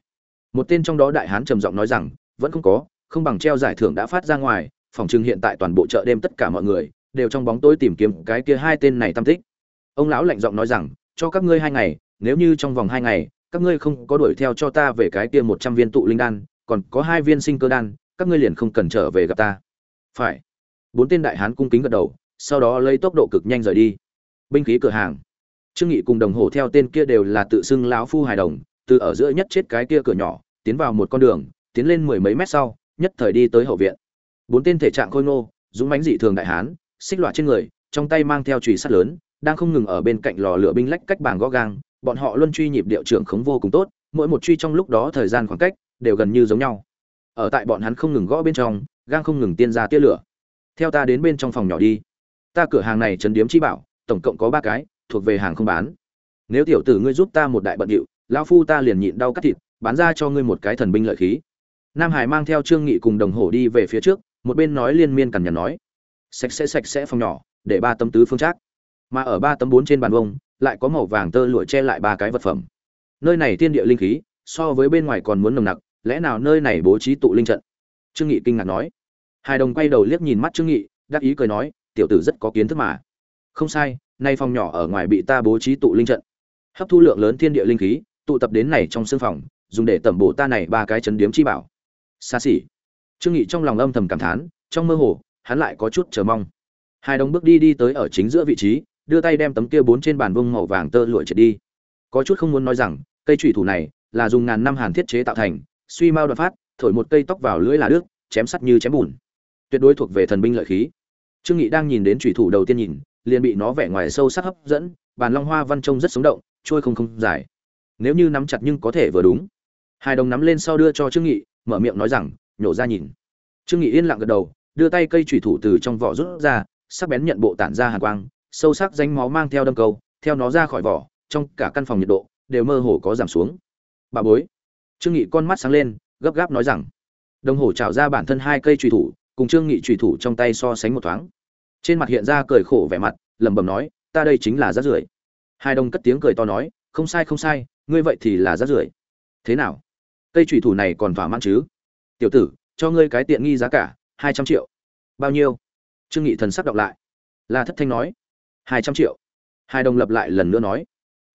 Một tên trong đó đại hán trầm giọng nói rằng, vẫn không có, không bằng treo giải thưởng đã phát ra ngoài, phòng trưng hiện tại toàn bộ chợ đêm tất cả mọi người đều trong bóng tối tìm kiếm cái kia hai tên này tam tích. Ông lão lạnh giọng nói rằng, cho các ngươi hai ngày, nếu như trong vòng hai ngày, các ngươi không có đuổi theo cho ta về cái kia một trăm viên tụ linh đan, còn có hai viên sinh cơ đan, các ngươi liền không cần trở về gặp ta. Phải. Bốn tên đại hán cung kính gật đầu, sau đó lấy tốc độ cực nhanh rời đi. Binh khí cửa hàng. Trương nghị cùng đồng hồ theo tên kia đều là tự xưng lão phu hài đồng từ ở giữa nhất chết cái kia cửa nhỏ, tiến vào một con đường, tiến lên mười mấy mét sau, nhất thời đi tới hậu viện. Bốn tên thể trạng khôi ngô, dũng mãnh dị thường đại hán, xích loại trên người, trong tay mang theo chùy sắt lớn, đang không ngừng ở bên cạnh lò lửa binh lách cách bảng gõ gang, bọn họ luôn truy nhịp điệu trưởng khống vô cùng tốt, mỗi một truy trong lúc đó thời gian khoảng cách đều gần như giống nhau. Ở tại bọn hắn không ngừng gõ bên trong, gang không ngừng tiên ra tia lửa. Theo ta đến bên trong phòng nhỏ đi. Ta cửa hàng này trấn điếm chi bảo, tổng cộng có ba cái, thuộc về hàng không bán. Nếu tiểu tử ngươi giúp ta một đại bận điệu lão phu ta liền nhịn đau cắt thịt, bán ra cho ngươi một cái thần binh lợi khí. Nam hải mang theo trương nghị cùng đồng hồ đi về phía trước, một bên nói liên miên cằn nhằn nói. Sạch sẽ sạch sẽ phòng nhỏ, để ba tấm tứ phương trác. Mà ở ba tấm bốn trên bàn bông lại có màu vàng tơ lụa che lại ba cái vật phẩm. Nơi này thiên địa linh khí, so với bên ngoài còn muốn nồng nặc, lẽ nào nơi này bố trí tụ linh trận? Trương nghị kinh ngạc nói. Hai đồng quay đầu liếc nhìn mắt trương nghị, đắc ý cười nói, tiểu tử rất có kiến thức mà. Không sai, nay phòng nhỏ ở ngoài bị ta bố trí tụ linh trận. Hấp thu lượng lớn thiên địa linh khí tụ tập đến này trong sương phòng, dùng để tẩm bổ ta này ba cái chấn điếm chi bảo. Xa xỉ. Trương nghị trong lòng âm thầm cảm thán, trong mơ hồ, hắn lại có chút chờ mong. Hai đồng bước đi đi tới ở chính giữa vị trí, đưa tay đem tấm kia bốn trên bàn vông màu vàng tơ lụa trượt đi. Có chút không muốn nói rằng, cây thủy thủ này là dùng ngàn năm hàn thiết chế tạo thành, suy mau đoạt phát, thổi một cây tóc vào lưỡi là nước chém sắt như chém bùn. Tuyệt đối thuộc về thần binh lợi khí. Trương nghị đang nhìn đến thủy thủ đầu tiên nhìn, liền bị nó vẻ ngoài sâu sắc hấp dẫn, bàn long hoa văn trông rất sống động, trôi không không dài nếu như nắm chặt nhưng có thể vừa đúng. Hai đồng nắm lên sau đưa cho trương nghị, mở miệng nói rằng, nhổ ra nhìn. Trương nghị yên lặng gật đầu, đưa tay cây chủy thủ từ trong vỏ rút ra, sắc bén nhận bộ tản ra hàn quang, sâu sắc danh máu mang theo đâm câu, theo nó ra khỏi vỏ, trong cả căn phòng nhiệt độ đều mơ hồ có giảm xuống. Bà bối. Trương nghị con mắt sáng lên, gấp gáp nói rằng, đồng hồ trào ra bản thân hai cây chủy thủ, cùng trương nghị chủy thủ trong tay so sánh một thoáng. Trên mặt hiện ra cười khổ vẻ mặt, lẩm bẩm nói, ta đây chính là rác rưởi. Hai đồng cất tiếng cười to nói, không sai không sai ngươi vậy thì là rác rưởi. Thế nào? Cây chủy thủ này còn thỏa mãn chứ? Tiểu tử, cho ngươi cái tiện nghi giá cả, hai trăm triệu. Bao nhiêu? Trương nghị thần sắc đọc lại. La thất thanh nói. Hai trăm triệu. Hai đồng lập lại lần nữa nói.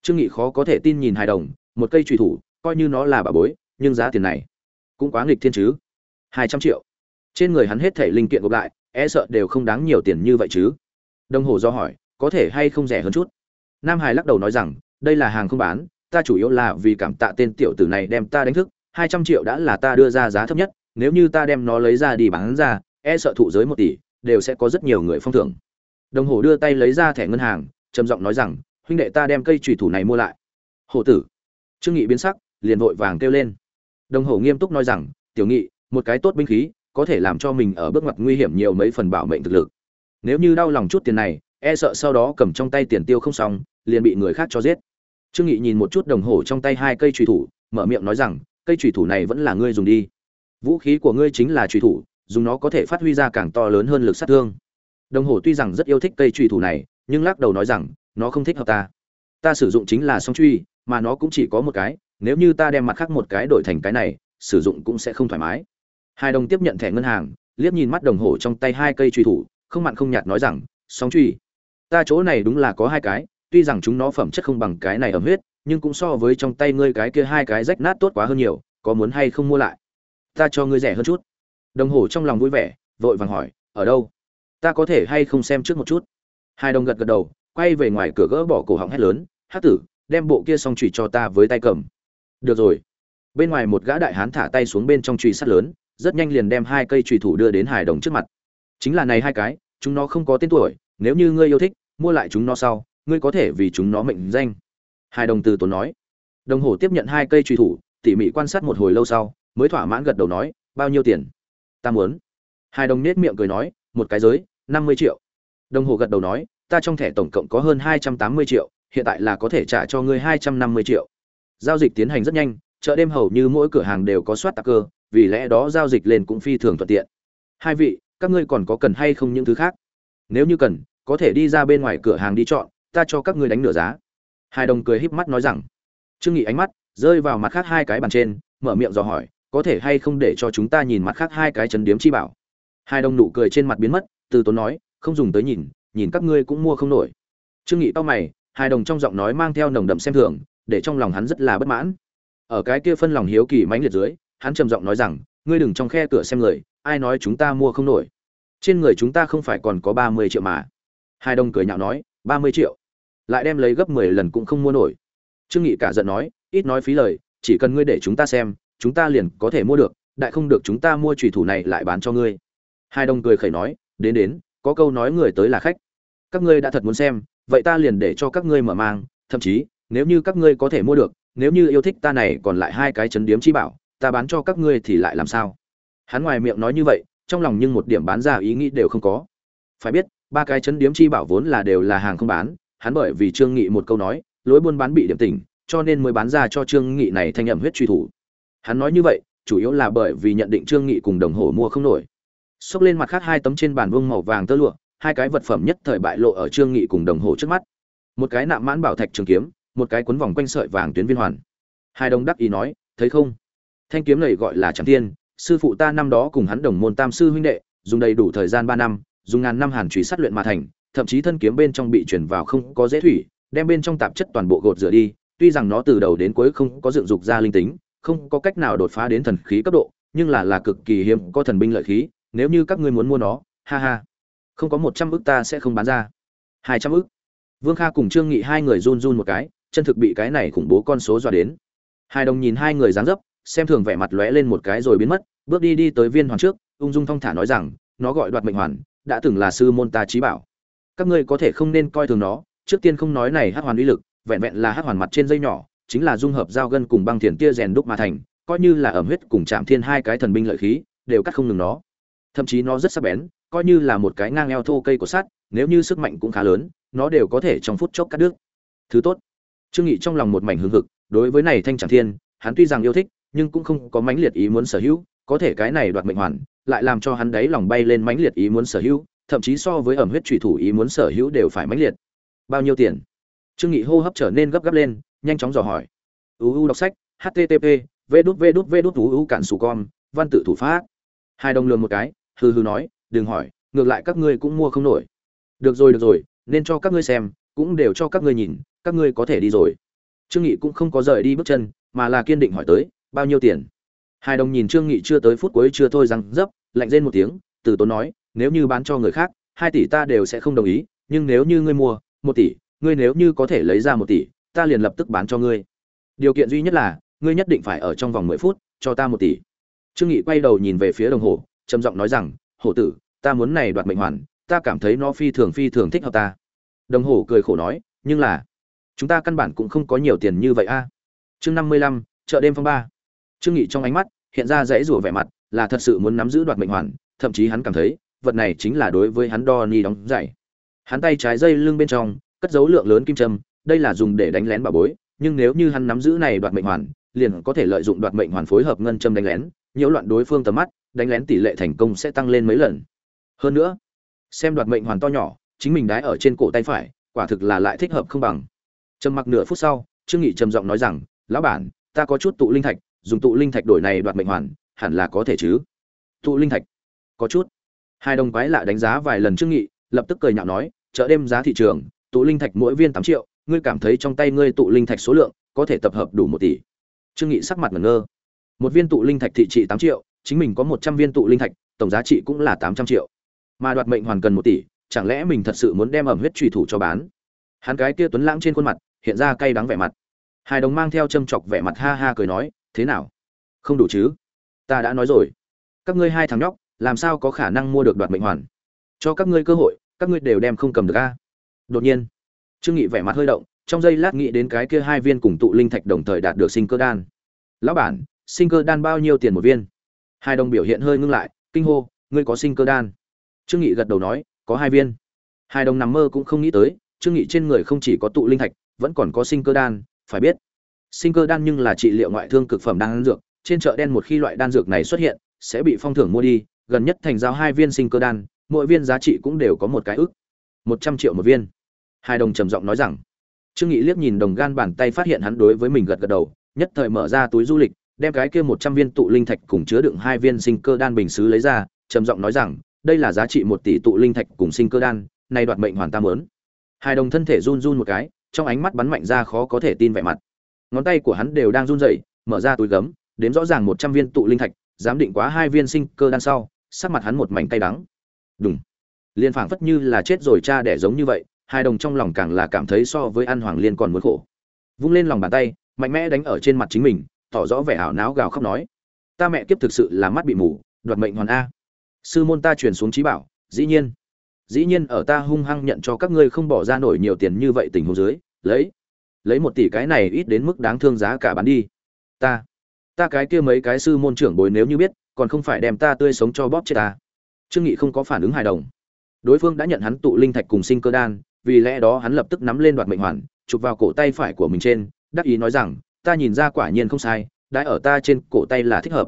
Trương nghị khó có thể tin nhìn hai đồng, một cây trùy thủ, coi như nó là bà bối, nhưng giá tiền này cũng quá nghịch thiên chứ. Hai trăm triệu. Trên người hắn hết thể linh kiện gộp lại e sợ đều không đáng nhiều tiền như vậy chứ. Đồng hồ do hỏi, có thể hay không rẻ hơn chút? Nam hải lắc đầu nói rằng, đây là hàng không bán ta chủ yếu là vì cảm tạ tên tiểu tử này đem ta đánh thức, hai trăm triệu đã là ta đưa ra giá thấp nhất, nếu như ta đem nó lấy ra đi bán ra e sợ thụ giới một tỷ, đều sẽ có rất nhiều người phong thưởng. Đồng hồ đưa tay lấy ra thẻ ngân hàng, trầm giọng nói rằng, huynh đệ ta đem cây chủy thủ này mua lại. Hổ tử. Trương nghị biến sắc, liền vội vàng kêu lên. Đồng hồ nghiêm túc nói rằng, tiểu nghị, một cái tốt binh khí, có thể làm cho mình ở bước ngoặt nguy hiểm nhiều mấy phần bảo mệnh thực lực. Nếu như đau lòng chút tiền này e sợ sau đó cầm trong tay tiền tiêu không xong, liền bị người khác cho giết trương nghị nhìn một chút đồng hồ trong tay hai cây trùy thủ, mở miệng nói rằng, cây trùy thủ này vẫn là ngươi dùng đi. Vũ khí của ngươi chính là trùy thủ, dùng nó có thể phát huy ra càng to lớn hơn lực sát thương. Đồng hồ tuy rằng rất yêu thích cây trùy thủ này, nhưng lắc đầu nói rằng, nó không thích hợp ta. Ta sử dụng chính là song truy, mà nó cũng chỉ có một cái, nếu như ta đem mặt khác một cái đổi thành cái này, sử dụng cũng sẽ không thoải mái. Hai đồng tiếp nhận thẻ ngân hàng, liếc nhìn mắt đồng hồ trong tay hai cây truy thủ, không mặn không nhạt nói rằng, song truy, ta chỗ này đúng là có hai cái tuy rằng chúng nó phẩm chất không bằng cái này ẩm huyết, nhưng cũng so với trong tay ngươi cái kia hai cái rách nát tốt quá hơn nhiều, có muốn hay không mua lại? Ta cho ngươi rẻ hơn chút. Đồng hồ trong lòng vui vẻ, vội vàng hỏi, ở đâu? Ta có thể hay không xem trước một chút? Hai đồng gật gật đầu, quay về ngoài cửa gỡ bỏ cổ họng hét lớn hát tử, đem bộ kia xong chùy cho ta với tay cầm. Được rồi. Bên ngoài một gã đại hán thả tay xuống bên trong chùy sắt lớn, rất nhanh liền đem hai cây chùy thủ đưa đến hài đồng trước mặt. Chính là này hai cái, chúng nó không có tên tuổi, nếu như ngươi yêu thích, mua lại chúng nó sau ngươi có thể vì chúng nó mệnh danh. Hai đồng từ tốn nói. Đồng hồ tiếp nhận hai cây truy thủ, tỉ mỉ quan sát một hồi lâu sau, mới thỏa mãn gật đầu nói, bao nhiêu tiền? Ta muốn. Hai đồng nết miệng cười nói, một cái giới, năm mươi triệu. Đồng hồ gật đầu nói, ta trong thẻ tổng cộng có hơn hai trăm tám mươi triệu, hiện tại là có thể trả cho ngươi hai trăm năm mươi triệu. Giao dịch tiến hành rất nhanh, chợ đêm hầu như mỗi cửa hàng đều có soát tạc cơ, vì lẽ đó giao dịch lên cũng phi thường thuận tiện. Hai vị, các ngươi còn có cần hay không những thứ khác? Nếu như cần, có thể đi ra bên ngoài cửa hàng đi chọn ta cho các ngươi đánh nửa giá. Hai đồng cười híp mắt nói rằng, trương nghị ánh mắt rơi vào mặt khác hai cái bàn trên, mở miệng dò hỏi, có thể hay không để cho chúng ta nhìn mặt khác hai cái chấn điếm chi bảo? Hai đồng nụ cười trên mặt biến mất, từ tốn nói, không dùng tới nhìn nhìn các ngươi cũng mua không nổi. Trương nghị to mày, hai đồng trong giọng nói mang theo nồng đậm xem thường, để trong lòng hắn rất là bất mãn. Ở cái kia phân lòng hiếu kỳ mãnh liệt dưới, hắn trầm giọng nói rằng, ngươi đừng trong khe cửa xem người, ai nói chúng ta mua không nổi. Trên người chúng ta không phải còn có ba mươi triệu mà. Hai đồng cười nhạo nói, ba mươi triệu? Lại đem lấy gấp mười lần cũng không mua nổi. Trương nghị cả giận nói, ít nói phí lời, chỉ cần ngươi để chúng ta xem, chúng ta liền có thể mua được, đại không được chúng ta mua trùy thủ này lại bán cho ngươi. Hai đồng cười khẩy nói, đến đến, có câu nói người tới là khách. Các ngươi đã thật muốn xem, vậy ta liền để cho các ngươi mở mang, thậm chí, nếu như các ngươi có thể mua được, nếu như yêu thích ta này còn lại hai cái chấn điếm chi bảo, ta bán cho các ngươi thì lại làm sao? Hắn ngoài miệng nói như vậy, trong lòng nhưng một điểm bán ra ý nghĩ đều không có. Phải biết, ba cái chấn điếm chi bảo vốn là đều là hàng không bán hắn bởi vì trương nghị một câu nói, lối buôn bán bị điểm tỉnh, cho nên mới bán ra cho trương nghị này thanh nhậm huyết truy thủ. Hắn nói như vậy, chủ yếu là bởi vì nhận định trương nghị cùng đồng hồ mua không nổi. Xốc lên mặt khác hai tấm trên bàn vương màu vàng tơ lụa, hai cái vật phẩm nhất thời bại lộ ở trương nghị cùng đồng hồ trước mắt. Một cái nạm mãn bảo thạch trường kiếm, một cái cuốn vòng quanh sợi vàng tuyến viên hoàn. Hai đồng đắc ý nói, thấy không? Thanh kiếm này gọi là trảm thiên, sư phụ ta năm đó cùng hắn đồng môn tam sư huynh đệ, dùng đầy đủ thời gian ba năm, dùng ngàn năm hàn trùy sát luyện mà thành thậm chí thân kiếm bên trong bị chuyển vào không có dễ thủy, đem bên trong tạp chất toàn bộ gột rửa đi, tuy rằng nó từ đầu đến cuối không có dựng dục ra linh tính, không có cách nào đột phá đến thần khí cấp độ, nhưng là là cực kỳ hiếm có thần binh lợi khí, nếu như các ngươi muốn mua nó, ha ha. Không có một trăm ức ta sẽ không bán ra. Hai trăm ức. Vương kha cùng trương nghị hai người run run một cái, chân thực bị cái này khủng bố con số dọa đến. Hai đồng nhìn hai người dáng dấp, xem thường vẻ mặt lóe lên một cái rồi biến mất, bước đi đi tới viên hoàn trước, ung dung thong thả nói rằng, nó gọi đoạt mệnh hoàn, đã từng là sư môn ta trí bảo các ngươi có thể không nên coi thường nó, trước tiên không nói này hát hoàn uy lực, vẹn vẹn là hát hoàn mặt trên dây nhỏ, chính là dung hợp dao gân cùng băng thiền tia rèn đúc mà thành, coi như là ẩm huyết cùng chạm thiên hai cái thần binh lợi khí, đều cắt không ngừng nó. Thậm chí nó rất sắc bén, coi như là một cái ngang eo thô cây của sắt, nếu như sức mạnh cũng khá lớn, nó đều có thể trong phút chốc cắt đứt. Thứ tốt. Trương nghị trong lòng một mảnh hưng hực, đối với này thanh chẳng thiên, hắn tuy rằng yêu thích, nhưng cũng không có mãnh liệt ý muốn sở hữu, có thể cái này đoạt mệnh hoàn, lại làm cho hắn đấy lòng bay lên mãnh liệt ý muốn sở hữu thậm chí so với ẩm huyết trùy thủ ý muốn sở hữu đều phải mãnh liệt. Bao nhiêu tiền? Trương nghị hô hấp trở nên gấp gáp lên, nhanh chóng dò hỏi. Uu đọc sách http v đút v đút v đút uu cản sù con, văn tự thủ pháp. Hai đồng lường một cái, hừ hừ nói, đừng hỏi, ngược lại các ngươi cũng mua không nổi. Được rồi được rồi, nên cho các ngươi xem, cũng đều cho các ngươi nhìn, các ngươi có thể đi rồi. Trương nghị cũng không có rời đi bước chân, mà là kiên định hỏi tới, bao nhiêu tiền? Hai đồng nhìn trương nghị chưa tới phút cuối chưa thôi rằng dấp, lạnh rên một tiếng, từ tốn nói nếu như bán cho người khác, hai tỷ ta đều sẽ không đồng ý, nhưng nếu như ngươi mua một tỷ, ngươi nếu như có thể lấy ra một tỷ, ta liền lập tức bán cho ngươi. Điều kiện duy nhất là, ngươi nhất định phải ở trong vòng mười phút cho ta một tỷ. Trương nghị quay đầu nhìn về phía đồng hồ, trầm giọng nói rằng, hổ tử, ta muốn này đoạt mệnh hoàn, ta cảm thấy nó phi thường phi thường thích hợp ta. Đồng hồ cười khổ nói, nhưng là, chúng ta căn bản cũng không có nhiều tiền như vậy a. Chương năm mươi lăm, chợ đêm phong ba. Trương nghị trong ánh mắt hiện ra dãy rủa vẻ mặt, là thật sự muốn nắm giữ đoạt mệnh hoàn, thậm chí hắn cảm thấy vật này chính là đối với hắn đo ni đóng dạy hắn tay trái dây lưng bên trong, cất dấu lượng lớn kim châm, đây là dùng để đánh lén bảo bối, nhưng nếu như hắn nắm giữ này đoạt mệnh hoàn, liền có thể lợi dụng đoạt mệnh hoàn phối hợp ngân châm đánh lén, nhiễu loạn đối phương tầm mắt, đánh lén tỷ lệ thành công sẽ tăng lên mấy lần. Hơn nữa, xem đoạt mệnh hoàn to nhỏ, chính mình đái ở trên cổ tay phải, quả thực là lại thích hợp không bằng. Trầm mặc nửa phút sau, trương nghị trầm giọng nói rằng, lão bản, ta có chút tụ linh thạch, dùng tụ linh thạch đổi này đoạt mệnh hoàn, hẳn là có thể chứ? Tụ linh thạch? Có chút hai đồng quái lạ đánh giá vài lần trương nghị, lập tức cười nhạo nói, chợ đêm giá thị trường, tụ linh thạch mỗi viên tám triệu, ngươi cảm thấy trong tay ngươi tụ linh thạch số lượng, có thể tập hợp đủ một tỷ. Trương nghị sắc mặt ngẩn ngơ. Một viên tụ linh thạch thị trị tám triệu, chính mình có một trăm viên tụ linh thạch, tổng giá trị cũng là tám trăm triệu. Mà đoạt mệnh hoàn cần một tỷ, chẳng lẽ mình thật sự muốn đem ẩm huyết truy thủ cho bán? Hắn cái kia tuấn lãng trên khuôn mặt, hiện ra cay đắng vẻ mặt. Hai đồng mang theo châm chọc vẻ mặt ha ha cười nói, thế nào? Không đủ chứ? Ta đã nói rồi. Các ngươi hai thằng nhóc làm sao có khả năng mua được đoạt mệnh hoàn? Cho các ngươi cơ hội, các ngươi đều đem không cầm được a. Đột nhiên, trương nghị vẻ mặt hơi động, trong giây lát nghĩ đến cái kia hai viên cùng tụ linh thạch đồng thời đạt được sinh cơ đan. Lão bản, sinh cơ đan bao nhiêu tiền một viên? Hai đồng biểu hiện hơi ngưng lại, kinh hô, ngươi có sinh cơ đan? Trương nghị gật đầu nói, có hai viên. Hai đồng nằm mơ cũng không nghĩ tới, trương nghị trên người không chỉ có tụ linh thạch, vẫn còn có sinh cơ đan, phải biết. Sinh cơ đan nhưng là trị liệu ngoại thương cực phẩm đan dược, trên chợ đen một khi loại đan dược này xuất hiện, sẽ bị phong thưởng mua đi gần nhất thành giao hai viên sinh cơ đan, mỗi viên giá trị cũng đều có một cái ức một trăm triệu một viên. Hai đồng trầm giọng nói rằng, trương nghị liếc nhìn đồng gan bàn tay phát hiện hắn đối với mình gật gật đầu, nhất thời mở ra túi du lịch, đem cái kia một trăm viên tụ linh thạch cùng chứa đựng hai viên sinh cơ đan bình sứ lấy ra, trầm giọng nói rằng, đây là giá trị một tỷ tụ linh thạch cùng sinh cơ đan, nay đoạt mệnh hoàn tam lớn hai đồng thân thể run run một cái, trong ánh mắt bắn mạnh ra khó có thể tin vẻ mặt. Ngón tay của hắn đều đang run rẩy, mở ra túi gấm, đếm rõ ràng một trăm viên tụ linh thạch, giám định quá hai viên sinh cơ đan sau sắc mặt hắn một mảnh cay đắng. Đúng liên phảng phất như là chết rồi cha đẻ giống như vậy, hai đồng trong lòng càng là cảm thấy so với an hoàng liên còn muốn khổ. Vung lên lòng bàn tay, mạnh mẽ đánh ở trên mặt chính mình, tỏ rõ vẻ ảo náo gào khóc nói. Ta mẹ kiếp thực sự là mắt bị mù, đoạt mệnh hoàn a. Sư môn ta truyền xuống trí bảo, dĩ nhiên. Dĩ nhiên ở ta hung hăng nhận cho các ngươi không bỏ ra nổi nhiều tiền như vậy tình huống dưới, lấy. Lấy một tỷ cái này ít đến mức đáng thương giá cả bán đi. Ta. Ta cái kia mấy cái sư môn trưởng bồi nếu như biết còn không phải đem ta tươi sống cho bóp chết ta. Trương nghị không có phản ứng hài đồng. Đối phương đã nhận hắn tụ linh thạch cùng sinh cơ đan, vì lẽ đó hắn lập tức nắm lên đoạt mệnh hoàn, chụp vào cổ tay phải của mình trên, đắc ý nói rằng, ta nhìn ra quả nhiên không sai đã ở ta trên cổ tay là thích hợp.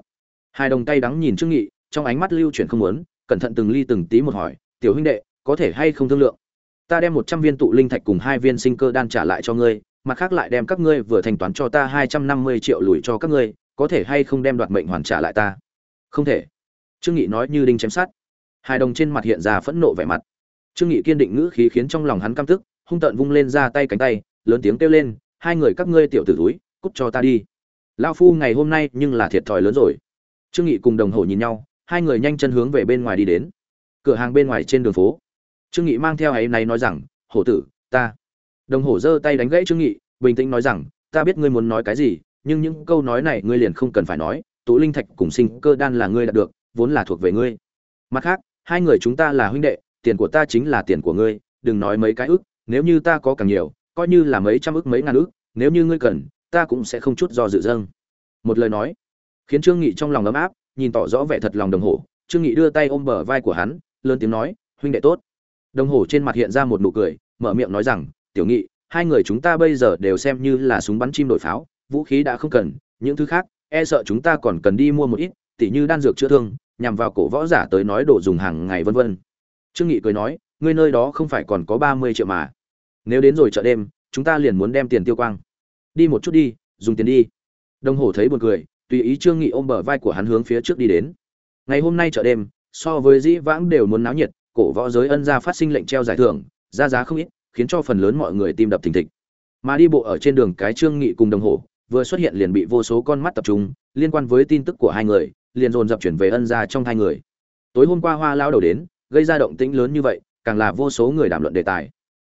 Hai đồng tay đắng nhìn trương nghị, trong ánh mắt lưu chuyển không muốn, cẩn thận từng ly từng tí một hỏi, tiểu huynh đệ, có thể hay không thương lượng? Ta đem một trăm viên tụ linh thạch cùng hai viên sinh cơ đan trả lại cho ngươi, mặt khác lại đem các ngươi vừa thanh toán cho ta hai trăm năm mươi triệu lùi cho các ngươi, có thể hay không đem đoạt mệnh hoàn trả lại ta? Không thể. Trương nghị nói như đinh chém sát hai đồng trên mặt hiện ra phẫn nộ vẻ mặt. Trương nghị kiên định ngữ khí khiến trong lòng hắn căm tức, hung tợn vung lên ra tay cánh tay, lớn tiếng kêu lên, hai người các ngươi tiểu tử túi, cút cho ta đi. Lão phu ngày hôm nay nhưng là thiệt thòi lớn rồi. Trương nghị cùng đồng hồ nhìn nhau, hai người nhanh chân hướng về bên ngoài đi đến. Cửa hàng bên ngoài trên đường phố. Trương nghị mang theo ấy này nói rằng, hổ tử, ta. Đồng hồ giơ tay đánh gãy trương nghị, bình tĩnh nói rằng, ta biết ngươi muốn nói cái gì, nhưng những câu nói này ngươi liền không cần phải nói tụ linh thạch cùng sinh cơ đan là ngươi đạt được, vốn là thuộc về ngươi. Mặt khác, hai người chúng ta là huynh đệ, tiền của ta chính là tiền của ngươi, đừng nói mấy cái ức, nếu như ta có càng nhiều, coi như là mấy trăm ức, mấy ngàn ức, nếu như ngươi cần, ta cũng sẽ không chút do dự dâng. Một lời nói, khiến trương nghị trong lòng ấm áp, nhìn tỏ rõ vẻ thật lòng đồng hồ. Trương nghị đưa tay ôm bờ vai của hắn, lớn tiếng nói, huynh đệ tốt. Đồng hồ trên mặt hiện ra một nụ cười, mở miệng nói rằng, tiểu nghị, hai người chúng ta bây giờ đều xem như là súng bắn chim đổi pháo, vũ khí đã không cần, những thứ khác e sợ chúng ta còn cần đi mua một ít, tỉ như đan dược chữa thương, nhằm vào cổ võ giả tới nói đồ dùng hàng ngày vân vân. Trương nghị cười nói, ngươi nơi đó không phải còn có ba mươi triệu mà. Nếu đến rồi chợ đêm, chúng ta liền muốn đem tiền tiêu quang. Đi một chút đi, dùng tiền đi. Đồng hồ thấy buồn cười, tùy ý trương nghị ôm bờ vai của hắn hướng phía trước đi đến. Ngày hôm nay chợ đêm, so với dĩ vãng đều muốn náo nhiệt, cổ võ giới ân gia phát sinh lệnh treo giải thưởng, ra giá không ít, khiến cho phần lớn mọi người tim đập thình thịch. Mà đi bộ ở trên đường cái trương nghị cùng đồng hồ vừa xuất hiện liền bị vô số con mắt tập trung, liên quan với tin tức của hai người, liền dồn dập chuyển về ân gia trong hai người. Tối hôm qua hoa lao đầu đến, gây ra động tĩnh lớn như vậy, càng là vô số người đàm luận đề tài.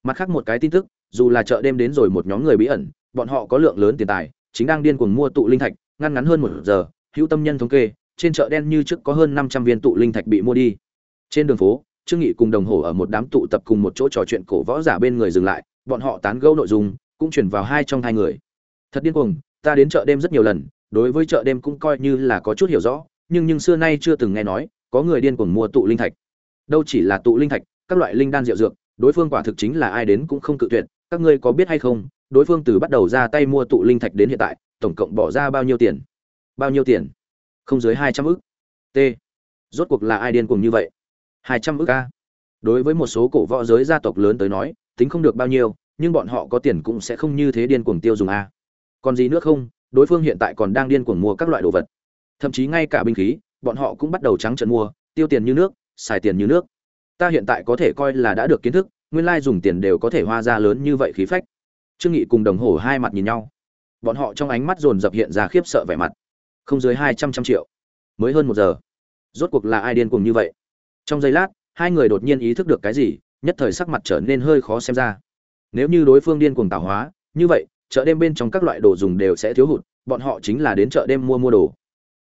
Mặt khác một cái tin tức, dù là chợ đêm đến rồi một nhóm người bí ẩn, bọn họ có lượng lớn tiền tài, chính đang điên cuồng mua tụ linh thạch, ngăn ngắn hơn một giờ, hữu tâm nhân thống kê, trên chợ đen như trước có hơn năm trăm viên tụ linh thạch bị mua đi. Trên đường phố, trương nghị cùng đồng hồ ở một đám tụ tập cùng một chỗ trò chuyện cổ võ giả bên người dừng lại, bọn họ tán gẫu nội dung, cũng chuyển vào hai trong hai người thật điên cuồng, ta đến chợ đêm rất nhiều lần, đối với chợ đêm cũng coi như là có chút hiểu rõ, nhưng nhưng xưa nay chưa từng nghe nói, có người điên cuồng mua tụ linh thạch. Đâu chỉ là tụ linh thạch, các loại linh đan rượu dược, đối phương quả thực chính là ai đến cũng không cự tuyệt, các ngươi có biết hay không, đối phương từ bắt đầu ra tay mua tụ linh thạch đến hiện tại, tổng cộng bỏ ra bao nhiêu tiền? Bao nhiêu tiền? Không dưới hai trăm ức. T. Rốt cuộc là ai điên cuồng như vậy? Hai trăm ức a. Đối với một số cổ võ giới gia tộc lớn tới nói, tính không được bao nhiêu, nhưng bọn họ có tiền cũng sẽ không như thế điên cuồng tiêu dùng a còn gì nữa không, đối phương hiện tại còn đang điên cuồng mua các loại đồ vật. Thậm chí ngay cả binh khí, bọn họ cũng bắt đầu trắng trợn mua, tiêu tiền như nước, xài tiền như nước. Ta hiện tại có thể coi là đã được kiến thức, nguyên lai dùng tiền đều có thể hoa ra lớn như vậy khí phách. Trương nghị cùng đồng hồ hai mặt nhìn nhau. Bọn họ trong ánh mắt dồn dập hiện ra khiếp sợ vẻ mặt. Không dưới hai trăm trăm triệu. Mới hơn một giờ. Rốt cuộc là ai điên cuồng như vậy? Trong giây lát, hai người đột nhiên ý thức được cái gì, nhất thời sắc mặt trở nên hơi khó xem ra. Nếu như đối phương điên cuồng tạo hóa, như vậy chợ đêm bên trong các loại đồ dùng đều sẽ thiếu hụt, bọn họ chính là đến chợ đêm mua mua đồ.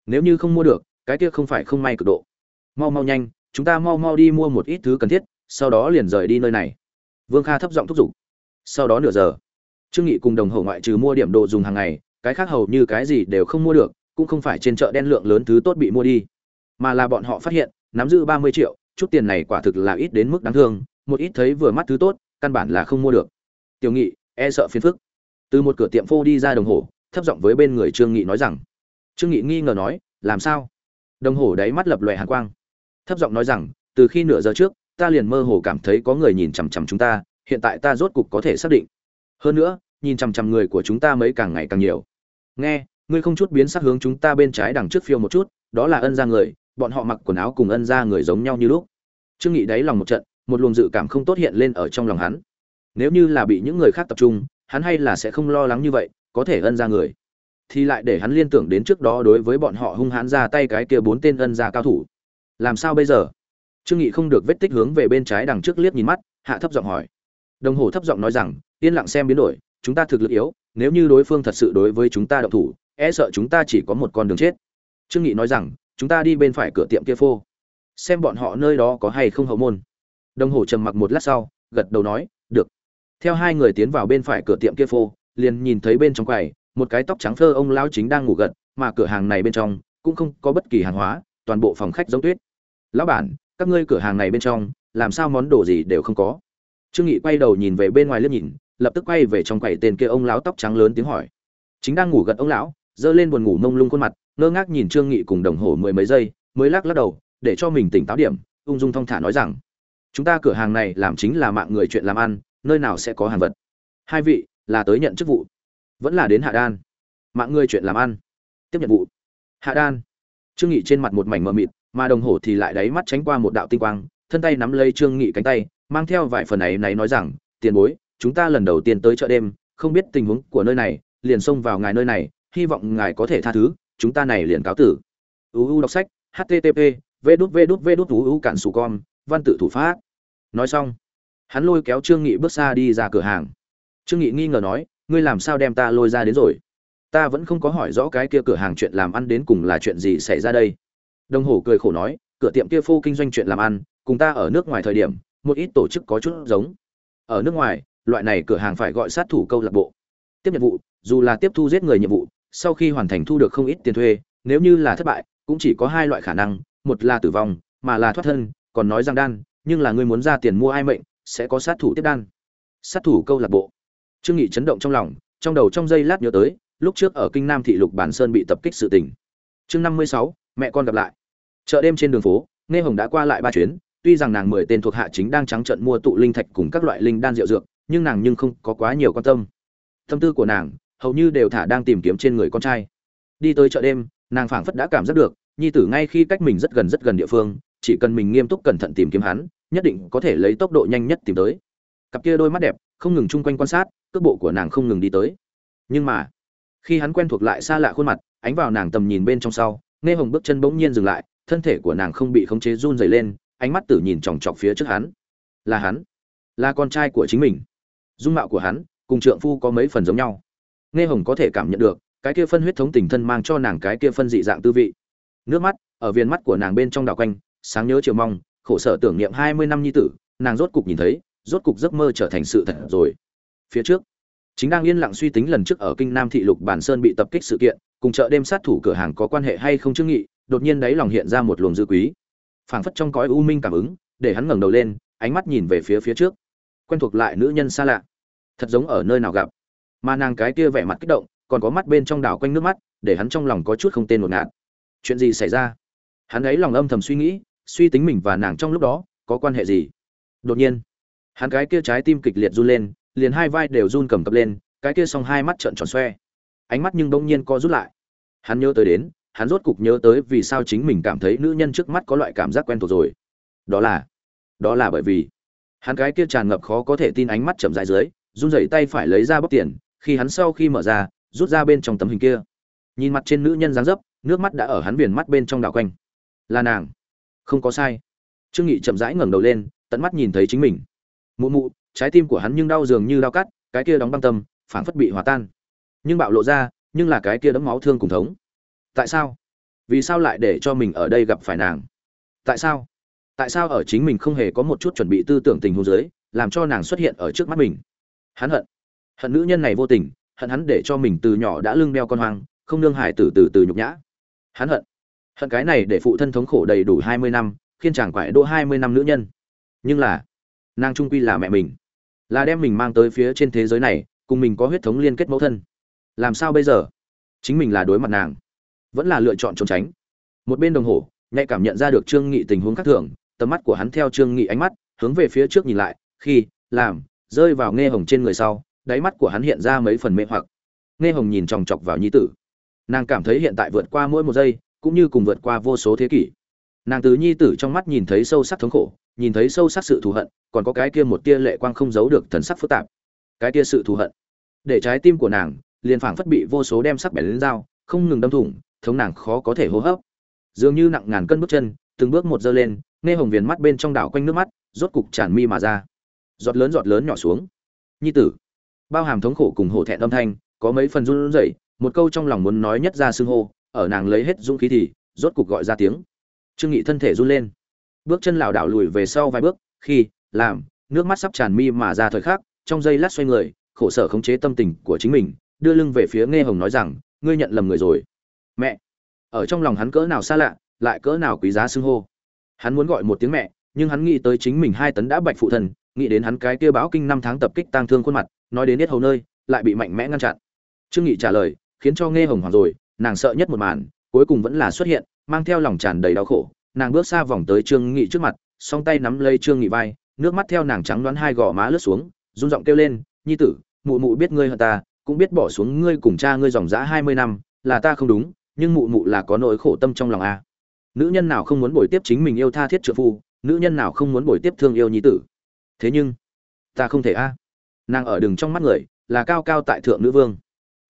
Nếu như không mua được, cái kia không phải không may cực độ. Mau mau nhanh, chúng ta mau mau đi mua một ít thứ cần thiết, sau đó liền rời đi nơi này. Vương kha thấp giọng thúc giục. Sau đó nửa giờ, trương nghị cùng đồng hồ ngoại trừ mua điểm đồ dùng hàng ngày, cái khác hầu như cái gì đều không mua được, cũng không phải trên chợ đen lượng lớn thứ tốt bị mua đi. Mà là bọn họ phát hiện, nắm giữ ba mươi triệu, chút tiền này quả thực là ít đến mức đáng thương, một ít thấy vừa mắt thứ tốt, căn bản là không mua được. Tiểu nghị e sợ phiền phức từ một cửa tiệm phô đi ra đồng hồ, thấp giọng với bên người trương nghị nói rằng, trương nghị nghi ngờ nói, làm sao? Đồng hồ đáy mắt lập lòe hàn quang. Thấp giọng nói rằng, từ khi nửa giờ trước, ta liền mơ hồ cảm thấy có người nhìn chằm chằm chúng ta, hiện tại ta rốt cục có thể xác định. Hơn nữa, nhìn chằm chằm người của chúng ta mấy càng ngày càng nhiều. Nghe, ngươi không chút biến sắc hướng chúng ta bên trái đằng trước phiêu một chút, đó là ân gia người, bọn họ mặc quần áo cùng ân gia người giống nhau như lúc. Trương nghị đáy lòng một trận, một luồng dự cảm không tốt hiện lên ở trong lòng hắn. Nếu như là bị những người khác tập trung hắn hay là sẽ không lo lắng như vậy, có thể ân gia người. Thì lại để hắn liên tưởng đến trước đó đối với bọn họ hung hãn ra tay cái kia bốn tên ân gia cao thủ. Làm sao bây giờ? Trương nghị không được vết tích hướng về bên trái đằng trước liếc nhìn mắt, hạ thấp giọng hỏi. Đồng hồ thấp giọng nói rằng, yên lặng xem biến đổi, chúng ta thực lực yếu, nếu như đối phương thật sự đối với chúng ta động thủ e sợ chúng ta chỉ có một con đường chết. Trương nghị nói rằng, chúng ta đi bên phải cửa tiệm kia phô. Xem bọn họ nơi đó có hay không hậu môn. Đồng hồ trầm mặc một lát sau, gật đầu nói, được theo hai người tiến vào bên phải cửa tiệm kia phô, liền nhìn thấy bên trong quầy, một cái tóc trắng thơ ông lão chính đang ngủ gật, mà cửa hàng này bên trong cũng không có bất kỳ hàng hóa, toàn bộ phòng khách giống tuyết. Lão bản, các ngươi cửa hàng này bên trong, làm sao món đồ gì đều không có? Trương nghị quay đầu nhìn về bên ngoài liếc nhìn, lập tức quay về trong quầy tên kia ông lão tóc trắng lớn tiếng hỏi. Chính đang ngủ gật ông lão, giơ lên buồn ngủ mông lung khuôn mặt, ngơ ngác nhìn trương nghị cùng đồng hồ mười mấy giây, mới lắc lắc đầu, để cho mình tỉnh táo điểm, ung dung thong thả nói rằng, chúng ta cửa hàng này làm chính là mạng người chuyện làm ăn nơi nào sẽ có hàng vật? Hai vị, là tới nhận chức vụ. Vẫn là đến hạ đan. Mạng ngươi chuyện làm ăn. Tiếp nhận vụ. Hạ đan. Trương nghị trên mặt một mảnh mờ mịt, mà đồng hồ thì lại đáy mắt tránh qua một đạo tinh quang, thân tay nắm lấy trương nghị cánh tay, mang theo vài phần ấy này nói rằng, tiền bối, chúng ta lần đầu tiên tới chợ đêm, không biết tình huống của nơi này, liền xông vào ngài nơi này, hy vọng ngài có thể tha thứ, chúng ta này liền cáo tử. Uu đọc sách http v đút v đút v đút uu cản sủ con văn tự thủ pháp. Nói xong hắn lôi kéo trương nghị bước xa đi ra cửa hàng. Trương nghị nghi ngờ nói, ngươi làm sao đem ta lôi ra đến rồi? Ta vẫn không có hỏi rõ cái kia cửa hàng chuyện làm ăn đến cùng là chuyện gì xảy ra đây. Đồng hồ cười khổ nói, cửa tiệm kia phô kinh doanh chuyện làm ăn, cùng ta ở nước ngoài thời điểm, một ít tổ chức có chút giống. Ở nước ngoài, loại này cửa hàng phải gọi sát thủ câu lạc bộ. Tiếp nhiệm vụ, dù là tiếp thu giết người nhiệm vụ, sau khi hoàn thành thu được không ít tiền thuê, nếu như là thất bại, cũng chỉ có hai loại khả năng, một là tử vong, mà là thoát thân, còn nói rằng đan, nhưng là ngươi muốn ra tiền mua ai mệnh sẽ có sát thủ tiếp đan. Sát thủ câu lạc bộ. Trương nghị chấn động trong lòng, trong đầu trong giây lát nhớ tới, lúc trước ở kinh nam thị lục bản sơn bị tập kích sự tình. Chương năm mươi sáu, mẹ con gặp lại. Chợ đêm trên đường phố, nghe hồng đã qua lại ba chuyến, tuy rằng nàng mười tên thuộc hạ chính đang trắng trận mua tụ linh thạch cùng các loại linh đan rượu dược, nhưng nàng nhưng không có quá nhiều quan tâm. Tâm tư của nàng, hầu như đều thả đang tìm kiếm trên người con trai. Đi tới chợ đêm, nàng phảng phất đã cảm giác được, nhi tử ngay khi cách mình rất gần rất gần địa phương chỉ cần mình nghiêm túc cẩn thận tìm kiếm hắn, nhất định có thể lấy tốc độ nhanh nhất tìm tới. Cặp kia đôi mắt đẹp, không ngừng chung quanh quan sát, cước bộ của nàng không ngừng đi tới. Nhưng mà, khi hắn quen thuộc lại xa lạ khuôn mặt, ánh vào nàng tầm nhìn bên trong sau, nghe hồng bước chân bỗng nhiên dừng lại, thân thể của nàng không bị khống chế run dày lên, ánh mắt tử nhìn chòng chọc phía trước hắn. Là hắn, là con trai của chính mình. Dung mạo của hắn, cùng trượng phu có mấy phần giống nhau. Nghe hồng có thể cảm nhận được, cái kia phân huyết thống tình thân mang cho nàng cái kia phân dị dạng tư vị. Nước mắt, ở viền mắt của nàng bên trong đảo quanh sáng nhớ chiều mong, khổ sở tưởng niệm hai mươi năm nhi tử, nàng rốt cục nhìn thấy, rốt cục giấc mơ trở thành sự thật rồi. Phía trước, chính đang yên lặng suy tính lần trước ở kinh nam thị lục bản sơn bị tập kích sự kiện, cùng chợ đêm sát thủ cửa hàng có quan hệ hay không chứng nghị, đột nhiên đáy lòng hiện ra một luồng dư quý. Phảng phất trong cõi u minh cảm ứng, để hắn ngẩng đầu lên, ánh mắt nhìn về phía phía trước. Quen thuộc lại nữ nhân xa lạ. Thật giống ở nơi nào gặp. Mà nàng cái kia vẻ mặt kích động, còn có mắt bên trong đảo quanh nước mắt, để hắn trong lòng có chút không tên một ngạt. Chuyện gì xảy ra? Hắn ấy lòng âm thầm suy nghĩ suy tính mình và nàng trong lúc đó, có quan hệ gì? Đột nhiên, hắn cái kia trái tim kịch liệt run lên, liền hai vai đều run cầm cập lên, cái kia xong hai mắt trợn tròn xoe. Ánh mắt nhưng bỗng nhiên co rút lại. Hắn nhớ tới đến, hắn rốt cục nhớ tới vì sao chính mình cảm thấy nữ nhân trước mắt có loại cảm giác quen thuộc rồi. Đó là đó là bởi vì hắn cái kia tràn ngập khó có thể tin ánh mắt chậm dài dưới, run rẩy tay phải lấy ra bóc tiền, khi hắn sau khi mở ra, rút ra bên trong tấm hình kia. Nhìn mặt trên nữ nhân dáng dấp, nước mắt đã ở hắn viền mắt bên trong đảo quanh. Là nàng không có sai. Trương nghị chậm rãi ngẩng đầu lên, tận mắt nhìn thấy chính mình. Mụ mụ, trái tim của hắn nhưng đau dường như đau cắt, cái kia đóng băng tâm, phảng phất bị hòa tan. Nhưng bạo lộ ra, nhưng là cái kia đấm máu thương cùng thống. Tại sao? Vì sao lại để cho mình ở đây gặp phải nàng? Tại sao? Tại sao ở chính mình không hề có một chút chuẩn bị tư tưởng tình huống dưới, làm cho nàng xuất hiện ở trước mắt mình? Hắn hận. Hận nữ nhân này vô tình, hận hắn để cho mình từ nhỏ đã lưng đeo con hoang, không nương hải từ từ từ nhục nhã. Hắn hận hận cái này để phụ thân thống khổ đầy đủ hai mươi năm, khiên chàng quải đỗ hai mươi năm nữ nhân. Nhưng là, nàng trung quy là mẹ mình. Là đem mình mang tới phía trên thế giới này, cùng mình có huyết thống liên kết mẫu thân. Làm sao bây giờ? Chính mình là đối mặt nàng. Vẫn là lựa chọn trốn tránh. Một bên đồng hồ, nhạy cảm nhận ra được trương nghị tình huống khác thường, tầm mắt của hắn theo trương nghị ánh mắt, hướng về phía trước nhìn lại, khi, làm, rơi vào nghe hồng trên người sau, đáy mắt của hắn hiện ra mấy phần mê hoặc. Nghe hồng nhìn chòng chọc vào nhi tử. Nàng cảm thấy hiện tại vượt qua mỗi một giây cũng như cùng vượt qua vô số thế kỷ. Nàng từ nhi tử trong mắt nhìn thấy sâu sắc thống khổ, nhìn thấy sâu sắc sự thù hận, còn có cái kia một tia lệ quang không giấu được thần sắc phức tạp. Cái kia sự thù hận, để trái tim của nàng liền phảng phất bị vô số đem sắc bẻ lên dao, không ngừng đâm thủng, thống nàng khó có thể hô hấp. Dường như nặng ngàn cân bước chân, từng bước một dơ lên, nghe hồng viền mắt bên trong đảo quanh nước mắt, rốt cục tràn mi mà ra. Giọt lớn giọt lớn nhỏ xuống. Nhi tử, bao hàm thống khổ cùng hổ thẹn âm thanh, có mấy phần run rẩy, một câu trong lòng muốn nói nhất ra xưng hô ở nàng lấy hết dũng khí thì, rốt cục gọi ra tiếng. Trương nghị thân thể run lên. Bước chân lảo đảo lùi về sau vài bước, khi, làm, nước mắt sắp tràn mi mà ra thời khắc, trong giây lát xoay người, khổ sở khống chế tâm tình của chính mình, đưa lưng về phía nghe hồng nói rằng, ngươi nhận lầm người rồi. Mẹ. Ở trong lòng hắn cỡ nào xa lạ, lại cỡ nào quý giá xưng hô. Hắn muốn gọi một tiếng mẹ, nhưng hắn nghĩ tới chính mình hai tấn đã bạch phụ thần, nghĩ đến hắn cái kia báo kinh năm tháng tập kích tang thương khuôn mặt, nói đến hết hầu nơi, lại bị mạnh mẽ ngăn chặn. Trương nghị trả lời, khiến cho nghe hồng hoàng rồi nàng sợ nhất một màn, cuối cùng vẫn là xuất hiện, mang theo lòng tràn đầy đau khổ. Nàng bước xa vòng tới trương nghị trước mặt, song tay nắm lấy trương nghị vai, nước mắt theo nàng trắng đoán hai gò má lướt xuống, run giọng kêu lên, nhi tử, mụ mụ biết ngươi hận ta, cũng biết bỏ xuống ngươi cùng cha ngươi dòng dã hai mươi năm, là ta không đúng, nhưng mụ mụ là có nỗi khổ tâm trong lòng a. Nữ nhân nào không muốn bồi tiếp chính mình yêu tha thiết trợ phu, nữ nhân nào không muốn bồi tiếp thương yêu nhi tử. Thế nhưng, ta không thể a. Nàng ở đường trong mắt người, là cao cao tại thượng nữ vương.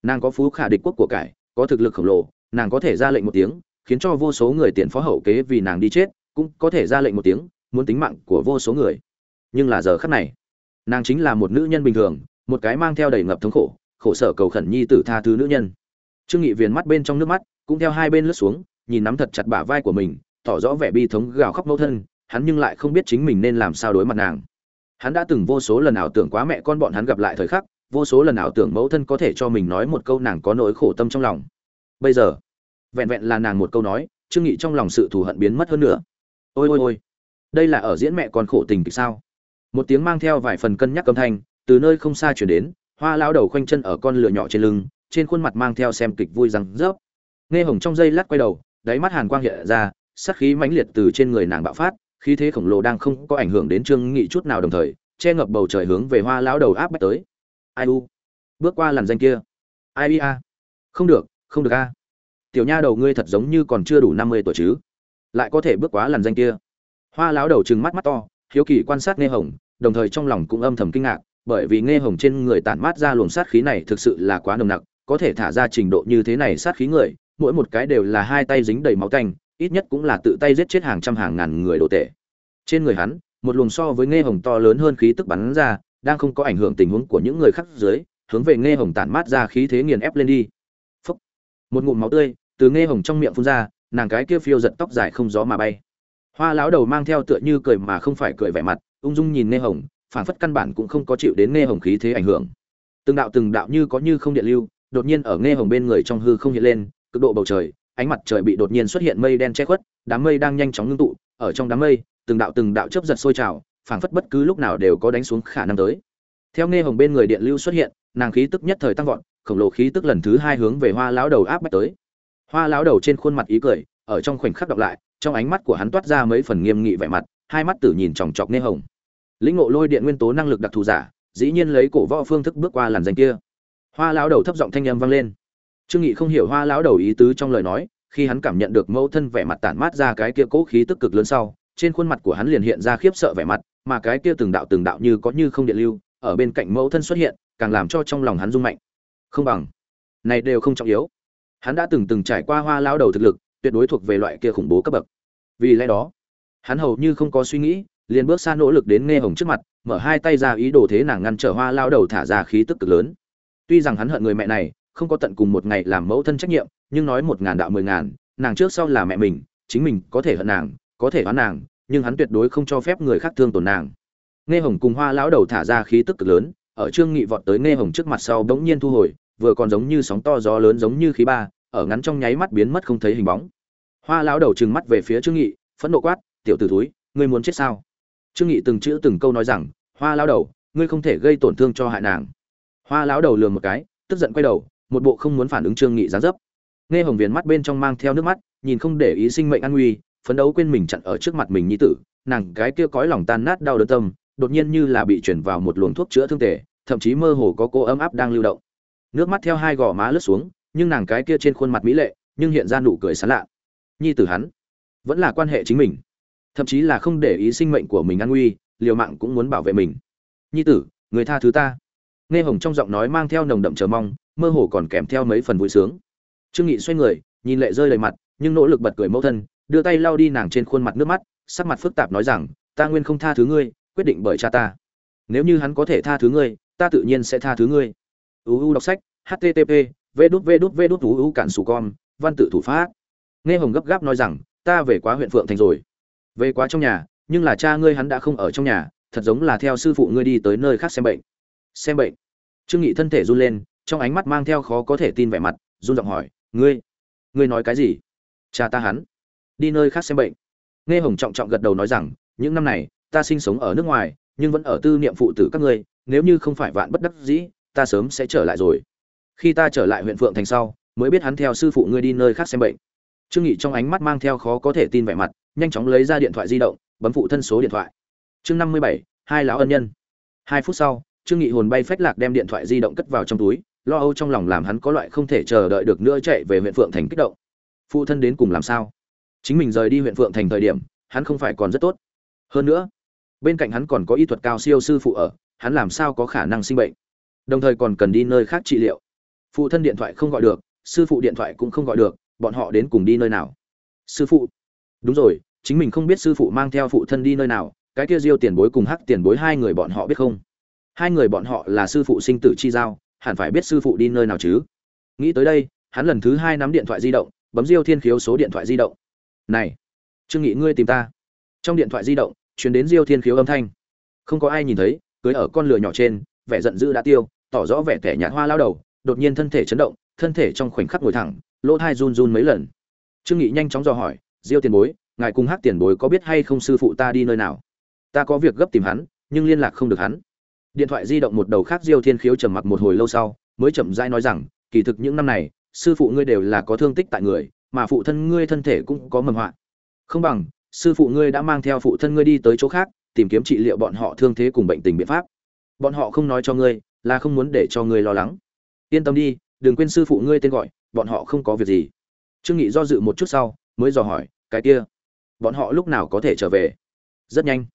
Nàng có phú khả địch quốc của cải có thực lực khổng lồ, nàng có thể ra lệnh một tiếng, khiến cho vô số người tiền phó hậu kế vì nàng đi chết, cũng có thể ra lệnh một tiếng, muốn tính mạng của vô số người. Nhưng là giờ khắc này, nàng chính là một nữ nhân bình thường, một cái mang theo đầy ngập thống khổ khổ sở cầu khẩn nhi tử tha thứ nữ nhân. Trương nghị viền mắt bên trong nước mắt, cũng theo hai bên lướt xuống, nhìn nắm thật chặt bả vai của mình, tỏ rõ vẻ bi thống gào khóc mẫu thân, hắn nhưng lại không biết chính mình nên làm sao đối mặt nàng. Hắn đã từng vô số lần ảo tưởng quá mẹ con bọn hắn gặp lại thời khắc vô số lần ảo tưởng mẫu thân có thể cho mình nói một câu nàng có nỗi khổ tâm trong lòng. Bây giờ, vẹn vẹn là nàng một câu nói, trương nghị trong lòng sự thù hận biến mất hơn nữa. Ôi ôi ôi, đây là ở diễn mẹ con khổ tình kịch sao? Một tiếng mang theo vài phần cân nhắc âm thanh, từ nơi không xa chuyển đến, hoa lao đầu khoanh chân ở con lửa nhỏ trên lưng, trên khuôn mặt mang theo xem kịch vui răng rớp. Nghe hồng trong dây lát quay đầu, đáy mắt hàn quang hiện ra, sát khí mãnh liệt từ trên người nàng bạo phát, khí thế khổng lồ đang không có ảnh hưởng đến trương nghị chút nào đồng thời, che ngập bầu trời hướng về hoa lão đầu áp bách tới ai u? Bước qua làn danh kia. Ai a? Không được không được a. Tiểu nha đầu ngươi thật giống như còn chưa đủ năm mươi tuổi chứ. Lại có thể bước quá làn danh kia. Hoa lão đầu trừng mắt mắt to, hiếu kỳ quan sát nghe hồng, đồng thời trong lòng cũng âm thầm kinh ngạc, bởi vì nghe hồng trên người tản mát ra luồng sát khí này thực sự là quá nồng nặc, có thể thả ra trình độ như thế này sát khí người, mỗi một cái đều là hai tay dính đầy máu tanh, ít nhất cũng là tự tay giết chết hàng trăm hàng ngàn người đồ tệ trên người hắn, một luồng so với nghe hồng to lớn hơn khí tức bắn ra đang không có ảnh hưởng tình huống của những người khác dưới, hướng về nghe hồng tản mát ra khí thế nghiền ép lên đi. Phúc. một ngụm máu tươi từ nghe hồng trong miệng phun ra, nàng cái kia phiêu giật tóc dài không gió mà bay. Hoa lão đầu mang theo tựa như cười mà không phải cười vẻ mặt, ung dung nhìn nghe hồng phản phất căn bản cũng không có chịu đến nghe hồng khí thế ảnh hưởng. Từng đạo từng đạo như có như không điện lưu, đột nhiên ở nghe hồng bên người trong hư không hiện lên, cực độ bầu trời, ánh mặt trời bị đột nhiên xuất hiện mây đen che khuất, đám mây đang nhanh chóng ngưng tụ, ở trong đám mây, từng đạo từng đạo chớp giật sôi trào phảng phất bất cứ lúc nào đều có đánh xuống khả năng tới. Theo nghe hồng bên người điện lưu xuất hiện, nàng khí tức nhất thời tăng vọt, khổng lồ khí tức lần thứ hai hướng về hoa lão đầu áp bách tới. Hoa lão đầu trên khuôn mặt ý cười, ở trong khoảnh khắc đọc lại, trong ánh mắt của hắn toát ra mấy phần nghiêm nghị vẻ mặt, hai mắt tử nhìn chòng chọc nghe hồng. Lĩnh ngộ lôi điện nguyên tố năng lực đặc thù giả, dĩ nhiên lấy cổ võ phương thức bước qua làn danh kia. Hoa lão đầu thấp giọng thanh âm vang lên. Trương nghị không hiểu hoa lão đầu ý tứ trong lời nói, khi hắn cảm nhận được mẫu thân vẻ mặt tản mát ra cái kia cố khí tức cực lớn sau, trên khuôn mặt của hắn liền hiện ra khiếp sợ vẻ mặt mà cái kia từng đạo từng đạo như có như không điện lưu, ở bên cạnh mẫu thân xuất hiện, càng làm cho trong lòng hắn rung mạnh. Không bằng, này đều không trọng yếu. Hắn đã từng từng trải qua hoa lao đầu thực lực, tuyệt đối thuộc về loại kia khủng bố cấp bậc. Vì lẽ đó, hắn hầu như không có suy nghĩ, liền bước xa nỗ lực đến nghe hồng trước mặt, mở hai tay ra ý đồ thế nàng ngăn trở hoa lao đầu thả ra khí tức cực lớn. Tuy rằng hắn hận người mẹ này, không có tận cùng một ngày làm mẫu thân trách nhiệm, nhưng nói một ngàn đạo mười ngàn, nàng trước sau là mẹ mình, chính mình có thể hận nàng, có thể oán nàng nhưng hắn tuyệt đối không cho phép người khác thương tổn nàng. Nghe hồng cùng hoa lão đầu thả ra khí tức cực lớn ở trương nghị vọt tới nghe hồng trước mặt sau bỗng nhiên thu hồi vừa còn giống như sóng to gió lớn giống như khí ba ở ngắn trong nháy mắt biến mất không thấy hình bóng. Hoa lão đầu trừng mắt về phía trương nghị phẫn nộ quát tiểu tử thúi, ngươi muốn chết sao? Trương nghị từng chữ từng câu nói rằng hoa lão đầu ngươi không thể gây tổn thương cho hại nàng. Hoa lão đầu lườm một cái tức giận quay đầu một bộ không muốn phản ứng trương nghị giáng dấp. Nghe hồng viền mắt bên trong mang theo nước mắt nhìn không để ý sinh mệnh an nguy phấn đấu quên mình chặn ở trước mặt mình nhi tử, nàng cái kia cõi lòng tan nát đau đớn tâm, đột nhiên như là bị chuyển vào một luồng thuốc chữa thương tề, thậm chí mơ hồ có cô ấm áp đang lưu động. Nước mắt theo hai gò má lướt xuống, nhưng nàng cái kia trên khuôn mặt mỹ lệ, nhưng hiện ra nụ cười sán lạ. Nhi tử hắn, vẫn là quan hệ chính mình, thậm chí là không để ý sinh mệnh của mình an nguy, liều mạng cũng muốn bảo vệ mình. Nhi tử, người tha thứ ta. Nghe hồng trong giọng nói mang theo nồng đậm chờ mong, mơ hồ còn kèm theo mấy phần vui sướng. Trương nghị xoay người, nhìn lệ rơi đầy mặt, nhưng nỗ lực bật cười mẫu thân đưa tay lau đi nàng trên khuôn mặt nước mắt, sắc mặt phức tạp nói rằng, ta nguyên không tha thứ ngươi, quyết định bởi cha ta. Nếu như hắn có thể tha thứ ngươi, ta tự nhiên sẽ tha thứ ngươi. Uu đọc sách http v đút v đút v đút uu cản sù con, văn tự thủ pháp. Nghe hồng gấp gáp nói rằng, ta về quá huyện phượng thành rồi. Về quá trong nhà, nhưng là cha ngươi hắn đã không ở trong nhà, thật giống là theo sư phụ ngươi đi tới nơi khác xem bệnh. Xem bệnh. Trương nghị thân thể run lên, trong ánh mắt mang theo khó có thể tin vẻ mặt, run giọng hỏi, ngươi ngươi nói cái gì? Cha ta hắn đi nơi khác xem bệnh. Nghe hồng trọng trọng gật đầu nói rằng, những năm này, ta sinh sống ở nước ngoài, nhưng vẫn ở tư niệm phụ tử các ngươi, nếu như không phải vạn bất đắc dĩ, ta sớm sẽ trở lại rồi. Khi ta trở lại huyện phượng thành sau, mới biết hắn theo sư phụ ngươi đi nơi khác xem bệnh. Trương nghị trong ánh mắt mang theo khó có thể tin vẻ mặt, nhanh chóng lấy ra điện thoại di động, bấm phụ thân số điện thoại. Chương năm mươi bảy, hai lão ân nhân. Hai phút sau, trương nghị hồn bay phách lạc đem điện thoại di động cất vào trong túi, lo âu trong lòng làm hắn có loại không thể chờ đợi được nữa chạy về huyện phượng thành kích động. Phụ thân đến cùng làm sao? Chính mình rời đi huyện phượng thành thời điểm, hắn không phải còn rất tốt. Hơn nữa, bên cạnh hắn còn có y thuật cao siêu sư phụ ở, hắn làm sao có khả năng sinh bệnh? Đồng thời còn cần đi nơi khác trị liệu. Phụ thân điện thoại không gọi được, sư phụ điện thoại cũng không gọi được, bọn họ đến cùng đi nơi nào? Sư phụ. Đúng rồi, chính mình không biết sư phụ mang theo phụ thân đi nơi nào, cái kia diêu tiền bối cùng hắc tiền bối hai người bọn họ biết không? Hai người bọn họ là sư phụ sinh tử chi giao, hẳn phải biết sư phụ đi nơi nào chứ? Nghĩ tới đây, hắn lần thứ hai nắm điện thoại di động, bấm diêu thiên khiếu số điện thoại di động này, trương nghị, ngươi tìm ta. Trong điện thoại di động, truyền đến diêu thiên khiếu âm thanh. Không có ai nhìn thấy, cưới ở con lửa nhỏ trên, vẻ giận dữ đã tiêu, tỏ rõ vẻ kẻ nhạt hoa lao đầu, đột nhiên thân thể chấn động, thân thể trong khoảnh khắc ngồi thẳng, lỗ thai run run mấy lần. Trương nghị nhanh chóng dò hỏi, diêu tiền bối, ngài cùng hát tiền bối có biết hay không sư phụ ta đi nơi nào? Ta có việc gấp tìm hắn, nhưng liên lạc không được hắn. Điện thoại di động một đầu khác diêu thiên khiếu trầm mặc một hồi lâu sau, mới chậm rãi nói rằng, kỳ thực những năm này, sư phụ ngươi đều là có thương tích tại người mà phụ thân ngươi thân thể cũng có mầm họa không bằng, sư phụ ngươi đã mang theo phụ thân ngươi đi tới chỗ khác, tìm kiếm trị liệu bọn họ thương thế cùng bệnh tình biện pháp. Bọn họ không nói cho ngươi, là không muốn để cho ngươi lo lắng. Yên tâm đi, đừng quên sư phụ ngươi tên gọi, bọn họ không có việc gì. Trương nghị do dự một chút sau, mới dò hỏi, cái kia, bọn họ lúc nào có thể trở về? Rất nhanh.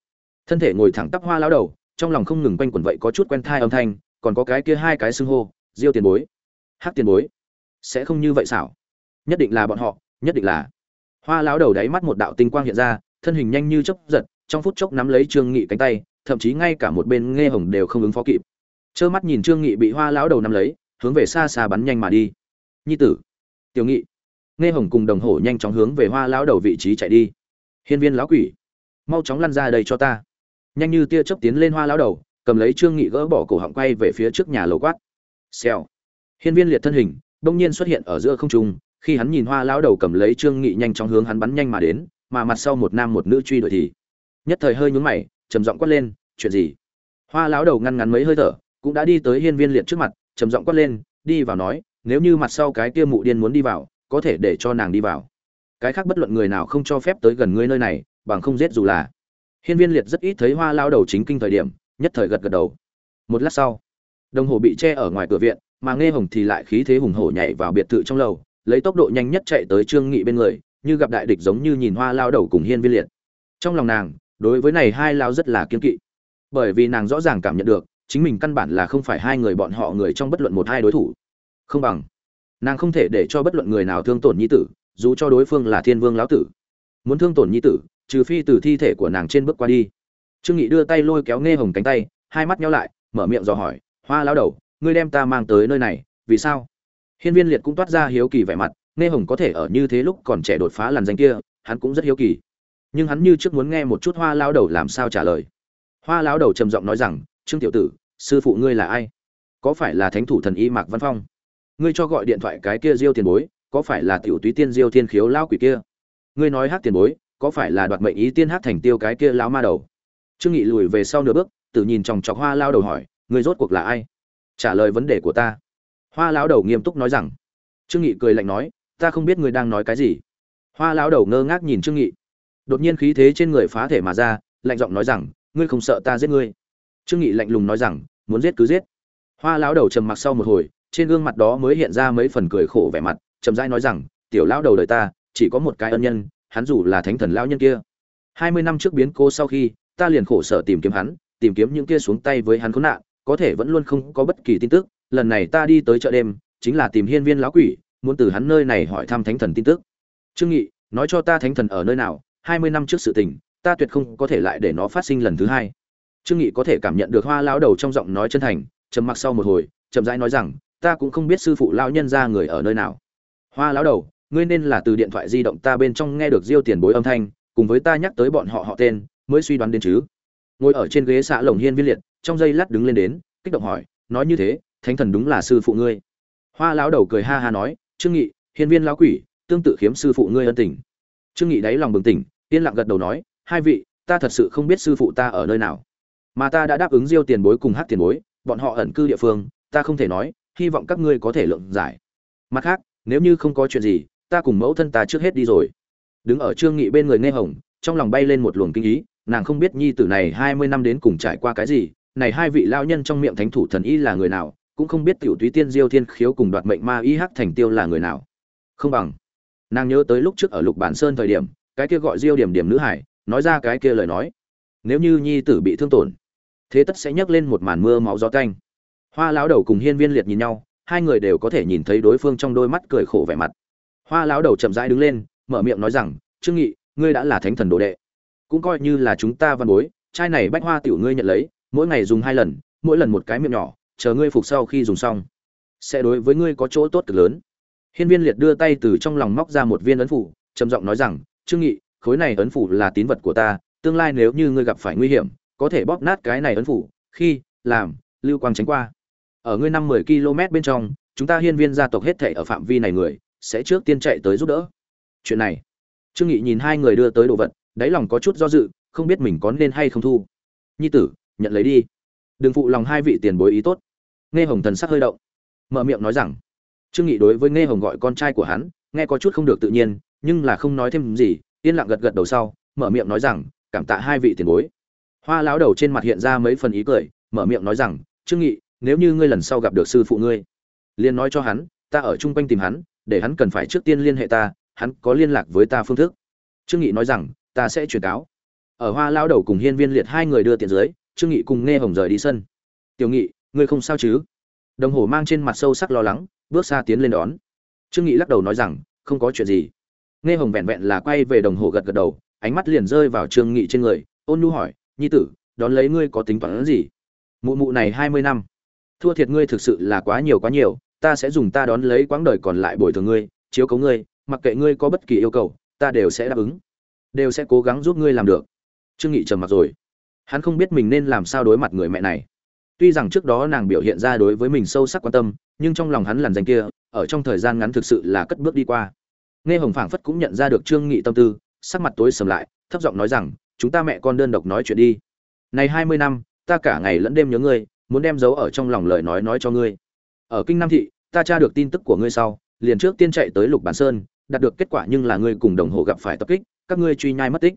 Thân thể ngồi thẳng tắp hoa lão đầu, trong lòng không ngừng quanh quẩn vậy có chút quen thai âm thanh, còn có cái kia hai cái xưng hô, diêu tiền bối. Hắc tiền bối, sẽ không như vậy xảo nhất định là bọn họ, nhất định là. Hoa lão đầu đáy mắt một đạo tinh quang hiện ra, thân hình nhanh như chớp giật, trong phút chốc nắm lấy trương nghị cánh tay, thậm chí ngay cả một bên nghe hồng đều không ứng phó kịp. Trơ mắt nhìn trương nghị bị hoa lão đầu nắm lấy, hướng về xa xa bắn nhanh mà đi. Nhi tử. Tiểu nghị. Nghe hồng cùng đồng hổ nhanh chóng hướng về hoa lão đầu vị trí chạy đi. Hiên viên lão quỷ, mau chóng lăn ra đây cho ta. Nhanh như tia chớp tiến lên hoa lão đầu, cầm lấy trương nghị gỡ bỏ cổ họng quay về phía trước nhà lầu quát. Xèo. Hiên viên liệt thân hình đông nhiên xuất hiện ở giữa không trung khi hắn nhìn hoa lão đầu cầm lấy trương nghị nhanh chóng hướng hắn bắn nhanh mà đến, mà mặt sau một nam một nữ truy đuổi thì, nhất thời hơi nhún mày, trầm giọng quát lên, chuyện gì? Hoa lão đầu ngăn ngắn mấy hơi thở, cũng đã đi tới hiên viên liệt trước mặt, trầm giọng quát lên, đi vào nói, nếu như mặt sau cái kia mụ điên muốn đi vào, có thể để cho nàng đi vào. Cái khác bất luận người nào không cho phép tới gần ngươi nơi này, bằng không giết dù là. Hiên viên liệt rất ít thấy hoa lao đầu chính kinh thời điểm, nhất thời gật gật đầu. Một lát sau, đồng hồ bị che ở ngoài cửa viện, mà nghe hồng thì lại khí thế hùng hổ nhảy vào biệt thự trong lầu lấy tốc độ nhanh nhất chạy tới trương nghị bên người, như gặp đại địch giống như nhìn hoa lao đầu cùng hiên viên liệt. Trong lòng nàng, đối với này hai lao rất là kiên kỵ. Bởi vì nàng rõ ràng cảm nhận được, chính mình căn bản là không phải hai người bọn họ người trong bất luận một hai đối thủ. Không bằng, nàng không thể để cho bất luận người nào thương tổn nhi tử, dù cho đối phương là thiên vương lão tử. Muốn thương tổn nhi tử, trừ phi từ thi thể của nàng trên bước qua đi. Trương nghị đưa tay lôi kéo nghe hồng cánh tay, hai mắt nhau lại, mở miệng dò hỏi, hoa lao đầu, ngươi đem ta mang tới nơi này, vì sao? Hiên viên liệt cũng toát ra hiếu kỳ vẻ mặt, nghe hồng có thể ở như thế lúc còn trẻ đột phá làn danh kia, hắn cũng rất hiếu kỳ. Nhưng hắn như trước muốn nghe một chút hoa lão đầu làm sao trả lời. Hoa lão đầu trầm giọng nói rằng, trương tiểu tử, sư phụ ngươi là ai? Có phải là thánh thủ thần y mạc văn phong? Ngươi cho gọi điện thoại cái kia diêu tiền bối, có phải là tiểu túy tiên diêu thiên khiếu lão quỷ kia? Ngươi nói hát tiền bối, có phải là đoạt mệnh ý tiên hát thành tiêu cái kia lão ma đầu? Trương nghị lùi về sau nửa bước, tự nhìn chòng chọc hoa Lão đầu hỏi, ngươi rốt cuộc là ai? Trả lời vấn đề của ta hoa lão đầu nghiêm túc nói rằng. Trương nghị cười lạnh nói, ta không biết người đang nói cái gì. Hoa lão đầu ngơ ngác nhìn trương nghị. Đột nhiên khí thế trên người phá thể mà ra, lạnh giọng nói rằng, ngươi không sợ ta giết ngươi? Trương nghị lạnh lùng nói rằng, muốn giết cứ giết. Hoa lão đầu trầm mặc sau một hồi, trên gương mặt đó mới hiện ra mấy phần cười khổ vẻ mặt trầm rãi nói rằng, tiểu lão đầu đời ta, chỉ có một cái ân nhân, hắn dù là thánh thần lão nhân kia. Hai mươi năm trước biến cô sau khi, ta liền khổ sở tìm kiếm hắn, tìm kiếm những kia xuống tay với hắn khốn nạn, có thể vẫn luôn không có bất kỳ tin tức lần này ta đi tới chợ đêm, chính là tìm hiên viên lão quỷ, muốn từ hắn nơi này hỏi thăm thánh thần tin tức. Trương nghị, nói cho ta thánh thần ở nơi nào, hai mươi năm trước sự tình, ta tuyệt không có thể lại để nó phát sinh lần thứ hai. Trương nghị có thể cảm nhận được hoa lão đầu trong giọng nói chân thành, trầm mặc sau một hồi, chậm rãi nói rằng, ta cũng không biết sư phụ lão nhân gia người ở nơi nào. Hoa lão đầu, ngươi nên là từ điện thoại di động ta bên trong nghe được diêu tiền bối âm thanh, cùng với ta nhắc tới bọn họ họ tên, mới suy đoán đến chứ. Ngồi ở trên ghế xạ lồng hiên viên liệt, trong giây lát đứng lên đến, kích động hỏi, nói như thế thánh thần đúng là sư phụ ngươi. Hoa lão đầu cười ha ha nói, trương nghị, hiên viên lão quỷ, tương tự khiếm sư phụ ngươi ân tình. Trương nghị đáy lòng bừng tỉnh, yên lặng gật đầu nói, hai vị, ta thật sự không biết sư phụ ta ở nơi nào. Mà ta đã đáp ứng diêu tiền bối cùng hát tiền bối, bọn họ ẩn cư địa phương, ta không thể nói, hy vọng các ngươi có thể lượng giải. Mặt khác, nếu như không có chuyện gì, ta cùng mẫu thân ta trước hết đi rồi. Đứng ở trương nghị bên người nghe hồng, trong lòng bay lên một luồng kinh ý, nàng không biết nhi tử này hai mươi năm đến cùng trải qua cái gì, này hai vị lao nhân trong miệng thánh thủ thần y là người nào cũng không biết tiểu túy tiên diêu thiên khiếu cùng đoạt mệnh ma y hắc thành tiêu là người nào. Không bằng. Nàng nhớ tới lúc trước ở lục bản sơn thời điểm, cái kia gọi diêu điểm điểm nữ hải, nói ra cái kia lời nói. Nếu như nhi tử bị thương tổn, thế tất sẽ nhấc lên một màn mưa máu gió canh hoa lão đầu cùng hiên viên liệt nhìn nhau, hai người đều có thể nhìn thấy đối phương trong đôi mắt cười khổ vẻ mặt. Hoa lão đầu chậm rãi đứng lên, mở miệng nói rằng, trương nghị, ngươi đã là thánh thần đồ đệ. Cũng coi như là chúng ta văn bối chai này bách hoa tiểu ngươi nhận lấy, mỗi ngày dùng hai lần, mỗi lần một cái miệng nhỏ chờ ngươi phục sau khi dùng xong. Sẽ đối với ngươi có chỗ tốt cực lớn. Hiên viên liệt đưa tay từ trong lòng móc ra một viên ấn phủ, trầm giọng nói rằng, trương nghị, khối này ấn phủ là tín vật của ta, tương lai nếu như ngươi gặp phải nguy hiểm, có thể bóp nát cái này ấn phủ, khi, làm, lưu quang tránh qua. Ở ngươi năm mười km bên trong, chúng ta hiên viên gia tộc hết thảy ở phạm vi này người, sẽ trước tiên chạy tới giúp đỡ. Chuyện này, trương nghị nhìn hai người đưa tới đồ vật, đáy lòng có chút do dự, không biết mình có nên hay không thu. Nhi tử, nhận lấy đi. Đừng phụ lòng hai vị tiền bối ý tốt nghe hồng thần sắc hơi động. Mở miệng nói rằng, trương nghị đối với nghe hồng gọi con trai của hắn, nghe có chút không được tự nhiên, nhưng là không nói thêm gì, yên lặng gật gật đầu sau, mở miệng nói rằng, cảm tạ hai vị tiền bối. Hoa lão đầu trên mặt hiện ra mấy phần ý cười, mở miệng nói rằng, trương nghị, nếu như ngươi lần sau gặp được sư phụ ngươi, liền nói cho hắn, ta ở chung quanh tìm hắn, để hắn cần phải trước tiên liên hệ ta, hắn có liên lạc với ta phương thức. Trương nghị nói rằng, ta sẽ truyền cáo. Ở hoa lão đầu cùng hiên viên liệt hai người đưa tiền dưới, trương nghị cùng nghe hồng rời đi sân. Tiểu nghị ngươi không sao chứ? Đồng hồ mang trên mặt sâu sắc lo lắng, bước xa tiến lên đón. Trương nghị lắc đầu nói rằng, không có chuyện gì. Nghe hồng vẹn vẹn là quay về đồng hồ gật gật đầu, ánh mắt liền rơi vào trương nghị trên người, ôn nhu hỏi, nhi tử, đón lấy ngươi có tính toán gì? Mụ mụ này hai mươi năm. Thua thiệt ngươi thực sự là quá nhiều quá nhiều, ta sẽ dùng ta đón lấy quãng đời còn lại bồi thường ngươi, chiếu cố ngươi, mặc kệ ngươi có bất kỳ yêu cầu, ta đều sẽ đáp ứng, đều sẽ cố gắng giúp ngươi làm được. Trương nghị trầm mặc rồi. Hắn không biết mình nên làm sao đối mặt người mẹ này tuy rằng trước đó nàng biểu hiện ra đối với mình sâu sắc quan tâm, nhưng trong lòng hắn làn danh kia, ở trong thời gian ngắn thực sự là cất bước đi qua. Nghe hồng phảng phất cũng nhận ra được trương nghị tâm tư, sắc mặt tối sầm lại, thấp giọng nói rằng, chúng ta mẹ con đơn độc nói chuyện đi. Này hai mươi năm, ta cả ngày lẫn đêm nhớ ngươi, muốn đem giấu ở trong lòng lời nói nói cho ngươi. Ở kinh nam thị, ta tra được tin tức của ngươi sau, liền trước tiên chạy tới lục bản sơn, đạt được kết quả nhưng là ngươi cùng đồng hồ gặp phải tập kích, các ngươi truy nhai mất tích.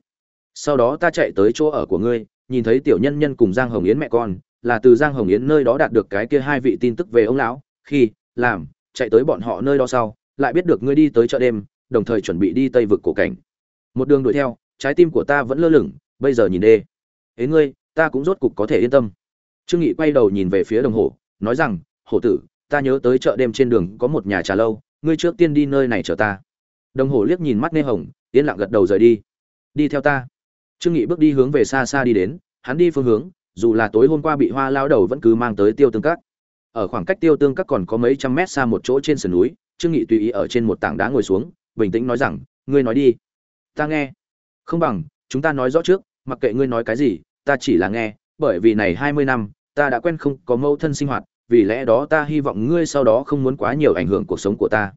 Sau đó ta chạy tới chỗ ở của ngươi, nhìn thấy tiểu nhân nhân cùng giang hồng yến mẹ con là từ giang hồng yến nơi đó đạt được cái kia hai vị tin tức về ông lão, khi, làm, chạy tới bọn họ nơi đó sau, lại biết được ngươi đi tới chợ đêm, đồng thời chuẩn bị đi tây vực cổ cảnh. Một đường đuổi theo, trái tim của ta vẫn lơ lửng, bây giờ nhìn đê. Ế ngươi, ta cũng rốt cục có thể yên tâm. Trương nghị quay đầu nhìn về phía đồng hồ, nói rằng, hổ tử, ta nhớ tới chợ đêm trên đường có một nhà trà lâu, ngươi trước tiên đi nơi này chờ ta. Đồng hồ liếc nhìn mắt Nê hồng, yên lặng gật đầu rời đi. Đi theo ta. Trương nghị bước đi hướng về xa xa đi đến, hắn đi phương hướng dù là tối hôm qua bị hoa lao đầu vẫn cứ mang tới tiêu tương các. Ở khoảng cách tiêu tương các còn có mấy trăm mét xa một chỗ trên sườn núi, trương nghị tùy ý ở trên một tảng đá ngồi xuống, bình tĩnh nói rằng, ngươi nói đi. Ta nghe. Không bằng, chúng ta nói rõ trước, mặc kệ ngươi nói cái gì, ta chỉ là nghe, bởi vì này hai mươi năm, ta đã quen không có mâu thân sinh hoạt, vì lẽ đó ta hy vọng ngươi sau đó không muốn quá nhiều ảnh hưởng cuộc sống của ta.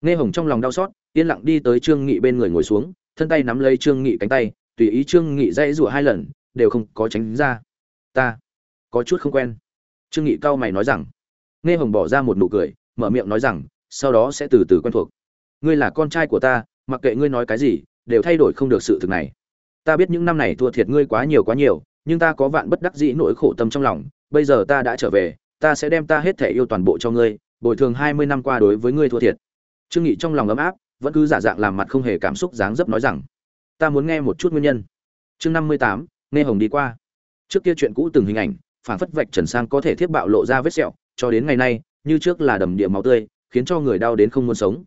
Nghe hồng trong lòng đau xót, yên lặng đi tới trương nghị bên người ngồi xuống, thân tay nắm lấy trương nghị cánh tay, tùy ý trương nghị dãy rủa hai lần, đều không có tránh ra ta có chút không quen. Trương nghị cao mày nói rằng, nghe hồng bỏ ra một nụ cười, mở miệng nói rằng, sau đó sẽ từ từ quen thuộc. Ngươi là con trai của ta, mặc kệ ngươi nói cái gì, đều thay đổi không được sự thực này. Ta biết những năm này thua thiệt ngươi quá nhiều quá nhiều, nhưng ta có vạn bất đắc dĩ nỗi khổ tâm trong lòng. Bây giờ ta đã trở về, ta sẽ đem ta hết thể yêu toàn bộ cho ngươi, bồi thường hai mươi năm qua đối với ngươi thua thiệt. Trương nghị trong lòng ấm áp, vẫn cứ giả dạng làm mặt không hề cảm xúc dáng dấp nói rằng, ta muốn nghe một chút nguyên nhân. Chương năm mươi tám, nghe hồng đi qua trước kia chuyện cũ từng hình ảnh, phản phất vạch trần sang có thể thiết bạo lộ ra vết sẹo, cho đến ngày nay, như trước là đầm địa máu tươi, khiến cho người đau đến không muốn sống.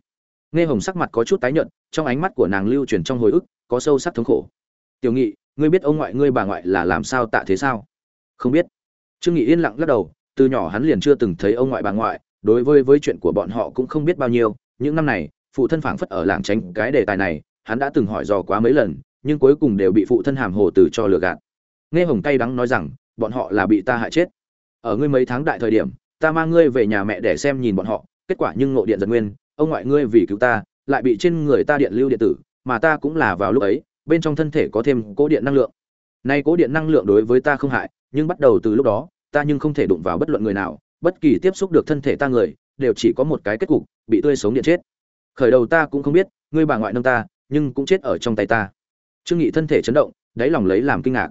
Nghe hồng sắc mặt có chút tái nhợt, trong ánh mắt của nàng lưu truyền trong hồi ức, có sâu sắc thống khổ. Tiểu nghị, ngươi biết ông ngoại ngươi bà ngoại là làm sao tạ thế sao? Không biết. Trương nghị yên lặng lắc đầu, từ nhỏ hắn liền chưa từng thấy ông ngoại bà ngoại, đối với với chuyện của bọn họ cũng không biết bao nhiêu. Những năm này, phụ thân phảng phất ở làng tránh cái đề tài này, hắn đã từng hỏi dò quá mấy lần, nhưng cuối cùng đều bị phụ thân hàm hồ từ cho lừa gạt nghe hồng cay đắng nói rằng, bọn họ là bị ta hại chết. Ở ngươi mấy tháng đại thời điểm, ta mang ngươi về nhà mẹ để xem nhìn bọn họ, kết quả nhưng ngộ điện giật nguyên, ông ngoại ngươi vì cứu ta, lại bị trên người ta điện lưu điện tử, mà ta cũng là vào lúc ấy, bên trong thân thể có thêm cố điện năng lượng. Nay cố điện năng lượng đối với ta không hại, nhưng bắt đầu từ lúc đó, ta nhưng không thể đụng vào bất luận người nào, bất kỳ tiếp xúc được thân thể ta người, đều chỉ có một cái kết cục, bị tươi sống điện chết. Khởi đầu ta cũng không biết, ngươi bà ngoại nâng ta, nhưng cũng chết ở trong tay ta. Trương nghị thân thể chấn động, đáy lòng lấy làm kinh ngạc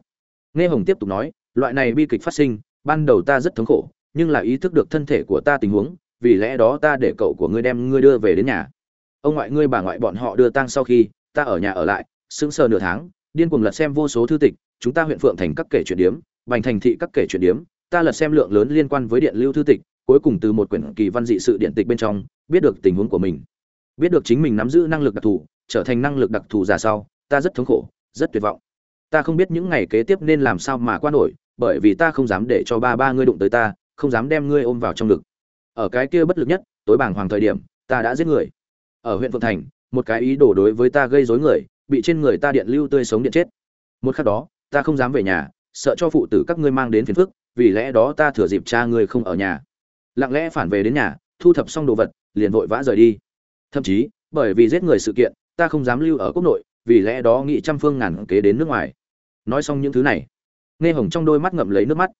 nghe hồng tiếp tục nói, loại này bi kịch phát sinh, ban đầu ta rất thống khổ, nhưng là ý thức được thân thể của ta tình huống, vì lẽ đó ta để cậu của ngươi đem ngươi đưa về đến nhà. Ông ngoại ngươi bà ngoại bọn họ đưa tang sau khi, ta ở nhà ở lại, sững sờ nửa tháng, điên cuồng lật xem vô số thư tịch, chúng ta huyện phượng thành các kể chuyện điếm, bành thành thị các kể chuyện điếm, ta lật xem lượng lớn liên quan với điện lưu thư tịch, cuối cùng từ một quyển kỳ văn dị sự điện tịch bên trong, biết được tình huống của mình. Biết được chính mình nắm giữ năng lực đặc thù, trở thành năng lực đặc thù giả sau, ta rất thống khổ, rất tuyệt vọng ta không biết những ngày kế tiếp nên làm sao mà qua nổi, bởi vì ta không dám để cho ba ba ngươi đụng tới ta, không dám đem ngươi ôm vào trong ngực. Ở cái kia bất lực nhất, tối bảng hoàng thời điểm, ta đã giết người. Ở huyện phượng thành, một cái ý đồ đối với ta gây rối người, bị trên người ta điện lưu tươi sống điện chết. Một khắc đó, ta không dám về nhà, sợ cho phụ tử các ngươi mang đến phiền phức, vì lẽ đó ta thừa dịp cha ngươi không ở nhà. Lặng lẽ phản về đến nhà, thu thập xong đồ vật, liền vội vã rời đi. Thậm chí, bởi vì giết người sự kiện, ta không dám lưu ở quốc nội vì lẽ đó nghị trăm phương ngàn kế đến nước ngoài. Nói xong những thứ này, nghe hồng trong đôi mắt ngậm lấy nước mắt,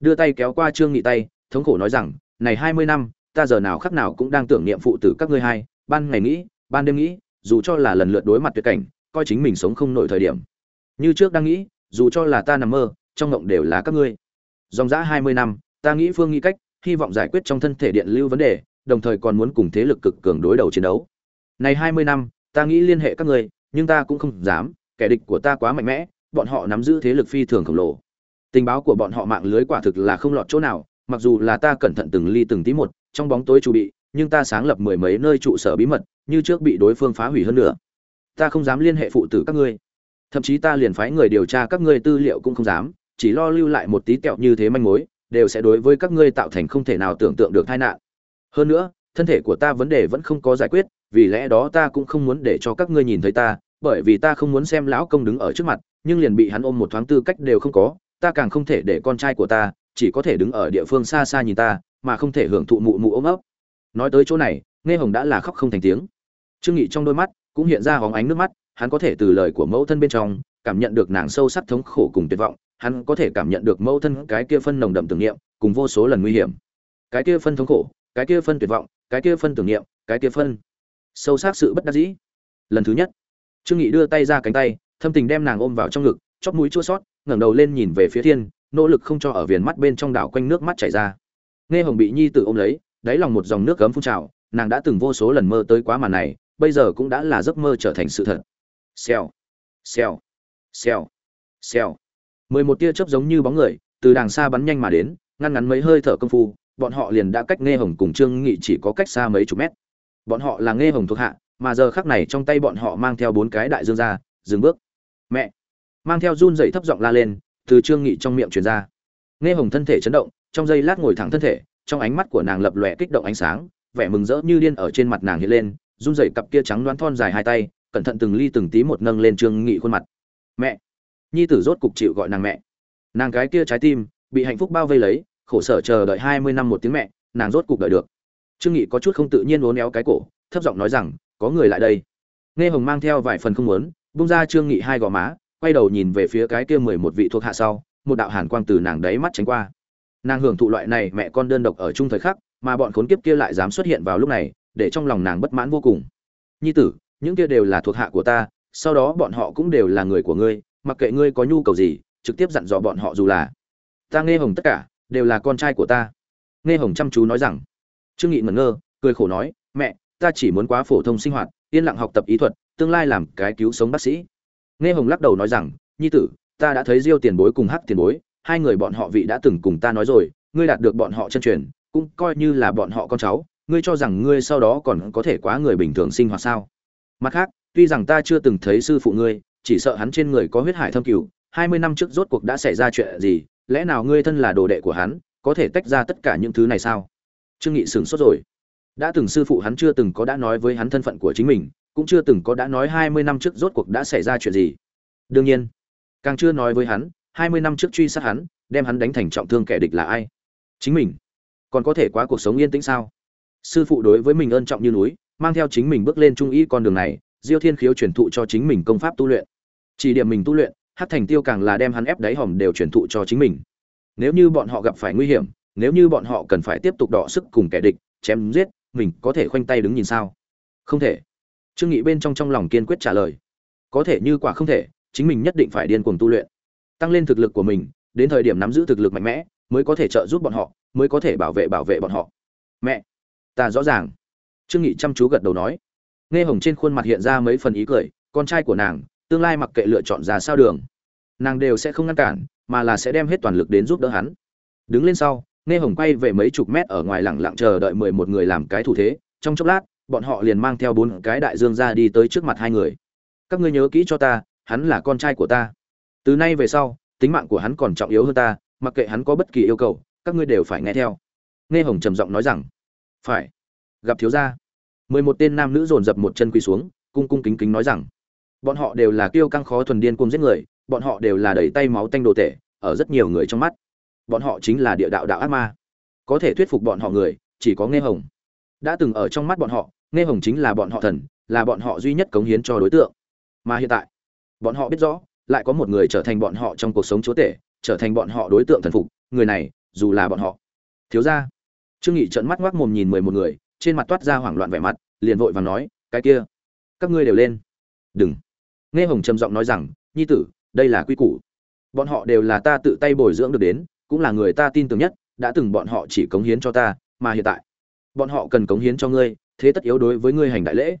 đưa tay kéo qua trương nghị tay, thống khổ nói rằng, này hai mươi năm, ta giờ nào khắc nào cũng đang tưởng niệm phụ tử các ngươi hai, ban ngày nghĩ, ban đêm nghĩ, dù cho là lần lượt đối mặt tuyệt cảnh, coi chính mình sống không nổi thời điểm. Như trước đang nghĩ, dù cho là ta nằm mơ, trong ngộng đều là các ngươi. Dòng dã hai mươi năm, ta nghĩ phương nghĩ cách, hy vọng giải quyết trong thân thể điện lưu vấn đề, đồng thời còn muốn cùng thế lực cực cường đối đầu chiến đấu. Này hai mươi năm, ta nghĩ liên hệ các ngươi nhưng ta cũng không dám, kẻ địch của ta quá mạnh mẽ, bọn họ nắm giữ thế lực phi thường khổng lồ. Tình báo của bọn họ mạng lưới quả thực là không lọt chỗ nào, mặc dù là ta cẩn thận từng ly từng tí một, trong bóng tối chủ bị, nhưng ta sáng lập mười mấy nơi trụ sở bí mật, như trước bị đối phương phá hủy hơn nữa. Ta không dám liên hệ phụ tử các ngươi. Thậm chí ta liền phái người điều tra các ngươi tư liệu cũng không dám, chỉ lo lưu lại một tí kẹo như thế manh mối, đều sẽ đối với các ngươi tạo thành không thể nào tưởng tượng được tai nạn. Hơn nữa, thân thể của ta vấn đề vẫn không có giải quyết vì lẽ đó ta cũng không muốn để cho các ngươi nhìn thấy ta, bởi vì ta không muốn xem lão công đứng ở trước mặt, nhưng liền bị hắn ôm một thoáng tư cách đều không có, ta càng không thể để con trai của ta, chỉ có thể đứng ở địa phương xa xa nhìn ta, mà không thể hưởng thụ mụ mụ ôm ấp. Nói tới chỗ này, nghe hồng đã là khóc không thành tiếng. Trương nghị trong đôi mắt cũng hiện ra hóng ánh nước mắt, hắn có thể từ lời của mẫu thân bên trong cảm nhận được nàng sâu sắc thống khổ cùng tuyệt vọng, hắn có thể cảm nhận được mẫu thân cái kia phân nồng đậm tưởng niệm, cùng vô số lần nguy hiểm. Cái kia phân thống khổ, cái kia phân tuyệt vọng, cái kia phân tưởng niệm, cái kia phân sâu sắc sự bất đắc dĩ. Lần thứ nhất, trương nghị đưa tay ra cánh tay, thâm tình đem nàng ôm vào trong ngực, chóp mũi chua xót ngẩng đầu lên nhìn về phía thiên, nỗ lực không cho ở viền mắt bên trong đảo quanh nước mắt chảy ra. Nghe hồng bị nhi tử ôm lấy, đáy lòng một dòng nước cấm phun trào, nàng đã từng vô số lần mơ tới quá màn này, bây giờ cũng đã là giấc mơ trở thành sự thật. Xèo xèo xèo xèo. Mười một tia chớp giống như bóng người, từ đàng xa bắn nhanh mà đến, ngăn ngắn mấy hơi thở công phu, bọn họ liền đã cách nghe hồng cùng trương nghị chỉ có cách xa mấy chục mét bọn họ là nghe hồng thuộc hạ, mà giờ khắc này trong tay bọn họ mang theo bốn cái đại dương ra, dừng bước. Mẹ! Mang theo run dậy thấp giọng la lên, từ trương nghị trong miệng truyền ra. Nghe hồng thân thể chấn động, trong giây lát ngồi thẳng thân thể, trong ánh mắt của nàng lập lòe kích động ánh sáng, vẻ mừng rỡ như điên ở trên mặt nàng hiện lên, run dậy cặp kia trắng đoán thon dài hai tay, cẩn thận từng ly từng tí một nâng lên trương nghị khuôn mặt. Mẹ! Nhi tử rốt cục chịu gọi nàng mẹ. Nàng cái kia trái tim, bị hạnh phúc bao vây lấy, khổ sở chờ đợi hai mươi năm một tiếng mẹ, nàng rốt cục đợi được trương nghị có chút không tự nhiên uốn éo cái cổ, thấp giọng nói rằng, có người lại đây. Nghe hồng mang theo vài phần không muốn, bung ra trương nghị hai gò má, quay đầu nhìn về phía cái kia mười một vị thuộc hạ sau, một đạo hàn quang từ nàng đấy mắt tránh qua. Nàng hưởng thụ loại này mẹ con đơn độc ở chung thời khắc, mà bọn khốn kiếp kia lại dám xuất hiện vào lúc này, để trong lòng nàng bất mãn vô cùng. Nhi tử, những kia đều là thuộc hạ của ta, sau đó bọn họ cũng đều là người của ngươi, mặc kệ ngươi có nhu cầu gì, trực tiếp dặn dò bọn họ dù là. Ta nghe hồng tất cả đều là con trai của ta. Nghe hồng chăm chú nói rằng trương nghị ngẩn ngơ, cười khổ nói, mẹ, ta chỉ muốn quá phổ thông sinh hoạt, yên lặng học tập ý thuật, tương lai làm cái cứu sống bác sĩ. Nghe hồng lắc đầu nói rằng, nhi tử, ta đã thấy diêu tiền bối cùng hắc tiền bối, hai người bọn họ vị đã từng cùng ta nói rồi, ngươi đạt được bọn họ chân truyền, cũng coi như là bọn họ con cháu, ngươi cho rằng ngươi sau đó còn có thể quá người bình thường sinh hoạt sao? Mặt khác, tuy rằng ta chưa từng thấy sư phụ ngươi, chỉ sợ hắn trên người có huyết hải thâm cửu hai mươi năm trước rốt cuộc đã xảy ra chuyện gì, lẽ nào ngươi thân là đồ đệ của hắn, có thể tách ra tất cả những thứ này sao? Trương nghị sửng sốt rồi. Đã từng sư phụ hắn chưa từng có đã nói với hắn thân phận của chính mình, cũng chưa từng có đã nói hai mươi năm trước rốt cuộc đã xảy ra chuyện gì. Đương nhiên, càng chưa nói với hắn, hai mươi năm trước truy sát hắn, đem hắn đánh thành trọng thương kẻ địch là ai? Chính mình. Còn có thể qua cuộc sống yên tĩnh sao? Sư phụ đối với mình ơn trọng như núi, mang theo chính mình bước lên trung ý con đường này, diêu thiên khiếu truyền thụ cho chính mình công pháp tu luyện. Chỉ điểm mình tu luyện hát thành tiêu càng là đem hắn ép đáy hòm đều truyền thụ cho chính mình. Nếu như bọn họ gặp phải nguy hiểm nếu như bọn họ cần phải tiếp tục đọ sức cùng kẻ địch, chém giết, mình có thể khoanh tay đứng nhìn sao? Không thể. Trương nghị bên trong trong lòng kiên quyết trả lời. Có thể như quả không thể, chính mình nhất định phải điên cuồng tu luyện. Tăng lên thực lực của mình, đến thời điểm nắm giữ thực lực mạnh mẽ, mới có thể trợ giúp bọn họ, mới có thể bảo vệ bảo vệ bọn họ. Mẹ! Ta rõ ràng. Trương nghị chăm chú gật đầu nói. Nghe hồng trên khuôn mặt hiện ra mấy phần ý cười, con trai của nàng, tương lai mặc kệ lựa chọn ra sao đường, nàng đều sẽ không ngăn cản, mà là sẽ đem hết toàn lực đến giúp đỡ hắn. Đứng lên sau nghe hồng quay về mấy chục mét ở ngoài lẳng lặng chờ đợi mười một người làm cái thủ thế, trong chốc lát, bọn họ liền mang theo bốn cái đại dương ra đi tới trước mặt hai người. Các ngươi nhớ kỹ cho ta, hắn là con trai của ta. Từ nay về sau, tính mạng của hắn còn trọng yếu hơn ta, mặc kệ hắn có bất kỳ yêu cầu, các ngươi đều phải nghe theo. Nghe hồng trầm giọng nói rằng, phải. Gặp thiếu gia, mười một tên nam nữ dồn dập một chân quỳ xuống, cung cung kính kính nói rằng, bọn họ đều là kiêu căng khó thuần điên cuồng giết người, bọn họ đều là đẩy tay máu tanh đồ tể, ở rất nhiều người trong mắt bọn họ chính là địa đạo đạo ác ma. Có thể thuyết phục bọn họ người, chỉ có nghe hồng. Đã từng ở trong mắt bọn họ, nghe hồng chính là bọn họ thần, là bọn họ duy nhất cống hiến cho đối tượng. Mà hiện tại, bọn họ biết rõ, lại có một người trở thành bọn họ trong cuộc sống chúa tể, trở thành bọn họ đối tượng thần phục, người này, dù là bọn họ. Thiếu ra trương nghị trợn mắt ngoác mồm nhìn mười một người, trên mặt toát ra hoảng loạn vẻ mặt, liền vội vàng nói, cái kia, các ngươi đều lên. Đừng. Nghe hồng trầm giọng nói rằng, nhi tử, đây là quy củ. Bọn họ đều là ta tự tay bồi dưỡng được đến cũng là người ta tin tưởng nhất đã từng bọn họ chỉ cống hiến cho ta mà hiện tại bọn họ cần cống hiến cho ngươi thế tất yếu đối với ngươi hành đại lễ.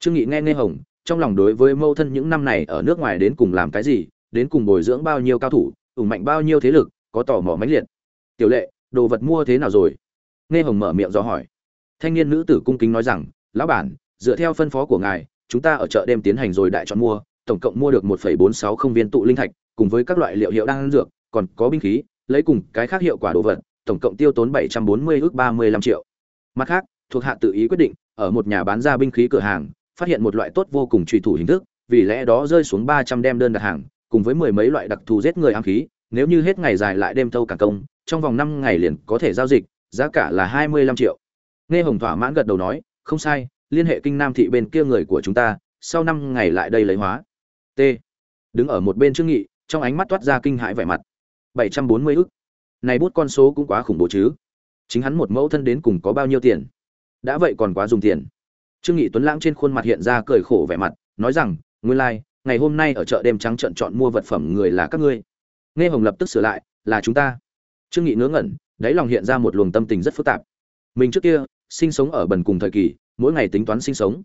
Trương nghị nghe nghe hồng trong lòng đối với mâu thân những năm này ở nước ngoài đến cùng làm cái gì đến cùng bồi dưỡng bao nhiêu cao thủ ủng mạnh bao nhiêu thế lực có tò mò mãnh liệt. Tiểu lệ đồ vật mua thế nào rồi? Nghe hồng mở miệng do hỏi. Thanh niên nữ tử cung kính nói rằng lão bản dựa theo phân phó của ngài chúng ta ở chợ đêm tiến hành rồi đại chọn mua tổng cộng mua được 1,460 viên tụ linh thạch cùng với các loại liệu hiệu đang dược còn có binh khí lấy cùng cái khác hiệu quả đồ vật, tổng cộng tiêu tốn 740 ước 35 triệu. Mặt khác, thuộc hạ tự ý quyết định, ở một nhà bán ra binh khí cửa hàng, phát hiện một loại tốt vô cùng truy thủ hình thức, vì lẽ đó rơi xuống 300 đem đơn đặt hàng, cùng với mười mấy loại đặc thù giết người ám khí, nếu như hết ngày dài lại đêm thâu cả công, trong vòng 5 ngày liền có thể giao dịch, giá cả là 25 triệu. Nghe hồng thỏa mãn gật đầu nói, không sai, liên hệ kinh nam thị bên kia người của chúng ta, sau năm ngày lại đây lấy hóa. T. Đứng ở một bên trương nghị, trong ánh mắt toát ra kinh hãi vẻ mặt. 740 ức. Này bút con số cũng quá khủng bố chứ. Chính hắn một mẫu thân đến cùng có bao nhiêu tiền? Đã vậy còn quá dùng tiền. Trương nghị tuấn lãng trên khuôn mặt hiện ra cười khổ vẻ mặt nói rằng nguyên lai like, ngày hôm nay ở chợ đêm trắng trận chọn mua vật phẩm người là các ngươi. Nghe hồng lập tức sửa lại là chúng ta. Trương nghị ngớ ngẩn đáy lòng hiện ra một luồng tâm tình rất phức tạp. Mình trước kia sinh sống ở bần cùng thời kỳ mỗi ngày tính toán sinh sống.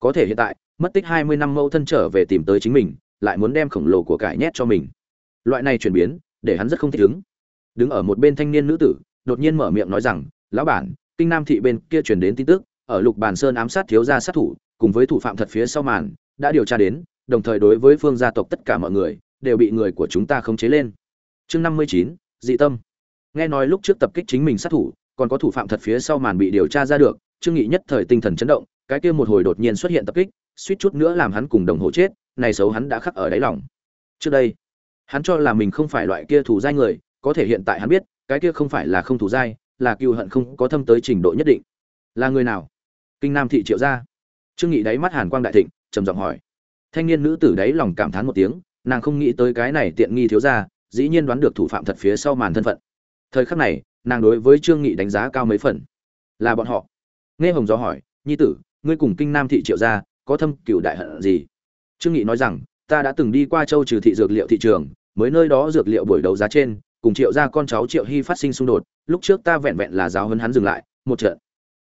Có thể hiện tại mất tích hai mươi năm mẫu thân trở về tìm tới chính mình lại muốn đem khổng lồ của cải nhét cho mình. Loại này chuyển biến để hắn rất không thích ứng. Đứng ở một bên thanh niên nữ tử, đột nhiên mở miệng nói rằng, lão bản, kinh nam thị bên kia truyền đến tin tức, ở lục bàn sơn ám sát thiếu gia sát thủ, cùng với thủ phạm thật phía sau màn, đã điều tra đến, đồng thời đối với phương gia tộc tất cả mọi người, đều bị người của chúng ta khống chế lên. Chương năm mươi chín, dị tâm. Nghe nói lúc trước tập kích chính mình sát thủ, còn có thủ phạm thật phía sau màn bị điều tra ra được, trương nghị nhất thời tinh thần chấn động, cái kia một hồi đột nhiên xuất hiện tập kích, suýt chút nữa làm hắn cùng đồng hồ chết, này xấu hắn đã khắc ở đáy lòng. Trước đây hắn cho là mình không phải loại kia thủ giai người, có thể hiện tại hắn biết, cái kia không phải là không thủ giai là cựu hận không có thâm tới trình độ nhất định. Là người nào? Kinh nam thị triệu gia. Trương nghị đáy mắt hàn quang đại thịnh, trầm giọng hỏi. Thanh niên nữ tử đáy lòng cảm thán một tiếng, nàng không nghĩ tới cái này tiện nghi thiếu gia, dĩ nhiên đoán được thủ phạm thật phía sau màn thân phận. Thời khắc này, nàng đối với trương nghị đánh giá cao mấy phần. Là bọn họ. Nghe hồng Do hỏi, nhi tử, ngươi cùng kinh nam thị triệu gia có thâm cửu đại hận gì? Trương nghị nói rằng ta đã từng đi qua châu trừ thị dược liệu thị trường, mới nơi đó dược liệu buổi đấu giá trên, cùng triệu gia con cháu triệu hy phát sinh xung đột, lúc trước ta vẹn vẹn là giáo hơn hắn dừng lại, một trận.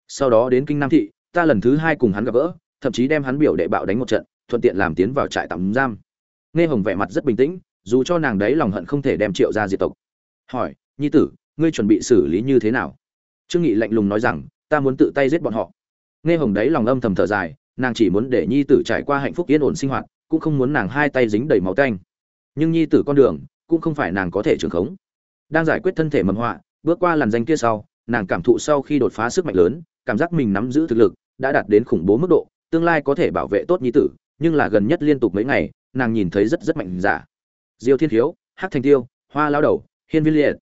Sau đó đến kinh nam thị, ta lần thứ hai cùng hắn gặp gỡ, thậm chí đem hắn biểu đệ bạo đánh một trận, thuận tiện làm tiến vào trại tạm giam. Nghe hồng vẻ mặt rất bình tĩnh, dù cho nàng đấy lòng hận không thể đem triệu gia diệt tộc. Hỏi, nhi tử, ngươi chuẩn bị xử lý như thế nào? Trương nghị lạnh lùng nói rằng, ta muốn tự tay giết bọn họ. Nghe hồng đấy lòng âm thầm thở dài, nàng chỉ muốn để nhi tử trải qua hạnh phúc yên ổn sinh hoạt cũng không muốn nàng hai tay dính đầy máu tanh. Nhưng nhi tử con đường, cũng không phải nàng có thể trường khống. Đang giải quyết thân thể mầm họa, bước qua làn danh kia sau, nàng cảm thụ sau khi đột phá sức mạnh lớn, cảm giác mình nắm giữ thực lực, đã đạt đến khủng bố mức độ, tương lai có thể bảo vệ tốt nhi tử, nhưng là gần nhất liên tục mấy ngày, nàng nhìn thấy rất rất mạnh giả. Diêu thiên thiếu, hắc thành tiêu, hoa lao đầu, hiên viên liệt,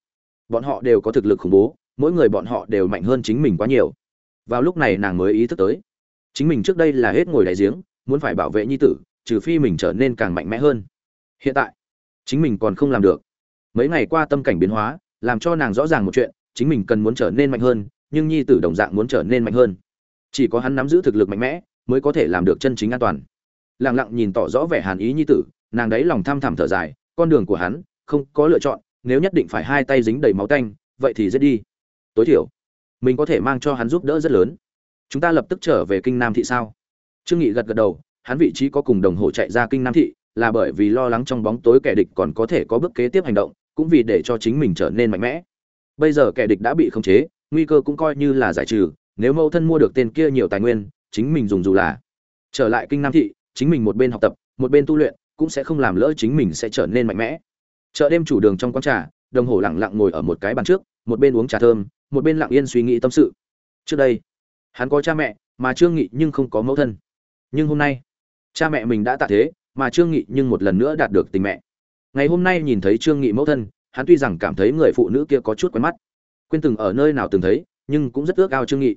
bọn họ đều có thực lực khủng bố, mỗi người bọn họ đều mạnh hơn chính mình quá nhiều. Vào lúc này nàng mới ý thức tới, chính mình trước đây là hết ngồi đại giếng, muốn phải bảo vệ nhi tử trừ phi mình trở nên càng mạnh mẽ hơn. Hiện tại, chính mình còn không làm được. Mấy ngày qua tâm cảnh biến hóa, làm cho nàng rõ ràng một chuyện, chính mình cần muốn trở nên mạnh hơn, nhưng nhi tử đồng dạng muốn trở nên mạnh hơn. Chỉ có hắn nắm giữ thực lực mạnh mẽ, mới có thể làm được chân chính an toàn. Lẳng lặng nhìn tỏ rõ vẻ hàn ý nhi tử, nàng đấy lòng tham thẳm thở dài, con đường của hắn không có lựa chọn, nếu nhất định phải hai tay dính đầy máu tanh, vậy thì giết đi. Tối thiểu, mình có thể mang cho hắn giúp đỡ rất lớn. Chúng ta lập tức trở về kinh nam thị sao? Trương nghị gật gật đầu hắn vị trí có cùng đồng hồ chạy ra kinh nam thị, là bởi vì lo lắng trong bóng tối kẻ địch còn có thể có bước kế tiếp hành động, cũng vì để cho chính mình trở nên mạnh mẽ. Bây giờ kẻ địch đã bị khống chế, nguy cơ cũng coi như là giải trừ, nếu mẫu thân mua được tên kia nhiều tài nguyên, chính mình dùng dù là. Trở lại kinh nam thị, chính mình một bên học tập, một bên tu luyện, cũng sẽ không làm lỡ chính mình sẽ trở nên mạnh mẽ. Chợ đêm chủ đường trong quán trà, đồng hồ lặng lặng ngồi ở một cái bàn trước, một bên uống trà thơm, một bên lặng yên suy nghĩ tâm sự. Trước đây, hắn có cha mẹ, mà trương nghị nhưng không có mẫu thân. Nhưng hôm nay cha mẹ mình đã tạ thế, mà trương nghị nhưng một lần nữa đạt được tình mẹ. Ngày hôm nay nhìn thấy trương nghị mẫu thân, hắn tuy rằng cảm thấy người phụ nữ kia có chút quen mắt, quên từng ở nơi nào từng thấy, nhưng cũng rất ước ao trương nghị.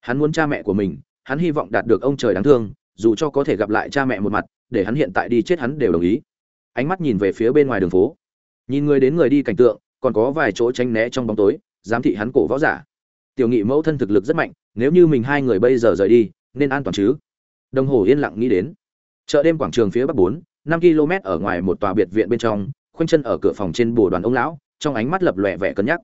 Hắn muốn cha mẹ của mình, hắn hy vọng đạt được ông trời đáng thương, dù cho có thể gặp lại cha mẹ một mặt, để hắn hiện tại đi chết hắn đều đồng ý. Ánh mắt nhìn về phía bên ngoài đường phố. Nhìn người đến người đi cảnh tượng, còn có vài chỗ tránh né trong bóng tối, giám thị hắn cổ võ giả. Tiểu nghị mẫu thân thực lực rất mạnh, nếu như mình hai người bây giờ rời đi, nên an toàn chứ? Đồng hồ yên lặng nghĩ đến chợ đêm quảng trường phía bắc bốn, năm km ở ngoài một tòa biệt viện bên trong, khoanh chân ở cửa phòng trên bồ đoàn ông lão, trong ánh mắt lập lòe vẻ cân nhắc.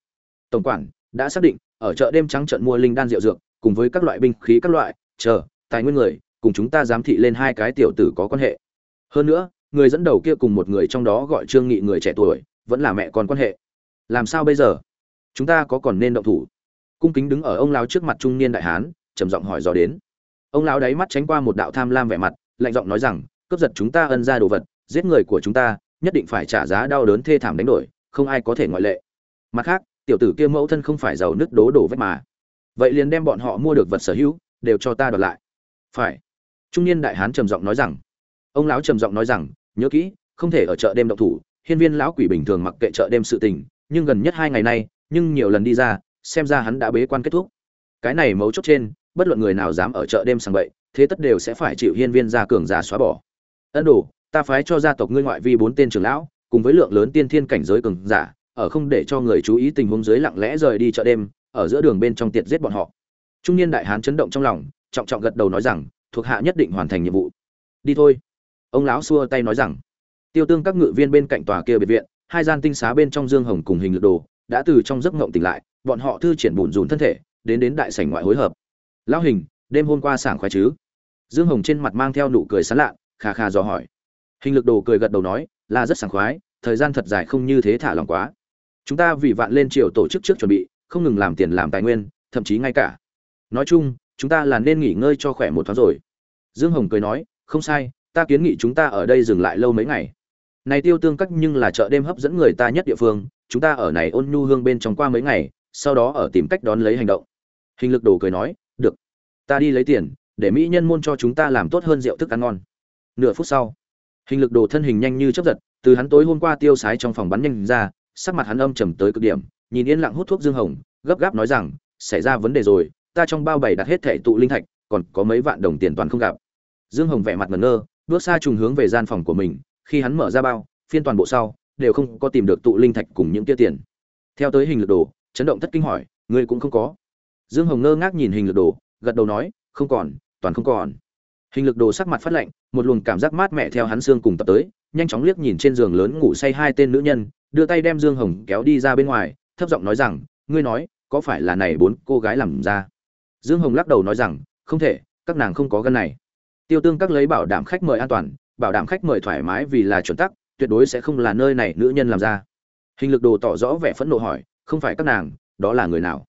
Tổng quản đã xác định, ở chợ đêm trắng trận mua linh đan rượu dược, cùng với các loại binh khí các loại, chờ, tài nguyên người, cùng chúng ta giám thị lên hai cái tiểu tử có quan hệ. Hơn nữa, người dẫn đầu kia cùng một người trong đó gọi trương nghị người trẻ tuổi, vẫn là mẹ con quan hệ. Làm sao bây giờ? Chúng ta có còn nên động thủ? Cung kính đứng ở ông lão trước mặt trung niên đại hán, trầm giọng hỏi dò đến. Ông lão đáy mắt tránh qua một đạo tham lam vẻ mặt lạnh giọng nói rằng, cướp giật chúng ta ân ra đồ vật, giết người của chúng ta, nhất định phải trả giá đau đớn thê thảm đánh đổi, không ai có thể ngoại lệ. Mặt khác, tiểu tử kia mẫu thân không phải giàu nứt đố đổ vết mà. Vậy liền đem bọn họ mua được vật sở hữu, đều cho ta đoạt lại. Phải. Trung niên đại hán trầm giọng nói rằng, ông lão trầm giọng nói rằng, nhớ kỹ, không thể ở chợ đêm động thủ, hiên viên lão quỷ bình thường mặc kệ chợ đêm sự tình, nhưng gần nhất hai ngày nay, nhưng nhiều lần đi ra, xem ra hắn đã bế quan kết thúc. Cái này mấu chốt trên, bất luận người nào dám ở chợ đêm sang bậy thế tất đều sẽ phải chịu hiên viên gia cường giả xóa bỏ. Ân đồ, ta phái cho gia tộc ngươi ngoại vi bốn tên trưởng lão, cùng với lượng lớn tiên thiên cảnh giới cường giả, ở không để cho người chú ý tình huống dưới lặng lẽ rời đi chợ đêm, ở giữa đường bên trong tiệt giết bọn họ. Trung niên đại hán chấn động trong lòng, trọng trọng gật đầu nói rằng, thuộc hạ nhất định hoàn thành nhiệm vụ. Đi thôi. Ông lão xua tay nói rằng, tiêu tương các ngự viên bên cạnh tòa kia biệt viện, hai gian tinh xá bên trong dương hồng cùng hình lực đồ, đã từ trong giấc ngộng tỉnh lại, bọn họ thư triển bùn rùn thân thể, đến đến đại sảnh ngoại hối hợp. Lão hình, đêm hôm qua sảng khoái chứ? Dương hồng trên mặt mang theo nụ cười sán lạ khà khà dò hỏi. Hình lực đồ cười gật đầu nói, là rất sảng khoái, thời gian thật dài không như thế thả lòng quá. Chúng ta vì vạn lên triều tổ chức trước chuẩn bị, không ngừng làm tiền làm tài nguyên, thậm chí ngay cả. Nói chung, chúng ta là nên nghỉ ngơi cho khỏe một thoáng rồi. Dương hồng cười nói, không sai, ta kiến nghị chúng ta ở đây dừng lại lâu mấy ngày. Này tiêu tương cắt nhưng là chợ đêm hấp dẫn người ta nhất địa phương, chúng ta ở này ôn nhu hương bên trong qua mấy ngày, sau đó ở tìm cách đón lấy hành động. Hình lực đồ cười nói, được, ta đi lấy tiền để mỹ nhân môn cho chúng ta làm tốt hơn rượu thức ăn ngon. Nửa phút sau, hình lực đồ thân hình nhanh như chấp giật, từ hắn tối hôm qua tiêu sái trong phòng bắn nhanh ra, sắc mặt hắn âm trầm tới cực điểm, nhìn yên lặng hút thuốc dương hồng, gấp gáp nói rằng, xảy ra vấn đề rồi, ta trong bao bày đặt hết thẻ tụ linh thạch, còn có mấy vạn đồng tiền toàn không gặp. Dương hồng vẻ mặt ngẩn ngơ, bước xa trùng hướng về gian phòng của mình, khi hắn mở ra bao, phiên toàn bộ sau, đều không có tìm được tụ linh thạch cùng những kia tiền. Theo tới hình lực đồ, chấn động thất kinh hỏi, ngươi cũng không có? Dương hồng ngơ ngác nhìn hình lực đồ, gật đầu nói, không còn toàn không còn. Hình lực đồ sắc mặt phát lạnh, một luồng cảm giác mát mẻ theo hắn xương cùng tập tới, nhanh chóng liếc nhìn trên giường lớn ngủ say hai tên nữ nhân, đưa tay đem dương hồng kéo đi ra bên ngoài, thấp giọng nói rằng, ngươi nói, có phải là này bốn cô gái làm ra? Dương hồng lắc đầu nói rằng, không thể, các nàng không có gân này. Tiêu tương các lấy bảo đảm khách mời an toàn, bảo đảm khách mời thoải mái vì là chuẩn tắc, tuyệt đối sẽ không là nơi này nữ nhân làm ra. Hình lực đồ tỏ rõ vẻ phẫn nộ hỏi, không phải các nàng, đó là người nào?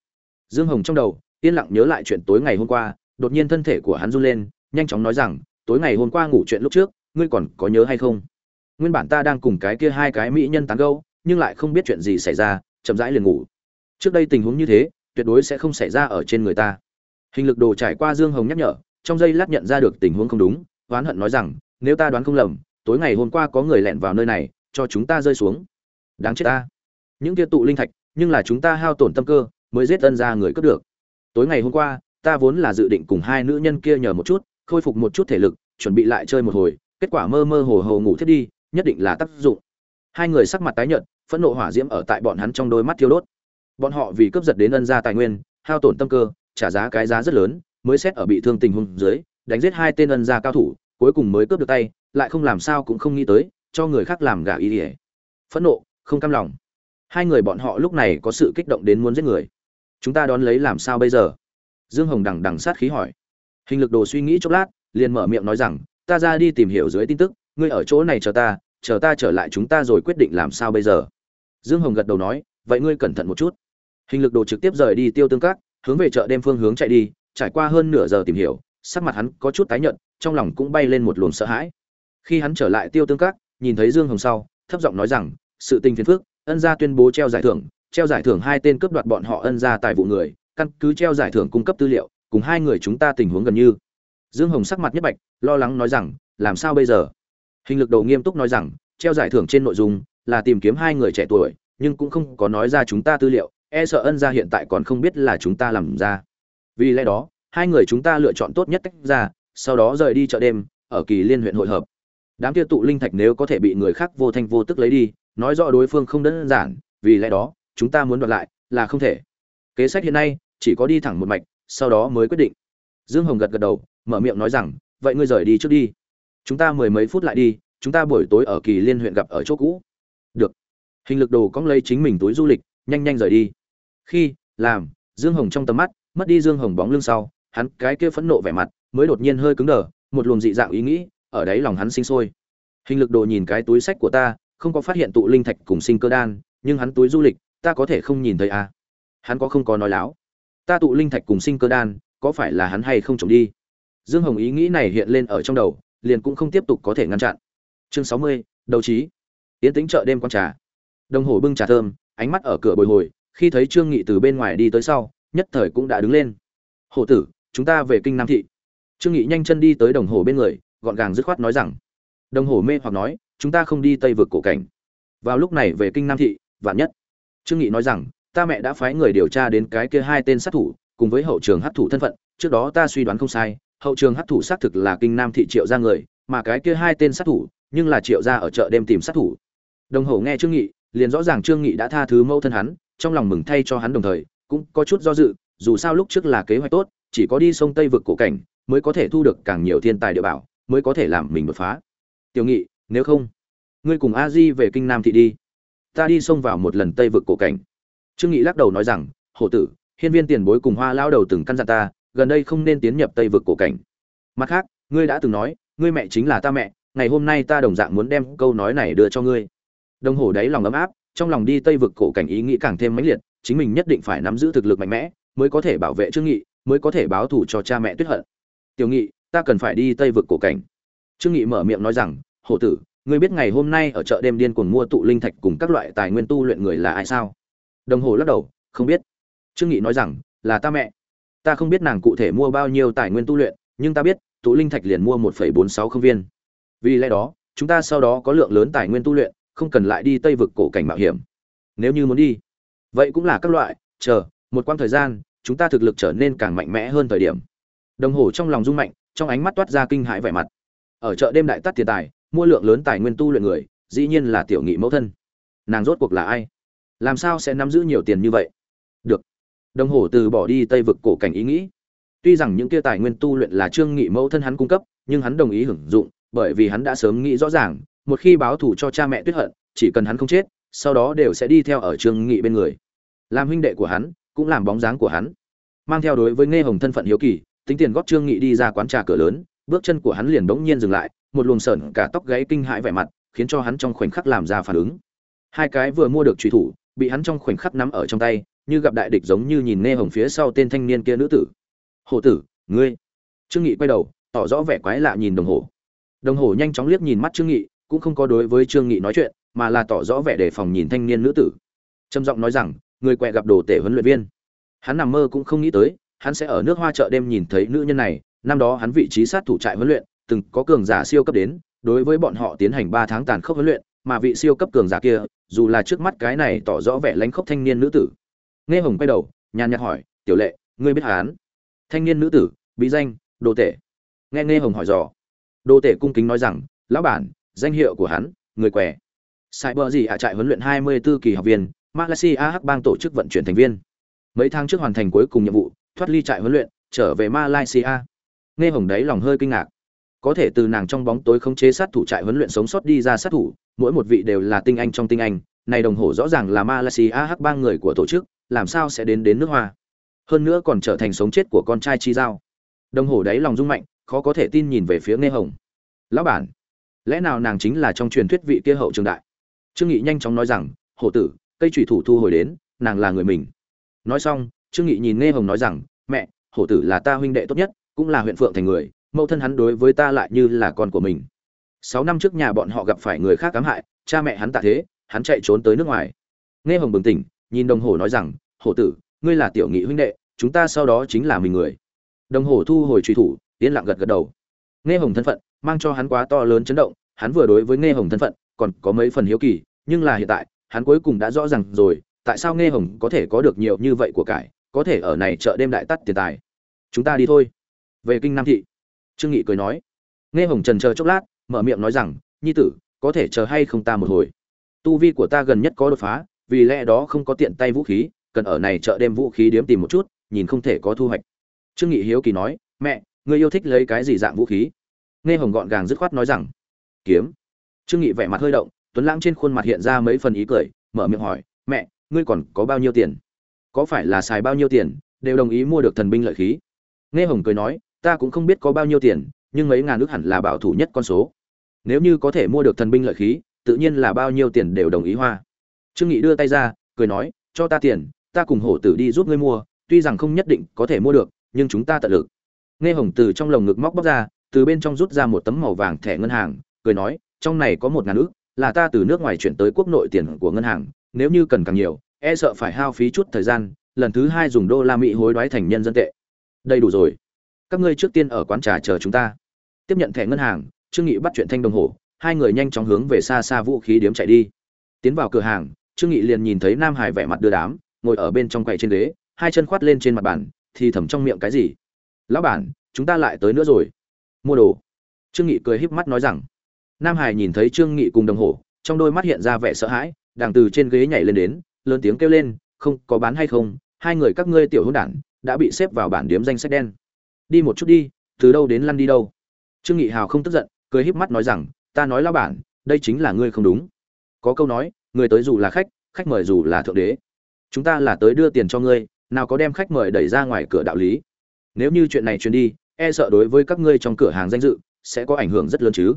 Dương hồng trong đầu, yên lặng nhớ lại chuyện tối ngày hôm qua đột nhiên thân thể của hắn run lên, nhanh chóng nói rằng, tối ngày hôm qua ngủ chuyện lúc trước, ngươi còn có nhớ hay không? Nguyên bản ta đang cùng cái kia hai cái mỹ nhân tán gẫu, nhưng lại không biết chuyện gì xảy ra, chậm rãi liền ngủ. Trước đây tình huống như thế, tuyệt đối sẽ không xảy ra ở trên người ta. Hình lực đồ trải qua dương hồng nhắc nhở, trong giây lát nhận ra được tình huống không đúng, oán hận nói rằng, nếu ta đoán không lầm, tối ngày hôm qua có người lẻn vào nơi này, cho chúng ta rơi xuống. Đáng chết ta. Những kia tụ linh thạch, nhưng là chúng ta hao tổn tâm cơ, mới giết ân ra người cướp được. Tối ngày hôm qua ta vốn là dự định cùng hai nữ nhân kia nhờ một chút, khôi phục một chút thể lực, chuẩn bị lại chơi một hồi, kết quả mơ mơ hồ hồ ngủ thiết đi, nhất định là tác dụng. Hai người sắc mặt tái nhợt, phẫn nộ hỏa diễm ở tại bọn hắn trong đôi mắt thiêu đốt. Bọn họ vì cướp giật đến ân gia tài nguyên, hao tổn tâm cơ, trả giá cái giá rất lớn, mới xét ở bị thương tình huống dưới, đánh giết hai tên ân gia cao thủ, cuối cùng mới cướp được tay, lại không làm sao cũng không nghĩ tới, cho người khác làm gà ý ỉa phẫn nộ, không cam lòng. Hai người bọn họ lúc này có sự kích động đến muốn giết người. Chúng ta đón lấy làm sao bây giờ? Dương hồng đằng đằng sát khí hỏi. Hình lực đồ suy nghĩ chốc lát, liền mở miệng nói rằng, ta ra đi tìm hiểu dưới tin tức, ngươi ở chỗ này chờ ta chờ ta trở lại chúng ta rồi quyết định làm sao bây giờ. Dương hồng gật đầu nói, vậy ngươi cẩn thận một chút. Hình lực đồ trực tiếp rời đi tiêu tương các, hướng về chợ đêm phương hướng chạy đi, trải qua hơn nửa giờ tìm hiểu, sắc mặt hắn có chút tái nhợt, trong lòng cũng bay lên một luồng sợ hãi. Khi hắn trở lại tiêu tương các, nhìn thấy dương hồng sau, thấp giọng nói rằng, sự tình phiền phức, ân gia tuyên bố treo giải thưởng, treo giải thưởng hai tên cướp đoạt bọn họ ân gia tài vụ người căn cứ treo giải thưởng cung cấp tư liệu, cùng hai người chúng ta tình huống gần như. Dương hồng sắc mặt nhất bạch, lo lắng nói rằng, làm sao bây giờ? Hình lực đầu nghiêm túc nói rằng, treo giải thưởng trên nội dung là tìm kiếm hai người trẻ tuổi, nhưng cũng không có nói ra chúng ta tư liệu e sợ ân gia hiện tại còn không biết là chúng ta làm ra. Vì lẽ đó, hai người chúng ta lựa chọn tốt nhất tách ra, sau đó rời đi chợ đêm, ở kỳ liên huyện hội hợp. Đám kia tụ linh thạch nếu có thể bị người khác vô thanh vô tức lấy đi, nói rõ đối phương không đơn giản, vì lẽ đó, chúng ta muốn đoạt lại là không thể. Kế sách hiện nay chỉ có đi thẳng một mạch, sau đó mới quyết định. Dương hồng gật gật đầu, mở miệng nói rằng, vậy ngươi rời đi trước đi. Chúng ta mười mấy phút lại đi, chúng ta buổi tối ở kỳ liên huyện gặp ở chỗ cũ. Được. Hình lực đồ cóng lấy chính mình túi du lịch, nhanh nhanh rời đi. Khi làm, dương hồng trong tầm mắt, mất đi dương hồng bóng lưng sau, hắn cái kia phẫn nộ vẻ mặt mới đột nhiên hơi cứng đờ, một luồng dị dạng ý nghĩ ở đấy lòng hắn sinh sôi. Hình lực đồ nhìn cái túi sách của ta, không có phát hiện tụ linh thạch cùng sinh cơ đan, nhưng hắn túi du lịch, ta có thể không nhìn thấy à. hắn có không có nói láo? Ta tụ linh thạch cùng sinh cơ đan, có phải là hắn hay không trộm đi? Dương hồng ý nghĩ này hiện lên ở trong đầu, liền cũng không tiếp tục có thể ngăn chặn. Chương sáu mươi đầu trí Yến tính chợ đêm con trà. Đồng hồ bưng trà thơm, ánh mắt ở cửa bồi hồi, khi thấy trương nghị từ bên ngoài đi tới sau, nhất thời cũng đã đứng lên. Hổ tử, chúng ta về kinh nam thị. Trương nghị nhanh chân đi tới đồng hồ bên người, gọn gàng dứt khoát nói rằng, đồng hồ mê hoặc nói, chúng ta không đi tây vực cổ cảnh. Vào lúc này về kinh nam thị, vạn nhất. Trương nghị nói rằng ta mẹ đã phái người điều tra đến cái kia hai tên sát thủ, cùng với hậu trường hấp thủ thân phận, trước đó ta suy đoán không sai, hậu trường hấp thủ xác thực là kinh nam thị triệu gia người, mà cái kia hai tên sát thủ, nhưng là triệu gia ở chợ đêm tìm sát thủ. Đồng hồ nghe trương nghị, liền rõ ràng trương nghị đã tha thứ mẫu thân hắn, trong lòng mừng thay cho hắn đồng thời, cũng có chút do dự, dù sao lúc trước là kế hoạch tốt, chỉ có đi sông tây vực cổ cảnh, mới có thể thu được càng nhiều thiên tài địa bảo, mới có thể làm mình đột phá. Tiểu nghị, nếu không, ngươi cùng a di về kinh nam thị đi. Ta đi xông vào một lần tây vực cổ cảnh trương nghị lắc đầu nói rằng, hổ tử, hiên viên tiền bối cùng hoa lao đầu từng căn dặn ta, gần đây không nên tiến nhập tây vực cổ cảnh. Mặt khác, ngươi đã từng nói, ngươi mẹ chính là ta mẹ, ngày hôm nay ta đồng dạng muốn đem câu nói này đưa cho ngươi. Đồng hồ đáy lòng ấm áp, trong lòng đi tây vực cổ cảnh ý nghĩ càng thêm mãnh liệt, chính mình nhất định phải nắm giữ thực lực mạnh mẽ, mới có thể bảo vệ trương nghị, mới có thể báo thù cho cha mẹ tuyết hận. Tiểu nghị, ta cần phải đi tây vực cổ cảnh. Trương nghị mở miệng nói rằng, hổ tử, ngươi biết ngày hôm nay ở chợ đêm điên cuồng mua tụ linh thạch cùng các loại tài nguyên tu luyện người là ai sao? Đồng hồ lắc đầu, không biết. Trương nghị nói rằng, là ta mẹ. Ta không biết nàng cụ thể mua bao nhiêu tài nguyên tu luyện, nhưng ta biết, tụ linh thạch liền mua một bốn sáu không viên. Vì lẽ đó, chúng ta sau đó có lượng lớn tài nguyên tu luyện, không cần lại đi tây vực cổ cảnh mạo hiểm. Nếu như muốn đi, vậy cũng là các loại, chờ, một quãng thời gian, chúng ta thực lực trở nên càng mạnh mẽ hơn thời điểm. Đồng hồ trong lòng rung mạnh, trong ánh mắt toát ra kinh hãi vẻ mặt. Ở chợ đêm đại tắt tiền tài, mua lượng lớn tài nguyên tu luyện người, dĩ nhiên là tiểu nghị mẫu thân. Nàng rốt cuộc là ai? Làm sao sẽ nắm giữ nhiều tiền như vậy? Được. Đồng hồ từ bỏ đi tây vực cổ cảnh ý nghĩ. Tuy rằng những kia tài nguyên tu luyện là trương nghị mẫu thân hắn cung cấp, nhưng hắn đồng ý hưởng dụng, bởi vì hắn đã sớm nghĩ rõ ràng, một khi báo thù cho cha mẹ tuyết hận, chỉ cần hắn không chết, sau đó đều sẽ đi theo ở trương nghị bên người. Làm huynh đệ của hắn, cũng làm bóng dáng của hắn. Mang theo đối với nghe hồng thân phận hiếu kỳ, tính tiền góp trương nghị đi ra quán trà cửa lớn, bước chân của hắn liền bỗng nhiên dừng lại, một luồng sởn cả tóc gáy kinh hãi vẻ mặt, khiến cho hắn trong khoảnh khắc làm ra phản ứng. Hai cái vừa mua được truy thủ bị hắn trong khoảnh khắc nắm ở trong tay, như gặp đại địch giống như nhìn nghe hồng phía sau tên thanh niên kia nữ tử. Hổ tử, ngươi. Trương nghị quay đầu, tỏ rõ vẻ quái lạ nhìn đồng hồ đồng hồ nhanh chóng liếc nhìn mắt trương nghị, cũng không có đối với trương nghị nói chuyện, mà là tỏ rõ vẻ đề phòng nhìn thanh niên nữ tử. Trầm giọng nói rằng, người quẹ gặp đồ tể huấn luyện viên. Hắn nằm mơ cũng không nghĩ tới, hắn sẽ ở nước hoa chợ đêm nhìn thấy nữ nhân này, năm đó hắn vị trí sát thủ trại huấn luyện, từng có cường giả siêu cấp đến, đối với bọn họ tiến hành ba tháng tàn khốc huấn luyện mà vị siêu cấp cường giả kia, dù là trước mắt cái này tỏ rõ vẻ lánh khốc thanh niên nữ tử. Nghe hồng quay đầu, nhàn nhạt hỏi, tiểu lệ, ngươi biết hắn? Thanh niên nữ tử, bí danh, đồ tể. Nghe nghe hồng hỏi dò. Đồ tể cung kính nói rằng, lão bản, danh hiệu của hắn, người què. Cyber bờ gì ạ, trại huấn luyện 24 kỳ học viên, malaysia hắc bang tổ chức vận chuyển thành viên. Mấy tháng trước hoàn thành cuối cùng nhiệm vụ, thoát ly trại huấn luyện, trở về malaysia. Nghe hồng đấy lòng hơi kinh ngạc. Có thể từ nàng trong bóng tối khống chế sát thủ trại huấn luyện sống sót đi ra sát thủ mỗi một vị đều là tinh anh trong tinh anh, này đồng hồ rõ ràng là malaysia hắc bang người của tổ chức, làm sao sẽ đến đến nước hoa? Hơn nữa còn trở thành sống chết của con trai chi giao. Đồng hồ đáy lòng rung mạnh, khó có thể tin nhìn về phía nghe hồng. Lão bản, lẽ nào nàng chính là trong truyền thuyết vị kia hậu trường đại? Trương nghị nhanh chóng nói rằng, hổ tử, cây trùy thủ thu hồi đến, nàng là người mình. Nói xong, trương nghị nhìn nghe hồng nói rằng, mẹ, hổ tử là ta huynh đệ tốt nhất, cũng là huyện phượng thành người, mẫu thân hắn đối với ta lại như là con của mình sáu năm trước nhà bọn họ gặp phải người khác cám hại, cha mẹ hắn tạ thế, hắn chạy trốn tới nước ngoài. Nghe hồng bừng tỉnh, nhìn đồng hồ nói rằng, hổ tử, ngươi là tiểu nghị huynh đệ, chúng ta sau đó chính là mình người. Đồng hồ thu hồi truy thủ, yên lặng gật gật đầu. Nghe hồng thân phận, mang cho hắn quá to lớn chấn động, hắn vừa đối với nghe hồng thân phận, còn có mấy phần hiếu kỳ, nhưng là hiện tại, hắn cuối cùng đã rõ ràng rồi, tại sao nghe hồng có thể có được nhiều như vậy của cải, có thể ở này chợ đêm đại tắt tiền tài. Chúng ta đi thôi. Về kinh nam thị, trương nghị cười nói. Nghe hồng trần chờ chốc lát mở miệng nói rằng, nhi tử, có thể chờ hay không ta một hồi? Tu vi của ta gần nhất có đột phá, vì lẽ đó không có tiện tay vũ khí, cần ở này chợ đêm vũ khí điếm tìm một chút, nhìn không thể có thu hoạch. Trương nghị hiếu kỳ nói, mẹ ngươi yêu thích lấy cái gì dạng vũ khí? Nghe hồng gọn gàng dứt khoát nói rằng, kiếm. Trương nghị vẻ mặt hơi động, tuấn lãng trên khuôn mặt hiện ra mấy phần ý cười, mở miệng hỏi, mẹ, ngươi còn có bao nhiêu tiền? Có phải là xài bao nhiêu tiền, đều đồng ý mua được thần binh lợi khí? Nghe hồng cười nói, ta cũng không biết có bao nhiêu tiền, nhưng mấy ngàn nước hẳn là bảo thủ nhất con số nếu như có thể mua được thần binh lợi khí, tự nhiên là bao nhiêu tiền đều đồng ý hoa. Trương nghị đưa tay ra, cười nói, cho ta tiền, ta cùng hổ tử đi giúp ngươi mua, tuy rằng không nhất định có thể mua được, nhưng chúng ta tận lực. Nghe hồng từ trong lồng ngực móc bóc ra, từ bên trong rút ra một tấm màu vàng thẻ ngân hàng, cười nói, trong này có một ngàn ước là ta từ nước ngoài chuyển tới quốc nội tiền của ngân hàng, nếu như cần càng nhiều e sợ phải hao phí chút thời gian, lần thứ hai dùng đô la mỹ hối đoái thành nhân dân tệ. Đây đủ rồi. Các ngươi trước tiên ở quán trà chờ chúng ta. Tiếp nhận thẻ ngân hàng trương nghị bắt chuyện thanh đồng hồ, hai người nhanh chóng hướng về xa xa vũ khí điếm chạy đi. Tiến vào cửa hàng, trương nghị liền nhìn thấy nam hải vẻ mặt đưa đám, ngồi ở bên trong quầy trên ghế, hai chân khoát lên trên mặt bàn, thì thầm trong miệng cái gì? Lão bản, chúng ta lại tới nữa rồi. Mua đồ. Trương nghị cười híp mắt nói rằng. Nam hải nhìn thấy trương nghị cùng đồng hồ, trong đôi mắt hiện ra vẻ sợ hãi đang từ trên ghế nhảy lên đến, lớn tiếng kêu lên, không, có bán hay không? Hai người các ngươi tiểu hỗn đản, đã bị xếp vào bản điếm danh sách đen. Đi một chút đi, từ đâu đến lăn đi đâu? Trương nghị hào không tức giận cười híp mắt nói rằng, ta nói lão bản, đây chính là ngươi không đúng. Có câu nói, người tới dù là khách khách mời dù là thượng đế. Chúng ta là tới đưa tiền cho ngươi, nào có đem khách mời đẩy ra ngoài cửa đạo lý. Nếu như chuyện này truyền đi e sợ đối với các ngươi trong cửa hàng danh dự sẽ có ảnh hưởng rất lớn chứ.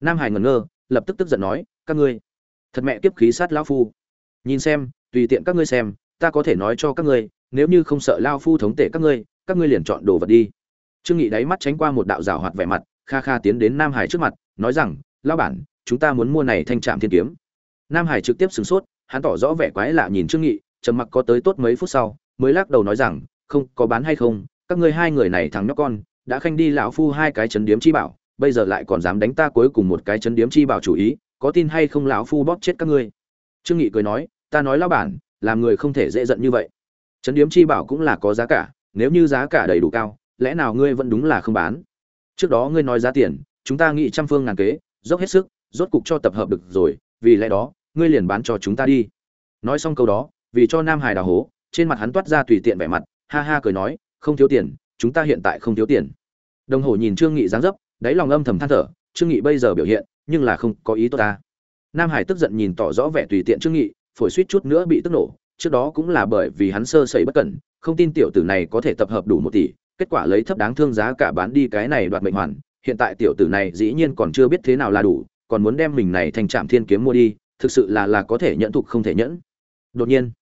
Nam hải ngẩn ngơ, lập tức tức giận nói, các ngươi, thật mẹ kiếp khí sát lão phu. Nhìn xem, tùy tiện các ngươi xem, ta có thể nói cho các ngươi, nếu như không sợ lão phu thống tể các ngươi các ngươi liền chọn đồ vật đi. Trương nghị đáy mắt tránh qua một đạo rào hoạt vẻ mặt kha kha tiến đến nam hải trước mặt, nói rằng, lão bản, chúng ta muốn mua này thanh trạm thiên kiếm. Nam hải trực tiếp sửng sốt, hắn tỏ rõ vẻ quái lạ nhìn trương nghị, trầm mặc có tới tốt mấy phút sau, mới lắc đầu nói rằng, không, có bán hay không, các ngươi hai người này thằng nhóc con, đã khanh đi lão phu hai cái chấn điếm chi bảo, bây giờ lại còn dám đánh ta cuối cùng một cái chấn điếm chi bảo chủ ý, có tin hay không lão phu bóp chết các ngươi? Trương nghị cười nói, ta nói lão bản, làm người không thể dễ giận như vậy. Chấn điếm chi bảo cũng là có giá cả, nếu như giá cả đầy đủ cao, lẽ nào ngươi vẫn đúng là không bán? Trước đó ngươi nói giá tiền, chúng ta nghĩ trăm phương ngàn kế, dốc hết sức, rốt cục cho tập hợp được rồi, vì lẽ đó, ngươi liền bán cho chúng ta đi. Nói xong câu đó, vì cho nam hải đào hố, trên mặt hắn toát ra tùy tiện vẻ mặt, ha ha cười nói, không thiếu tiền, chúng ta hiện tại không thiếu tiền. Đồng hồ nhìn trương nghị dáng dấp, đáy lòng âm thầm than thở, trương nghị bây giờ biểu hiện, nhưng là không có ý tốt ta. Nam hải tức giận nhìn tỏ rõ vẻ tùy tiện trương nghị, phổi suýt chút nữa bị tức nổ, trước đó cũng là bởi vì hắn sơ sẩy bất cẩn, không tin tiểu tử này có thể tập hợp đủ một tỷ kết quả lấy thấp đáng thương giá cả bán đi cái này đoạt mệnh hoàn, hiện tại tiểu tử này dĩ nhiên còn chưa biết thế nào là đủ, còn muốn đem mình này thành trạm thiên kiếm mua đi, thực sự là là có thể nhẫn thục không thể nhẫn. Đột nhiên,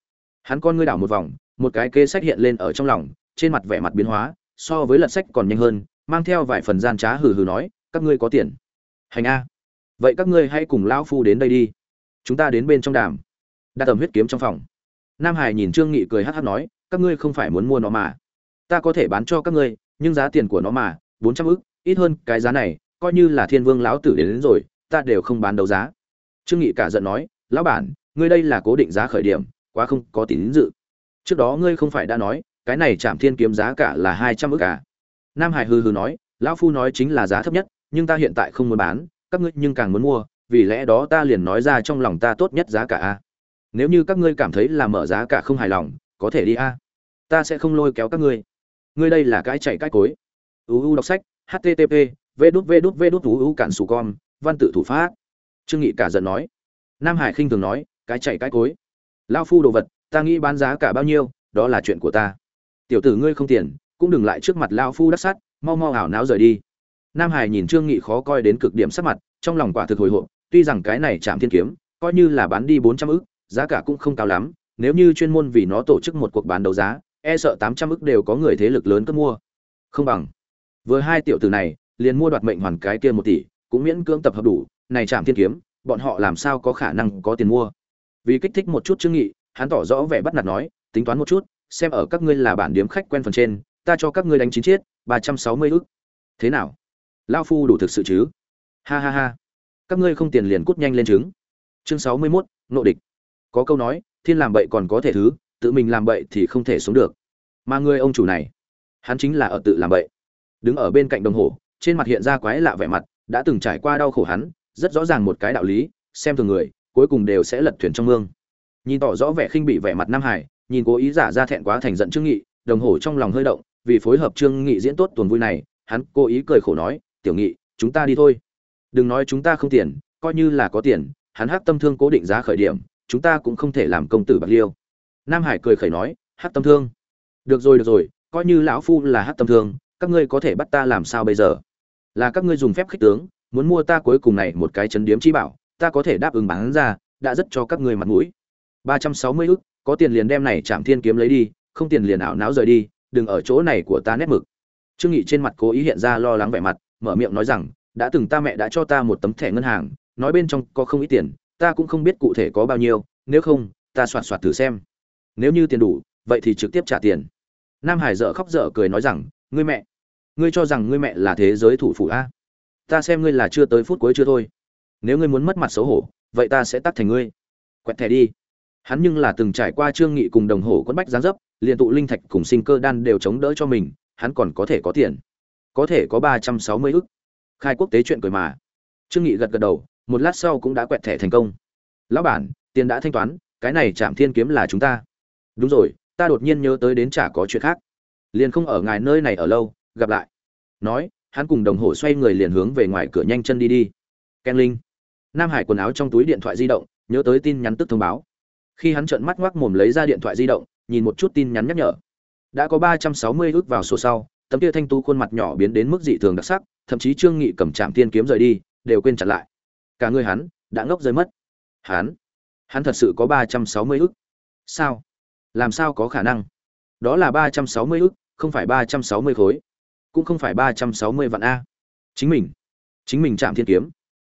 hắn con ngươi đảo một vòng, một cái kê sách hiện lên ở trong lòng, trên mặt vẻ mặt biến hóa, so với lật sách còn nhanh hơn, mang theo vài phần gian trá hừ hừ nói, các ngươi có tiền. Hành a. Vậy các ngươi hãy cùng lão phu đến đây đi. Chúng ta đến bên trong đàm. Đặt tầm huyết kiếm trong phòng. Nam hải nhìn trương nghị cười hắt hắt nói, các ngươi không phải muốn mua nó mà ta có thể bán cho các ngươi nhưng giá tiền của nó mà bốn trăm ức ít hơn cái giá này coi như là thiên vương lão tử đến, đến rồi ta đều không bán đấu giá. Trương nghị cả giận nói lão bản ngươi đây là cố định giá khởi điểm quá không có tín dự. Trước đó ngươi không phải đã nói cái này chạm thiên kiếm giá cả là hai trăm ức cả nam hải hừ hừ nói lão phu nói chính là giá thấp nhất nhưng ta hiện tại không muốn bán các ngươi nhưng càng muốn mua vì lẽ đó ta liền nói ra trong lòng ta tốt nhất giá cả a nếu như các ngươi cảm thấy là mở giá cả không hài lòng có thể đi a ta sẽ không lôi kéo các ngươi ngươi đây là cái chạy cái cối. Uu đọc sách http v đút v đút v đút uu cản sù con, văn tự thủ pháp. Trương nghị cả giận nói. Nam hải khinh thường nói, cái chạy cái cối. Lao phu đồ vật, ta nghĩ bán giá cả bao nhiêu, đó là chuyện của ta. Tiểu tử ngươi không tiền, cũng đừng lại trước mặt lao phu đắc sắt mau mau ảo náo rời đi. Nam hải nhìn trương nghị khó coi đến cực điểm sắc mặt, trong lòng quả thực hồi hộp, tuy rằng cái này chạm thiên kiếm, coi như là bán đi bốn trăm ức, giá cả cũng không cao lắm, nếu như chuyên môn vì nó tổ chức một cuộc bán đấu giá e sợ tám trăm ức đều có người thế lực lớn cất mua. Không bằng. Với hai tiểu tử này liền mua đoạt mệnh hoàn cái kia một tỷ cũng miễn cưỡng tập hợp đủ này chạm thiên kiếm bọn họ làm sao có khả năng có tiền mua? Vì kích thích một chút chứng nghị hắn tỏ rõ vẻ bắt nạt nói tính toán một chút xem ở các ngươi là bản điếm khách quen phần trên ta cho các ngươi đánh chín chiết ba trăm sáu mươi ức. Thế nào? Lao phu đủ thực sự chứ? Ha ha ha. Các ngươi không tiền liền cút nhanh lên trứng. Chương sáu mươi 61, nộ địch. Có câu nói thiên làm bậy còn có thể thứ tự mình làm bậy thì không thể sống được. Mà người ông chủ này, hắn chính là ở tự làm bậy. Đứng ở bên cạnh đồng hồ, trên mặt hiện ra quái lạ vẻ mặt, đã từng trải qua đau khổ hắn, rất rõ ràng một cái đạo lý, xem thường người, cuối cùng đều sẽ lật thuyền trong mương. Nhìn tỏ rõ vẻ khinh bị vẻ mặt nam hải, nhìn cố ý giả ra thẹn quá thành giận trương nghị, đồng hồ trong lòng hơi động, vì phối hợp trương nghị diễn tốt tuần vui này, hắn cố ý cười khổ nói, tiểu nghị, chúng ta đi thôi. Đừng nói chúng ta không tiền, coi như là có tiền, hắn hắc tâm thương cố định giá khởi điểm, chúng ta cũng không thể làm công tử bạc liêu nam hải cười khẩy nói, hắc tâm thương. Được rồi được rồi, coi như lão phu là hắc tâm thương, các ngươi có thể bắt ta làm sao bây giờ? Là các ngươi dùng phép khích tướng, muốn mua ta cuối cùng này một cái chấn điếm chi bảo, ta có thể đáp ứng bán ra, đã rất cho các ngươi mặt mũi. Ba trăm sáu mươi ức, có tiền liền đem này chạm thiên kiếm lấy đi, không tiền liền ảo não rời đi, đừng ở chỗ này của ta nét mực. Trương nghị trên mặt cố ý hiện ra lo lắng vẻ mặt, mở miệng nói rằng, đã từng ta mẹ đã cho ta một tấm thẻ ngân hàng, nói bên trong có không ít tiền, ta cũng không biết cụ thể có bao nhiêu, nếu không, ta soạt soạt thử xem nếu như tiền đủ, vậy thì trực tiếp trả tiền. Nam hải dở khóc dở cười nói rằng, ngươi mẹ, ngươi cho rằng ngươi mẹ là thế giới thủ phủ a? Ta xem ngươi là chưa tới phút cuối chưa thôi. Nếu ngươi muốn mất mặt xấu hổ, vậy ta sẽ tắt thành ngươi. Quẹt thẻ đi. Hắn nhưng là từng trải qua trương nghị cùng đồng hồ quấn bách giáng dấp, liền tụ linh thạch cùng sinh cơ đan đều chống đỡ cho mình, hắn còn có thể có tiền. Có thể có ba trăm sáu mươi ức. Khai quốc tế chuyện cười mà. Trương nghị gật gật đầu, một lát sau cũng đã quẹt thẻ thành công. Lão bản, tiền đã thanh toán, cái này chạm thiên kiếm là chúng ta đúng rồi, ta đột nhiên nhớ tới đến chả có chuyện khác. Liền không ở ngài nơi này ở lâu, gặp lại. Nói, hắn cùng đồng hồ xoay người liền hướng về ngoài cửa nhanh chân đi đi. Ken linh. Nam hải quần áo trong túi điện thoại di động, nhớ tới tin nhắn tức thông báo. Khi hắn trợn mắt ngoác mồm lấy ra điện thoại di động, nhìn một chút tin nhắn nhắc nhở. Đã có ba trăm sáu mươi ước vào sổ sau, tấm kia thanh tú khuôn mặt nhỏ biến đến mức dị thường đặc sắc, thậm chí trương nghị cầm trạm tiên kiếm rời đi, đều quên chặn lại. Cả người hắn đã ngốc rơi mất. Hắn hắn thật sự có ba trăm sáu mươi ức sao? Làm sao có khả năng? Đó là ba trăm sáu mươi ức, không phải ba trăm sáu mươi khối. Cũng không phải ba trăm sáu mươi vạn a. Chính mình. Chính mình chạm thiên kiếm.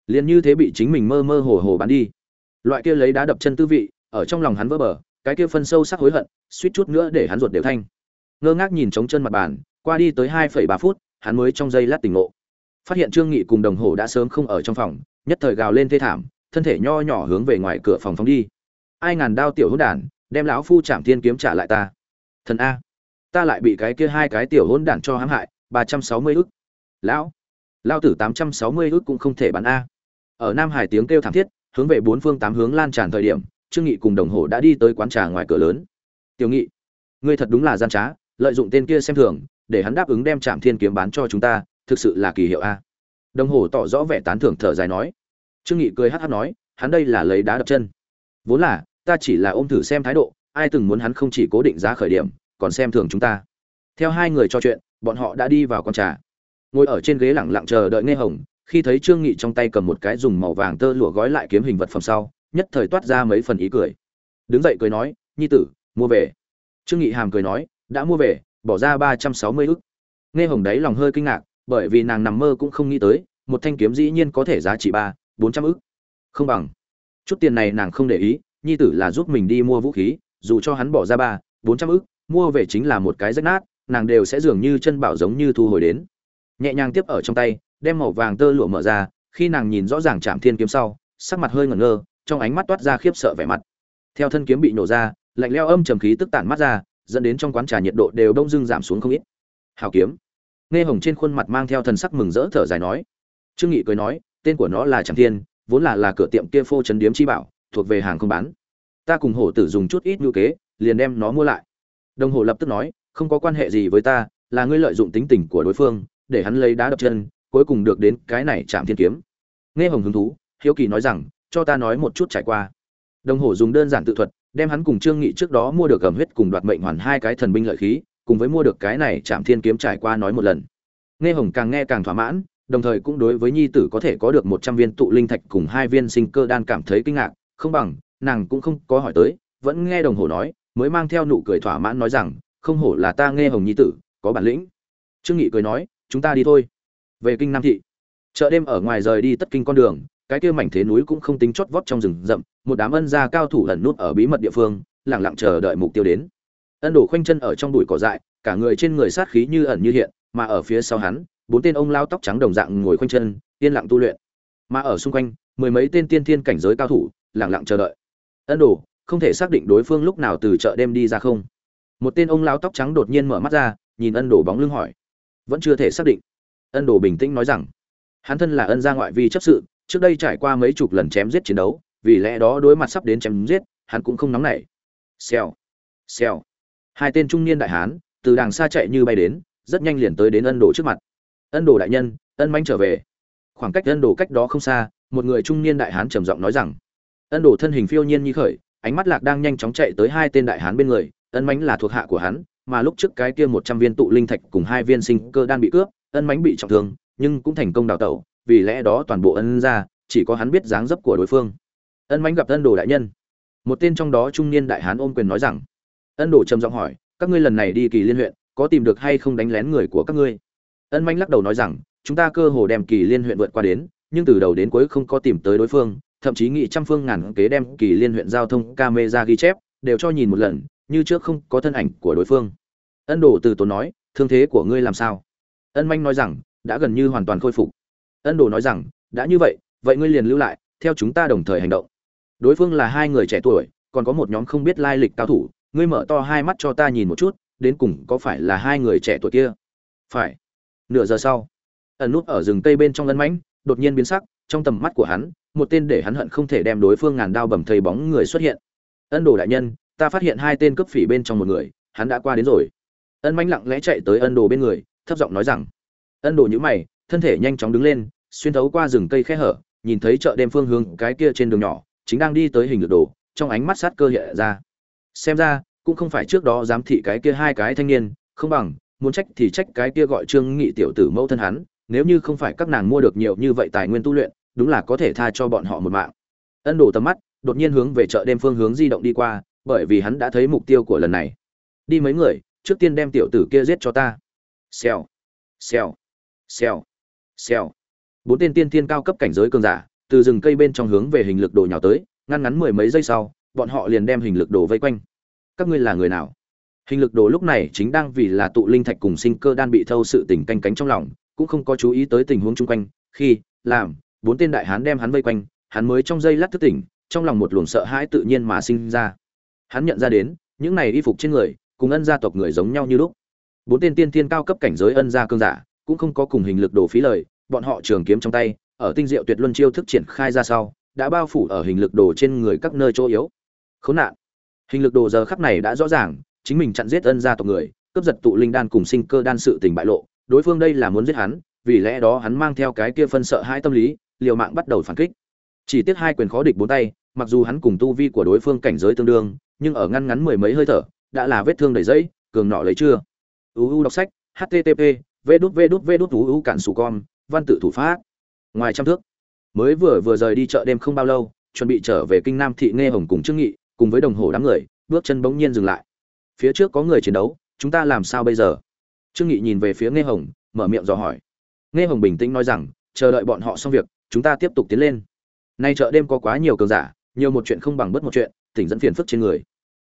Liền như thế bị chính mình mơ mơ hồ hồ bán đi. Loại kia lấy đá đập chân tư vị, ở trong lòng hắn vỡ bờ, cái kia phân sâu sắc hối hận, suýt chút nữa để hắn ruột đều thanh. Ngơ ngác nhìn trống chân mặt bàn, qua đi tới hai phẩy ba phút, hắn mới trong giây lát tỉnh ngộ. Phát hiện trương nghị cùng đồng hồ đã sớm không ở trong phòng, nhất thời gào lên thê thảm, thân thể nho nhỏ hướng về ngoài cửa phòng phóng đi. Ai ngàn đao tiểu hữu đản đem lão phu chạm thiên kiếm trả lại ta. Thần a, ta lại bị cái kia hai cái tiểu hỗn đản cho hãm hại, ba trăm sáu mươi ức. Lão lao tử tám trăm sáu mươi ức cũng không thể bán a. Ở nam hải tiếng kêu thảm thiết, hướng về bốn phương tám hướng lan tràn thời điểm, trương nghị cùng đồng hồ đã đi tới quán trà ngoài cửa lớn. Tiểu nghị, ngươi thật đúng là gian trá, lợi dụng tên kia xem thường, để hắn đáp ứng đem trạm thiên kiếm bán cho chúng ta, thực sự là kỳ hiệu a. Đồng hồ tỏ rõ vẻ tán thưởng thở dài nói. Trương nghị cười hắt hắt nói, hắn đây là lấy đá đập chân. Vốn là ta chỉ là ôm thử xem thái độ, ai từng muốn hắn không chỉ cố định giá khởi điểm, còn xem thường chúng ta. Theo hai người trò chuyện, bọn họ đã đi vào con trà. Ngồi ở trên ghế lẳng lặng chờ đợi nghe hồng, khi thấy trương nghị trong tay cầm một cái dùng màu vàng tơ lụa gói lại kiếm hình vật phẩm sau, nhất thời toát ra mấy phần ý cười. Đứng dậy cười nói, nhi tử, mua về. Trương nghị hàm cười nói, đã mua về, bỏ ra ba trăm sáu mươi ức. Nghe hồng đấy lòng hơi kinh ngạc, bởi vì nàng nằm mơ cũng không nghĩ tới, một thanh kiếm dĩ nhiên có thể giá trị ba, bốn trăm ức. Không bằng. Chút tiền này nàng không để ý nhi tử là giúp mình đi mua vũ khí, dù cho hắn bỏ ra ba, bốn trăm ức, mua về chính là một cái rách nát, nàng đều sẽ dường như chân bảo giống như thu hồi đến. Nhẹ nhàng tiếp ở trong tay, đem màu vàng tơ lụa mở ra, khi nàng nhìn rõ ràng chạm thiên kiếm sau, sắc mặt hơi ngẩn ngơ, trong ánh mắt toát ra khiếp sợ vẻ mặt. Theo thân kiếm bị nổ ra, lạnh leo âm trầm khí tức tản mắt ra, dẫn đến trong quán trà nhiệt độ đều đông dưng giảm xuống không ít. Hào kiếm. Nghe hồng trên khuôn mặt mang theo thần sắc mừng rỡ thở dài nói. Trương nghị cười nói, tên của nó là trạm thiên, vốn là là cửa tiệm kia phô trấn điếm chi bảo thuộc về hàng không bán. Ta cùng hổ tử dùng chút ít ngữ kế, liền đem nó mua lại. Đồng hồ lập tức nói, không có quan hệ gì với ta, là ngươi lợi dụng tính tình của đối phương, để hắn lấy đá đập chân, cuối cùng được đến cái này chạm thiên kiếm. Nghe hồng hứng thú, hiếu kỳ nói rằng, cho ta nói một chút trải qua. Đồng hồ dùng đơn giản tự thuật, đem hắn cùng trương nghị trước đó mua được cầm huyết cùng đoạt mệnh hoàn hai cái thần binh lợi khí, cùng với mua được cái này chạm thiên kiếm trải qua nói một lần. Nghe hồng càng nghe càng thỏa mãn, đồng thời cũng đối với nhi tử có thể có được một trăm viên tụ linh thạch cùng hai viên sinh cơ đan cảm thấy kinh ngạc không bằng, nàng cũng không có hỏi tới, vẫn nghe đồng hồ nói, mới mang theo nụ cười thỏa mãn nói rằng, không hổ là ta nghe hồng nhi tử, có bản lĩnh. Trương nghị cười nói, chúng ta đi thôi. Về kinh nam thị. Chợ đêm ở ngoài rời đi tất kinh con đường, cái kia mảnh thế núi cũng không tính chót vót trong rừng rậm, một đám ân gia cao thủ ẩn nút ở bí mật địa phương, lặng lặng chờ đợi mục tiêu đến. Ân đổ khoanh chân ở trong bụi cỏ dại, cả người trên người sát khí như ẩn như hiện, mà ở phía sau hắn, bốn tên ông lao tóc trắng đồng dạng ngồi khoanh chân, yên lặng tu luyện. Mà ở xung quanh, mười mấy tên tiên thiên cảnh giới cao thủ lặng lặng chờ đợi. Ân Đồ, không thể xác định đối phương lúc nào từ chợ đêm đi ra không? Một tên ông lao tóc trắng đột nhiên mở mắt ra, nhìn ân Đồ bóng lưng hỏi. Vẫn chưa thể xác định. Ân đồ bình tĩnh nói rằng, hắn thân là ân gia ngoại vi chấp sự, trước đây trải qua mấy chục lần chém giết chiến đấu, vì lẽ đó đối mặt sắp đến chém giết, hắn cũng không nóng nảy. Xèo xèo. Hai tên trung niên đại hán, từ đàng xa chạy như bay đến, rất nhanh liền tới đến ân đồ trước mặt. Ân đồ đại nhân, ân manh trở về. Khoảng cách ân đồ cách đó không xa, một người trung niên đại hán trầm giọng nói rằng ân đồ thân hình phiêu nhiên như khởi ánh mắt lạc đang nhanh chóng chạy tới hai tên đại hán bên người ân mánh là thuộc hạ của hắn mà lúc trước cái kia một trăm viên tụ linh thạch cùng hai viên sinh cơ đan bị cướp, ân mánh bị trọng thương, nhưng cũng thành công đào tẩu, vì lẽ đó toàn bộ ân gia chỉ có hắn biết dáng dấp của đối phương. Ân mánh gặp ân đồ đại nhân. Một tên trong đó trung niên đại hán ôm quyền nói rằng, ân đồ trầm giọng hỏi, các ngươi lần này đi kỳ liên huyện, có tìm được hay không đánh lén người của các ngươi? Ân mánh lắc đầu nói rằng, chúng ta cơ hồ đem kỳ liên huyện vượt qua đến, nhưng từ đầu đến cuối không có tìm tới đối phương, thậm chí nghị trăm phương ngàn kế đem kỳ liên huyện giao thông camera ghi chép, đều cho nhìn một lần, như trước không có thân ảnh của đối phương. Ân đồ từ tốn nói thương thế của ngươi làm sao? Ân manh nói rằng đã gần như hoàn toàn khôi phục. Ân đồ nói rằng đã như vậy vậy ngươi liền lưu lại theo chúng ta đồng thời hành động. Đối phương là hai người trẻ tuổi còn có một nhóm không biết lai lịch cao thủ ngươi mở to hai mắt cho ta nhìn một chút đến cùng có phải là hai người trẻ tuổi kia? Phải. Nửa giờ sau ẩn nút ở rừng cây bên trong ân mãnh đột nhiên biến sắc trong tầm mắt của hắn một tên để hắn hận không thể đem đối phương ngàn đao bầm thầy bóng người xuất hiện. Ân đồ đại nhân, ta phát hiện hai tên cướp phỉ bên trong một người, hắn đã qua đến rồi. Ân manh lặng lẽ chạy tới ân đồ bên người, thấp giọng nói rằng, ân đồ nhữ mày, thân thể nhanh chóng đứng lên, xuyên thấu qua rừng cây khe hở, nhìn thấy chợ đêm phương hướng cái kia trên đường nhỏ, chính đang đi tới hình lược đồ, trong ánh mắt sát cơ hiện ra. Xem ra, cũng không phải trước đó giám thị cái kia hai cái thanh niên, không bằng, muốn trách thì trách cái kia gọi trương nghị tiểu tử mẫu thân hắn, nếu như không phải các nàng mua được nhiều như vậy tài nguyên tu luyện đúng là có thể tha cho bọn họ một mạng. Ân đồ tầm mắt đột nhiên hướng về chợ đêm phương hướng di động đi qua, bởi vì hắn đã thấy mục tiêu của lần này. Đi mấy người, trước tiên đem tiểu tử kia giết cho ta. Xèo xèo xèo xèo. Bốn tên tiên tiên cao cấp cảnh giới cường giả, từ rừng cây bên trong hướng về hình lực đồ nhào tới, ngăn ngắn mười mấy giây sau, bọn họ liền đem hình lực đồ vây quanh. Các ngươi là người nào? Hình lực đồ lúc này chính đang vì là tụ linh thạch cùng sinh cơ đan bị thâu sự tình canh cánh trong lòng, cũng không có chú ý tới tình huống chung quanh, khi, làm bốn tên đại hán đem hắn vây quanh, hắn mới trong giây lát thức tỉnh, trong lòng một luồng sợ hãi tự nhiên mà sinh ra. Hắn nhận ra đến, những này y phục trên người, cùng ân gia tộc người giống nhau như lúc. Bốn tên tiên tiên cao cấp cảnh giới ân gia cương giả, cũng không có cùng hình lực đồ phí lời, bọn họ trường kiếm trong tay, ở tinh diệu tuyệt luân chiêu thức triển khai ra sau, đã bao phủ ở hình lực đồ trên người các nơi chỗ yếu. Khốn nạn! Hình lực đồ giờ khắc này đã rõ ràng, chính mình chặn giết ân gia tộc người, cướp giật tụ linh đan cùng sinh cơ đan sự tình bại lộ, đối phương đây là muốn giết hắn, vì lẽ đó hắn mang theo cái kia phân sợ hai tâm lý liều mạng bắt đầu phản kích. Chỉ tiếc hai quyền khó địch bốn tay, mặc dù hắn cùng tu vi của đối phương cảnh giới tương đương, nhưng ở ngăn ngắn mười mấy hơi thở, đã là vết thương đầy dẫy cường nọ lấy chưa? Uu đọc sách http v đút v đút v đút uu cản sù con, văn tự thủ pháp. Ngoài trăm thước. Mới vừa vừa rời đi chợ đêm không bao lâu, chuẩn bị trở về kinh nam thị nghe hồng cùng trương nghị, cùng với đồng hồ đám người, bước chân bỗng nhiên dừng lại. Phía trước có người chiến đấu, chúng ta làm sao bây giờ? Trương nghị nhìn về phía nghe hồng, mở miệng dò hỏi. Nghe hồng bình tĩnh nói rằng, chờ đợi bọn họ xong việc chúng ta tiếp tục tiến lên. Nay chợ đêm có quá nhiều cường giả, nhiều một chuyện không bằng bất một chuyện, tỉnh dẫn phiền phức trên người.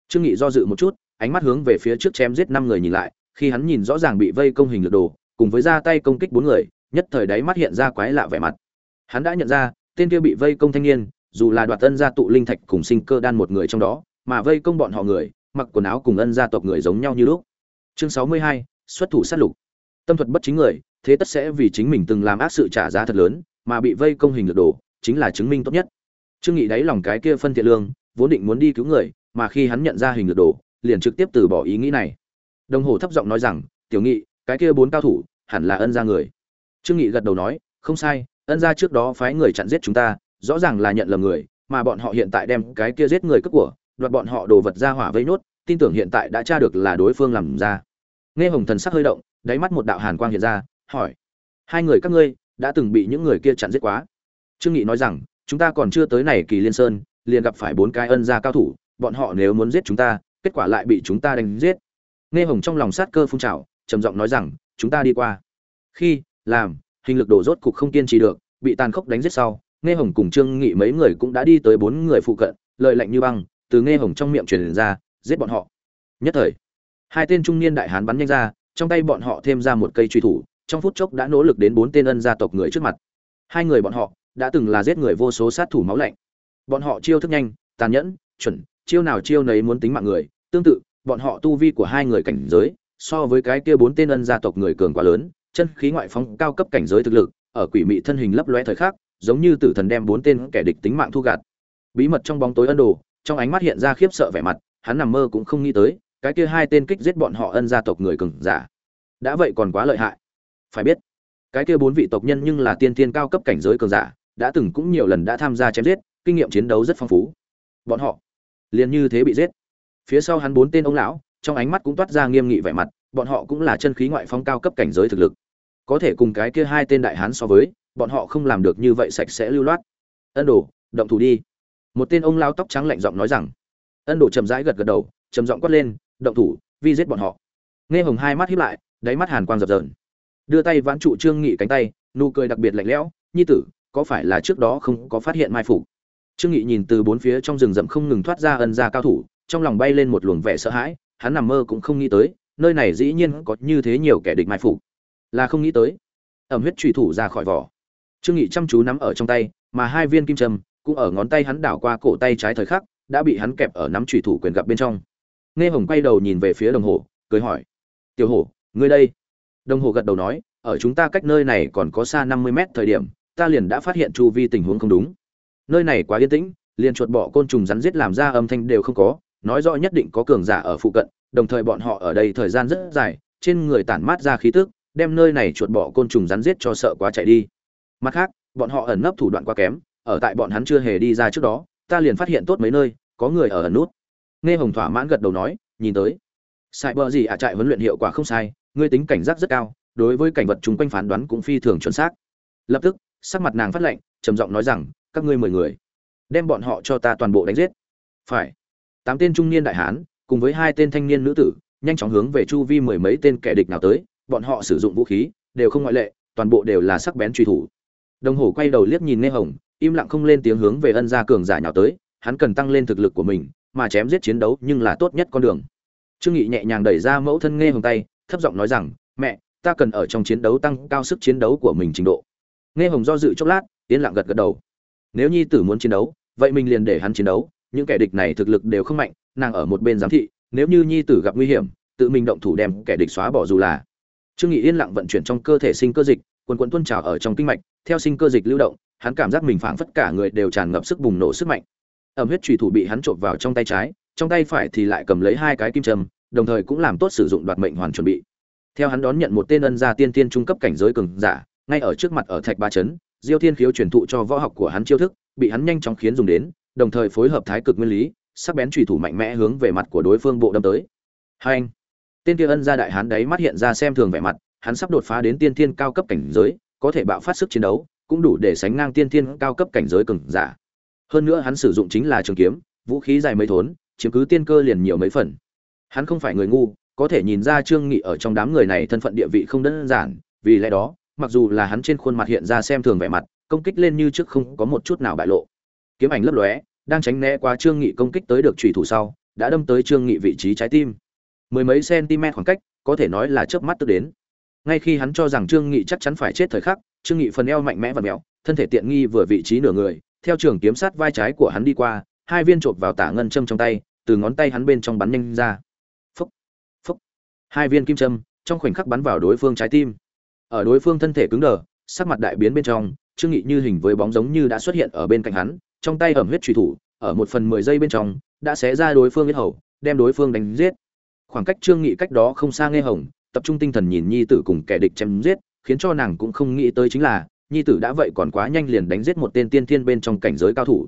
Trương nghị do dự một chút, ánh mắt hướng về phía trước chém giết năm người nhìn lại, khi hắn nhìn rõ ràng bị vây công hình lực đồ, cùng với ra tay công kích bốn người, nhất thời đáy mắt hiện ra quái lạ vẻ mặt. Hắn đã nhận ra, tên kia bị vây công thanh niên, dù là đoạt ân gia tụ linh thạch cùng sinh cơ đan một người trong đó, mà vây công bọn họ người, mặc quần áo cùng ân gia tộc người giống nhau như lúc. Chương sáu mươi hai, xuất thủ sát lục. Tâm thuật bất chính người, thế tất sẽ vì chính mình từng làm ác sự trả giá thật lớn mà bị vây công hình lực đồ, chính là chứng minh tốt nhất. Trương nghị đáy lòng cái kia phân thiện lương, vốn định muốn đi cứu người, mà khi hắn nhận ra hình lực đồ, liền trực tiếp từ bỏ ý nghĩ này. Đồng hồ thấp giọng nói rằng, tiểu nghị, cái kia bốn cao thủ, hẳn là ân gia người. Trương nghị gật đầu nói, không sai, ân gia trước đó phái người chặn giết chúng ta, rõ ràng là nhận lầm người, mà bọn họ hiện tại đem cái kia giết người cướp của, đoạt bọn họ đồ vật ra hỏa vây nốt, tin tưởng hiện tại đã tra được là đối phương làm ra. Nghe hồng thần sắc hơi động, đáy mắt một đạo hàn quang hiện ra, hỏi, hai người các ngươi đã từng bị những người kia chặn giết quá. Trương nghị nói rằng, chúng ta còn chưa tới này kỳ liên sơn, liền gặp phải bốn cái ân gia cao thủ, bọn họ nếu muốn giết chúng ta, kết quả lại bị chúng ta đánh giết. Nghe hồng trong lòng sát cơ phun trào, trầm giọng nói rằng, chúng ta đi qua. Khi, làm, hình lực đổ rốt cục không kiên trì được, bị tàn khốc đánh giết sau, nghe hồng cùng trương nghị mấy người cũng đã đi tới bốn người phụ cận, lợi lạnh như băng, từ nghe hồng trong miệng truyền ra, giết bọn họ. Nhất thời, hai tên trung niên đại hán bắn nhanh ra, trong tay bọn họ thêm ra một cây truy thủ trong phút chốc đã nỗ lực đến bốn tên ân gia tộc người trước mặt. Hai người bọn họ đã từng là giết người vô số sát thủ máu lạnh. Bọn họ chiêu thức nhanh, tàn nhẫn, chuẩn, chiêu nào chiêu nấy muốn tính mạng người. Tương tự, bọn họ tu vi của hai người cảnh giới, so với cái kia bốn tên ân gia tộc người cường quá lớn, chân khí ngoại phóng cao cấp cảnh giới thực lực, ở quỷ mị thân hình lấp lóe thời khắc, giống như tử thần đem bốn tên kẻ địch tính mạng thu gạt. Bí mật trong bóng tối ân đồ, trong ánh mắt hiện ra khiếp sợ vẻ mặt, hắn nằm mơ cũng không nghĩ tới, cái kia hai tên kích giết bọn họ ân gia tộc người cường giả. Đã vậy còn quá lợi hại phải biết, cái kia bốn vị tộc nhân nhưng là tiên tiên cao cấp cảnh giới cường giả, đã từng cũng nhiều lần đã tham gia chém giết, kinh nghiệm chiến đấu rất phong phú. Bọn họ liền như thế bị giết. Phía sau hắn bốn tên ông lão, trong ánh mắt cũng toát ra nghiêm nghị vẻ mặt, bọn họ cũng là chân khí ngoại phong cao cấp cảnh giới thực lực. Có thể cùng cái kia hai tên đại hán so với, bọn họ không làm được như vậy sạch sẽ lưu loát. Ân đồ, động thủ đi. Một tên ông lao tóc trắng lạnh giọng nói rằng. Ân đồ chậm rãi gật gật đầu, trầm giọng quát lên, động thủ, vi giết bọn họ. Nghe hồng hai mắt hiếp lại, đáy mắt hàn quang dập dờn đưa tay vãn trụ trương nghị cánh tay, nụ cười đặc biệt lạnh lẽo, nhi tử, có phải là trước đó không có phát hiện mai phục? Trương nghị nhìn từ bốn phía trong rừng rậm không ngừng thoát ra ân gia cao thủ, trong lòng bay lên một luồng vẻ sợ hãi, hắn nằm mơ cũng không nghĩ tới, nơi này dĩ nhiên có như thế nhiều kẻ địch mai phục. Là không nghĩ tới, ẩm huyết trùy thủ ra khỏi vỏ. Trương nghị chăm chú nắm ở trong tay, mà hai viên kim châm cũng ở ngón tay hắn đảo qua cổ tay trái thời khắc, đã bị hắn kẹp ở nắm trùy thủ quyền gặp bên trong. Nghe hồng quay đầu nhìn về phía đồng hồ, cười hỏi, tiểu hổ ngươi đây đồng hồ gật đầu nói, ở chúng ta cách nơi này còn có xa năm mươi mét thời điểm, ta liền đã phát hiện chu vi tình huống không đúng. Nơi này quá yên tĩnh, liền chuột bọ côn trùng rắn giết làm ra âm thanh đều không có, nói rõ nhất định có cường giả ở phụ cận, đồng thời bọn họ ở đây thời gian rất dài, trên người tản mát ra khí tức, đem nơi này chuột bọ côn trùng rắn giết cho sợ quá chạy đi. Mặt khác, bọn họ ẩn nấp thủ đoạn quá kém, ở tại bọn hắn chưa hề đi ra trước đó, ta liền phát hiện tốt mấy nơi, có người ở ẩn nút. Nghe hồng thỏa mãn gật đầu nói, nhìn tới. Sai bờ gì ạ à trại huấn luyện hiệu quả không sai ngươi tính cảnh giác rất cao, đối với cảnh vật chúng quanh phán đoán cũng phi thường chuẩn xác. Lập tức, sắc mặt nàng phát lệnh trầm giọng nói rằng, các ngươi mười người, đem bọn họ cho ta toàn bộ đánh giết. Phải. Tám tên trung niên đại hán, cùng với hai tên thanh niên nữ tử, nhanh chóng hướng về chu vi mười mấy tên kẻ địch nào tới, bọn họ sử dụng vũ khí, đều không ngoại lệ, toàn bộ đều là sắc bén truy thủ. Đồng hồ quay đầu liếc nhìn nghe hồng, im lặng không lên tiếng hướng về ân gia cường giả nhào tới, hắn cần tăng lên thực lực của mình, mà chém giết chiến đấu nhưng là tốt nhất con đường. Trương nghị nhẹ nhàng đẩy ra mẫu thân nghe hồng tay thấp giọng nói rằng, mẹ, ta cần ở trong chiến đấu tăng cao sức chiến đấu của mình trình độ. Nghe hồng do dự chốc lát yên lặng gật gật đầu. Nếu nhi tử muốn chiến đấu, vậy mình liền để hắn chiến đấu, những kẻ địch này thực lực đều không mạnh, nàng ở một bên giám thị, nếu như nhi tử gặp nguy hiểm, tự mình động thủ đem kẻ địch xóa bỏ dù là. Trương nghị yên lặng vận chuyển trong cơ thể sinh cơ dịch, quần quần tuôn trào ở trong kinh mạch, theo sinh cơ dịch lưu động, hắn cảm giác mình phảng phất cả người đều tràn ngập sức bùng nổ sức mạnh. Ẩm huyết trùy thủ bị hắn trộn vào trong tay trái, trong tay phải thì lại cầm lấy hai cái kim châm đồng thời cũng làm tốt sử dụng đoạt mệnh hoàn chuẩn bị. Theo hắn đón nhận một tên ân gia tiên tiên trung cấp cảnh giới cường giả, ngay ở trước mặt ở thạch ba chấn diêu thiên khiếu truyền thụ cho võ học của hắn chiêu thức, bị hắn nhanh chóng khiến dùng đến, đồng thời phối hợp thái cực nguyên lý, sắc bén trùy thủ mạnh mẽ hướng về mặt của đối phương bộ đâm tới. Hai anh, tên kia ân gia đại hán đấy mắt hiện ra xem thường vẻ mặt, hắn sắp đột phá đến tiên thiên cao cấp cảnh giới, có thể bạo phát sức chiến đấu, cũng đủ để sánh ngang tiên thiên cao cấp cảnh giới cường giả. Hơn nữa hắn sử dụng chính là trường kiếm, vũ khí dài mấy thốn, chiếm cứ tiên cơ liền nhiều mấy phần hắn không phải người ngu, có thể nhìn ra trương nghị ở trong đám người này thân phận địa vị không đơn giản, vì lẽ đó, mặc dù là hắn trên khuôn mặt hiện ra xem thường vẻ mặt, công kích lên như trước không có một chút nào bại lộ. Kiếm ảnh lấp lóe, đang tránh né qua trương nghị công kích tới được chủy thủ sau, đã đâm tới trương nghị vị trí trái tim. Mười mấy cm khoảng cách, có thể nói là chớp mắt tức đến. Ngay khi hắn cho rằng trương nghị chắc chắn phải chết thời khắc, trương nghị phần eo mạnh mẽ và mèo thân thể tiện nghi vừa vị trí nửa người, theo trường kiếm sát vai trái của hắn đi qua, hai viên trộn vào tả ngân châm trong tay, từ ngón tay hắn bên trong bắn nhanh ra hai viên kim châm, trong khoảnh khắc bắn vào đối phương trái tim. Ở đối phương thân thể cứng đờ, sắc mặt đại biến bên trong, trương nghị như hình với bóng giống như đã xuất hiện ở bên cạnh hắn, trong tay ẩm huyết truy thủ, ở một phần mười giây bên trong, đã xé ra đối phương huyết hầu, đem đối phương đánh giết. Khoảng cách trương nghị cách đó không xa nghe hồng, tập trung tinh thần nhìn nhi tử cùng kẻ địch chém giết, khiến cho nàng cũng không nghĩ tới chính là, nhi tử đã vậy còn quá nhanh liền đánh giết một tên tiên thiên bên trong cảnh giới cao thủ.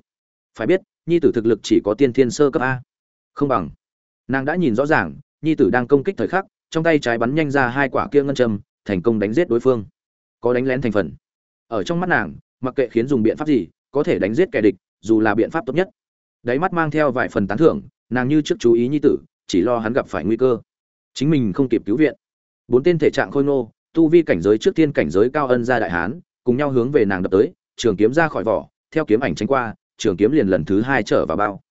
Phải biết, nhi tử thực lực chỉ có tiên thiên sơ cấp a. Không bằng. Nàng đã nhìn rõ ràng nhi tử đang công kích thời khắc, trong tay trái bắn nhanh ra hai quả kia ngân châm, thành công đánh giết đối phương. Có đánh lén thành phần. Ở trong mắt nàng, mặc kệ khiến dùng biện pháp gì, có thể đánh giết kẻ địch, dù là biện pháp tốt nhất. Đáy mắt mang theo vài phần tán thưởng, nàng như trước chú ý nhi tử, chỉ lo hắn gặp phải nguy cơ. Chính mình không kịp cứu viện. Bốn tên thể trạng khôi ngô, tu vi cảnh giới trước tiên cảnh giới cao ân ra đại hán, cùng nhau hướng về nàng đập tới, trường kiếm ra khỏi vỏ, theo kiếm ảnh tránh qua, trường kiếm liền lần thứ hai trở vào bao.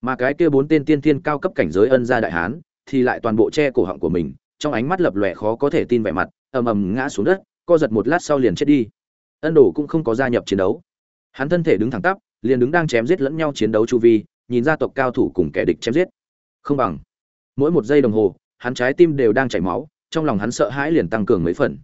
Mà cái kia bốn tên tiên thiên cao cấp cảnh giới ân ra đại hán thì lại toàn bộ che cổ họng của mình, trong ánh mắt lập lòe khó có thể tin vẻ mặt, ầm ầm ngã xuống đất, co giật một lát sau liền chết đi. Ân đồ cũng không có gia nhập chiến đấu. Hắn thân thể đứng thẳng tắp, liền đứng đang chém giết lẫn nhau chiến đấu chu vi, nhìn gia tộc cao thủ cùng kẻ địch chém giết. Không bằng. Mỗi một giây đồng hồ, hắn trái tim đều đang chảy máu, trong lòng hắn sợ hãi liền tăng cường mấy phần.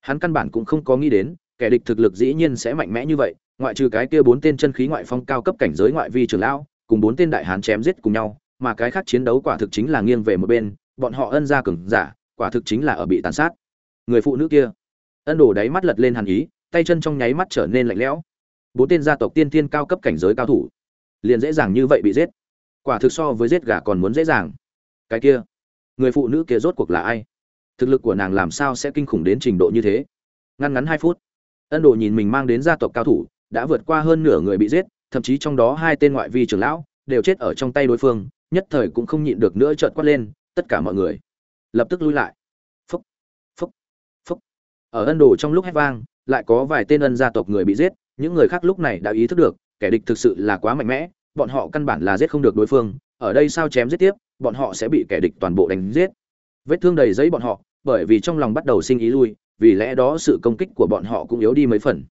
Hắn căn bản cũng không có nghĩ đến, kẻ địch thực lực dĩ nhiên sẽ mạnh mẽ như vậy, ngoại trừ cái kia bốn tên chân khí ngoại phong cao cấp cảnh giới ngoại vi trưởng lão, cùng bốn tên đại hán chém giết cùng nhau mà cái khác chiến đấu quả thực chính là nghiêng về một bên, bọn họ ân ra cường giả, quả thực chính là ở bị tàn sát. Người phụ nữ kia, ân đổ đáy mắt lật lên hàn ý, tay chân trong nháy mắt trở nên lạnh lẽo. Bốn tên gia tộc tiên tiên cao cấp cảnh giới cao thủ, liền dễ dàng như vậy bị giết. Quả thực so với giết gà còn muốn dễ dàng. Cái kia, người phụ nữ kia rốt cuộc là ai? Thực lực của nàng làm sao sẽ kinh khủng đến trình độ như thế? Ngăn ngắn hai phút, ân đồ nhìn mình mang đến gia tộc cao thủ, đã vượt qua hơn nửa người bị giết, thậm chí trong đó hai tên ngoại vi trưởng lão đều chết ở trong tay đối phương nhất thời cũng không nhịn được nữa trợn quát lên, tất cả mọi người, lập tức lui lại. Phúc phúc phúc. Ở ân đồ trong lúc hét vang, lại có vài tên ân gia tộc người bị giết, những người khác lúc này đã ý thức được, kẻ địch thực sự là quá mạnh mẽ, bọn họ căn bản là giết không được đối phương, ở đây sao chém giết tiếp, bọn họ sẽ bị kẻ địch toàn bộ đánh giết. Vết thương đầy giấy bọn họ, bởi vì trong lòng bắt đầu sinh ý lui, vì lẽ đó sự công kích của bọn họ cũng yếu đi mấy phần.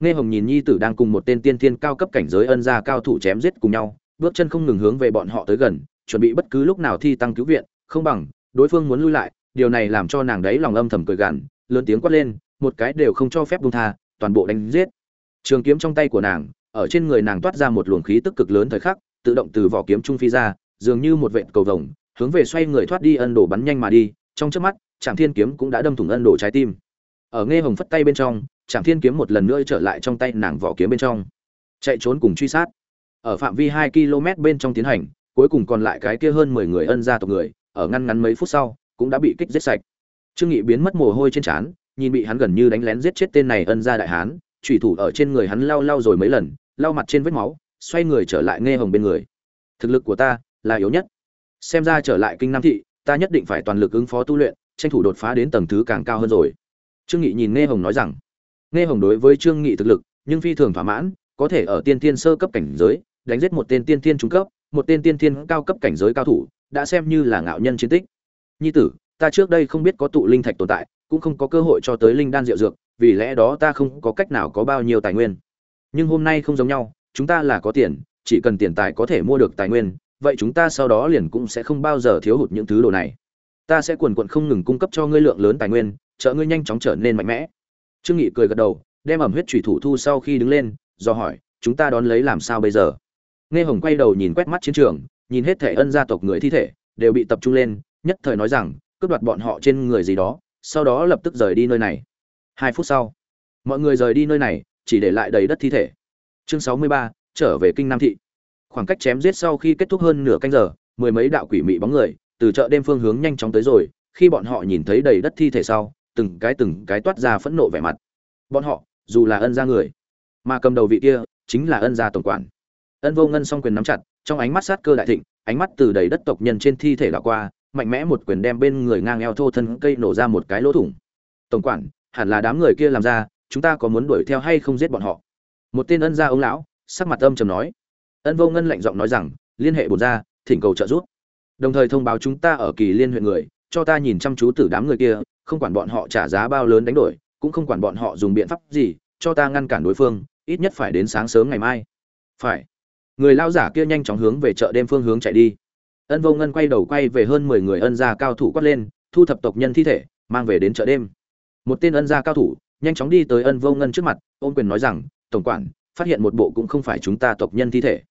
Nghe hồng nhìn nhi tử đang cùng một tên tiên thiên cao cấp cảnh giới ân gia cao thủ chém giết cùng nhau bước chân không ngừng hướng về bọn họ tới gần, chuẩn bị bất cứ lúc nào thi tăng cứu viện, không bằng, đối phương muốn lui lại, điều này làm cho nàng đấy lòng âm thầm cười gằn, lớn tiếng quát lên, một cái đều không cho phép buông tha, toàn bộ đánh giết. Trường kiếm trong tay của nàng, ở trên người nàng toát ra một luồng khí tức cực lớn thời khắc, tự động từ vỏ kiếm trung phi ra, dường như một vệt cầu vồng, hướng về xoay người thoát đi ân đồ bắn nhanh mà đi, trong chớp mắt trạm thiên kiếm cũng đã đâm thủng ân đồ trái tim. Ở nghe hồng phất tay bên trong trạm thiên kiếm một lần nữa trở lại trong tay nàng vỏ kiếm bên trong. Chạy trốn cùng truy sát ở phạm vi hai km bên trong tiến hành, cuối cùng còn lại cái kia hơn mười người ân gia tộc người, ở ngăn ngắn mấy phút sau, cũng đã bị kích giết sạch. Trương nghị biến mất mồ hôi trên trán, nhìn bị hắn gần như đánh lén giết chết tên này ân gia đại hán, chủy thủ ở trên người hắn lau lau rồi mấy lần, lau mặt trên vết máu, xoay người trở lại nghe hồng bên người. Thực lực của ta là yếu nhất. Xem ra trở lại kinh nam thị, ta nhất định phải toàn lực ứng phó tu luyện, tranh thủ đột phá đến tầng thứ càng cao hơn rồi. Trương nghị nhìn nghe hồng nói rằng nghe hồng đối với trương nghị thực lực, nhưng phi thường thỏa mãn, có thể ở tiên tiên sơ cấp cảnh giới đánh giết một tên tiên tiên trung cấp, một tên tiên tiên cao cấp cảnh giới cao thủ, đã xem như là ngạo nhân chiến tích. Nhi tử, ta trước đây không biết có tụ linh thạch tồn tại, cũng không có cơ hội cho tới linh đan diệu dược, vì lẽ đó ta không có cách nào có bao nhiêu tài nguyên. Nhưng hôm nay không giống nhau, chúng ta là có tiền, chỉ cần tiền tài có thể mua được tài nguyên, vậy chúng ta sau đó liền cũng sẽ không bao giờ thiếu hụt những thứ đồ này. Ta sẽ quần quận không ngừng cung cấp cho ngươi lượng lớn tài nguyên, trợ ngươi nhanh chóng trở nên mạnh mẽ. Trương nghị cười gật đầu, đem ẩm huyết thủy thủ thu sau khi đứng lên, do hỏi, chúng ta đón lấy làm sao bây giờ? Nghe hồng quay đầu nhìn quét mắt chiến trường, nhìn hết thể ân gia tộc người thi thể, đều bị tập trung lên, nhất thời nói rằng, cướp đoạt bọn họ trên người gì đó, sau đó lập tức rời đi nơi này. Hai phút sau, mọi người rời đi nơi này, chỉ để lại đầy đất thi thể. Chương sáu mươi ba, trở về kinh nam thị. Khoảng cách chém giết sau khi kết thúc hơn nửa canh giờ, mười mấy đạo quỷ mị bóng người, từ chợ đêm phương hướng nhanh chóng tới rồi, khi bọn họ nhìn thấy đầy đất thi thể sau, từng cái từng cái toát ra phẫn nộ vẻ mặt. Bọn họ dù là ân gia người, mà cầm đầu vị kia chính là ân gia tổng quản ân vô ngân song quyền nắm chặt, trong ánh mắt sát cơ đại thịnh, ánh mắt từ đầy đất tộc nhân trên thi thể đảo qua, mạnh mẽ một quyền đem bên người ngang eo thô thân cây nổ ra một cái lỗ thủng. Tổng quản, hẳn là đám người kia làm ra, chúng ta có muốn đuổi theo hay không giết bọn họ? Một tên ân gia ông lão, sắc mặt âm trầm nói. Ân vô ngân lạnh giọng nói rằng, liên hệ bột gia, thỉnh cầu trợ giúp. Đồng thời thông báo chúng ta ở kỳ liên huyện người, cho ta nhìn chăm chú từ đám người kia, không quản bọn họ trả giá bao lớn đánh đổi, cũng không quản bọn họ dùng biện pháp gì, cho ta ngăn cản đối phương, ít nhất phải đến sáng sớm ngày mai. Phải người lao giả kia nhanh chóng hướng về chợ đêm phương hướng chạy đi. Ân vô ngân quay đầu quay về hơn mười người ân gia cao thủ quát lên, thu thập tộc nhân thi thể, mang về đến chợ đêm. Một tên ân gia cao thủ, nhanh chóng đi tới ân vô ngân trước mặt, ôm quyền nói rằng, tổng quản, phát hiện một bộ cũng không phải chúng ta tộc nhân thi thể.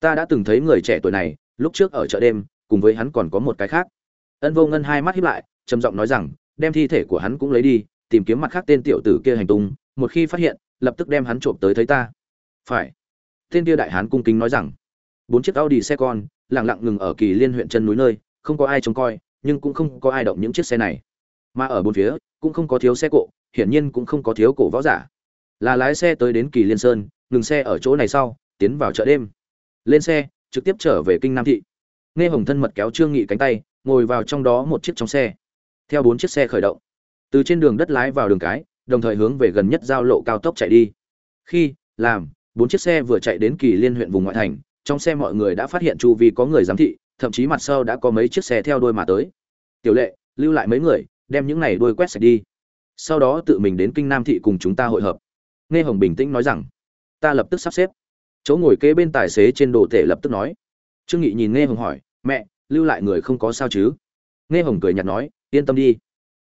Ta đã từng thấy người trẻ tuổi này, lúc trước ở chợ đêm, cùng với hắn còn có một cái khác. Ân vô ngân hai mắt hiếp lại, trầm giọng nói rằng, đem thi thể của hắn cũng lấy đi, tìm kiếm mặt khác tên tiểu tử kia hành tung, một khi phát hiện, lập tức đem hắn trộm tới thấy ta. Phải tên kia đại hán cung kính nói rằng, bốn chiếc audi xe con, lặng lặng ngừng ở kỳ liên huyện chân núi nơi, không có ai trông coi, nhưng cũng không có ai động những chiếc xe này. Mà ở bốn phía, cũng không có thiếu xe cộ, hiển nhiên cũng không có thiếu cổ võ giả. Là lái xe tới đến kỳ liên sơn, ngừng xe ở chỗ này sau, tiến vào chợ đêm. Lên xe, trực tiếp trở về kinh nam thị. Nghe hồng thân mật kéo trương nghị cánh tay, ngồi vào trong đó một chiếc trong xe. Theo bốn chiếc xe khởi động, từ trên đường đất lái vào đường cái, đồng thời hướng về gần nhất giao lộ cao tốc chạy đi. Khi, làm bốn chiếc xe vừa chạy đến kỳ liên huyện vùng ngoại thành, trong xe mọi người đã phát hiện chu vi có người giám thị, thậm chí mặt sau đã có mấy chiếc xe theo đuôi mà tới. Tiểu lệ, lưu lại mấy người, đem những này đuôi quét sạch đi. Sau đó tự mình đến kinh nam thị cùng chúng ta hội hợp. Nghe hồng bình tĩnh nói rằng, ta lập tức sắp xếp. Chỗ ngồi kế bên tài xế trên đồ tể lập tức nói. Trương nghị nhìn nghe hồng hỏi, mẹ, lưu lại người không có sao chứ? Nghe hồng cười nhạt nói, yên tâm đi.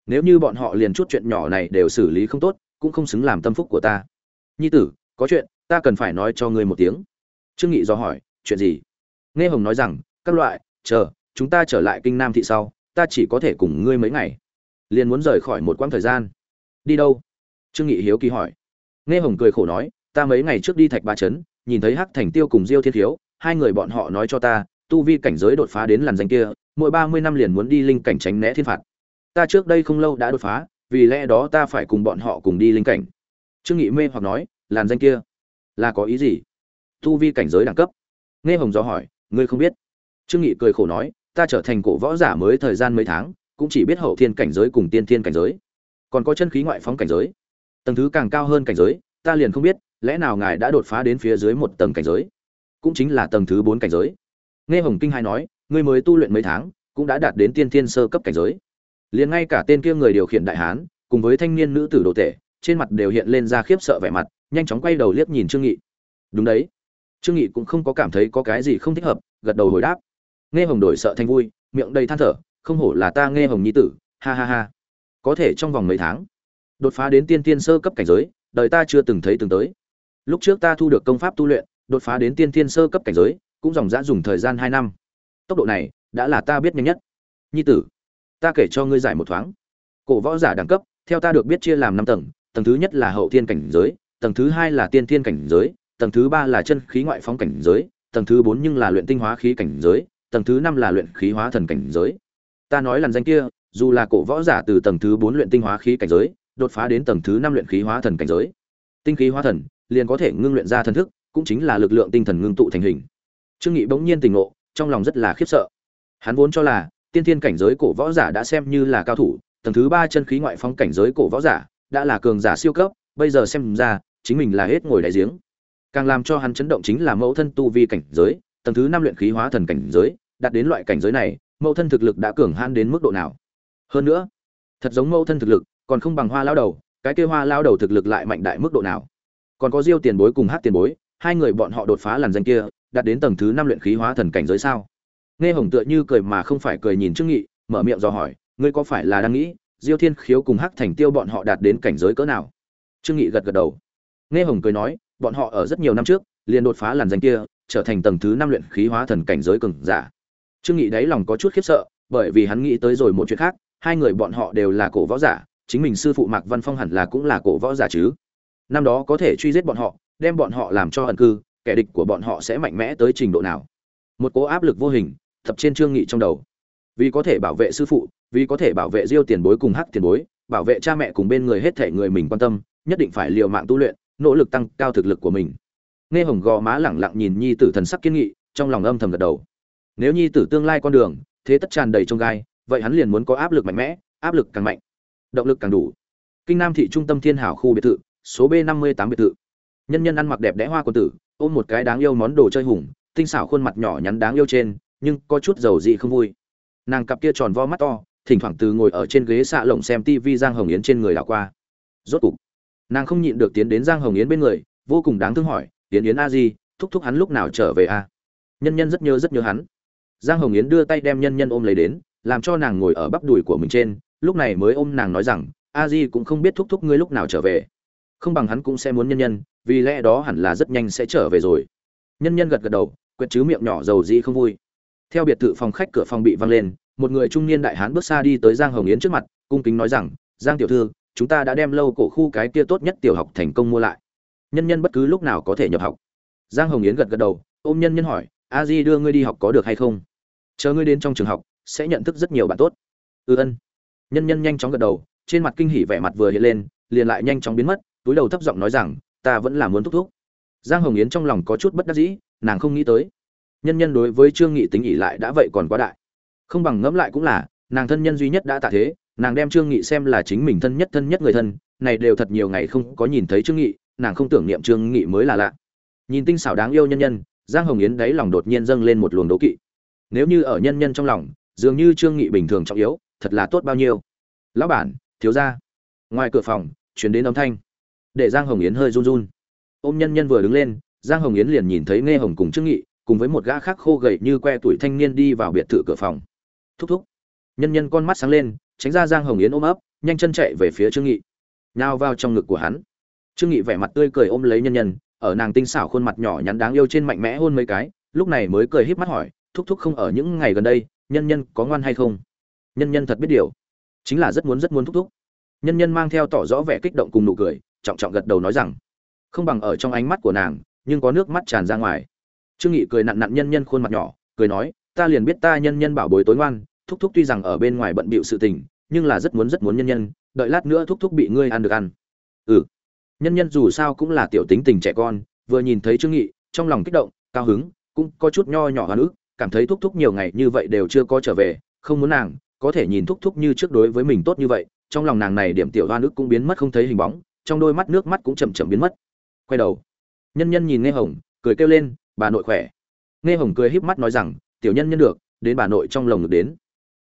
Nếu như bọn họ liền chút chuyện nhỏ này đều xử lý không tốt, cũng không xứng làm tâm phúc của ta. Nhi tử, có chuyện ta cần phải nói cho ngươi một tiếng. Trương nghị do hỏi, chuyện gì? Nghe hồng nói rằng, các loại, chờ, chúng ta trở lại kinh nam thị sau, ta chỉ có thể cùng ngươi mấy ngày. Liền muốn rời khỏi một quãng thời gian. Đi đâu? Trương nghị hiếu kỳ hỏi. Nghe hồng cười khổ nói, ta mấy ngày trước đi thạch ba trấn, nhìn thấy hắc thành tiêu cùng diêu thiên thiếu, hai người bọn họ nói cho ta, tu vi cảnh giới đột phá đến làn danh kia, mỗi ba mươi năm liền muốn đi linh cảnh tránh né thiên phạt. Ta trước đây không lâu đã đột phá, vì lẽ đó ta phải cùng bọn họ cùng đi linh cảnh. Trương nghị mê hoặc nói, làn danh kia là có ý gì? Tu vi cảnh giới đẳng cấp. Nghe hồng gió hỏi, ngươi không biết. Trương nghị cười khổ nói, ta trở thành cổ võ giả mới thời gian mấy tháng, cũng chỉ biết hậu thiên cảnh giới cùng tiên thiên cảnh giới. Còn có chân khí ngoại phóng cảnh giới. Tầng thứ càng cao hơn cảnh giới, ta liền không biết, lẽ nào ngài đã đột phá đến phía dưới một tầng cảnh giới? Cũng chính là tầng thứ bốn cảnh giới. Nghe hồng kinh hai nói, ngươi mới tu luyện mấy tháng, cũng đã đạt đến tiên thiên sơ cấp cảnh giới. Liền ngay cả tên kia người điều khiển đại hán, cùng với thanh niên nữ tử đồ tể, trên mặt đều hiện lên ra khiếp sợ vẻ mặt nhanh chóng quay đầu liếc nhìn trương nghị. Đúng đấy. Trương nghị cũng không có cảm thấy có cái gì không thích hợp, gật đầu hồi đáp. Nghe hồng đổi sợ thành vui, miệng đầy than thở, không hổ là ta nghe hồng nhi tử, ha ha ha. Có thể trong vòng mấy tháng, đột phá đến tiên tiên sơ cấp cảnh giới, đời ta chưa từng thấy từng tới. Lúc trước ta thu được công pháp tu luyện, đột phá đến tiên tiên sơ cấp cảnh giới, cũng dòng dã dùng thời gian hai năm. Tốc độ này, đã là ta biết nhanh nhất. Nhi tử, ta kể cho ngươi giải một thoáng. Cổ võ giả đẳng cấp, theo ta được biết chia làm năm tầng tầng thứ nhất là hậu thiên cảnh giới tầng thứ hai là tiên thiên cảnh giới, tầng thứ ba là chân khí ngoại phóng cảnh giới, tầng thứ bốn nhưng là luyện tinh hóa khí cảnh giới, tầng thứ năm là luyện khí hóa thần cảnh giới. Ta nói lần danh kia, dù là cổ võ giả từ tầng thứ bốn luyện tinh hóa khí cảnh giới, đột phá đến tầng thứ năm luyện khí hóa thần cảnh giới. Tinh khí hóa thần, liền có thể ngưng luyện ra thần thức, cũng chính là lực lượng tinh thần ngưng tụ thành hình. Trương nghị bỗng nhiên tỉnh ngộ, trong lòng rất là khiếp sợ. Hắn vốn cho là, tiên thiên cảnh giới cổ võ giả đã xem như là cao thủ, tầng thứ ba chân khí ngoại phong cảnh giới cổ võ giả, đã là cường giả siêu cấp, bây giờ xem ra chính mình là hết ngồi đại giếng. Càng làm cho hắn chấn động chính là mẫu thân tu vi cảnh giới, tầng thứ năm luyện khí hóa thần cảnh giới, đạt đến loại cảnh giới này, mẫu thân thực lực đã cường hãn đến mức độ nào. Hơn nữa, thật giống mẫu thân thực lực, còn không bằng hoa lao đầu, cái kia hoa lao đầu thực lực lại mạnh đại mức độ nào. Còn có diêu tiền bối cùng hát tiền bối, hai người bọn họ đột phá làn danh kia, đạt đến tầng thứ năm luyện khí hóa thần cảnh giới sao? Nghe hồng tựa như cười mà không phải cười nhìn trương nghị, mở miệng do hỏi, ngươi có phải là đang nghĩ, diêu thiên khiếu cùng hắc thành tiêu bọn họ đạt đến cảnh giới cỡ nào? Trương nghị gật gật đầu nghe hồng cười nói, bọn họ ở rất nhiều năm trước, liền đột phá làn danh kia, trở thành tầng thứ năm luyện khí hóa thần cảnh giới cường giả. Trương nghị đáy lòng có chút khiếp sợ, bởi vì hắn nghĩ tới rồi một chuyện khác, hai người bọn họ đều là cổ võ giả, chính mình sư phụ mạc văn phong hẳn là cũng là cổ võ giả chứ. Năm đó có thể truy giết bọn họ, đem bọn họ làm cho ẩn cư, kẻ địch của bọn họ sẽ mạnh mẽ tới trình độ nào. Một cố áp lực vô hình tập trên trương nghị trong đầu. Vì có thể bảo vệ sư phụ, vì có thể bảo vệ diêu tiền bối cùng hắc tiền bối, bảo vệ cha mẹ cùng bên người hết thể người mình quan tâm, nhất định phải liều mạng tu luyện nỗ lực tăng cao thực lực của mình. Nghe hồng gò má lẳng lặng nhìn nhi tử thần sắc kiên nghị, trong lòng âm thầm gật đầu. Nếu nhi tử tương lai con đường, thế tất tràn đầy trong gai, vậy hắn liền muốn có áp lực mạnh mẽ, áp lực càng mạnh, động lực càng đủ. Kinh nam thị trung tâm thiên hảo khu biệt thự, số b năm mươi tám biệt thự. Nhân nhân ăn mặc đẹp đẽ hoa quân tử, ôm một cái đáng yêu món đồ chơi hùng, tinh xảo khuôn mặt nhỏ nhắn đáng yêu trên, nhưng có chút dầu dị không vui. Nàng cặp kia tròn vo mắt to, thỉnh thoảng từ ngồi ở trên ghế xạ lồng xem tivi giang hồng yến trên người đảo qua. Rốt cục nàng không nhịn được tiến đến giang hồng yến bên người, vô cùng đáng thương hỏi, yến yến a di, thúc thúc hắn lúc nào trở về a nhân nhân rất nhớ rất nhớ hắn. Giang hồng yến đưa tay đem nhân nhân ôm lấy đến, làm cho nàng ngồi ở bắp đùi của mình trên, lúc này mới ôm nàng nói rằng, a di cũng không biết thúc thúc ngươi lúc nào trở về. Không bằng hắn cũng sẽ muốn nhân nhân, vì lẽ đó hẳn là rất nhanh sẽ trở về rồi. Nhân nhân gật gật đầu quyệt chứ miệng nhỏ dầu dĩ không vui. Theo biệt thự phòng khách cửa phòng bị văng lên, một người trung niên đại hán bước xa đi tới giang hồng yến trước mặt, cung kính nói rằng, giang tiểu thư chúng ta đã đem lâu cổ khu cái kia tốt nhất tiểu học thành công mua lại. Nhân nhân bất cứ lúc nào có thể nhập học. Giang hồng yến gật gật đầu, ôm nhân nhân hỏi, a di đưa ngươi đi học có được hay không? Chờ ngươi đến trong trường học, sẽ nhận thức rất nhiều bạn tốt. Ư ừ ân. Nhân nhân nhanh chóng gật đầu, trên mặt kinh hỉ vẻ mặt vừa hiện lên, liền lại nhanh chóng biến mất, túi đầu thấp giọng nói rằng, ta vẫn là muốn thúc thúc. Giang hồng yến trong lòng có chút bất đắc dĩ, nàng không nghĩ tới. Nhân nhân đối với trương nghị tính ỉ lại đã vậy còn quá đại. Không bằng ngẫm lại cũng là, nàng thân nhân duy nhất đã tạ thế nàng đem trương nghị xem là chính mình thân nhất thân nhất người thân, này đều thật nhiều ngày không có nhìn thấy trương nghị, nàng không tưởng niệm trương nghị mới là lạ. Nhìn tinh xảo đáng yêu nhân nhân, giang hồng yến đáy lòng đột nhiên dâng lên một luồng đố kỵ. Nếu như ở nhân nhân trong lòng, dường như trương nghị bình thường trọng yếu, thật là tốt bao nhiêu. Lão bản, thiếu gia. Ngoài cửa phòng, truyền đến âm thanh. Để giang hồng yến hơi run run. Ôm nhân nhân vừa đứng lên, giang hồng yến liền nhìn thấy nghe hồng cùng trương nghị, cùng với một gã khác khô gầy như que tuổi thanh niên đi vào biệt thự cửa phòng. Thúc thúc. Nhân nhân con mắt sáng lên tránh ra giang hồng yến ôm ấp, nhanh chân chạy về phía trương nghị. Nhào vào trong ngực của hắn. Trương nghị vẻ mặt tươi cười ôm lấy nhân nhân, ở nàng tinh xảo khuôn mặt nhỏ nhắn đáng yêu trên mạnh mẽ hôn mấy cái, lúc này mới cười híp mắt hỏi, thúc thúc không ở những ngày gần đây, nhân nhân có ngoan hay không? Nhân nhân thật biết điều. Chính là rất muốn rất muốn thúc thúc. Nhân nhân mang theo tỏ rõ vẻ kích động cùng nụ cười, trọng trọng gật đầu nói rằng, không bằng ở trong ánh mắt của nàng, nhưng có nước mắt tràn ra ngoài. Trương nghị cười nặn nặn nhân nhân khuôn mặt nhỏ, cười nói, ta liền biết ta nhân nhân bảo bối tối ngoan thúc thúc tuy rằng ở bên ngoài bận bịu sự tình, nhưng là rất muốn rất muốn nhân nhân, đợi lát nữa thúc thúc bị ngươi ăn được ăn. Ừ. Nhân nhân dù sao cũng là tiểu tính tình trẻ con, vừa nhìn thấy trương nghị, trong lòng kích động, cao hứng, cũng có chút nho nhỏ hoan ức, cảm thấy thúc thúc nhiều ngày như vậy đều chưa có trở về, không muốn nàng, có thể nhìn thúc thúc như trước đối với mình tốt như vậy, trong lòng nàng này điểm tiểu hoa ức cũng biến mất không thấy hình bóng, trong đôi mắt nước mắt cũng chậm chậm biến mất. Quay đầu. Nhân nhân nhìn nghe hồng, cười kêu lên, bà nội khỏe. Nghe hồng cười híp mắt nói rằng, tiểu nhân nhân được, đến bà nội trong lồng được đến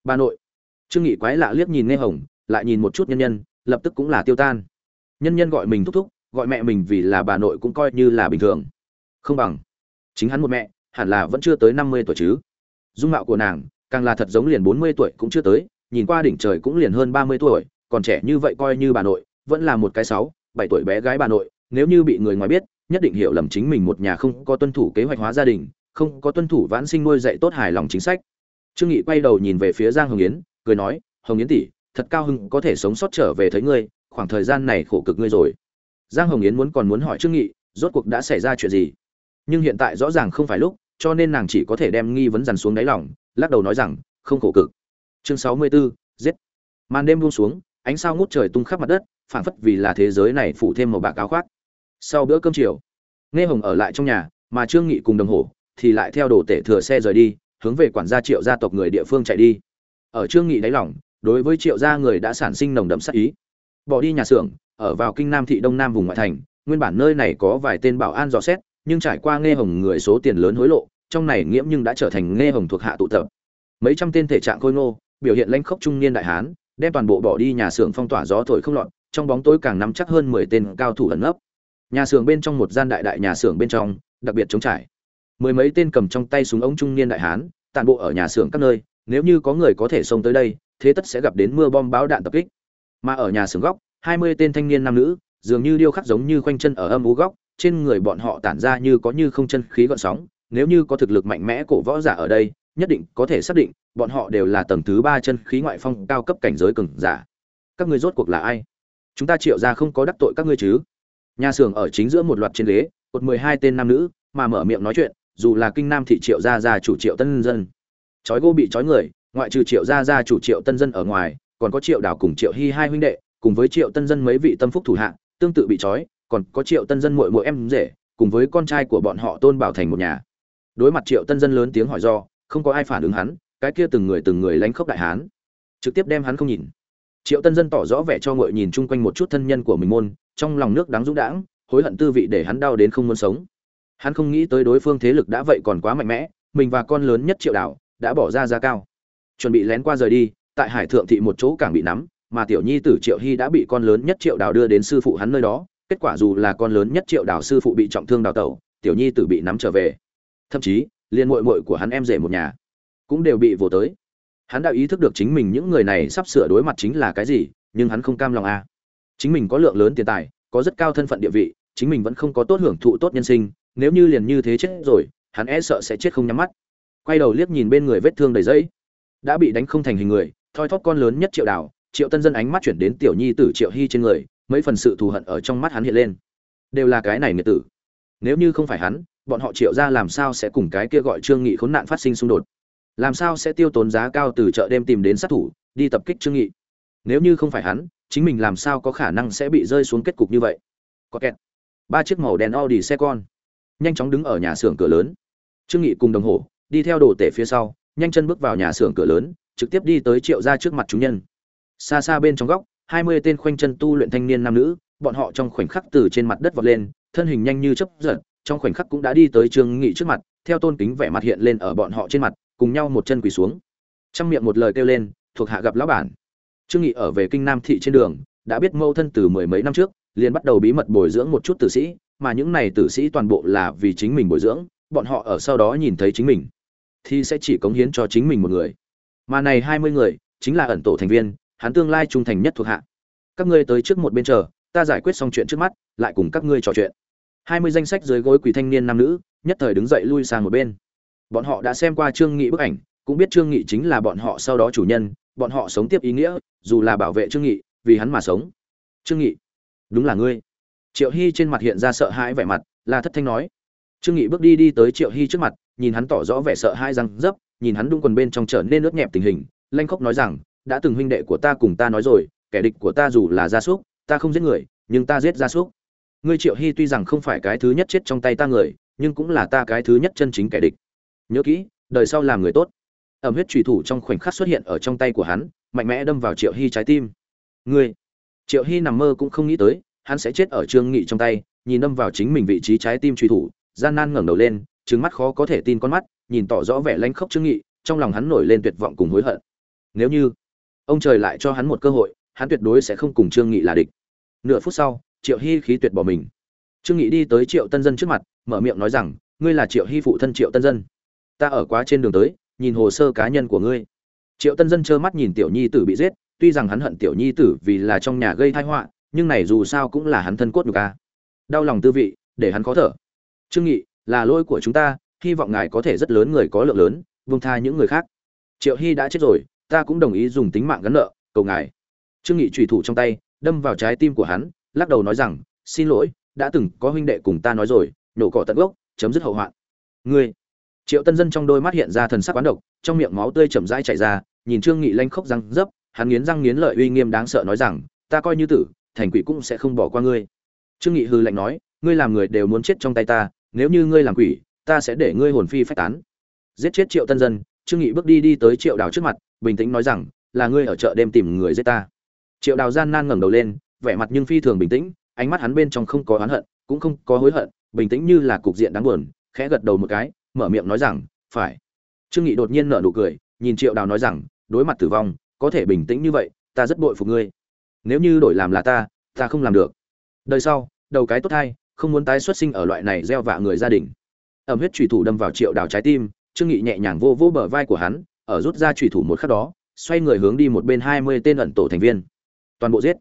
bà nội. Trương nghị quái lạ liếc nhìn nghe hồng, lại nhìn một chút nhân nhân, lập tức cũng là tiêu tan. Nhân nhân gọi mình thúc thúc, gọi mẹ mình vì là bà nội cũng coi như là bình thường. Không bằng. Chính hắn một mẹ, hẳn là vẫn chưa tới năm mươi tuổi chứ. Dung mạo của nàng, càng là thật giống liền bốn mươi tuổi cũng chưa tới, nhìn qua đỉnh trời cũng liền hơn ba mươi tuổi, còn trẻ như vậy coi như bà nội, vẫn là một cái sáu, bảy tuổi bé gái bà nội, nếu như bị người ngoài biết, nhất định hiểu lầm chính mình một nhà không có tuân thủ kế hoạch hóa gia đình, không có tuân thủ vãn sinh nuôi dạy tốt hài lòng chính sách trương nghị quay đầu nhìn về phía giang hồng yến cười nói hồng yến tỷ thật cao hưng có thể sống sót trở về thấy ngươi khoảng thời gian này khổ cực ngươi rồi. Giang hồng yến muốn còn muốn hỏi trương nghị rốt cuộc đã xảy ra chuyện gì. Nhưng hiện tại rõ ràng không phải lúc cho nên nàng chỉ có thể đem nghi vấn dằn xuống đáy lòng lắc đầu nói rằng không khổ cực. Chương 64, giết. Màn đêm buông xuống ánh sao ngút trời tung khắp mặt đất phảng phất vì là thế giới này phủ thêm một bạc áo khoác. Sau bữa cơm chiều nghe hồng ở lại trong nhà mà trương nghị cùng đồng hồ thì lại theo đồ tể thừa xe rời đi hướng về quản gia triệu gia tộc người địa phương chạy đi. Ở trương nghị đáy lòng, đối với triệu gia người đã sản sinh nồng đậm sát ý. Bỏ đi nhà xưởng, ở vào kinh nam thị đông nam vùng ngoại thành, nguyên bản nơi này có vài tên bảo an dò xét, nhưng trải qua nghe hồng người số tiền lớn hối lộ, trong này nghiễm nhưng đã trở thành nghe hồng thuộc hạ tụ tập. Mấy trăm tên thể trạng khôi ngô, biểu hiện lãnh khốc trung niên đại hán, đem toàn bộ bỏ đi nhà xưởng phong tỏa gió thổi không lọt, trong bóng tối càng nắm chắc hơn mười tên cao thủ ẩn nấp. Nhà xưởng bên trong một gian đại đại nhà xưởng bên trong, đặc biệt chống trải mười mấy tên cầm trong tay súng ống trung niên đại hán tàn bộ ở nhà xưởng các nơi, nếu như có người có thể xông tới đây, thế tất sẽ gặp đến mưa bom báo đạn tập kích. Mà ở nhà xưởng góc, hai mươi tên thanh niên nam nữ, dường như điêu khắc giống như khoanh chân ở âm ú góc, trên người bọn họ tản ra như có như không chân khí gợn sóng, nếu như có thực lực mạnh mẽ cổ võ giả ở đây, nhất định có thể xác định, bọn họ đều là tầng thứ ba chân khí ngoại phong cao cấp cảnh giới cường giả. Các ngươi rốt cuộc là ai? Chúng ta triệu ra không có đắc tội các ngươi chứ? Nhà xưởng ở chính giữa một loạt trên ghế, cột mười hai tên nam nữ, mà mở miệng nói chuyện dù là kinh nam thị triệu gia gia chủ triệu tân dân. Chói gô bị chói người, ngoại trừ triệu gia gia chủ triệu tân dân ở ngoài, còn có triệu đảo cùng triệu hy hai huynh đệ, cùng với triệu tân dân mấy vị tâm phúc thủ hạ, tương tự bị chói, còn có triệu tân dân muội muội em rể, cùng với con trai của bọn họ tôn bảo thành một nhà. Đối mặt triệu tân dân lớn tiếng hỏi do, không có ai phản ứng hắn, cái kia từng người từng người lánh khốc đại hán. Trực tiếp đem hắn không nhìn. Triệu tân dân tỏ rõ vẻ cho ngội nhìn chung quanh một chút thân nhân của mình môn, trong lòng nước đáng dũng đãng, hối hận tư vị để hắn đau đến không muốn sống hắn không nghĩ tới đối phương thế lực đã vậy còn quá mạnh mẽ, mình và con lớn nhất triệu đảo đã bỏ ra giá cao. Chuẩn bị lén qua rời đi, tại hải thượng thị một chỗ càng bị nắm, mà tiểu nhi tử triệu hy đã bị con lớn nhất triệu đảo đưa đến sư phụ hắn nơi đó, kết quả dù là con lớn nhất triệu đảo sư phụ bị trọng thương đào tẩu, tiểu nhi tử bị nắm trở về. Thậm chí liên mội mội của hắn em rể một nhà cũng đều bị vồ tới. Hắn đã ý thức được chính mình những người này sắp sửa đối mặt chính là cái gì, nhưng hắn không cam lòng a à. chính mình có lượng lớn tiền tài, có rất cao thân phận địa vị, chính mình vẫn không có tốt hưởng thụ tốt nhân sinh nếu như liền như thế chết rồi, hắn e sợ sẽ chết không nhắm mắt. Quay đầu liếc nhìn bên người vết thương đầy dẫy đã bị đánh không thành hình người, thoi thóp con lớn nhất triệu đảo triệu tân dân ánh mắt chuyển đến tiểu nhi tử triệu hy trên người, mấy phần sự thù hận ở trong mắt hắn hiện lên. Đều là cái này người tử. Nếu như không phải hắn, bọn họ triệu ra làm sao sẽ cùng cái kia gọi trương nghị khốn nạn phát sinh xung đột? Làm sao sẽ tiêu tốn giá cao từ chợ đêm tìm đến sát thủ, đi tập kích trương nghị? Nếu như không phải hắn, chính mình làm sao có khả năng sẽ bị rơi xuống kết cục như vậy? Có kẹt. Ba chiếc màu đen audi xe con nhanh chóng đứng ở nhà xưởng cửa lớn. Trương nghị cùng đồng hồ, đi theo đồ tể phía sau, nhanh chân bước vào nhà xưởng cửa lớn, trực tiếp đi tới triệu gia trước mặt chúng nhân. Xa xa bên trong góc, hai mươi tên khoanh chân tu luyện thanh niên nam nữ, bọn họ trong khoảnh khắc từ trên mặt đất vọt lên, thân hình nhanh như chớp giật, trong khoảnh khắc cũng đã đi tới trương nghị trước mặt, theo tôn kính vẻ mặt hiện lên ở bọn họ trên mặt, cùng nhau một chân quỳ xuống. Trong miệng một lời kêu lên, thuộc hạ gặp lão bản. Trương nghị ở về kinh nam thị trên đường, đã biết mâu thân từ mười mấy năm trước, liền bắt đầu bí mật bồi dưỡng một chút tử sĩ mà những này tử sĩ toàn bộ là vì chính mình bồi dưỡng, bọn họ ở sau đó nhìn thấy chính mình, thì sẽ chỉ cống hiến cho chính mình một người. Mà này hai mươi người, chính là ẩn tổ thành viên, hắn tương lai trung thành nhất thuộc hạ. Các ngươi tới trước một bên chờ, ta giải quyết xong chuyện trước mắt, lại cùng các ngươi trò chuyện. hai mươi danh sách dưới gối quỷ thanh niên nam nữ, nhất thời đứng dậy lui sang một bên. Bọn họ đã xem qua trương nghị bức ảnh, cũng biết trương nghị chính là bọn họ sau đó chủ nhân, bọn họ sống tiếp ý nghĩa, dù là bảo vệ trương nghị, vì hắn mà sống. Trương nghị, đúng là ngươi triệu hy trên mặt hiện ra sợ hãi vẻ mặt là thất thanh nói. Trương nghị bước đi đi tới triệu hy trước mặt, nhìn hắn tỏ rõ vẻ sợ hãi răng dấp, nhìn hắn đung quần bên trong trở nên ướt nhẹp tình hình, lanh khóc nói rằng, đã từng huynh đệ của ta cùng ta nói rồi, kẻ địch của ta dù là gia súc, ta không giết người, nhưng ta giết gia súc. Ngươi triệu hy tuy rằng không phải cái thứ nhất chết trong tay ta người, nhưng cũng là ta cái thứ nhất chân chính kẻ địch. Nhớ kỹ, đời sau làm người tốt. Ẩm huyết trùy thủ trong khoảnh khắc xuất hiện ở trong tay của hắn, mạnh mẽ đâm vào triệu hy trái tim. Ngươi? Triệu hy nằm mơ cũng không nghĩ tới hắn sẽ chết ở trương nghị trong tay, nhìn đâm vào chính mình vị trí trái tim truy thủ, gian nan ngẩng đầu lên, trừng mắt khó có thể tin con mắt, nhìn tỏ rõ vẻ lanh khốc trương nghị, trong lòng hắn nổi lên tuyệt vọng cùng hối hận. Nếu như ông trời lại cho hắn một cơ hội, hắn tuyệt đối sẽ không cùng trương nghị là địch. Nửa phút sau, triệu hy khí tuyệt bỏ mình. Trương nghị đi tới triệu tân dân trước mặt, mở miệng nói rằng, ngươi là triệu hy phụ thân triệu tân dân. Ta ở quá trên đường tới, nhìn hồ sơ cá nhân của ngươi. Triệu tân dân trơ mắt nhìn tiểu nhi tử bị giết, tuy rằng hắn hận tiểu nhi tử vì là trong nhà gây tai họa nhưng này dù sao cũng là hắn thân cốt nhục a. Đau lòng tư vị, để hắn khó thở. Trương nghị, là lỗi của chúng ta, hy vọng ngài có thể rất lớn người có lượng lớn vung tha những người khác. Triệu hy đã chết rồi, ta cũng đồng ý dùng tính mạng gắn nợ, cầu ngài. Trương nghị trùy thủ trong tay, đâm vào trái tim của hắn, lắc đầu nói rằng, xin lỗi, đã từng có huynh đệ cùng ta nói rồi, nổ cỏ tận gốc, chấm dứt hậu hoạn. Ngươi? Triệu tân dân trong đôi mắt hiện ra thần sắc quán độc, trong miệng máu tươi chậm rãi chảy ra, nhìn trương nghị lanh khốc răng dấp, hắn nghiến răng nghiến lợi uy nghiêm đáng sợ nói rằng, ta coi như tử thành quỷ cũng sẽ không bỏ qua ngươi. Trương nghị hư lạnh nói, ngươi làm người đều muốn chết trong tay ta, nếu như ngươi làm quỷ, ta sẽ để ngươi hồn phi phách tán. Giết chết triệu tân dân, trương nghị bước đi đi tới triệu đào trước mặt, bình tĩnh nói rằng, là ngươi ở chợ đêm tìm người giết ta. Triệu đào gian nan ngẩng đầu lên, vẻ mặt nhưng phi thường bình tĩnh, ánh mắt hắn bên trong không có oán hận, cũng không có hối hận, bình tĩnh như là cục diện đáng buồn, khẽ gật đầu một cái, mở miệng nói rằng, phải. Trương nghị đột nhiên nở nụ cười, nhìn triệu đào nói rằng, đối mặt tử vong, có thể bình tĩnh như vậy, ta rất bội phục ngươi nếu như đổi làm là ta ta không làm được. Đời sau, đầu cái tốt hay không muốn tái xuất sinh ở loại này gieo vạ người gia đình. Ẩm huyết trùy thủ đâm vào triệu đào trái tim, trương nghị nhẹ nhàng vô vô bờ vai của hắn, ở rút ra trùy thủ một khắc đó, xoay người hướng đi một bên hai mươi tên ẩn tổ thành viên. Toàn bộ giết.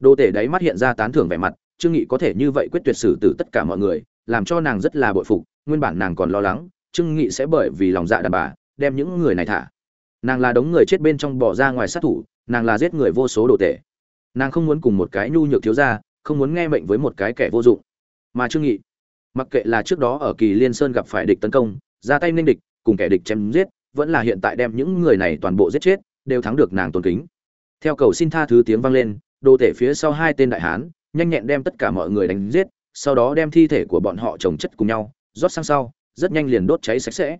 Đô tể đáy mắt hiện ra tán thưởng vẻ mặt, trương nghị có thể như vậy quyết tuyệt xử tử tất cả mọi người, làm cho nàng rất là bội phục, nguyên bản nàng còn lo lắng, trương nghị sẽ bởi vì lòng dạ đàn bà, đem những người này thả. Nàng là đống người chết bên trong bỏ ra ngoài sát thủ, nàng là giết người vô số đồ tể nàng không muốn cùng một cái nhu nhược thiếu gia, không muốn nghe mệnh với một cái kẻ vô dụng. Mà trương nghị, mặc kệ là trước đó ở kỳ liên sơn gặp phải địch tấn công, ra tay nên địch, cùng kẻ địch chém giết, vẫn là hiện tại đem những người này toàn bộ giết chết, đều thắng được nàng tôn kính. Theo cầu xin tha thứ tiếng vang lên, đồ tể phía sau hai tên đại hán, nhanh nhẹn đem tất cả mọi người đánh giết, sau đó đem thi thể của bọn họ chồng chất cùng nhau, rót sang sau, rất nhanh liền đốt cháy sạch sẽ.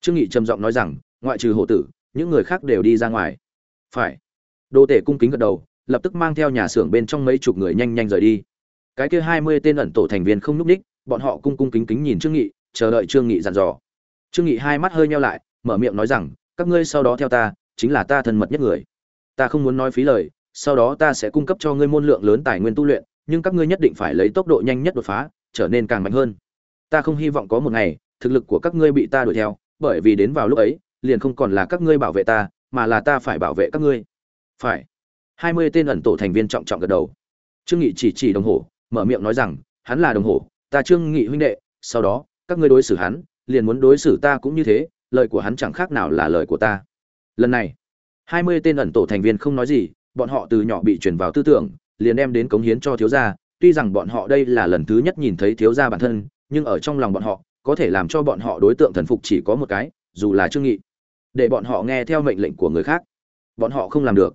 Trương nghị trầm giọng nói rằng, ngoại trừ hổ tử, những người khác đều đi ra ngoài. Phải. Đồ tể cung kính gật đầu lập tức mang theo nhà xưởng bên trong mấy chục người nhanh nhanh rời đi. Cái kia hai mươi tên ẩn tổ thành viên không núp ních, bọn họ cung cung kính kính nhìn trương nghị, chờ đợi trương nghị dặn dò. Trương nghị hai mắt hơi nheo lại, mở miệng nói rằng, các ngươi sau đó theo ta, chính là ta thân mật nhất người. Ta không muốn nói phí lời, sau đó ta sẽ cung cấp cho ngươi môn lượng lớn tài nguyên tu luyện, nhưng các ngươi nhất định phải lấy tốc độ nhanh nhất đột phá, trở nên càng mạnh hơn. Ta không hy vọng có một ngày, thực lực của các ngươi bị ta đuổi theo, bởi vì đến vào lúc ấy, liền không còn là các ngươi bảo vệ ta, mà là ta phải bảo vệ các ngươi. Phải hai mươi tên ẩn tổ thành viên trọng trọng gật đầu. Trương nghị chỉ chỉ đồng hồ, mở miệng nói rằng, hắn là đồng hồ, ta trương nghị huynh đệ, sau đó, các ngươi đối xử hắn, liền muốn đối xử ta cũng như thế, lời của hắn chẳng khác nào là lời của ta. Lần này, hai mươi tên ẩn tổ thành viên không nói gì, bọn họ từ nhỏ bị truyền vào tư tưởng, liền đem đến cống hiến cho thiếu gia, tuy rằng bọn họ đây là lần thứ nhất nhìn thấy thiếu gia bản thân, nhưng ở trong lòng bọn họ, có thể làm cho bọn họ đối tượng thần phục chỉ có một cái, dù là trương nghị. Để bọn họ nghe theo mệnh lệnh của người khác. Bọn họ không làm được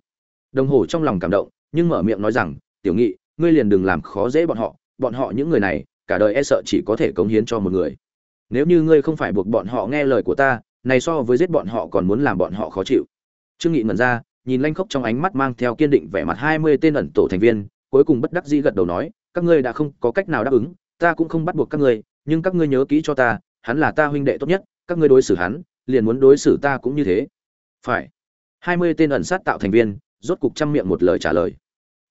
đồng hồ trong lòng cảm động, nhưng mở miệng nói rằng, tiểu nghị, ngươi liền đừng làm khó dễ bọn họ bọn họ những người này, cả đời e sợ chỉ có thể cống hiến cho một người. Nếu như ngươi không phải buộc bọn họ nghe lời của ta, này so với giết bọn họ còn muốn làm bọn họ khó chịu. Trương nghị ngẩn ra, nhìn lanh khốc trong ánh mắt mang theo kiên định vẻ mặt hai mươi tên ẩn tổ thành viên, cuối cùng bất đắc dĩ gật đầu nói, các ngươi đã không có cách nào đáp ứng, ta cũng không bắt buộc các ngươi, nhưng các ngươi nhớ kỹ cho ta, hắn là ta huynh đệ tốt nhất, các ngươi đối xử hắn, liền muốn đối xử ta cũng như thế. Phải. Hai mươi tên ẩn sát tạo thành viên rốt cục trăm miệng một lời trả lời.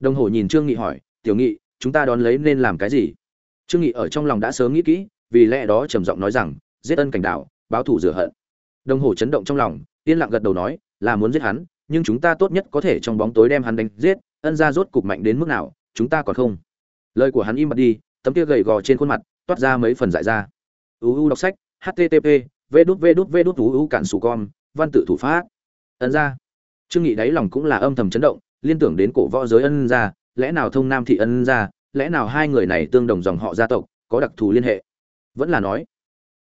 Đồng hồ nhìn trương nghị hỏi, tiểu nghị, chúng ta đón lấy nên làm cái gì? Trương nghị ở trong lòng đã sớm nghĩ kỹ, vì lẽ đó trầm giọng nói rằng, giết ân cảnh đạo, báo thù rửa hận. Đồng hồ chấn động trong lòng, yên lặng gật đầu nói, là muốn giết hắn, nhưng chúng ta tốt nhất có thể trong bóng tối đem hắn đánh giết, ân ra rốt cục mạnh đến mức nào, chúng ta còn không? Lời của hắn im bặt đi, tấm kia gầy gò trên khuôn mặt toát ra mấy phần dại ra. Uu đọc sách http v đút v đút v đút uu cản sù con, văn tự thủ pháp. Ân ra trương nghị đáy lòng cũng là âm thầm chấn động liên tưởng đến cổ võ giới ân gia, lẽ nào thông nam thị ân gia, lẽ nào hai người này tương đồng dòng họ gia tộc có đặc thù liên hệ? Vẫn là nói